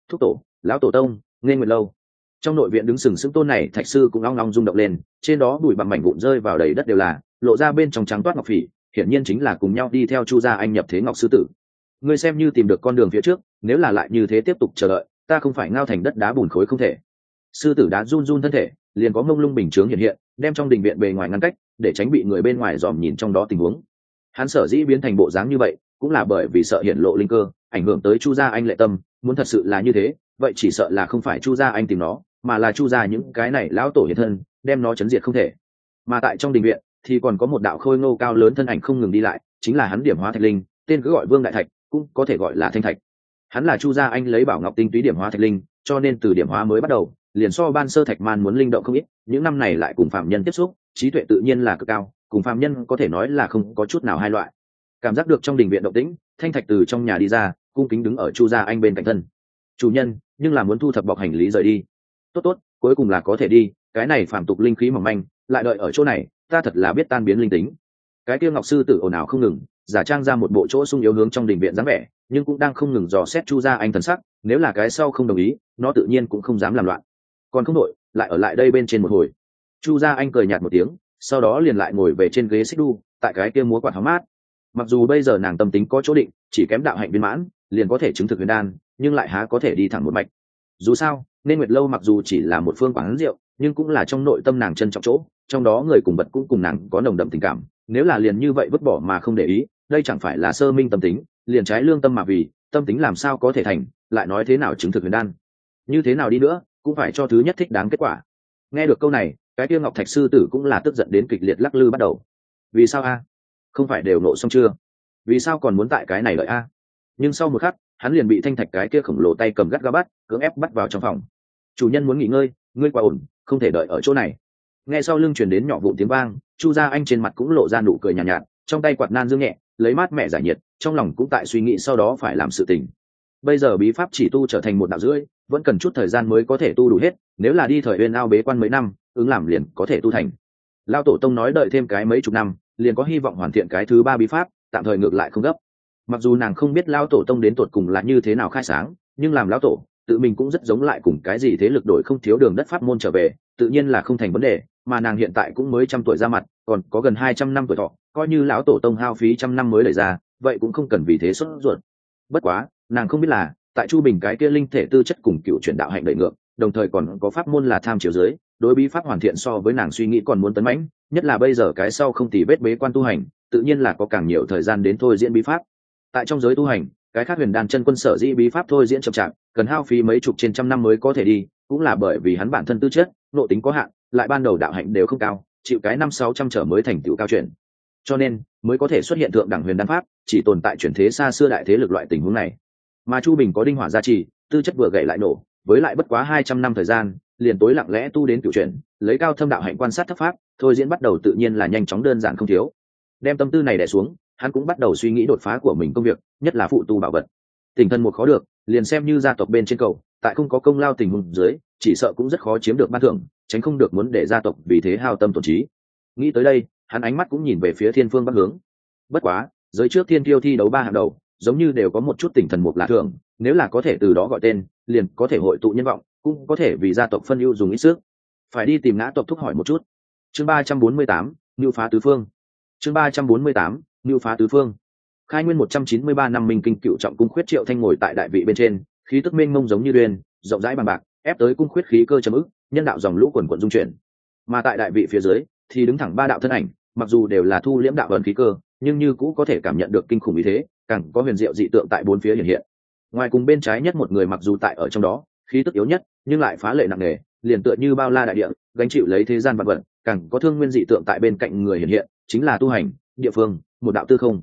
Thúc tổ, lão tổ tông nghe nguyệt lâu trong nội viện đứng sừng sững tôn này, thạch sư cũng long long rung động lên, trên đó bụi bằng mảnh vụn rơi vào đầy đất đều là, lộ ra bên trong trắng toát ngọc phỉ, hiển nhiên chính là cùng nhau đi theo chu gia anh nhập thế ngọc sư tử. Ngươi xem như tìm được con đường phía trước, nếu là lại như thế tiếp tục chờ đợi, ta không phải ngao thành đất đá bùn khối không thể. Sư tử đá run run thân thể, liền có mông lung bình chướng hiện hiện, đem trong đình viện bề ngoài ngăn cách, để tránh bị người bên ngoài dòm nhìn trong đó tình huống. Hắn sở dĩ biến thành bộ dáng như vậy, cũng là bởi vì sợ hiện lộ linh cơ, ảnh hưởng tới chu gia anh lệ tâm, muốn thật sự là như thế, vậy chỉ sợ là không phải chu gia anh tìm nó mà là chu gia những cái này lão tổ hiện thân, đem nó chấn diệt không thể. Mà tại trong đình viện, thì còn có một đạo khôi ngô cao lớn thân ảnh không ngừng đi lại, chính là hắn điểm hóa thạch linh, tên cứ gọi vương đại thạch, cũng có thể gọi là thanh thạch. Hắn là chu gia anh lấy bảo ngọc tinh túy điểm hóa thạch linh, cho nên từ điểm hóa mới bắt đầu, liền so ban sơ thạch man muốn linh động không ít, những năm này lại cùng phạm nhân tiếp xúc, trí tuệ tự nhiên là cực cao, cùng phạm nhân có thể nói là không có chút nào hai loại. Cảm giác được trong đình viện động tĩnh, thanh thạch từ trong nhà đi ra, cung kính đứng ở chu gia anh bên cạnh thân. Chủ nhân, nhưng là muốn thu thập bọc hành lý rời đi tốt tốt, cuối cùng là có thể đi, cái này phạm tục linh khí mỏng manh, lại đợi ở chỗ này, ta thật là biết tan biến linh tính. Cái kia ngọc sư tử ồn ào không ngừng, giả trang ra một bộ chỗ sung yếu hướng trong đình viện dáng vẻ, nhưng cũng đang không ngừng dò xét chu gia anh thần sắc, nếu là cái sau không đồng ý, nó tự nhiên cũng không dám làm loạn. Còn không đội lại ở lại đây bên trên một hồi. Chu gia anh cười nhạt một tiếng, sau đó liền lại ngồi về trên ghế xích đu, tại cái kia múa quạt hóng mát. Mặc dù bây giờ nàng tâm tính có chỗ định, chỉ kém đạo hạnh viên mãn, liền có thể chứng thực huyền đan, nhưng lại há có thể đi thẳng một mạch. Dù sao nên nguyệt lâu mặc dù chỉ là một phương quán rượu, nhưng cũng là trong nội tâm nàng trân trọng chỗ, trong đó người cùng vật cũng cùng nàng có nồng đậm tình cảm. Nếu là liền như vậy vứt bỏ mà không để ý, đây chẳng phải là sơ minh tâm tính, liền trái lương tâm mà vì, tâm tính làm sao có thể thành, lại nói thế nào chứng thực huyền đan? Như thế nào đi nữa, cũng phải cho thứ nhất thích đáng kết quả. Nghe được câu này, cái kia ngọc thạch sư tử cũng là tức giận đến kịch liệt lắc lư bắt đầu. Vì sao a? Không phải đều nộ xong chưa? Vì sao còn muốn tại cái này lợi a? Nhưng sau một khắc hắn liền bị thanh thạch cái kia khổng lồ tay cầm gắt ga bắt cưỡng ép bắt vào trong phòng. Chủ nhân muốn nghỉ ngơi ngươi quá ổn không thể đợi ở chỗ này. Nghe sau lưng chuyển đến nhỏ vụ tiếng vang chu gia anh trên mặt cũng lộ ra nụ cười nhàn nhạt, nhạt trong tay quạt nan dương nhẹ lấy mát mẹ giải nhiệt trong lòng cũng tại suy nghĩ sau đó phải làm sự tình. Bây giờ bí pháp chỉ tu trở thành một đạo rưỡi vẫn cần chút thời gian mới có thể tu đủ hết nếu là đi thời uyên ao bế quan mấy năm ứng làm liền có thể tu thành. Lao tổ tông nói đợi thêm cái mấy chục năm liền có hy vọng hoàn thiện cái thứ ba bí pháp tạm thời ngược lại không gấp mặc dù nàng không biết lao tổ tông đến tột cùng là như thế nào khai sáng, nhưng làm lão tổ, tự mình cũng rất giống lại cùng cái gì thế lực đổi không thiếu đường đất pháp môn trở về, tự nhiên là không thành vấn đề, mà nàng hiện tại cũng mới trăm tuổi ra mặt, còn có gần hai trăm năm tuổi thọ, coi như lão tổ tông hao phí trăm năm mới lời ra, vậy cũng không cần vì thế xuất ruột. Bất quá, nàng không biết là, tại chu bình cái kia linh thể tư chất cùng cựu chuyển đạo hạnh đợi ngược, đồng thời còn có pháp môn là tham chiều dưới đối bí pháp hoàn thiện so với nàng suy nghĩ còn muốn tấn mãnh, nhất là bây giờ cái sau không tì vết bế quan tu hành, tự nhiên là có càng nhiều thời gian đến thôi diễn bí pháp tại trong giới tu hành, cái khác huyền đan chân quân sở dĩ bí pháp thôi diễn chậm chạp, cần hao phí mấy chục trên trăm năm mới có thể đi, cũng là bởi vì hắn bản thân tư chất, nội tính có hạn, lại ban đầu đạo hạnh đều không cao, chịu cái năm sáu trăm trở mới thành tựu cao chuyển. Cho nên, mới có thể xuất hiện thượng đẳng huyền đan pháp, chỉ tồn tại chuyển thế xa xưa đại thế lực loại tình huống này. Mà chu bình có đinh hỏa gia trì, tư chất vừa gậy lại nổ, với lại bất quá hai trăm năm thời gian, liền tối lặng lẽ tu đến cựu chuyển, lấy cao thâm đạo hạnh quan sát thấp pháp, thôi diễn bắt đầu tự nhiên là nhanh chóng đơn giản không thiếu. Đem tâm tư này đẻ xuống hắn cũng bắt đầu suy nghĩ đột phá của mình công việc, nhất là phụ tu bảo vật. Tình thân một khó được, liền xem như gia tộc bên trên cầu, tại không có công lao tình huống dưới, chỉ sợ cũng rất khó chiếm được ban thưởng, tránh không được muốn để gia tộc vì thế hao tâm tổn trí. Nghĩ tới đây, hắn ánh mắt cũng nhìn về phía thiên phương bắc hướng. Bất quá, giới trước thiên tiêu thi đấu ba hàng đầu, giống như đều có một chút tỉnh thần mục là thường, nếu là có thể từ đó gọi tên, liền có thể hội tụ nhân vọng, cũng có thể vì gia tộc phân ưu dùng ít sức. Phải đi tìm ngã tộc thúc hỏi một chút. Chương ba trăm bốn mươi tám, ngưu phá tứ phương. Chương ba trăm bốn mươi tám ngưu phá tứ phương. Khai nguyên một trăm chín mươi ba năm minh kinh cựu trọng cung khuyết triệu thanh ngồi tại đại vị bên trên, khí tức mênh mông giống như đuyên rộng rãi bằng bạc, ép tới cung khuyết khí cơ chấm ức, nhân đạo dòng lũ quần quận dung chuyển. Mà tại đại vị phía dưới, thì đứng thẳng ba đạo thân ảnh, mặc dù đều là thu liễm đạo ẩn khí cơ, nhưng như cũ có thể cảm nhận được kinh khủng ý thế, càng có huyền diệu dị tượng tại bốn phía hiện hiện. Ngoài cùng bên trái nhất một người mặc dù tại ở trong đó, khí tức yếu nhất, nhưng lại phá lệ nặng nề, liền tựa như bao la đại địa, gánh chịu lấy thế gian vật vật, càng có thương nguyên dị tượng tại bên cạnh người hiện hiện, chính là tu hành, địa phương một đạo tư không.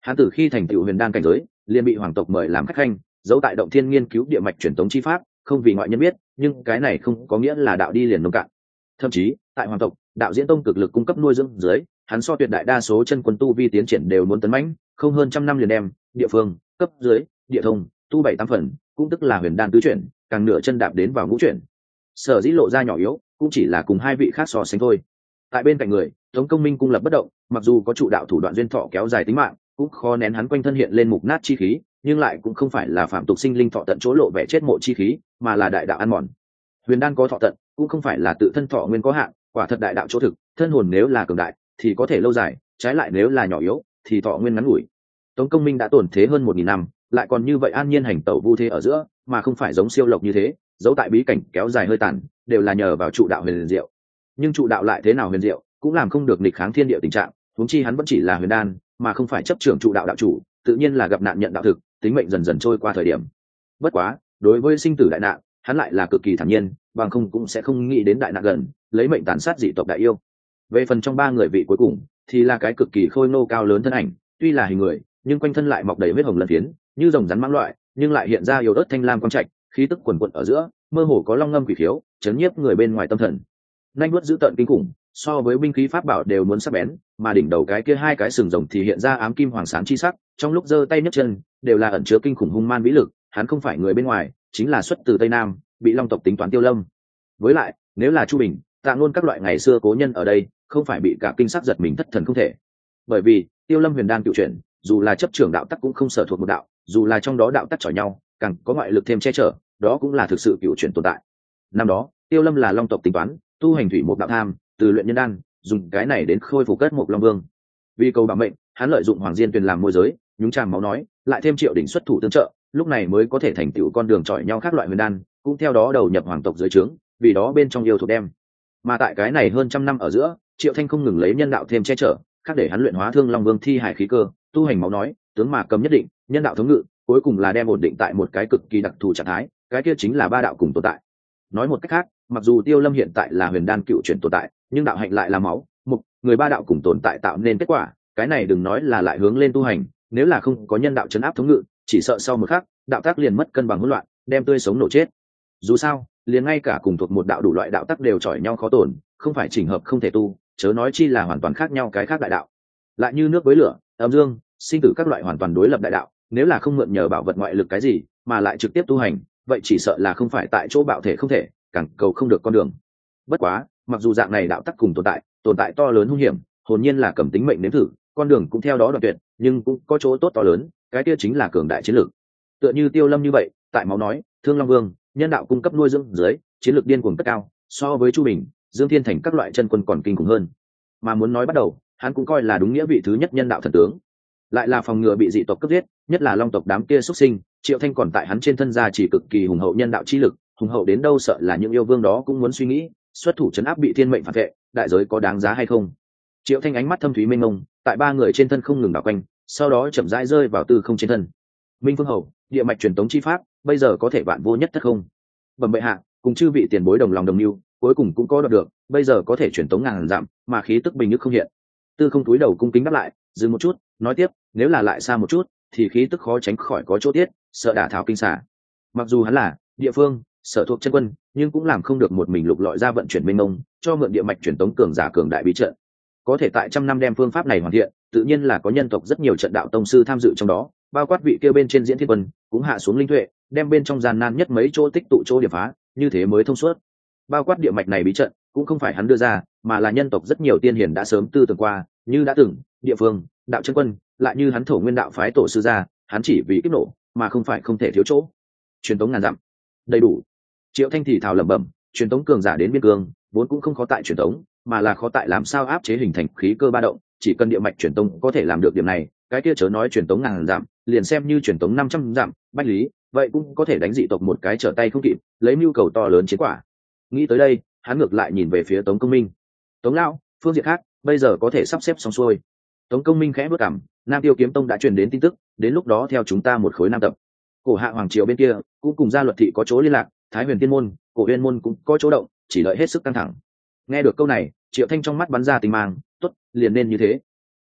Hắn từ khi thành tựu huyền đan cảnh giới, liền bị hoàng tộc mời làm khách khanh, giấu tại động thiên nghiên cứu địa mạch truyền tống chi pháp, không vì ngoại nhân biết, nhưng cái này không có nghĩa là đạo đi liền nông cạn. Thậm chí, tại hoàng tộc, đạo diễn tông cực lực cung cấp nuôi dưỡng dưới, hắn so tuyệt đại đa số chân quân tu vi tiến triển đều muốn tấn mãnh, không hơn trăm năm liền đem, địa phương, cấp dưới, địa thông, tu bảy tám phần, cũng tức là huyền đan tứ chuyển, càng nửa chân đạp đến vào ngũ chuyển. Sở dĩ lộ ra nhỏ yếu, cũng chỉ là cùng hai vị khác so sánh thôi. Tại bên cạnh người, tống công minh cung lập bất động mặc dù có trụ đạo thủ đoạn duyên thọ kéo dài tính mạng, cũng khó nén hắn quanh thân hiện lên mục nát chi khí, nhưng lại cũng không phải là phạm tục sinh linh thọ tận chỗ lộ vẻ chết mộ chi khí, mà là đại đạo ăn mòn. Huyền đan có thọ tận, cũng không phải là tự thân thọ nguyên có hạn, quả thật đại đạo chỗ thực, thân hồn nếu là cường đại, thì có thể lâu dài, trái lại nếu là nhỏ yếu, thì thọ nguyên ngắn ngủi. Tống công minh đã tổn thế hơn một nghìn năm, lại còn như vậy an nhiên hành tẩu vu thế ở giữa, mà không phải giống siêu lộc như thế, giấu tại bí cảnh kéo dài hơi tàn, đều là nhờ vào trụ đạo huyền diệu. Nhưng trụ đạo lại thế nào huyền diệu, cũng làm không được nịch kháng thiên địa tình trạng huống chi hắn vẫn chỉ là huyền đan, mà không phải chấp trưởng trụ đạo đạo chủ, tự nhiên là gặp nạn nhận đạo thực, tính mệnh dần dần trôi qua thời điểm. Bất quá, đối với sinh tử đại nạn, hắn lại là cực kỳ thản nhiên, bằng không cũng sẽ không nghĩ đến đại nạn gần, lấy mệnh tàn sát dị tộc đại yêu. Về phần trong ba người vị cuối cùng, thì là cái cực kỳ khôi nô cao lớn thân ảnh, tuy là hình người, nhưng quanh thân lại mọc đầy huyết hồng lần phiến, như rồng rắn mang loại, nhưng lại hiện ra yếu ớt thanh lam quang trạch, khí tức quần quận ở giữa, mơ hồ có long ngâm quỷ khiếu, chấn nhiếp người bên ngoài tâm thần. Nanh nuốt giữ tận kinh khủng so với binh khí pháp bảo đều muốn sắc bén, mà đỉnh đầu cái kia hai cái sừng rồng thì hiện ra ám kim hoàng sáng chi sắc, trong lúc giơ tay nhấc chân, đều là ẩn chứa kinh khủng hung man vĩ lực, hắn không phải người bên ngoài, chính là xuất từ tây nam, bị long tộc tính toán tiêu lâm. Với lại, nếu là chu bình, tạ ngôn các loại ngày xưa cố nhân ở đây, không phải bị cả kinh sắc giật mình thất thần không thể. Bởi vì, tiêu lâm huyền đan cựu chuyển, dù là chấp trưởng đạo tắc cũng không sở thuộc một đạo, dù là trong đó đạo tắc chọi nhau, càng có ngoại lực thêm che chở, đó cũng là thực sự cựu chuyển tồn tại. Năm đó, tiêu lâm là long tộc tính toán, tu hành thủy một đạo tham từ luyện nhân đan, dùng cái này đến khôi phục cất một long vương. Vì cầu bảo mệnh, hắn lợi dụng hoàng diên tuyền làm môi giới, nhúng tràng máu nói, lại thêm triệu đỉnh xuất thủ tương trợ, lúc này mới có thể thành tựu con đường chọi nhau khác loại huyền đan, cũng theo đó đầu nhập hoàng tộc dưới trướng, vì đó bên trong yêu thuộc đem. Mà tại cái này hơn trăm năm ở giữa, triệu thanh không ngừng lấy nhân đạo thêm che chở, khác để hắn luyện hóa thương long vương thi hải khí cơ, tu hành máu nói, tướng mà cầm nhất định, nhân đạo thống ngự, cuối cùng là đem ổn định tại một cái cực kỳ đặc thù trạng thái, cái kia chính là ba đạo cùng tồn tại. Nói một cách khác, mặc dù tiêu lâm hiện tại là huyền đan cựu chuyển tồn tại nhưng đạo hạnh lại là máu, mục, người ba đạo cùng tồn tại tạo nên kết quả, cái này đừng nói là lại hướng lên tu hành, nếu là không có nhân đạo chấn áp thống ngự, chỉ sợ sau một khắc, đạo tác liền mất cân bằng hỗn loạn, đem tươi sống nổ chết. Dù sao, liền ngay cả cùng thuộc một đạo đủ loại đạo tắc đều chỏi nhau khó tổn, không phải chỉnh hợp không thể tu, chớ nói chi là hoàn toàn khác nhau cái khác đại đạo. Lại như nước với lửa, âm dương, sinh tử các loại hoàn toàn đối lập đại đạo, nếu là không mượn nhờ bảo vật ngoại lực cái gì, mà lại trực tiếp tu hành, vậy chỉ sợ là không phải tại chỗ bạo thể không thể, càng cầu không được con đường. Bất quá mặc dù dạng này đạo tắc cùng tồn tại tồn tại to lớn hung hiểm, hồn nhiên là cầm tính mệnh nếm thử, con đường cũng theo đó đoạn tuyệt, nhưng cũng có chỗ tốt to lớn, cái kia chính là cường đại chiến lược. Tựa như tiêu lâm như vậy, tại máu nói, thương long vương, nhân đạo cung cấp nuôi dưỡng dưới, chiến lược điên cuồng tất cao, so với chu bình, dương thiên thành các loại chân quân còn kinh khủng hơn. Mà muốn nói bắt đầu, hắn cũng coi là đúng nghĩa vị thứ nhất nhân đạo thần tướng. Lại là phòng ngừa bị dị tộc cấp giết, nhất là long tộc đám kia xuất sinh, triệu thanh còn tại hắn trên thân gia chỉ cực kỳ hùng hậu nhân đạo chi lực, hùng hậu đến đâu sợ là những yêu vương đó cũng muốn suy nghĩ xuất thủ chấn áp bị thiên mệnh phản vệ đại giới có đáng giá hay không? Triệu thanh ánh mắt thâm thúy mênh mông, tại ba người trên thân không ngừng đảo quanh sau đó chậm rãi rơi vào tư không trên thân. Minh phương Hầu, địa mạch truyền tống chi pháp bây giờ có thể bạn vô nhất thất không? Bẩm bệ hạ cùng chư vị tiền bối đồng lòng đồng mưu cuối cùng cũng có đoạt được bây giờ có thể truyền tống ngàn dặm mà khí tức bình nhức không hiện. Tư không túi đầu cung kính đáp lại dừng một chút nói tiếp nếu là lại xa một chút thì khí tức khó tránh khỏi có chỗ tiết sợ đả thảo kinh xả. Mặc dù hắn là địa phương sở thuộc chân quân, nhưng cũng làm không được một mình lục lọi ra vận chuyển minh ông cho mượn địa mạch truyền tống cường giả cường đại bí trận. Có thể tại trăm năm đem phương pháp này hoàn thiện, tự nhiên là có nhân tộc rất nhiều trận đạo tông sư tham dự trong đó, bao quát vị kêu bên trên diễn thiên quân, cũng hạ xuống linh tuệ, đem bên trong gian nan nhất mấy chỗ tích tụ chỗ điểm phá, như thế mới thông suốt. Bao quát địa mạch này bí trận, cũng không phải hắn đưa ra, mà là nhân tộc rất nhiều tiên hiền đã sớm tư tưởng qua, như đã từng, địa phương, đạo chân quân, lại như hắn thổ nguyên đạo phái tổ sư gia, hắn chỉ vì kích nổ, mà không phải không thể thiếu chỗ. Truyền tống ngàn dặm. Đầy đủ triệu thanh thì thào lẩm bẩm, truyền tống cường giả đến biên cương, vốn cũng không khó tại truyền tống, mà là khó tại làm sao áp chế hình thành khí cơ ba động, chỉ cần địa mạch truyền tống có thể làm được điểm này, cái kia chớ nói truyền tống ngàn giảm, liền xem như truyền tống năm trăm giảm, bách lý, vậy cũng có thể đánh dị tộc một cái trở tay không kịp, lấy mưu cầu to lớn chiến quả. Nghĩ tới đây, hắn ngược lại nhìn về phía tống công minh. Tống lão, phương diện khác, bây giờ có thể sắp xếp xong xuôi. Tống công minh khẽ bước cảm nam tiêu kiếm tông đã truyền đến tin tức, đến lúc đó theo chúng ta một khối nam tập. Cổ hạ hoàng triều bên kia, cũng cùng gia luật thị có chỗ liên lạc thái huyền tiên môn, cổ huyền môn cũng có chỗ động, chỉ đợi hết sức căng thẳng. Nghe được câu này, triệu thanh trong mắt bắn ra tình mang, tốt, liền nên như thế.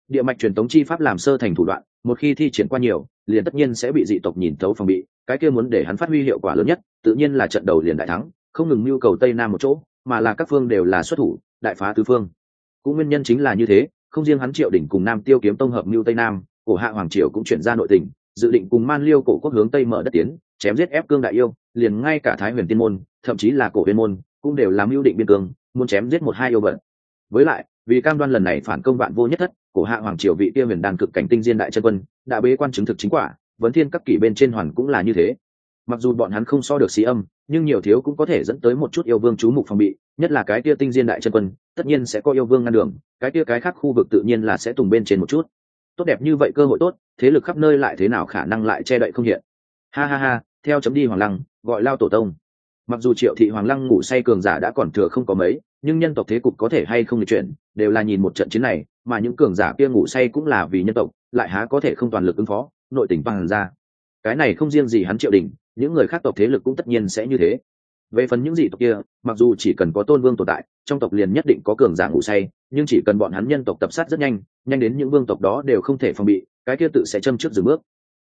Địa mạch truyền tống chi pháp làm sơ thành thủ đoạn, một khi thi triển qua nhiều, liền tất nhiên sẽ bị dị tộc nhìn thấu phòng bị, cái kia muốn để hắn phát huy hiệu quả lớn nhất, tự nhiên là trận đầu liền đại thắng, không ngừng nhu cầu tây nam một chỗ, mà là các phương đều là xuất thủ, đại phá tứ phương. Cũng nguyên nhân chính là như thế, không riêng hắn triệu đỉnh cùng nam tiêu kiếm tông hợp mưu tây nam, cổ hạ hoàng triều cũng chuyển ra nội tình, dự định cùng man liêu cổ quốc hướng tây mở đất tiến chém giết ép cương đại yêu, liền ngay cả thái huyền tiên môn, thậm chí là cổ huyền môn, cũng đều làm mưu định biên cương, muốn chém giết một hai yêu vật. Với lại, vì cam đoan lần này phản công vạn vô nhất thất, cổ hạ hoàng triều vị kia huyền đàn cực cảnh tinh diên đại chân quân, đã bế quan chứng thực chính quả, vấn thiên các kỷ bên trên hoàn cũng là như thế. Mặc dù bọn hắn không so được xí âm, nhưng nhiều thiếu cũng có thể dẫn tới một chút yêu vương chú mục phòng bị, nhất là cái kia tinh diên đại chân quân, tất nhiên sẽ có yêu vương ngăn đường, cái kia cái khác khu vực tự nhiên là sẽ tùng bên trên một chút. Tốt đẹp như vậy cơ hội tốt, thế lực khắp nơi lại thế nào khả năng lại che đậy không hiện? Ha ha ha, theo chấm đi hoàng lăng, gọi lao tổ tông. Mặc dù triệu thị hoàng lăng ngủ say cường giả đã còn thừa không có mấy, nhưng nhân tộc thế cục có thể hay không được chuyển, đều là nhìn một trận chiến này, mà những cường giả kia ngủ say cũng là vì nhân tộc, lại há có thể không toàn lực ứng phó, nội tình bằng ra. Cái này không riêng gì hắn triệu đình, những người khác tộc thế lực cũng tất nhiên sẽ như thế. Về phần những dị tộc kia, mặc dù chỉ cần có tôn vương tồn tại, trong tộc liền nhất định có cường giả ngủ say, nhưng chỉ cần bọn hắn nhân tộc tập sát rất nhanh nhanh đến những vương tộc đó đều không thể phòng bị, cái kia tự sẽ châm trước dừng bước.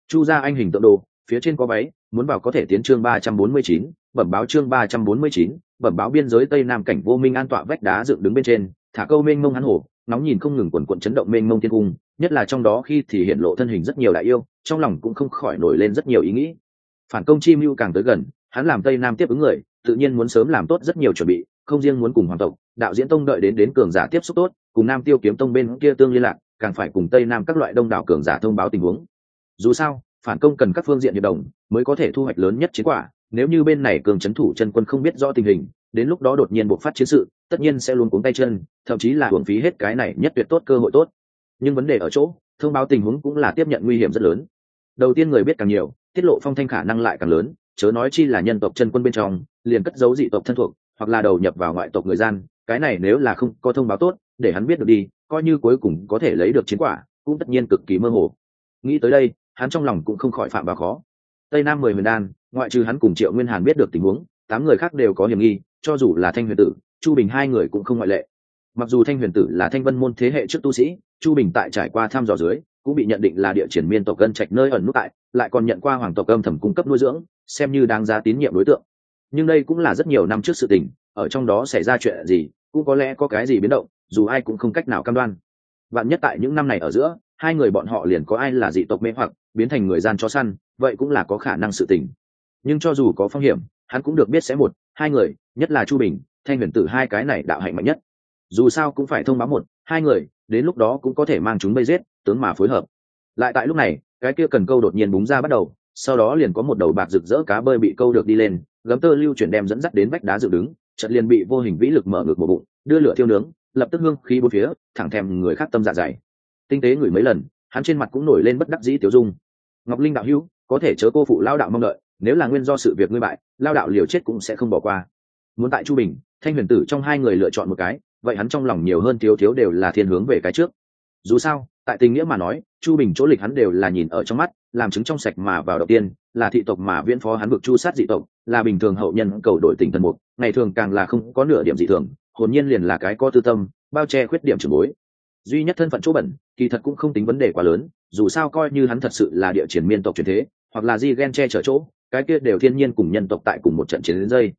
Chu ra anh hình tượng đồ phía trên có váy, muốn vào có thể tiến chương ba trăm bốn mươi chín, bẩm báo chương ba trăm bốn mươi chín, bẩm báo biên giới tây nam cảnh vô minh an tọa vách đá dựng đứng bên trên, thả câu mênh mông hắn hổ, nóng nhìn không ngừng quần quận chấn động mênh mông thiên cung, nhất là trong đó khi thì hiện lộ thân hình rất nhiều đại yêu, trong lòng cũng không khỏi nổi lên rất nhiều ý nghĩ. Phản công chi mưu càng tới gần, hắn làm tây nam tiếp ứng người, tự nhiên muốn sớm làm tốt rất nhiều chuẩn bị, không riêng muốn cùng hoàng tộc, đạo diễn tông đợi đến đến cường giả tiếp xúc tốt, cùng nam tiêu kiếm tông bên kia tương liên lạc, càng phải cùng tây nam các loại đông đảo cường giả thông báo tình huống. Dù sao phản công cần các phương diện hiệp đồng mới có thể thu hoạch lớn nhất chiến quả. Nếu như bên này cường trấn thủ chân quân không biết rõ tình hình, đến lúc đó đột nhiên bộc phát chiến sự, tất nhiên sẽ luôn cuống tay chân, thậm chí là hưởng phí hết cái này nhất tuyệt tốt cơ hội tốt. Nhưng vấn đề ở chỗ, thông báo tình huống cũng là tiếp nhận nguy hiểm rất lớn. Đầu tiên người biết càng nhiều, tiết lộ phong thanh khả năng lại càng lớn, chớ nói chi là nhân tộc chân quân bên trong, liền cất giấu dị tộc thân thuộc, hoặc là đầu nhập vào ngoại tộc người gian, cái này nếu là không có thông báo tốt, để hắn biết được đi, coi như cuối cùng có thể lấy được chiến quả, cũng tất nhiên cực kỳ mơ hồ. Nghĩ tới đây hắn trong lòng cũng không khỏi phạm vào khó. Tây nam mười huyền đan, ngoại trừ hắn cùng triệu nguyên hàn biết được tình huống, tám người khác đều có hiểm nghi, cho dù là thanh huyền tử, chu bình hai người cũng không ngoại lệ. Mặc dù thanh huyền tử là thanh vân môn thế hệ trước tu sĩ, chu bình tại trải qua thăm dò dưới, cũng bị nhận định là địa triển miên tộc gân trạch nơi ẩn nút tại, lại còn nhận qua hoàng tộc âm thầm cung cấp nuôi dưỡng, xem như đáng giá tín nhiệm đối tượng. Nhưng đây cũng là rất nhiều năm trước sự tình, ở trong đó xảy ra chuyện gì, cũng có lẽ có cái gì biến động, dù ai cũng không cách nào cam đoan. Vạn nhất tại những năm này ở giữa, hai người bọn họ liền có ai là dị tộc mê hoặc biến thành người gian chó săn, vậy cũng là có khả năng sự tình. Nhưng cho dù có phong hiểm, hắn cũng được biết sẽ một, hai người, nhất là chu bình, thanh huyền tử hai cái này đạo hạnh mạnh nhất. Dù sao cũng phải thông báo một, hai người, đến lúc đó cũng có thể mang chúng bây giết, tướng mà phối hợp. Lại tại lúc này, cái kia cần câu đột nhiên búng ra bắt đầu, sau đó liền có một đầu bạc rực rỡ cá bơi bị câu được đi lên, gấm tơ lưu chuyển đem dẫn dắt đến vách đá dựng đứng, chợt liền bị vô hình vĩ lực mở ngược một bụng, đưa lửa thiêu nướng, lập tức hương khí bốn phía, thẳng thèm người khác tâm dạ dày. Tinh tế ngửi mấy lần, hắn trên mặt cũng nổi lên bất đắc dĩ tiêu dung ngọc linh đạo hữu, có thể chớ cô phụ lao đạo mong đợi, nếu là nguyên do sự việc ngươi bại, lao đạo liều chết cũng sẽ không bỏ qua. Muốn tại chu bình, thanh huyền tử trong hai người lựa chọn một cái, vậy hắn trong lòng nhiều hơn thiếu thiếu đều là thiên hướng về cái trước. Dù sao, tại tình nghĩa mà nói, chu bình chỗ lịch hắn đều là nhìn ở trong mắt, làm chứng trong sạch mà vào đầu tiên, là thị tộc mà viễn phó hắn vực chu sát dị tộc, là bình thường hậu nhân cầu đổi tình thần mục, ngày thường càng là không có nửa điểm dị thường, hồn nhiên liền là cái có tư tâm, bao che khuyết điểm trường bối. Duy nhất thân phận chỗ bẩn, kỳ thật cũng không tính vấn đề quá lớn dù sao coi như hắn thật sự là địa triển miên tộc truyền thế, hoặc là di ghen che chở chỗ, cái kia đều thiên nhiên cùng nhân tộc tại cùng một trận chiến đến dây.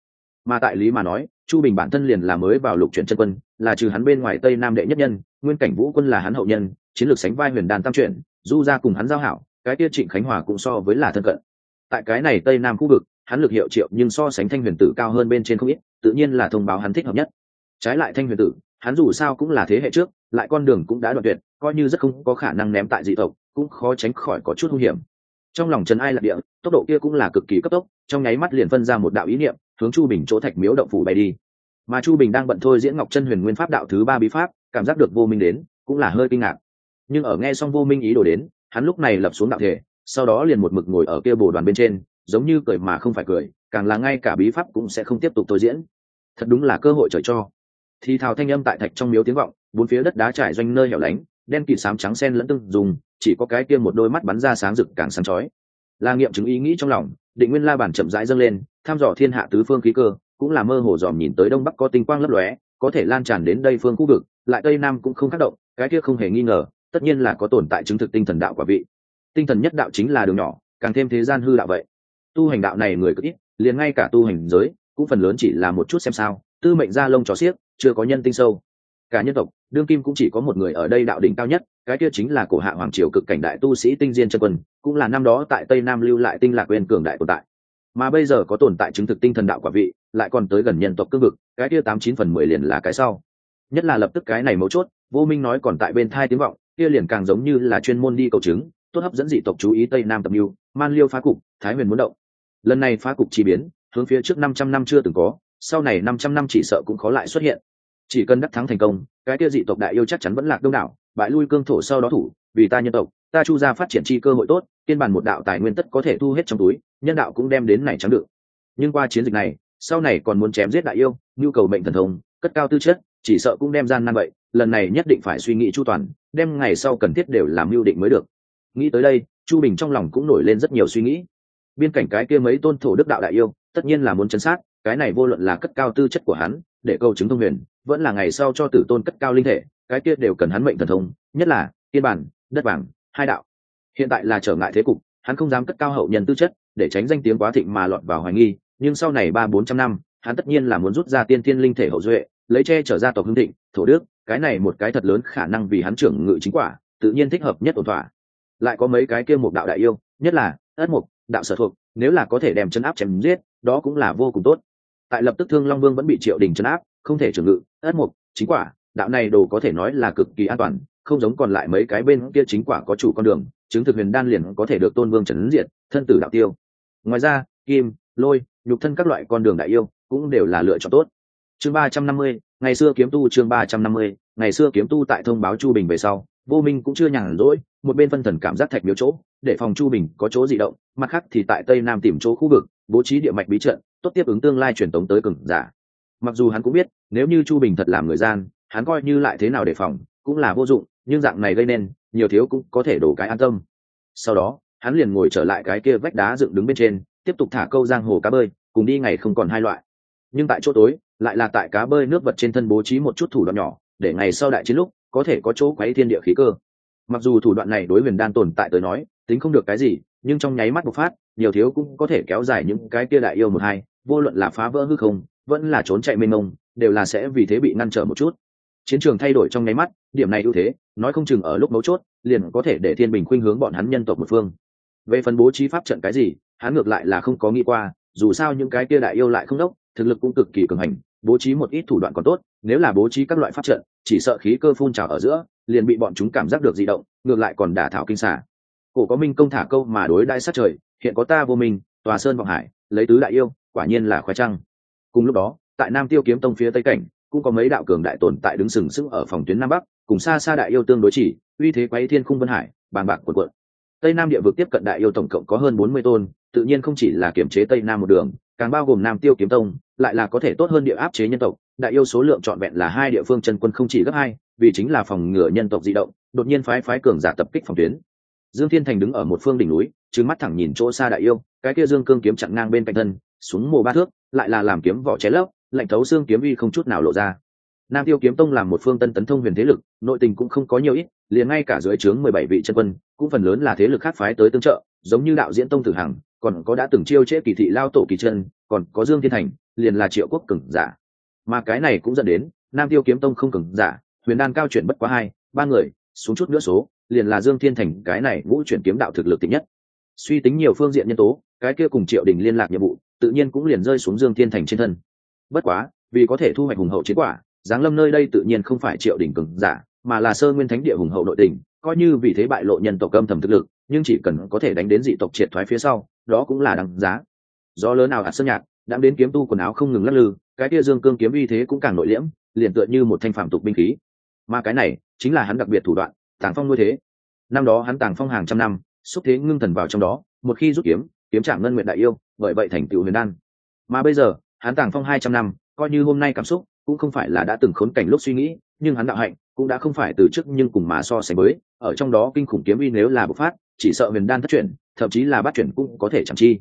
Mà tại lý mà nói, chu bình bản thân liền là mới vào lục chuyển chân quân, là trừ hắn bên ngoài tây nam đệ nhất nhân, nguyên cảnh vũ quân là hắn hậu nhân, chiến lược sánh vai huyền đàn tam chuyển, du ra cùng hắn giao hảo, cái kia trịnh khánh hòa cũng so với là thân cận. Tại cái này tây nam khu vực, hắn lực hiệu triệu nhưng so sánh thanh huyền tử cao hơn bên trên không ít, tự nhiên là thông báo hắn thích hợp nhất. Trái lại thanh huyền tử, hắn dù sao cũng là thế hệ trước, lại con đường cũng đã đoạn tuyệt coi như rất không có khả năng ném tại dị tộc, cũng khó tránh khỏi có chút nguy hiểm. Trong lòng trần ai lạc địa, tốc độ kia cũng là cực kỳ cấp tốc, trong nháy mắt liền phân ra một đạo ý niệm, hướng chu bình chỗ thạch miếu động phủ bay đi. Mà chu bình đang bận thôi diễn ngọc chân huyền nguyên pháp đạo thứ ba bí pháp, cảm giác được vô minh đến, cũng là hơi kinh ngạc. Nhưng ở nghe xong vô minh ý đồ đến, hắn lúc này lập xuống đạo thể, sau đó liền một mực ngồi ở kia bồ đoàn bên trên, giống như cười mà không phải cười, càng là ngay cả bí pháp cũng sẽ không tiếp tục thôi diễn. Thật đúng là cơ hội trời cho. Thì thào thanh âm tại thạch trong miếu tiếng vọng, bốn phía đất đá trải doanh nơi hẻo lánh đen kịt xám trắng sen lẫn tương dùng, chỉ có cái kia một đôi mắt bắn ra sáng rực càng sáng chói. Là nghiệm chứng ý nghĩ trong lòng, định nguyên la bản chậm rãi dâng lên thăm dò thiên hạ tứ phương khí cơ, cũng là mơ hồ dòm nhìn tới đông bắc có tinh quang lấp lóe, có thể lan tràn đến đây phương khu vực, lại tây nam cũng không tác động, cái kia không hề nghi ngờ, tất nhiên là có tồn tại chứng thực tinh thần đạo quả vị. Tinh thần nhất đạo chính là đường nhỏ, càng thêm thế gian hư đạo vậy. Tu hành đạo này người cực ít, liền ngay cả tu hành giới, cũng phần lớn chỉ là một chút xem sao, tư mệnh gia lông trò xiếc, chưa có nhân tinh sâu cả nhân tộc, đương kim cũng chỉ có một người ở đây đạo đỉnh cao nhất, cái kia chính là cổ hạ hoàng triều cực cảnh đại tu sĩ tinh diên chân quân, cũng là năm đó tại tây nam lưu lại tinh lạc quên cường đại tồn tại. Mà bây giờ có tồn tại chứng thực tinh thần đạo quả vị, lại còn tới gần nhân tộc cương vực, cái kia tám chín phần mười liền là cái sau. Nhất là lập tức cái này mấu chốt, vô minh nói còn tại bên thai tiếng vọng, kia liền càng giống như là chuyên môn đi cầu chứng, tốt hấp dẫn dị tộc chú ý tây nam tập mưu man liêu phá cục, thái huyền muốn động. Lần này phá cục chi biến, hướng phía trước năm trăm năm chưa từng có, sau này năm trăm năm chỉ sợ cũng khó lại xuất hiện chỉ cần đắc thắng thành công, cái kia dị tộc đại yêu chắc chắn vẫn lạc đông đảo, bại lui cương thổ sau đó thủ, vì ta nhân tộc, ta chu ra phát triển chi cơ hội tốt, kiên bản một đạo tài nguyên tất có thể thu hết trong túi, nhân đạo cũng đem đến này trắng được. Nhưng qua chiến dịch này, sau này còn muốn chém giết đại yêu, nhu cầu mệnh thần thông, cất cao tư chất, chỉ sợ cũng đem gian nan vậy, lần này nhất định phải suy nghĩ chu toàn, đem ngày sau cần thiết đều làm mưu định mới được. Nghĩ tới đây, chu bình trong lòng cũng nổi lên rất nhiều suy nghĩ. Biên cảnh cái kia mấy tôn thổ đức đạo đại yêu, tất nhiên là muốn chấn sát cái này vô luận là cất cao tư chất của hắn, để câu chứng thông huyền, vẫn là ngày sau cho tử tôn cất cao linh thể, cái kia đều cần hắn mệnh thần thông, nhất là, tiên bản, đất vàng, hai đạo. Hiện tại là trở ngại thế cục, hắn không dám cất cao hậu nhân tư chất, để tránh danh tiếng quá thịnh mà lọt vào hoài nghi, nhưng sau này ba bốn trăm năm, hắn tất nhiên là muốn rút ra tiên thiên linh thể hậu duệ, lấy che trở ra tộc hưng thịnh, thổ đức, cái này một cái thật lớn khả năng vì hắn trưởng ngự chính quả, tự nhiên thích hợp nhất ổn thỏa. Lại có mấy cái kia một đạo đại yêu, nhất là, ất mục, đạo sở thuộc, nếu là có thể đem chân áp chém giết, đó cũng là vô cùng tốt tại lập tức thương long vương vẫn bị triệu đình chấn áp, không thể trưởng ngự, ất mục, chính quả, đạo này đồ có thể nói là cực kỳ an toàn, không giống còn lại mấy cái bên kia chính quả có chủ con đường, chứng thực huyền đan liền có thể được tôn vương trấn diệt, thân tử đạo tiêu. Ngoài ra, kim, lôi, nhục thân các loại con đường đại yêu cũng đều là lựa chọn tốt. Chương ba trăm năm mươi, ngày xưa kiếm tu chương ba trăm năm mươi, ngày xưa kiếm tu tại thông báo chu bình về sau, vô minh cũng chưa nhàn rỗi, một bên phân thần cảm giác thạch miếu chỗ, để phòng chu bình có chỗ di động, mặt khác thì tại tây nam tìm chỗ khu vực, bố trí địa mạch bí trận tốt tiếp ứng tương lai truyền tống tới cường giả. Mặc dù hắn cũng biết, nếu như chu bình thật làm người gian, hắn coi như lại thế nào để phòng, cũng là vô dụng, nhưng dạng này gây nên, nhiều thiếu cũng có thể đổ cái an tâm. Sau đó, hắn liền ngồi trở lại cái kia vách đá dựng đứng bên trên, tiếp tục thả câu giang hồ cá bơi, cùng đi ngày không còn hai loại. Nhưng tại chỗ tối, lại là tại cá bơi nước vật trên thân bố trí một chút thủ đoạn nhỏ, để ngày sau đại chiến lúc, có thể có chỗ quấy thiên địa khí cơ. Mặc dù thủ đoạn này đối huyền đan tồn tại tới nói, tính không được cái gì, nhưng trong nháy mắt bộc phát, nhiều thiếu cũng có thể kéo dài những cái kia đại yêu một hai vô luận là phá vỡ hư không, vẫn là trốn chạy mênh mông, đều là sẽ vì thế bị ngăn trở một chút. Chiến trường thay đổi trong nháy mắt, điểm này ưu thế, nói không chừng ở lúc mấu chốt, liền có thể để thiên bình khuynh hướng bọn hắn nhân tộc một phương. Về phần bố trí pháp trận cái gì, hắn ngược lại là không có nghĩ qua, dù sao những cái kia đại yêu lại không đốc, thực lực cũng cực kỳ cường hành, bố trí một ít thủ đoạn còn tốt, nếu là bố trí các loại pháp trận, chỉ sợ khí cơ phun trào ở giữa, liền bị bọn chúng cảm giác được di động, ngược lại còn đả thảo kinh xả cổ có minh công thả câu mà đối đai sát trời, hiện có ta vô minh, tòa sơn vọng hải, lấy tứ đại yêu quả nhiên là khoái trăng. Cùng lúc đó, tại nam tiêu kiếm tông phía tây cảnh, cũng có mấy đạo cường đại tồn tại đứng sừng sững ở phòng tuyến nam bắc, cùng xa xa đại yêu tương đối chỉ, uy thế quấy thiên khung vân hải bàn bạc quần quận tây nam địa vực tiếp cận đại yêu tổng cộng có hơn bốn mươi tôn, tự nhiên không chỉ là kiểm chế tây nam một đường, càng bao gồm nam tiêu kiếm tông, lại là có thể tốt hơn địa áp chế nhân tộc. Đại yêu số lượng trọn vẹn là hai địa phương chân quân không chỉ gấp hai, vì chính là phòng ngừa nhân tộc di động, đột nhiên phái phái cường giả tập kích phòng tuyến. Dương thiên thành đứng ở một phương đỉnh núi trứng mắt thẳng nhìn chỗ xa đại yêu, cái kia dương cương kiếm chặn ngang bên cạnh thân xuống mồ ba thước, lại là làm kiếm vỏ cháy lấp, lạnh thấu xương kiếm uy không chút nào lộ ra. Nam tiêu kiếm tông làm một phương tân tấn thông huyền thế lực, nội tình cũng không có nhiều ít, liền ngay cả dưới trướng mười bảy vị chân quân, cũng phần lớn là thế lực khác phái tới tương trợ, giống như đạo diễn tông tử hằng, còn có đã từng chiêu chế kỳ thị lao tổ kỳ chân, còn có dương thiên thành, liền là triệu quốc cừng giả. Mà cái này cũng dẫn đến, nam tiêu kiếm tông không cừng giả, huyền đan cao chuyển bất quá hai, ba người, xuống chút nữa số, liền là dương thiên thành, cái này ngũ chuyển kiếm đạo thực lực tính nhất. Suy tính nhiều phương diện nhân tố, cái kia cùng triệu đình liên lạc nhiệm vụ tự nhiên cũng liền rơi xuống dương thiên thành trên thân. Bất quá, vì có thể thu hoạch hùng hậu chiến quả, giáng lâm nơi đây tự nhiên không phải triệu đỉnh cường giả, mà là sơ nguyên thánh địa hùng hậu nội tình, coi như vì thế bại lộ nhân tộc âm thầm thực lực, nhưng chỉ cần có thể đánh đến dị tộc triệt thoái phía sau, đó cũng là đằng giá. Do lớn nào hạt sơn nhạc, đã đến kiếm tu quần áo không ngừng lắc lư, cái kia dương cương kiếm uy thế cũng càng nội liễm, liền tựa như một thanh phạm tục binh khí. Mà cái này, chính là hắn đặc biệt thủ đoạn, tàng phong nuôi thế. Năm đó hắn tàng phong hàng trăm năm, xúc thế ngưng thần vào trong đó, một khi rút kiếm kiếm trả ngân nguyện đại yêu bởi vậy thành tựu huyền đan. Mà bây giờ, hắn tàng phong hai trăm năm, coi như hôm nay cảm xúc cũng không phải là đã từng khốn cảnh lúc suy nghĩ, nhưng hắn đạo hạnh cũng đã không phải từ trước nhưng cùng mà so sánh với, ở trong đó kinh khủng kiếm uy nếu là bộc phát, chỉ sợ huyền đan thất chuyển, thậm chí là bắt chuyển cũng có thể chẳng chi.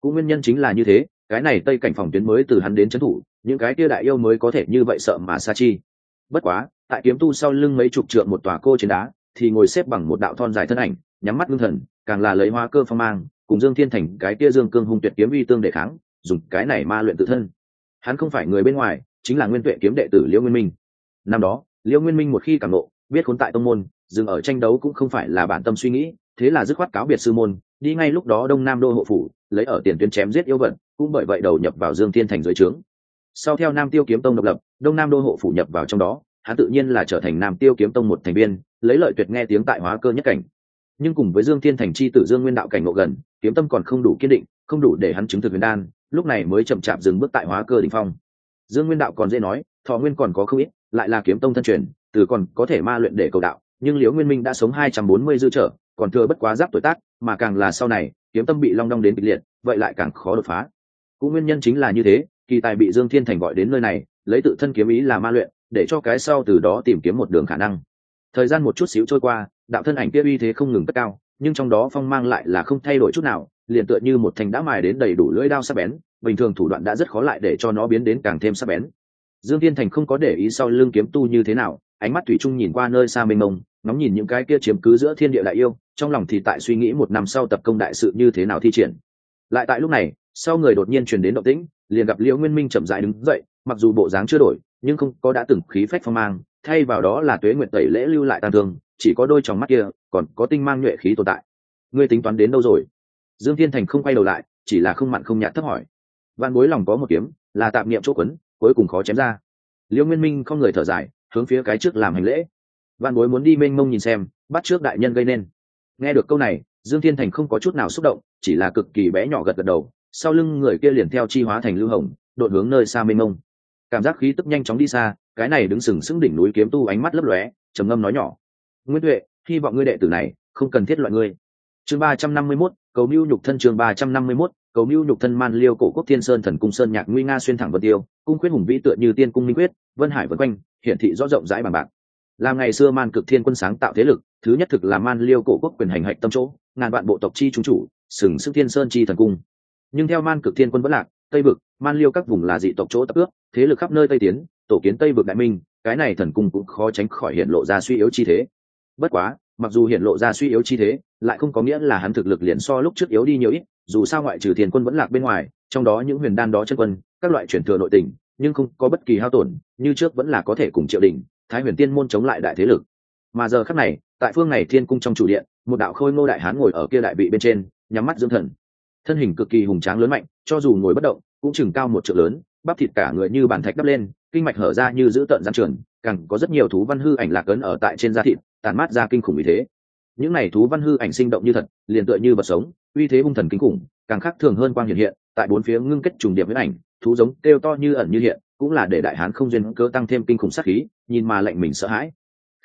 Cũng nguyên nhân chính là như thế, cái này tây cảnh phòng tuyến mới từ hắn đến trấn thủ, những cái kia đại yêu mới có thể như vậy sợ mà sa chi. Bất quá, tại kiếm tu sau lưng mấy chục trượng một tòa cô trên đá, thì ngồi xếp bằng một đạo thon dài thân ảnh, nhắm mắt ngưng thần, càng là lấy hoa cơ phong mang cùng dương thiên thành, cái kia dương cương hung tuyệt kiếm uy tương đề kháng, dùng cái này ma luyện tự thân. Hắn không phải người bên ngoài, chính là nguyên tuệ kiếm đệ tử liễu nguyên minh. Năm đó, liễu nguyên minh một khi cảm nộ biết khốn tại tông môn, dừng ở tranh đấu cũng không phải là bản tâm suy nghĩ, thế là dứt khoát cáo biệt sư môn, đi ngay lúc đó đông nam đô hộ phủ, lấy ở tiền tuyến chém giết yêu vận cũng bởi vậy đầu nhập vào dương thiên thành dưới trướng. Sau theo nam tiêu kiếm tông độc lập, đông nam đô hộ phủ nhập vào trong đó, hắn tự nhiên là trở thành nam tiêu kiếm tông một thành viên, lấy lợi tuyệt nghe tiếng tại hóa cơ nhất cảnh. Nhưng cùng với dương thiên thành chi tử dương nguyên đạo cảnh ngộ gần kiếm tâm còn không đủ kiên định, không đủ để hắn chứng thực huyền đan, lúc này mới chậm chạp dừng bước tại hóa cơ đỉnh phong. Dương nguyên đạo còn dễ nói, thọ nguyên còn có không ít, lại là kiếm tông thân truyền, từ còn có thể ma luyện để cầu đạo, nhưng liễu nguyên minh đã sống hai trăm bốn mươi dư trở, còn thừa bất quá giáp tuổi tác, mà càng là sau này, kiếm tâm bị long đong đến kịch liệt, vậy lại càng khó đột phá. Cũng nguyên nhân chính là như thế, kỳ tài bị dương thiên thành gọi đến nơi này, lấy tự thân kiếm ý là ma luyện, để cho cái sau từ đó tìm kiếm một đường khả năng. Thời gian một chút xíu trôi qua, đạo thân ảnh kia uy thế không ngừng tất cao nhưng trong đó phong mang lại là không thay đổi chút nào, liền tựa như một thành đã mài đến đầy đủ lưỡi đao sắc bén, bình thường thủ đoạn đã rất khó lại để cho nó biến đến càng thêm sắc bén. Dương thiên thành không có để ý sau lưng kiếm tu như thế nào, ánh mắt thủy trung nhìn qua nơi xa mênh mông, ngóng nhìn những cái kia chiếm cứ giữa thiên địa đại yêu, trong lòng thì tại suy nghĩ một năm sau tập công đại sự như thế nào thi triển. Lại tại lúc này, sau người đột nhiên truyền đến động tĩnh, liền gặp liễu nguyên minh chậm dại đứng dậy, mặc dù bộ dáng chưa đổi, nhưng không có đã từng khí phách phong mang, thay vào đó là tuế nguyện tẩy lễ lưu lại tàn thương chỉ có đôi tròng mắt kia, còn có tinh mang nhuệ khí tồn tại. Ngươi tính toán đến đâu rồi? Dương thiên thành không quay đầu lại, chỉ là không mặn không nhạt thấp hỏi. Văn bối lòng có một kiếm, là tạm niệm chỗ quấn, cuối cùng khó chém ra. Liễu nguyên minh không người thở dài, hướng phía cái trước làm hành lễ. Văn bối muốn đi mênh mông nhìn xem, bắt trước đại nhân gây nên. Nghe được câu này, dương thiên thành không có chút nào xúc động, chỉ là cực kỳ bé nhỏ gật gật đầu, sau lưng người kia liền theo chi hóa thành lưu hồng đội hướng nơi xa mênh mông. Cảm giác khí tức nhanh chóng đi xa, cái này đứng sừng sững đỉnh núi kiếm tu ánh mắt lấp lóe, trầm ngâm nói nhỏ. Nguyễn tuệ, hy vọng ngươi đệ tử này không cần thiết loại ngươi. Chương ba trăm năm mươi mốt, cầu mưu nhục thân chương ba trăm năm mươi mốt, cầu mưu nhục thân man liêu cổ quốc thiên sơn thần cung sơn nhạc nguy nga xuyên thẳng vân tiêu, cung quyết hùng vĩ tựa như tiên cung minh quyết, vân hải vân quanh, hiển thị rõ rộng rãi bằng bạc. Là ngày xưa man cực thiên quân sáng tạo thế lực, thứ nhất thực là man liêu cổ quốc quyền hành hạch tâm chỗ, ngàn vạn bộ tộc chi trung chủ, sừng sức thiên sơn chi thần cung. Nhưng theo man cực thiên quân vẫn lạc, tây vực, man liêu các vùng là dị tộc chỗ tập ước, thế lực khắp nơi tây tiến, tổ kiến tây vực đại minh, cái này thần cung cũng khó tránh khỏi hiện lộ ra suy yếu chi thế bất quá, mặc dù hiện lộ ra suy yếu chi thế, lại không có nghĩa là hắn thực lực liền so lúc trước yếu đi nhiều ít, dù sao ngoại trừ thiên quân vẫn lạc bên ngoài, trong đó những huyền đan đó chân quân, các loại chuyển thừa nội tình, nhưng không có bất kỳ hao tổn, như trước vẫn là có thể cùng triệu đình, thái huyền tiên môn chống lại đại thế lực. Mà giờ khắc này, tại phương này thiên cung trong chủ điện, một đạo khôi ngô đại hán ngồi ở kia đại vị bên trên, nhắm mắt dưỡng thần. Thân hình cực kỳ hùng tráng lớn mạnh, cho dù ngồi bất động, cũng chừng cao một trượng lớn, bắp thịt cả người như bàn thạch đắp lên, kinh mạch hở ra như giữ tợn gian trường, càng có rất nhiều thú văn hư ảnh lạc ấn ở tại trên da thịt tàn mát ra kinh khủng uy thế. Những này thú văn hư ảnh sinh động như thật, liền tựa như vật sống, uy thế hung thần kinh khủng, càng khác thường hơn quang hiện hiện, tại bốn phía ngưng kết trùng điệp với ảnh, thú giống kêu to như ẩn như hiện, cũng là để đại hán không duyên cơ tăng thêm kinh khủng sát khí, nhìn mà lệnh mình sợ hãi.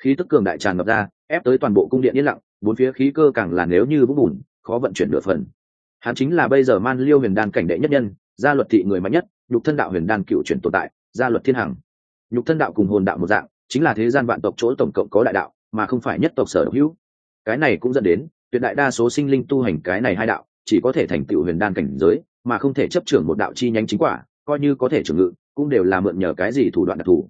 Khí tức cường đại tràn ngập ra, ép tới toàn bộ cung điện yên lặng, bốn phía khí cơ càng là nếu như vũng bùn, khó vận chuyển nửa phần. Hắn chính là bây giờ man liêu huyền đan cảnh đệ nhất nhân, gia luật thị người mạnh nhất, nhục thân đạo huyền đan cựu chuyển tồn tại, gia luật thiên hằng. Nhục thân đạo cùng hồn đạo một dạng, chính là thế gian vạn tộc chỗ tổng cộng có đại đạo mà không phải nhất tộc sở hữu. Cái này cũng dẫn đến, tuyệt đại đa số sinh linh tu hành cái này hai đạo, chỉ có thể thành tựu huyền đan cảnh giới, mà không thể chấp trưởng một đạo chi nhánh chính quả, coi như có thể trưởng ngự, cũng đều là mượn nhờ cái gì thủ đoạn đặc thù.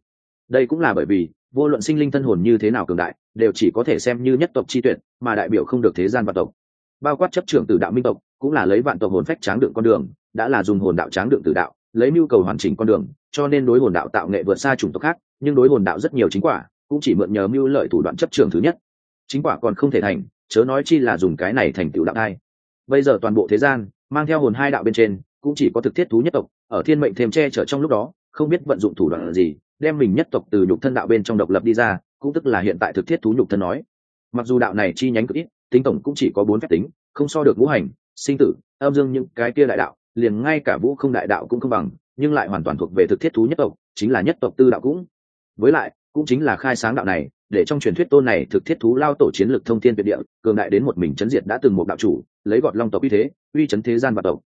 Đây cũng là bởi vì, vô luận sinh linh thân hồn như thế nào cường đại, đều chỉ có thể xem như nhất tộc chi tuyệt, mà đại biểu không được thế gian vạn tộc. Bao quát chấp trưởng từ đạo minh tộc, cũng là lấy vạn tộc hồn phách tráng đựng con đường, đã là dùng hồn đạo tráng đựng từ đạo, lấy mưu cầu hoàn chỉnh con đường, cho nên đối hồn đạo tạo nghệ vượt xa chủng tộc khác, nhưng đối hồn đạo rất nhiều chính quả cũng chỉ mượn nhờ mưu lợi thủ đoạn chấp trường thứ nhất. Chính quả còn không thể thành, chớ nói chi là dùng cái này thành tựu đạo thai. Bây giờ toàn bộ thế gian, mang theo hồn hai đạo bên trên, cũng chỉ có thực thiết thú nhất tộc, ở thiên mệnh thêm che chở trong lúc đó, không biết vận dụng thủ đoạn gì, đem mình nhất tộc từ nhục thân đạo bên trong độc lập đi ra, cũng tức là hiện tại thực thiết thú nhục thân nói. Mặc dù đạo này chi nhánh cực ít, tính tổng cũng chỉ có bốn phép tính, không so được ngũ hành, sinh tử, âm dương những cái kia đại đạo, liền ngay cả vũ không đại đạo cũng không bằng, nhưng lại hoàn toàn thuộc về thực thiết thú nhất tộc, chính là nhất tộc tư đạo cũng. Với lại cũng chính là khai sáng đạo này, để trong truyền thuyết tôn này thực thiết thú lao tổ chiến lực thông thiên tuyệt địa, cường đại đến một mình chấn diệt đã từng một đạo chủ, lấy gọt long tộc uy thế, uy chấn thế gian và tộc.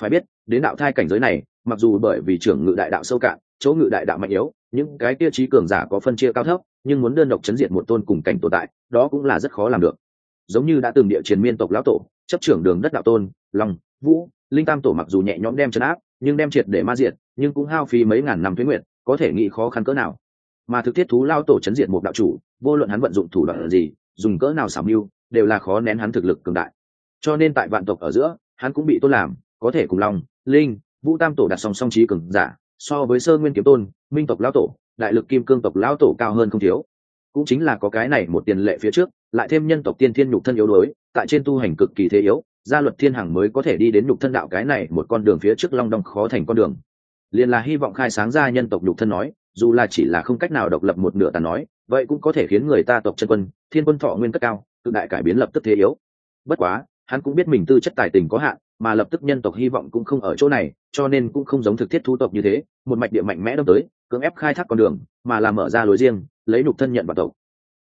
Phải biết, đến đạo thai cảnh giới này, mặc dù bởi vì trưởng ngự đại đạo sâu cạn, chỗ ngự đại đạo mạnh yếu, những cái tiêu chí cường giả có phân chia cao thấp, nhưng muốn đơn độc chấn diệt một tôn cùng cảnh tồn tại, đó cũng là rất khó làm được. Giống như đã từng địa chiến miên tộc lão tổ, chấp trưởng đường đất đạo tôn, long, vũ, linh tam tổ mặc dù nhẹ nhõm đem chấn áp, nhưng đem triệt để ma diệt, nhưng cũng hao phí mấy ngàn năm tuyến nguyện có thể nghĩ khó khăn cỡ nào mà thực thiết thú lao tổ chấn diệt một đạo chủ, vô luận hắn vận dụng thủ đoạn gì, dùng cỡ nào xảo mưu, đều là khó nén hắn thực lực cường đại. Cho nên tại vạn tộc ở giữa, hắn cũng bị tôn làm, có thể cùng long, linh, vũ tam tổ đặt song song trí cường giả, so với sơ nguyên kiếm tôn, minh tộc lao tổ, đại lực kim cương tộc lao tổ cao hơn không thiếu. Cũng chính là có cái này một tiền lệ phía trước, lại thêm nhân tộc tiên thiên nhục thân yếu đuối, tại trên tu hành cực kỳ thế yếu, gia luật thiên hằng mới có thể đi đến nhục thân đạo cái này một con đường phía trước long đong khó thành con đường. Liền là hy vọng khai sáng ra nhân tộc nhục thân nói dù là chỉ là không cách nào độc lập một nửa tàn nói, vậy cũng có thể khiến người ta tộc chân quân, thiên quân thọ nguyên cất cao, tự đại cải biến lập tức thế yếu. Bất quá, hắn cũng biết mình tư chất tài tình có hạn, mà lập tức nhân tộc hy vọng cũng không ở chỗ này, cho nên cũng không giống thực thiết thu tộc như thế, một mạch địa mạnh mẽ đâm tới, cưỡng ép khai thác con đường, mà làm mở ra lối riêng, lấy nhục thân nhận vào tộc.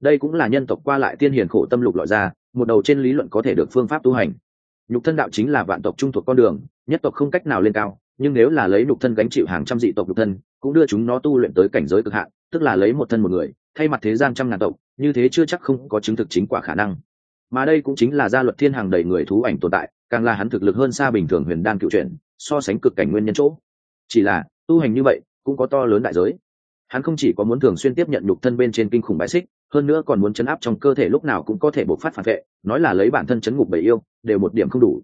Đây cũng là nhân tộc qua lại tiên hiền khổ tâm lục lọi ra, một đầu trên lý luận có thể được phương pháp tu hành. Nhục thân đạo chính là vạn tộc trung thuộc con đường, nhất tộc không cách nào lên cao nhưng nếu là lấy nhục thân gánh chịu hàng trăm dị tộc nhục thân, cũng đưa chúng nó tu luyện tới cảnh giới cực hạn, tức là lấy một thân một người, thay mặt thế gian trăm ngàn tộc, như thế chưa chắc không có chứng thực chính quả khả năng. Mà đây cũng chính là gia luật thiên hàng đầy người thú ảnh tồn tại, càng là hắn thực lực hơn xa bình thường huyền đan cựu truyện, so sánh cực cảnh nguyên nhân chỗ. Chỉ là, tu hành như vậy, cũng có to lớn đại giới. Hắn không chỉ có muốn thường xuyên tiếp nhận nhục thân bên trên kinh khủng bãi xích, hơn nữa còn muốn chấn áp trong cơ thể lúc nào cũng có thể bộc phát phản vệ, nói là lấy bản thân chấn ngục bầy yêu, đều một điểm không đủ.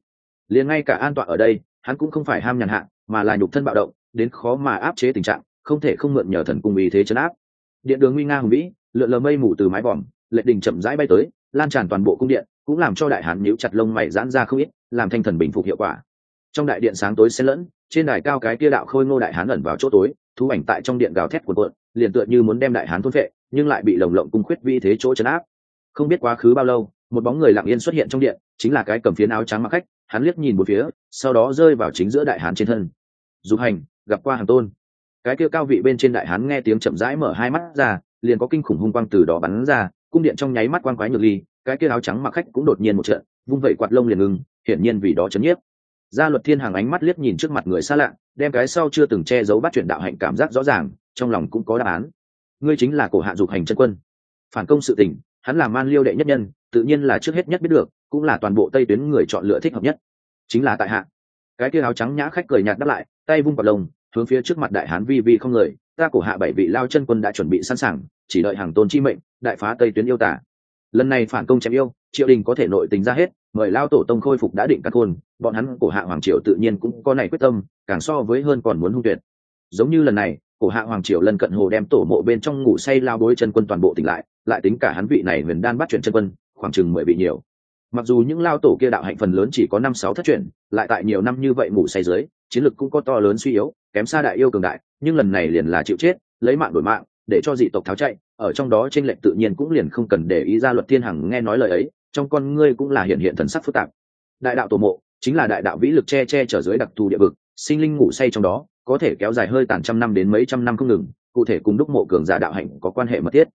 Liền ngay cả an tọa ở đây, hắn cũng không phải ham nhàn hạ mà là nhục thân bạo động, đến khó mà áp chế tình trạng, không thể không mượn nhờ thần cung ý thế chấn áp. Điện đường nguy nga hùng vĩ, lượn lờ mây mù từ mái vòm, lệ đình chậm rãi bay tới, lan tràn toàn bộ cung điện, cũng làm cho đại hán nhíu chặt lông mày giãn ra không ít, làm thanh thần bình phục hiệu quả. Trong đại điện sáng tối xen lẫn, trên đài cao cái kia đạo khôi ngô đại hán ẩn vào chỗ tối, thú ảnh tại trong điện gào thét cuộn cuộn, liền tựa như muốn đem đại hán thôn vệ nhưng lại bị lồng lộng cung khuyết vi thế chỗ chấn áp. Không biết quá khứ bao lâu, một bóng người lặng yên xuất hiện trong điện, chính là cái cầm phiến áo trắng mặc khách hắn liếc nhìn một phía, sau đó rơi vào chính giữa đại hán trên thân. Dục hành, gặp qua hàng tôn. Cái kia cao vị bên trên đại hán nghe tiếng chậm rãi mở hai mắt ra, liền có kinh khủng hung quang từ đó bắn ra, cung điện trong nháy mắt quang quái nhược ly, cái kia áo trắng mặc khách cũng đột nhiên một trận, vung vẩy quạt lông liền ngừng, hiển nhiên vì đó chấn nhiếp. Gia luật thiên hàng ánh mắt liếc nhìn trước mặt người xa lạ, đem cái sau chưa từng che giấu bắt chuyển đạo hạnh cảm giác rõ ràng, trong lòng cũng có đáp án. Ngươi chính là cổ hạ dục hành chân quân. Phản công sự tình, hắn là man liêu đệ nhất nhân, tự nhiên là trước hết nhất biết được cũng là toàn bộ tây tuyến người chọn lựa thích hợp nhất. Chính là tại hạ. Cái kia áo trắng nhã khách cười nhạt đáp lại, tay vung vào lồng, hướng phía trước mặt đại hán vi vi không người, ta cổ hạ bảy vị lao chân quân đã chuẩn bị sẵn sàng, chỉ đợi hàng tôn chi mệnh, đại phá tây tuyến yêu tả. Lần này phản công chém yêu triệu đình có thể nội tình ra hết, mời lao tổ tông khôi phục đã định các khôn bọn hắn cổ hạ hoàng triều tự nhiên cũng có này quyết tâm, càng so với hơn còn muốn hung tuyệt. Giống như lần này, cổ hạ hoàng triều lần cận hồ đem tổ mộ bên trong ngủ say lao bối chân quân toàn bộ tỉnh lại lại tính cả hắn vị này huyền đan bắt chuyển chân quân, khoảng chừng mười vị nhiều mặc dù những lao tổ kia đạo hạnh phần lớn chỉ có năm sáu thất chuyển lại tại nhiều năm như vậy ngủ say dưới, chiến lực cũng có to lớn suy yếu, kém xa đại yêu cường đại, nhưng lần này liền là chịu chết, lấy mạng đổi mạng, để cho dị tộc tháo chạy, ở trong đó trên lệnh tự nhiên cũng liền không cần để ý ra luật thiên hằng nghe nói lời ấy, trong con ngươi cũng là hiện hiện thần sắc phức tạp. Đại đạo tổ mộ, chính là đại đạo vĩ lực che che chở dưới đặc thù địa vực, sinh linh ngủ say trong đó, có thể kéo dài hơi tàn trăm năm đến mấy trăm năm không ngừng, cụ thể cùng đúc mộ cường giả đạo hạnh có quan hệ mật thiết.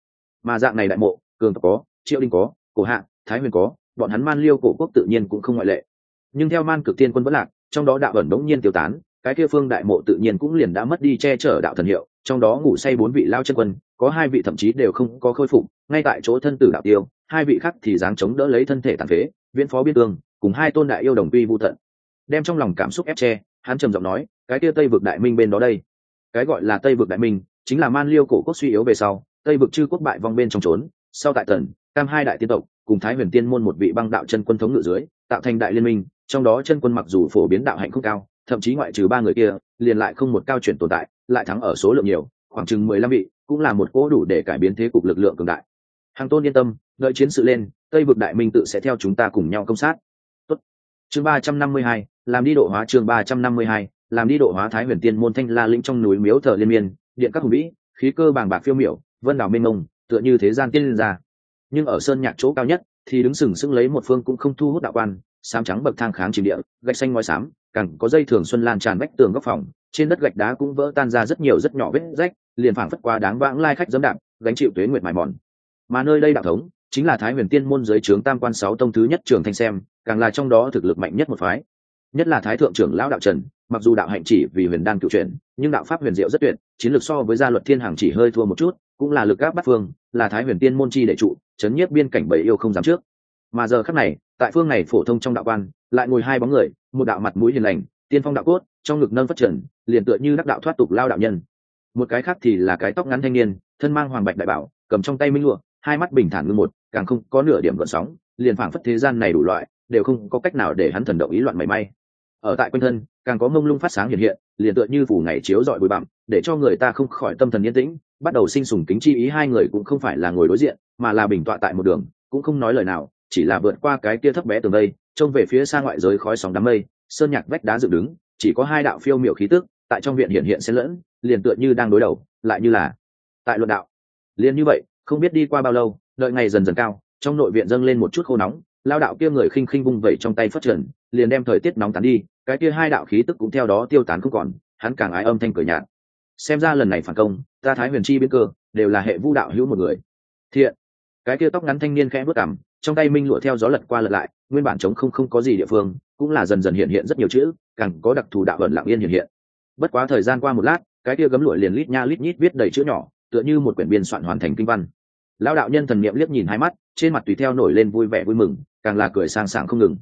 Mà dạng này đại mộ, cường có, triệu đinh có, cổ hạ, thái huyền có bọn hắn man liêu cổ quốc tự nhiên cũng không ngoại lệ. Nhưng theo man cực tiên quân vẫn lạc, trong đó đạo ẩn đống nhiên tiêu tán, cái kia phương đại mộ tự nhiên cũng liền đã mất đi che chở đạo thần hiệu, trong đó ngủ say bốn vị lao chân quân, có hai vị thậm chí đều không có khôi phục, ngay tại chỗ thân tử đạo tiêu, hai vị khác thì dáng chống đỡ lấy thân thể tàn phế, viễn phó biên tương cùng hai tôn đại yêu đồng quy vô tận. Đem trong lòng cảm xúc ép che, hắn trầm giọng nói, cái kia tây vực đại minh bên đó đây. Cái gọi là tây vực đại minh, chính là man liêu cổ quốc suy yếu về sau, tây vực chư quốc bại vong bên trong trốn, sau tại tần, cam hai đại tiên tộc cùng thái huyền tiên môn một vị băng đạo chân quân thống ngự dưới, tạo thành đại liên minh, trong đó chân quân mặc dù phổ biến đạo hạnh không cao, thậm chí ngoại trừ ba người kia, liền lại không một cao chuyển tồn tại, lại thắng ở số lượng nhiều, khoảng chừng mười lăm vị, cũng là một cỗ đủ để cải biến thế cục lực lượng cường đại. Hàng tôn yên tâm, đợi chiến sự lên, tây vực đại minh tự sẽ theo chúng ta cùng nhau công sát. Tốt. chương ba trăm năm mươi hai, làm đi độ hóa chương ba trăm năm mươi hai, làm đi độ hóa thái huyền tiên môn thanh la linh trong núi miếu thờ liên miên, điện các hùng vĩ, khí cơ bàng bạc phiêu miểu, vân đảo mênh mông, tựa như thế gian tiên ra nhưng ở sơn nhạc chỗ cao nhất thì đứng sừng sững lấy một phương cũng không thu hút đạo quan, xám trắng bậc thang kháng chìm địa, gạch xanh ngói xám, cẳng có dây thường xuân lan tràn vách tường góc phòng, trên đất gạch đá cũng vỡ tan ra rất nhiều rất nhỏ vết rách, liền phảng phất qua đáng vãng lai khách dẫm đạp, gánh chịu tuế nguyệt mài mòn. Mà nơi đây đạo thống chính là thái huyền tiên môn giới trướng tam quan sáu tông thứ nhất trường thanh xem, càng là trong đó thực lực mạnh nhất một phái. Nhất là thái thượng trưởng lão đạo trần, mặc dù đạo hạnh chỉ vì huyền đan cựu chuyển nhưng đạo pháp huyền diệu rất tuyệt, chiến lược so với gia luật thiên hàng chỉ hơi thua một chút cũng là lực gáp bắt phương, là thái huyền tiên môn chi đệ trụ, chấn nhiếp biên cảnh bảy yêu không dám trước. Mà giờ khắc này, tại phương này phổ thông trong đạo quan, lại ngồi hai bóng người, một đạo mặt mũi hiền lành, tiên phong đạo cốt, trong ngực nâng phát triển liền tựa như đắc đạo thoát tục lao đạo nhân. Một cái khác thì là cái tóc ngắn thanh niên, thân mang hoàng bạch đại bảo, cầm trong tay minh lụa, hai mắt bình thản ngưng một, càng không có nửa điểm gợn sóng, liền phảng phất thế gian này đủ loại, đều không có cách nào để hắn thần động ý loạn mảy may. Ở tại quanh thân, càng có mông lung phát sáng hiện hiện, liền tựa như phủ ngày chiếu dọi bụi bặm, để cho người ta không khỏi tâm thần yên tĩnh bắt đầu sinh sùng kính chi ý hai người cũng không phải là ngồi đối diện, mà là bình tọa tại một đường, cũng không nói lời nào, chỉ là vượt qua cái kia thấp bé tường đây, trông về phía xa ngoại giới khói sóng đám mây, sơn nhạc vách đá dựng đứng, chỉ có hai đạo phiêu miểu khí tức tại trong viện hiện hiện xen lẫn, liền tựa như đang đối đầu, lại như là tại luận đạo. Liền như vậy, không biết đi qua bao lâu, đợi ngày dần dần cao, trong nội viện dâng lên một chút khô nóng, lao đạo kia người khinh khinh vung vẩy trong tay phát trần, liền đem thời tiết nóng tán đi, cái kia hai đạo khí tức cũng theo đó tiêu tán không còn, hắn càng ái âm thanh cười nhạt. Xem ra lần này phản công ta thái huyền chi biên cơ, đều là hệ vu đạo hữu một người. Thiện. Cái kia tóc ngắn thanh niên khẽ bước cằm, trong tay minh lụa theo gió lật qua lật lại, nguyên bản chống không không có gì địa phương, cũng là dần dần hiện hiện rất nhiều chữ, càng có đặc thù đạo vận lặng yên hiện hiện. Bất quá thời gian qua một lát, cái kia gấm lụa liền lít nha lít nhít viết đầy chữ nhỏ, tựa như một quyển biên soạn hoàn thành kinh văn. Lão đạo nhân thần niệm liếc nhìn hai mắt, trên mặt tùy theo nổi lên vui vẻ vui mừng, càng là cười sang sảng không ngừng.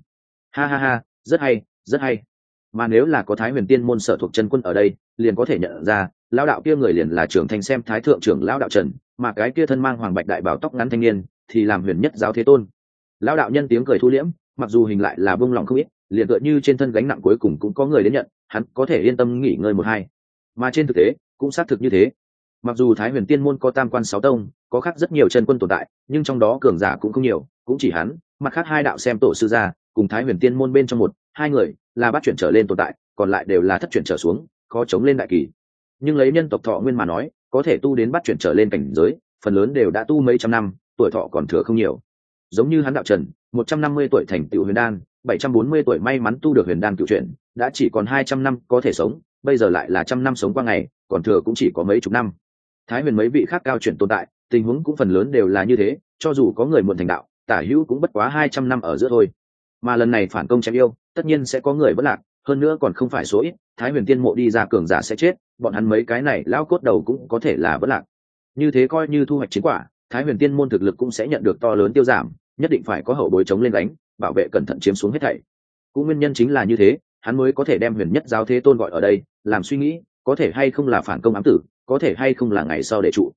Ha ha ha, rất hay rất hay. Mà nếu là có thái huyền tiên môn sở thuộc chân quân ở đây, liền có thể nhận ra lão đạo kia người liền là trưởng thành xem thái thượng trưởng lão đạo trần, mà cái kia thân mang hoàng bạch đại bảo tóc ngắn thanh niên, thì làm huyền nhất giáo thế tôn. Lão đạo nhân tiếng cười thu liễm, mặc dù hình lại là bông lòng không ít, liền tựa như trên thân gánh nặng cuối cùng cũng có người đến nhận, hắn có thể yên tâm nghỉ ngơi một hai. Mà trên thực tế, cũng xác thực như thế. Mặc dù thái huyền tiên môn có tam quan sáu tông, có khác rất nhiều chân quân tồn tại, nhưng trong đó cường giả cũng không nhiều, cũng chỉ hắn, mặt khác hai đạo xem tổ sư gia, cùng thái huyền tiên môn bên trong một, hai người là bắt chuyển trở lên tồn tại, còn lại đều là thất chuyển trở xuống, khó chống lên đại kỳ nhưng lấy nhân tộc thọ nguyên mà nói, có thể tu đến bắt chuyển trở lên cảnh giới, phần lớn đều đã tu mấy trăm năm, tuổi thọ còn thừa không nhiều. Giống như hắn đạo trần, một trăm năm mươi tuổi thành tựu huyền đan, bảy trăm bốn mươi tuổi may mắn tu được huyền đan cựu chuyển, đã chỉ còn hai trăm năm có thể sống, bây giờ lại là trăm năm sống qua ngày, còn thừa cũng chỉ có mấy chục năm. Thái huyền mấy vị khác cao chuyển tồn tại, tình huống cũng phần lớn đều là như thế, cho dù có người muộn thành đạo, tả hữu cũng bất quá hai trăm năm ở giữa thôi. Mà lần này phản công chém yêu, tất nhiên sẽ có người bất lạc, hơn nữa còn không phải số ít, thái huyền tiên mộ đi ra cường giả sẽ chết bọn hắn mấy cái này lao cốt đầu cũng có thể là bất lạc. Như thế coi như thu hoạch chiến quả, thái huyền tiên môn thực lực cũng sẽ nhận được to lớn tiêu giảm, nhất định phải có hậu bối chống lên đánh, bảo vệ cẩn thận chiếm xuống hết thảy. Cũng nguyên nhân chính là như thế, hắn mới có thể đem huyền nhất giáo thế tôn gọi ở đây, làm suy nghĩ, có thể hay không là phản công ám tử, có thể hay không là ngày sau để trụ.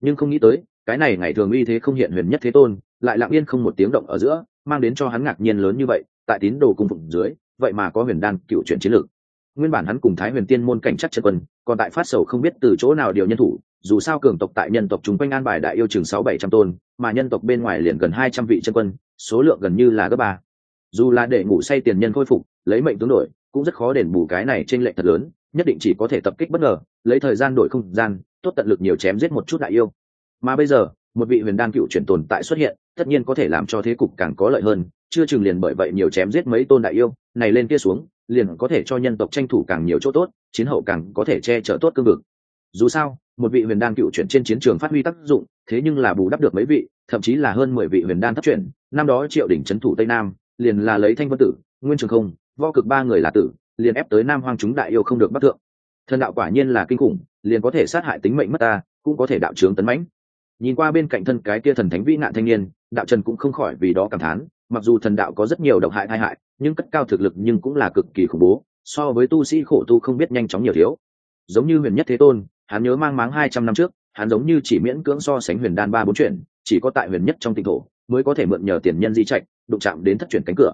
Nhưng không nghĩ tới, cái này ngày thường uy thế không hiện huyền nhất thế tôn, lại lặng yên không một tiếng động ở giữa, mang đến cho hắn ngạc nhiên lớn như vậy, tại tín đồ cung phụng dưới, vậy mà có huyền đan cựu chuyển chiến lược nguyên bản hắn cùng thái huyền tiên môn cảnh chắc chân quân, còn tại phát sầu không biết từ chỗ nào điều nhân thủ, dù sao cường tộc tại nhân tộc chúng quanh an bài đại yêu chừng sáu bảy trăm tôn, mà nhân tộc bên ngoài liền gần hai trăm vị chân quân, số lượng gần như là gấp ba. Dù là để ngủ say tiền nhân khôi phục, lấy mệnh tướng đổi, cũng rất khó đền bù cái này trên lệ thật lớn, nhất định chỉ có thể tập kích bất ngờ, lấy thời gian đổi không gian, tốt tận lực nhiều chém giết một chút đại yêu. Mà bây giờ, một vị huyền đan cựu chuyển tồn tại xuất hiện, tất nhiên có thể làm cho thế cục càng có lợi hơn, chưa chừng liền bởi vậy nhiều chém giết mấy tôn đại yêu, này lên kia xuống liền có thể cho nhân tộc tranh thủ càng nhiều chỗ tốt, chiến hậu càng có thể che chở tốt cương vực. Dù sao, một vị huyền đan cựu chuyển trên chiến trường phát huy tác dụng, thế nhưng là bù đắp được mấy vị, thậm chí là hơn mười vị huyền đan thất chuyển, năm đó triệu đỉnh trấn thủ tây nam, liền là lấy thanh vân tử, nguyên trường không vo cực ba người là tử, liền ép tới nam hoang chúng đại yêu không được bắt thượng. Thần đạo quả nhiên là kinh khủng, liền có thể sát hại tính mệnh mất ta, cũng có thể đạo trướng tấn mãnh. Nhìn qua bên cạnh thân cái kia thần thánh vĩ nạn thanh niên, đạo trần cũng không khỏi vì đó cảm thán, mặc dù thần đạo có rất nhiều độc hại tai hại nhưng cất cao thực lực nhưng cũng là cực kỳ khủng bố, so với tu sĩ khổ tu không biết nhanh chóng nhiều thiếu. Giống như huyền nhất thế tôn, hắn nhớ mang máng hai trăm năm trước, hắn giống như chỉ miễn cưỡng so sánh huyền đan ba bốn chuyển, chỉ có tại huyền nhất trong tinh thổ, mới có thể mượn nhờ tiền nhân di trạch, đụng chạm đến thất chuyển cánh cửa.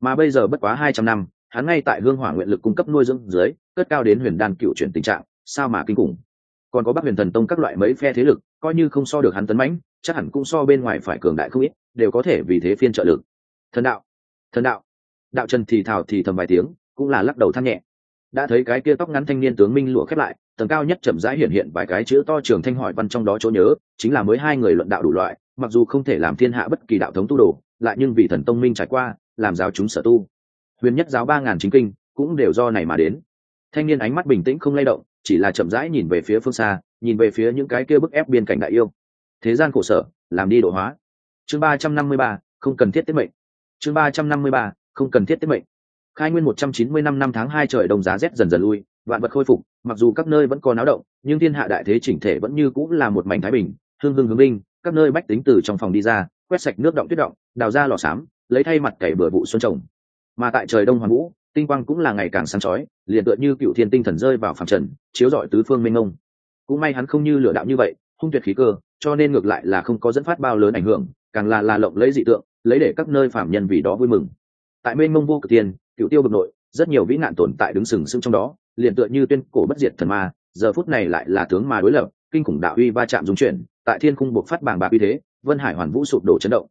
Mà bây giờ bất quá hai trăm năm, hắn ngay tại hương hỏa nguyện lực cung cấp nuôi dưỡng dưới, cất cao đến huyền đan cựu chuyển tình trạng, sao mà kinh khủng. Còn có bắc huyền thần tông các loại mấy phe thế lực, coi như không so được hắn tấn mãnh, chắc hẳn cũng so bên ngoài phải cường đại không ít, đều có thể vì thế phiên trợ lực. Thần đạo thần đạo đạo trần thì thào thì thầm vài tiếng, cũng là lắc đầu than nhẹ. Đã thấy cái kia tóc ngắn thanh niên tướng minh lụa khép lại, tầng cao nhất chậm rãi hiện hiện vài cái chữ to trường thanh hỏi văn trong đó chỗ nhớ, chính là mới hai người luận đạo đủ loại, mặc dù không thể làm thiên hạ bất kỳ đạo thống tu đồ, lại nhưng vì thần tông minh trải qua, làm giáo chúng sở tu. Huyền nhất giáo ba ngàn chính kinh, cũng đều do này mà đến. Thanh niên ánh mắt bình tĩnh không lay động, chỉ là chậm rãi nhìn về phía phương xa, nhìn về phía những cái kia bức ép biên cảnh đại yêu. Thế gian khổ sở, làm đi độ hóa. Chương ba trăm năm mươi ba, không cần thiết tiết mệnh. Chương ba trăm năm mươi ba không cần thiết tiết mệnh. Khai nguyên một trăm chín mươi năm năm tháng hai trời đông giá rét dần dần lui, vạn vật khôi phục, mặc dù các nơi vẫn có náo động, nhưng thiên hạ đại thế chỉnh thể vẫn như cũng là một mảnh thái bình, hương hương hướng minh. các nơi bách tính từ trong phòng đi ra, quét sạch nước động tuyết động, đào ra lò xám, lấy thay mặt cày bừa vụ xuân trồng. Mà tại trời đông hoàn vũ, tinh quang cũng là ngày càng sáng chói, liền tựa như cựu thiên tinh thần rơi vào phàm trần, chiếu rọi tứ phương minh ngông cũng may hắn không như lửa đạo như vậy, hung tuyệt khí cơ, cho nên ngược lại là không có dẫn phát bao lớn ảnh hưởng, càng là là lộng lấy dị tượng, lấy để các nơi phạm nhân vì đó vui mừng tại mênh mông vô cực tiền cựu tiêu bực nội, rất nhiều vĩ nạn tồn tại đứng sừng sững trong đó, liền tựa như tuyên cổ bất diệt thần ma, giờ phút này lại là tướng mà đối lập, kinh khủng đạo uy va chạm dung chuyển, tại thiên khung buộc phát bàng bạc uy thế, vân hải hoàn vũ sụp đổ chấn động.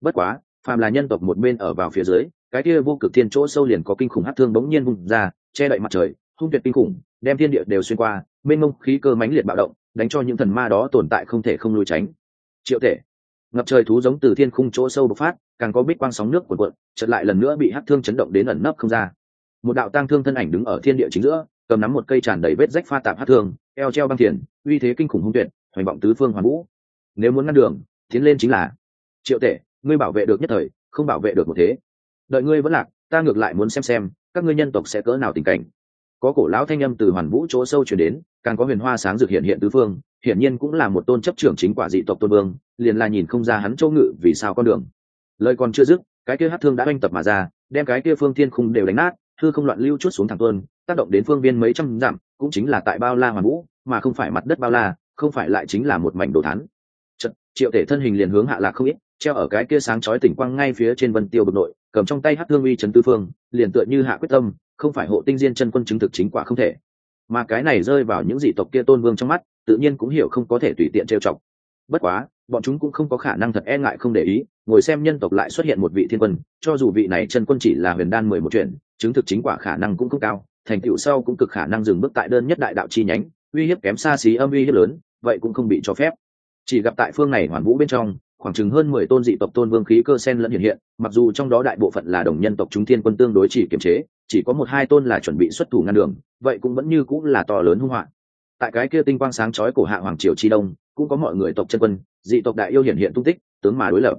Bất quá, phàm là nhân tộc một bên ở vào phía dưới, cái kia vô cực thiên chỗ sâu liền có kinh khủng hát thương bỗng nhiên vùng ra, che đậy mặt trời, hung tuyệt kinh khủng, đem thiên địa đều xuyên qua, mênh mông khí cơ mãnh liệt bạo động, đánh cho những thần ma đó tồn tại không thể không lui tránh. Triệu thể ngập trời thú giống từ thiên khung chỗ sâu bộc phát, càng có bích quang sóng nước cuộn cuộn, chợt lại lần nữa bị hắc thương chấn động đến ẩn nấp không ra. Một đạo tang thương thân ảnh đứng ở thiên địa chính giữa, cầm nắm một cây tràn đầy vết rách pha tạp hắc thương, eo treo băng thiền, uy thế kinh khủng hung tuyệt, hoành vọng tứ phương hoàn vũ. Nếu muốn ngăn đường, tiến lên chính là, triệu tể, ngươi bảo vệ được nhất thời, không bảo vệ được một thế. Đợi ngươi vẫn lạc, ta ngược lại muốn xem xem, các ngươi nhân tộc sẽ cỡ nào tình cảnh có cổ lão thanh âm từ hoàn vũ chỗ sâu chuyển đến càng có huyền hoa sáng dược hiện hiện tứ phương hiển nhiên cũng là một tôn chấp trưởng chính quả dị tộc tôn vương liền là nhìn không ra hắn châu ngự vì sao con đường lời còn chưa dứt cái kia hát thương đã oanh tập mà ra đem cái kia phương thiên khung đều đánh nát thư không loạn lưu chút xuống thẳng tuôn tác động đến phương viên mấy trăm dặm cũng chính là tại bao la hoàn vũ mà không phải mặt đất bao la không phải lại chính là một mảnh đồ thán. Chật, triệu thể thân hình liền hướng hạ lạc không ít treo ở cái kia sáng chói tỉnh quang ngay phía trên vân tiêu bực nội cầm trong tay hát thương uy trấn tư phương liền tựa như hạ quyết tâm không phải hộ tinh diên chân quân chứng thực chính quả không thể. Mà cái này rơi vào những dị tộc kia tôn vương trong mắt, tự nhiên cũng hiểu không có thể tùy tiện trêu chọc. Bất quá, bọn chúng cũng không có khả năng thật e ngại không để ý, ngồi xem nhân tộc lại xuất hiện một vị thiên quân, cho dù vị này chân quân chỉ là huyền đan mười một chuyện, chứng thực chính quả khả năng cũng không cao, thành tựu sau cũng cực khả năng dừng bước tại đơn nhất đại đạo chi nhánh, uy hiếp kém xa xí âm uy hiếp lớn, vậy cũng không bị cho phép. Chỉ gặp tại phương này hoàn vũ bên trong khoảng chừng hơn mười tôn dị tộc tôn vương khí cơ sen lẫn hiện hiện, mặc dù trong đó đại bộ phận là đồng nhân tộc chúng thiên quân tương đối chỉ kiềm chế, chỉ có một hai tôn là chuẩn bị xuất thủ ngăn đường, vậy cũng vẫn như cũng là to lớn hung họa. tại cái kia tinh quang sáng chói của hạ hoàng triều chi đông, cũng có mọi người tộc chân quân, dị tộc đại yêu hiện hiện tung tích, tướng mà đối lập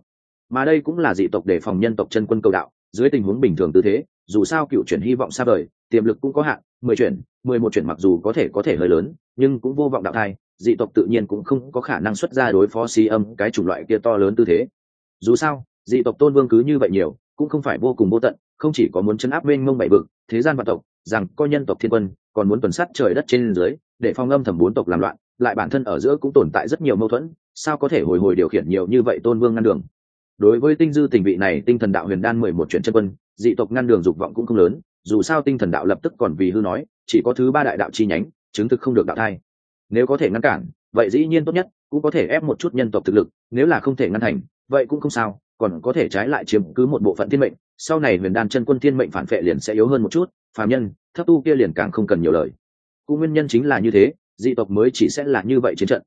mà đây cũng là dị tộc để phòng nhân tộc chân quân cầu đạo, dưới tình huống bình thường tư thế, dù sao cựu chuyển hy vọng xa vời, tiềm lực cũng có hạn, mười chuyển, mười một chuyển mặc dù có thể có thể hơi lớn, nhưng cũng vô vọng đạo thai dị tộc tự nhiên cũng không có khả năng xuất ra đối phó si âm cái chủng loại kia to lớn tư thế. Dù sao, dị tộc tôn vương cứ như vậy nhiều, cũng không phải vô cùng vô tận, không chỉ có muốn chấn áp bên mông bảy vực, thế gian vạn tộc, rằng coi nhân tộc thiên quân, còn muốn tuần sát trời đất trên dưới, để phong âm thầm bốn tộc làm loạn, lại bản thân ở giữa cũng tồn tại rất nhiều mâu thuẫn, sao có thể hồi hồi điều khiển nhiều như vậy tôn vương ngăn đường? Đối với tinh dư tình vị này, tinh thần đạo huyền đan mười một chuyện chân quân, dị tộc ngăn đường dục vọng cũng không lớn, dù sao tinh thần đạo lập tức còn vì hư nói, chỉ có thứ ba đại đạo chi nhánh, chứng thực không được đạo thai nếu có thể ngăn cản, vậy dĩ nhiên tốt nhất, cũng có thể ép một chút nhân tộc thực lực, nếu là không thể ngăn thành vậy cũng không sao, còn có thể trái lại chiếm cứ một bộ phận thiên mệnh, sau này huyền đan chân quân thiên mệnh phản vệ liền sẽ yếu hơn một chút, phàm nhân, thấp tu kia liền càng không cần nhiều lời. Cũng nguyên nhân chính là như thế, dị tộc mới chỉ sẽ là như vậy chiến trận.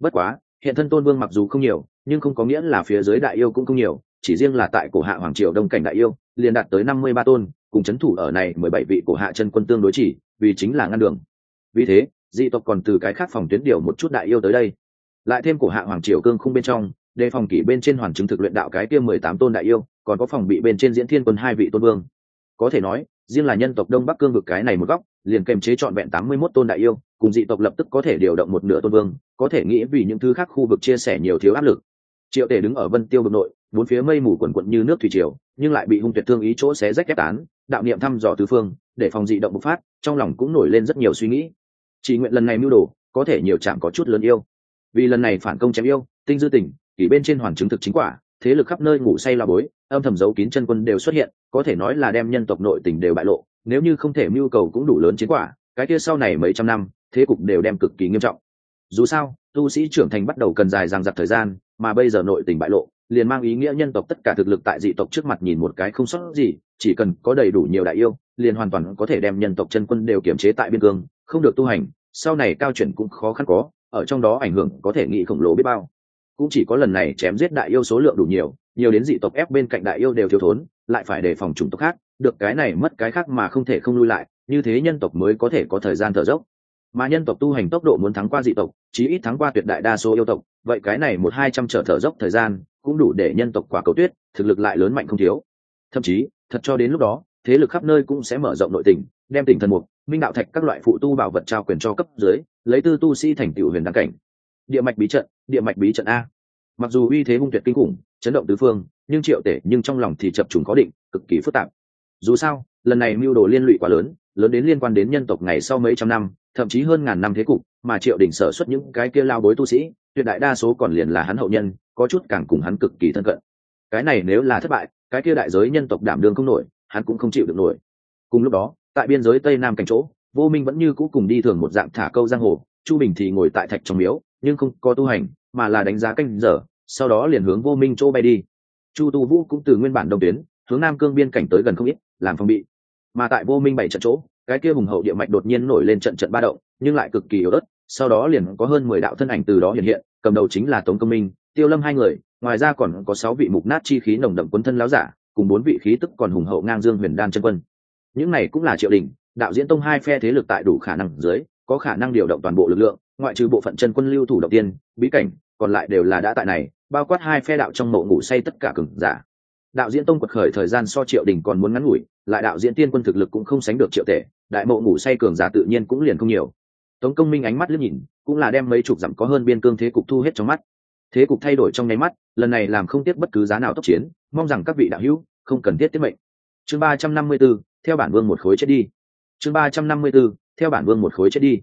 Bất quá, hiện thân tôn vương mặc dù không nhiều, nhưng không có nghĩa là phía dưới đại yêu cũng không nhiều, chỉ riêng là tại cổ hạ hoàng triều đông cảnh đại yêu, liền đạt tới năm mươi ba tôn, cùng c h ấ n thủ ở này mười bảy vị cổ hạ chân quân tương đối chỉ, vì chính là ngăn đường. Vì thế dị tộc còn từ cái khác phòng tuyến điều một chút đại yêu tới đây. Lại thêm cổ hạ hoàng triều cương khung bên trong, đề phòng kỷ bên trên hoàn chứng thực luyện đạo cái kia mười tám tôn đại yêu, còn có phòng bị bên trên diễn thiên quân hai vị tôn vương. Có thể nói, riêng là nhân tộc đông bắc cương vực cái này một góc, liền kèm chế trọn vẹn tám mươi mốt tôn đại yêu, cùng dị tộc lập tức có thể điều động một nửa tôn vương, có thể nghĩ vì những thứ khác khu vực chia sẻ nhiều thiếu áp lực. Triệu tể đứng ở vân tiêu vực nội, bốn phía mây mù quần quận như nước thủy triều, nhưng lại bị hung tuyệt thương ý chỗ xé rách ghép tán, đạo niệm thăm dò tứ phương, để phòng dị động bộc phát, trong lòng cũng nổi lên rất nhiều suy nghĩ chỉ nguyện lần này mưu đồ, có thể nhiều chạm có chút lớn yêu. Vì lần này phản công chém yêu, tinh dư tỉnh, kỷ bên trên hoàn chứng thực chính quả, thế lực khắp nơi ngủ say la bối, âm thầm giấu kín chân quân đều xuất hiện, có thể nói là đem nhân tộc nội tình đều bại lộ, nếu như không thể mưu cầu cũng đủ lớn chiến quả, cái kia sau này mấy trăm năm, thế cục đều đem cực kỳ nghiêm trọng. Dù sao, tu sĩ trưởng thành bắt đầu cần dài rằng giặc thời gian, mà bây giờ nội tình bại lộ, liền mang ý nghĩa nhân tộc tất cả thực lực tại dị tộc trước mặt nhìn một cái không sót gì, chỉ cần có đầy đủ nhiều đại yêu, liền hoàn toàn có thể đem nhân tộc chân quân đều kiểm chế tại biên cương không được tu hành, sau này cao chuyển cũng khó khăn có, ở trong đó ảnh hưởng có thể nghĩ khổng lồ biết bao. Cũng chỉ có lần này chém giết đại yêu số lượng đủ nhiều nhiều đến dị tộc ép bên cạnh đại yêu đều thiếu thốn, lại phải đề phòng chủng tộc khác, được cái này mất cái khác mà không thể không lui lại, như thế nhân tộc mới có thể có thời gian thở dốc. Mà nhân tộc tu hành tốc độ muốn thắng qua dị tộc, chí ít thắng qua tuyệt đại đa số yêu tộc, vậy cái này một hai trăm trở thở dốc thời gian, cũng đủ để nhân tộc quả cầu tuyết, thực lực lại lớn mạnh không thiếu. Thậm chí, thật cho đến lúc đó, thế lực khắp nơi cũng sẽ mở rộng nội tình đem tỉnh thần mục, minh đạo thạch các loại phụ tu bảo vật trao quyền cho cấp dưới, lấy tư tu sĩ thành tựu huyền đăng cảnh. Địa mạch bí trận, địa mạch bí trận a. Mặc dù uy thế hung tuyệt kinh khủng, chấn động tứ phương, nhưng triệu tể nhưng trong lòng thì chập trùng có định, cực kỳ phức tạp. Dù sao, lần này mưu đồ liên lụy quá lớn lớn đến liên quan đến nhân tộc ngày sau mấy trăm năm, thậm chí hơn ngàn năm thế cục, mà triệu đình sở xuất những cái kia lao bối tu sĩ, tuyệt đại đa số còn liền là hắn hậu nhân, có chút càng cùng hắn cực kỳ thân cận. Cái này nếu là thất bại, cái kia đại giới nhân tộc đảm đương không nổi, hắn cũng không chịu được nổi. Cùng lúc đó tại biên giới tây nam cảnh chỗ, vô minh vẫn như cũ cùng đi thường một dạng thả câu giang hồ, chu bình thì ngồi tại thạch trong miếu, nhưng không có tu hành, mà là đánh giá canh giờ, sau đó liền hướng vô minh chỗ bay đi. Chu tu vũ cũng từ nguyên bản đông tuyến, hướng nam cương biên cảnh tới gần không ít, làm phòng bị. Mà tại vô minh bảy trận chỗ, cái kia hùng hậu địa mạch đột nhiên nổi lên trận trận ba động, nhưng lại cực kỳ yếu ớt, sau đó liền có hơn mười đạo thân ảnh từ đó hiện hiện, cầm đầu chính là tống công minh, tiêu lâm hai người, ngoài ra còn có sáu vị mục nát chi khí nồng đậm quân thân láo giả, cùng bốn vị khí tức còn hùng hậu ngang dương huyền đan chân quân những này cũng là triệu đình, đạo diễn tông hai phe thế lực tại đủ khả năng dưới, có khả năng điều động toàn bộ lực lượng, ngoại trừ bộ phận chân quân lưu thủ đầu tiên, bí cảnh, còn lại đều là đã tại này, bao quát hai phe đạo trong mộ ngủ say tất cả cường giả. Đạo diễn tông quật khởi thời gian so triệu đình còn muốn ngắn ngủi, lại đạo diễn tiên quân thực lực cũng không sánh được triệu tể, đại mộ ngủ say cường giả tự nhiên cũng liền không nhiều. Tống công minh ánh mắt liếc nhìn, cũng là đem mấy chục dặm có hơn biên cương thế cục thu hết trong mắt. Thế cục thay đổi trong nháy mắt, lần này làm không tiếc bất cứ giá nào tốc chiến, mong rằng các vị đạo hữu không cần thiết tiết mệnh. Chương ba trăm năm mươi b ố theo bản vương một khối chết đi. Chương ba trăm năm mươi b ố theo bản vương một khối chết đi.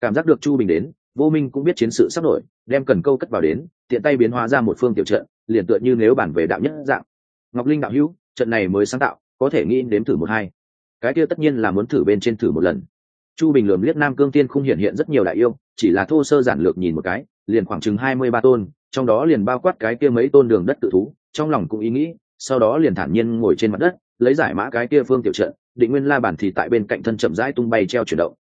Cảm giác được chu bình đến, vô minh cũng biết chiến sự sắp nổi, đem cần câu cất vào đến, tiện tay biến hóa ra một phương tiểu trận, liền tựa như nếu bản về đạo nhất dạng. Ngọc linh đạo hữu, trận này mới sáng tạo, có thể nghĩ đếm thử một hai. Cái kia tất nhiên là muốn thử bên trên thử một lần. Chu bình lườm liếc nam cương tiên không hiện hiện rất nhiều đại yêu, chỉ là thô sơ giản lược nhìn một cái, liền khoảng chừng hai mươi ba tôn, trong đó liền bao quát cái kia mấy tôn đường đất tự thú, trong lòng cũng ý nghĩ, sau đó liền thản nhiên ngồi trên mặt đất lấy giải mã cái kia phương tiểu trận, định nguyên la bản thì tại bên cạnh thân chậm rãi tung bay treo chuyển động.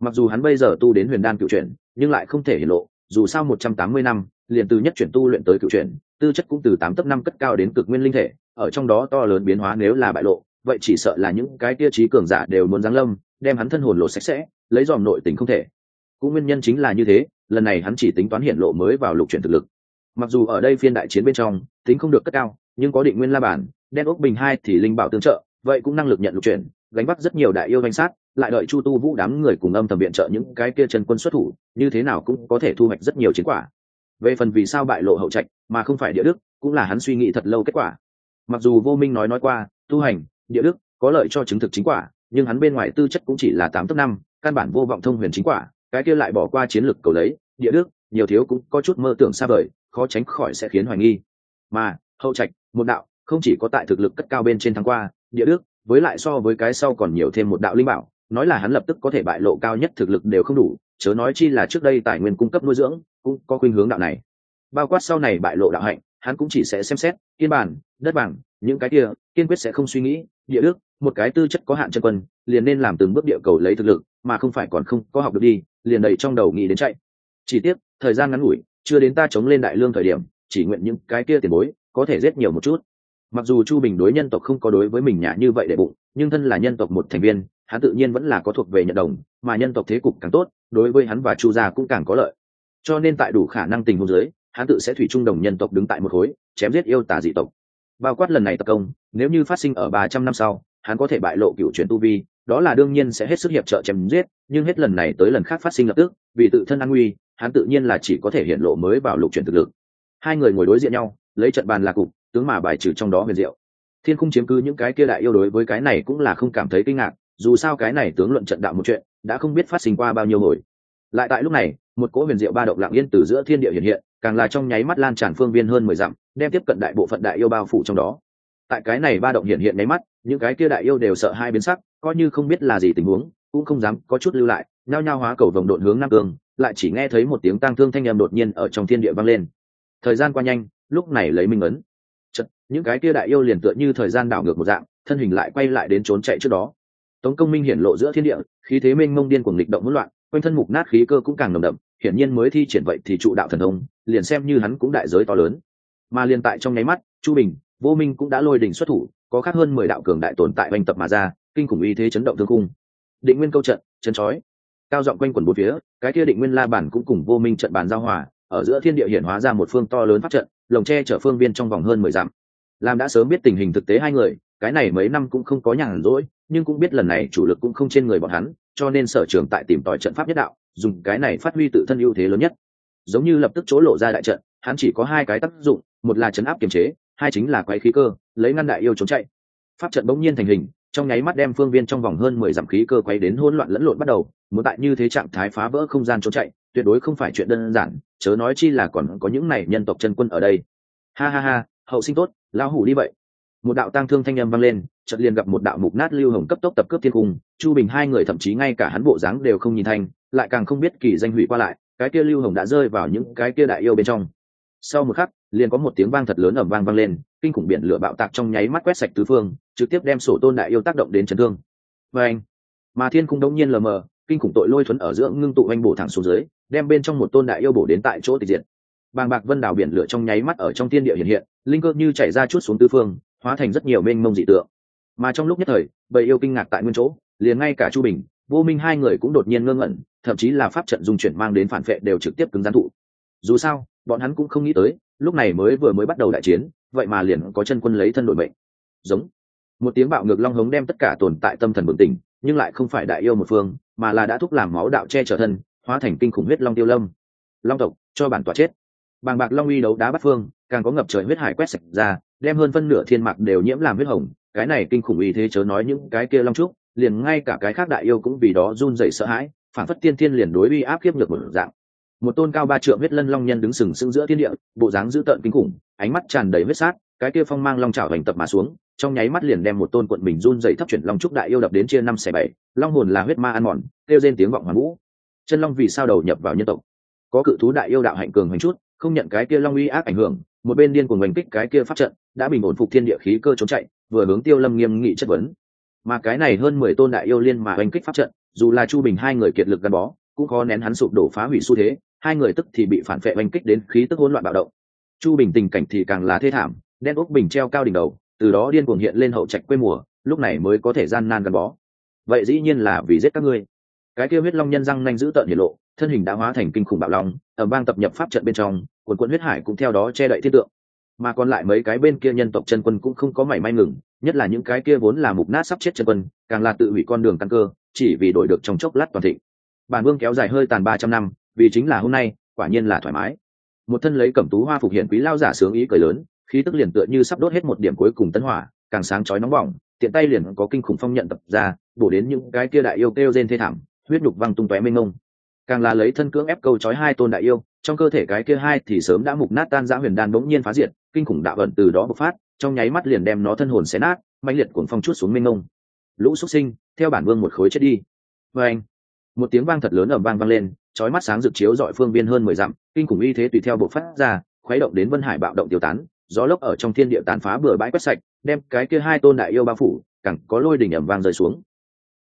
Mặc dù hắn bây giờ tu đến huyền đan cựu chuyển, nhưng lại không thể hiện lộ, dù sao một trăm tám mươi năm, liền từ nhất chuyển tu luyện tới cựu chuyển, tư chất cũng từ tám tấp năm cất cao đến cực nguyên linh thể, ở trong đó to lớn biến hóa nếu là bại lộ, vậy chỉ sợ là những cái tia trí cường giả đều muốn giáng lâm, đem hắn thân hồn lộ sạch sẽ, lấy dòm nội tình không thể. Cũng nguyên nhân chính là như thế, lần này hắn chỉ tính toán hiện lộ mới vào lục chuyển thực lực mặc dù ở đây phiên đại chiến bên trong, tính không được cất cao, nhưng có định nguyên la bản đen ốc bình hai thì linh bảo tương trợ, vậy cũng năng lực nhận lục chuyển, gánh bắt rất nhiều đại yêu danh sát, lại đợi chu tu vũ đám người cùng âm thầm viện trợ những cái kia chân quân xuất thủ, như thế nào cũng có thể thu hoạch rất nhiều chiến quả. Về phần vì sao bại lộ hậu trạch, mà không phải địa đức, cũng là hắn suy nghĩ thật lâu kết quả. Mặc dù vô minh nói nói qua, tu hành, địa đức, có lợi cho chứng thực chính quả, nhưng hắn bên ngoài tư chất cũng chỉ là tám tấc năm, căn bản vô vọng thông huyền chính quả, cái kia lại bỏ qua chiến lược cầu lấy, địa đức, nhiều thiếu cũng có chút mơ tưởng xa vời khó tránh khỏi sẽ khiến hoài nghi. Mà, hậu trạch, một đạo, không chỉ có tại thực lực cất cao bên trên tháng qua, địa đức, với lại so với cái sau còn nhiều thêm một đạo linh bảo, nói là hắn lập tức có thể bại lộ cao nhất thực lực đều không đủ, chớ nói chi là trước đây tài nguyên cung cấp nuôi dưỡng, cũng có khuynh hướng đạo này. Bao quát sau này bại lộ đạo hạnh, hắn cũng chỉ sẽ xem xét, kiên bản, đất bằng, những cái kia, kiên quyết sẽ không suy nghĩ, địa đức, một cái tư chất có hạn chân quân, liền nên làm từng bước địa cầu lấy thực lực, mà không phải còn không có học được đi, liền đầy trong đầu nghĩ đến chạy. Chỉ tiếc, thời gian ngắn ngủi chưa đến ta chống lên đại lương thời điểm, chỉ nguyện những cái kia tiền bối có thể giết nhiều một chút. Mặc dù chu bình đối nhân tộc không có đối với mình nhã như vậy để bụng, nhưng thân là nhân tộc một thành viên, hắn tự nhiên vẫn là có thuộc về nhận đồng, mà nhân tộc thế cục càng tốt, đối với hắn và chu gia cũng càng có lợi. Cho nên tại đủ khả năng tình huống giới hắn tự sẽ thủy trung đồng nhân tộc đứng tại một khối, chém giết yêu tả dị tộc. Bao quát lần này tập công, nếu như phát sinh ở ba trăm năm sau, hắn có thể bại lộ cựu truyền tu vi, đó là đương nhiên sẽ hết sức hiệp trợ chém giết, nhưng hết lần này tới lần khác phát sinh lập tức, vì tự thân an nguy hắn tự nhiên là chỉ có thể hiện lộ mới vào lục chuyển thực lực. Hai người ngồi đối diện nhau, lấy trận bàn là cục, tướng mà bài trừ trong đó huyền diệu. Thiên không chiếm cứ những cái kia đại yêu đối với cái này cũng là không cảm thấy kinh ngạc, dù sao cái này tướng luận trận đạo một chuyện, đã không biết phát sinh qua bao nhiêu hồi. Lại tại lúc này, một cỗ huyền diệu ba động lặng yên từ giữa thiên địa hiện hiện, càng là trong nháy mắt lan tràn phương viên hơn mười dặm, đem tiếp cận đại bộ phận đại yêu bao phủ trong đó. Tại cái này ba động hiện hiện nháy mắt, những cái kia đại yêu đều sợ hai biến sắc, coi như không biết là gì tình huống, cũng không dám có chút lưu lại, nhao nhao hóa cầu vòng độn hướng nam cương lại chỉ nghe thấy một tiếng tang thương thanh âm đột nhiên ở trong thiên địa vang lên. Thời gian qua nhanh lúc này lấy minh ấn. Chật, những cái kia đại yêu liền tựa như thời gian đảo ngược một dạng thân hình lại quay lại đến trốn chạy trước đó. Tống công minh hiển lộ giữa thiên địa khí thế mênh mông điên cuồng nghịch động hỗn loạn quanh thân mục nát khí cơ cũng càng nồng đậm hiển nhiên mới thi triển vậy thì trụ đạo thần thông liền xem như hắn cũng đại giới to lớn. Mà liền tại trong nháy mắt chu bình vô minh cũng đã lôi đỉnh xuất thủ có khác hơn mười đạo cường đại tồn tại oanh tập mà ra kinh khủng uy thế chấn động thương cung định nguyên câu trận chân chói cao giọng quanh quần bốn phía, cái kia định nguyên la bản cũng cùng vô minh trận bàn giao hòa, ở giữa thiên địa hiển hóa ra một phương to lớn phát trận, lồng tre chở phương viên trong vòng hơn mười dặm. Làm đã sớm biết tình hình thực tế hai người, cái này mấy năm cũng không có nhàn rỗi, nhưng cũng biết lần này chủ lực cũng không trên người bọn hắn, cho nên sở trường tại tìm tòi trận pháp nhất đạo, dùng cái này phát huy tự thân ưu thế lớn nhất. Giống như lập tức chỗ lộ ra đại trận, hắn chỉ có hai cái tác dụng, một là chấn áp kiềm chế, hai chính là quay khí cơ, lấy ngăn đại yêu trốn chạy. Pháp trận bỗng nhiên thành hình trong nháy mắt đem phương viên trong vòng hơn mười dặm khí cơ quay đến hỗn loạn lẫn lộn bắt đầu, muốn tại như thế trạng thái phá vỡ không gian trốn chạy, tuyệt đối không phải chuyện đơn giản, chớ nói chi là còn có những này nhân tộc chân quân ở đây. Ha ha ha, hậu sinh tốt, lão hủ đi vậy. Một đạo tang thương thanh âm vang lên, chợt liền gặp một đạo mục nát lưu hồng cấp tốc tập cướp thiên cung, chu bình hai người thậm chí ngay cả hắn bộ dáng đều không nhìn thành lại càng không biết kỳ danh hủy qua lại, cái kia lưu hồng đã rơi vào những cái kia đại yêu bên trong. Sau một khắc, liền có một tiếng vang thật lớn ầm vang vang lên, kinh khủng biển lửa bạo tạc trong nháy mắt quét sạch tứ phương trực tiếp đem sổ tôn đại yêu tác động đến chấn thương. Và anh, mà thiên cung đống nhiên lờ mờ, kinh khủng tội lôi thuấn ở giữa ngưng tụ anh bổ thẳng xuống dưới, đem bên trong một tôn đại yêu bổ đến tại chỗ tịch diệt. Bàng bạc vân đảo biển lửa trong nháy mắt ở trong thiên địa hiện hiện, linh cơ như chảy ra chút xuống tứ phương, hóa thành rất nhiều mênh mông dị tượng. Mà trong lúc nhất thời, bầy yêu kinh ngạc tại nguyên chỗ, liền ngay cả chu bình, vô minh hai người cũng đột nhiên ngơ ngẩn, thậm chí là pháp trận dung chuyển mang đến phản vệ đều trực tiếp cứng gián thụ. Dù sao, bọn hắn cũng không nghĩ tới, lúc này mới vừa mới bắt đầu đại chiến, vậy mà liền có chân quân lấy thân đội mệnh. Giống một tiếng bạo ngược long hống đem tất cả tồn tại tâm thần bừng tỉnh, nhưng lại không phải đại yêu một phương, mà là đã thúc làm máu đạo che trở thân, hóa thành kinh khủng huyết long tiêu lâm. Long tộc, cho bản tỏa chết. Bàng bạc long uy đấu đá bắt phương, càng có ngập trời huyết hải quét sạch ra, đem hơn phân nửa thiên mạc đều nhiễm làm huyết hồng. Cái này kinh khủng uy thế chớ nói những cái kia long trúc, liền ngay cả cái khác đại yêu cũng vì đó run rẩy sợ hãi, phản phất tiên thiên liền đối uy áp kiếp ngược một dạng. Một tôn cao ba trượng huyết lân long nhân đứng sừng sững giữa thiên địa, bộ dáng dữ tợn kinh khủng, ánh mắt tràn đầy huyết sát, cái kia phong mang long trào hành tập mà xuống trong nháy mắt liền đem một tôn quận mình run dày thấp chuyển long trúc đại yêu đập đến chia năm xẻ bảy, long hồn là huyết ma ăn mòn, kêu rên tiếng vọng hoàn vũ. Chân long vì sao đầu nhập vào nhân tộc? Có cự thú đại yêu đạo hạnh cường hành chút, không nhận cái kia long uy ác ảnh hưởng, một bên điên cuồng oanh kích cái kia phát trận, đã bình ổn phục thiên địa khí cơ trốn chạy, vừa hướng tiêu lâm nghiêm nghị chất vấn. Mà cái này hơn mười tôn đại yêu liên mà oanh kích pháp trận, dù là chu bình hai người kiệt lực gắn bó, cũng khó nén hắn sụp đổ phá hủy xu thế, hai người tức thì bị phản vệ oanh kích đến khí tức hỗn loạn bạo động. Chu bình tình cảnh thì càng là thê thảm, đen úc bình treo cao đỉnh đầu từ đó điên cuồng hiện lên hậu trạch quê mùa, lúc này mới có thể gian nan gắn bó. Vậy dĩ nhiên là vì giết các ngươi. Cái kia huyết long nhân răng nanh giữ tợn hiển lộ, thân hình đã hóa thành kinh khủng bạo long ở bang tập nhập pháp trận bên trong, quần quân huyết hải cũng theo đó che đậy thiên tượng. Mà còn lại mấy cái bên kia nhân tộc chân quân cũng không có mảy may ngừng, nhất là những cái kia vốn là mục nát sắp chết chân quân, càng là tự hủy con đường căn cơ, chỉ vì đổi được trong chốc lát toàn thịnh. Bản vương kéo dài hơi tàn ba trăm năm, vì chính là hôm nay, quả nhiên là thoải mái. Một thân lấy cẩm tú hoa phục hiện quý lao giả sướng ý cười lớn khí tức liền tựa như sắp đốt hết một điểm cuối cùng tân hỏa, càng sáng chói nóng bỏng, tiện tay liền có kinh khủng phong nhận tập ra, bổ đến những cái kia đại yêu kêu rên thê thảm, huyết nhục văng tung tóe mênh mông. Càng là lấy thân cưỡng ép câu chói hai tôn đại yêu, trong cơ thể cái kia hai thì sớm đã mục nát tan ra huyền đan bỗng nhiên phá diệt, kinh khủng đạo vận từ đó bộc phát, trong nháy mắt liền đem nó thân hồn xé nát mạnh liệt cuồng phong chút xuống mênh mông. Lũ xuất sinh, theo bản vương một khối chết đi. Và anh, một tiếng vang thật lớn ở vang vang lên, chói mắt sáng rực chiếu dọi phương biên hơn mười dặm, kinh khủng y thế tùy theo bộ phát ra, khuấy động đến vân hải bạo động tiêu tán gió lốc ở trong thiên địa tàn phá bừa bãi quét sạch, đem cái kia hai tôn đại yêu bao phủ cẳng có lôi đỉnh ẩm vang rơi xuống.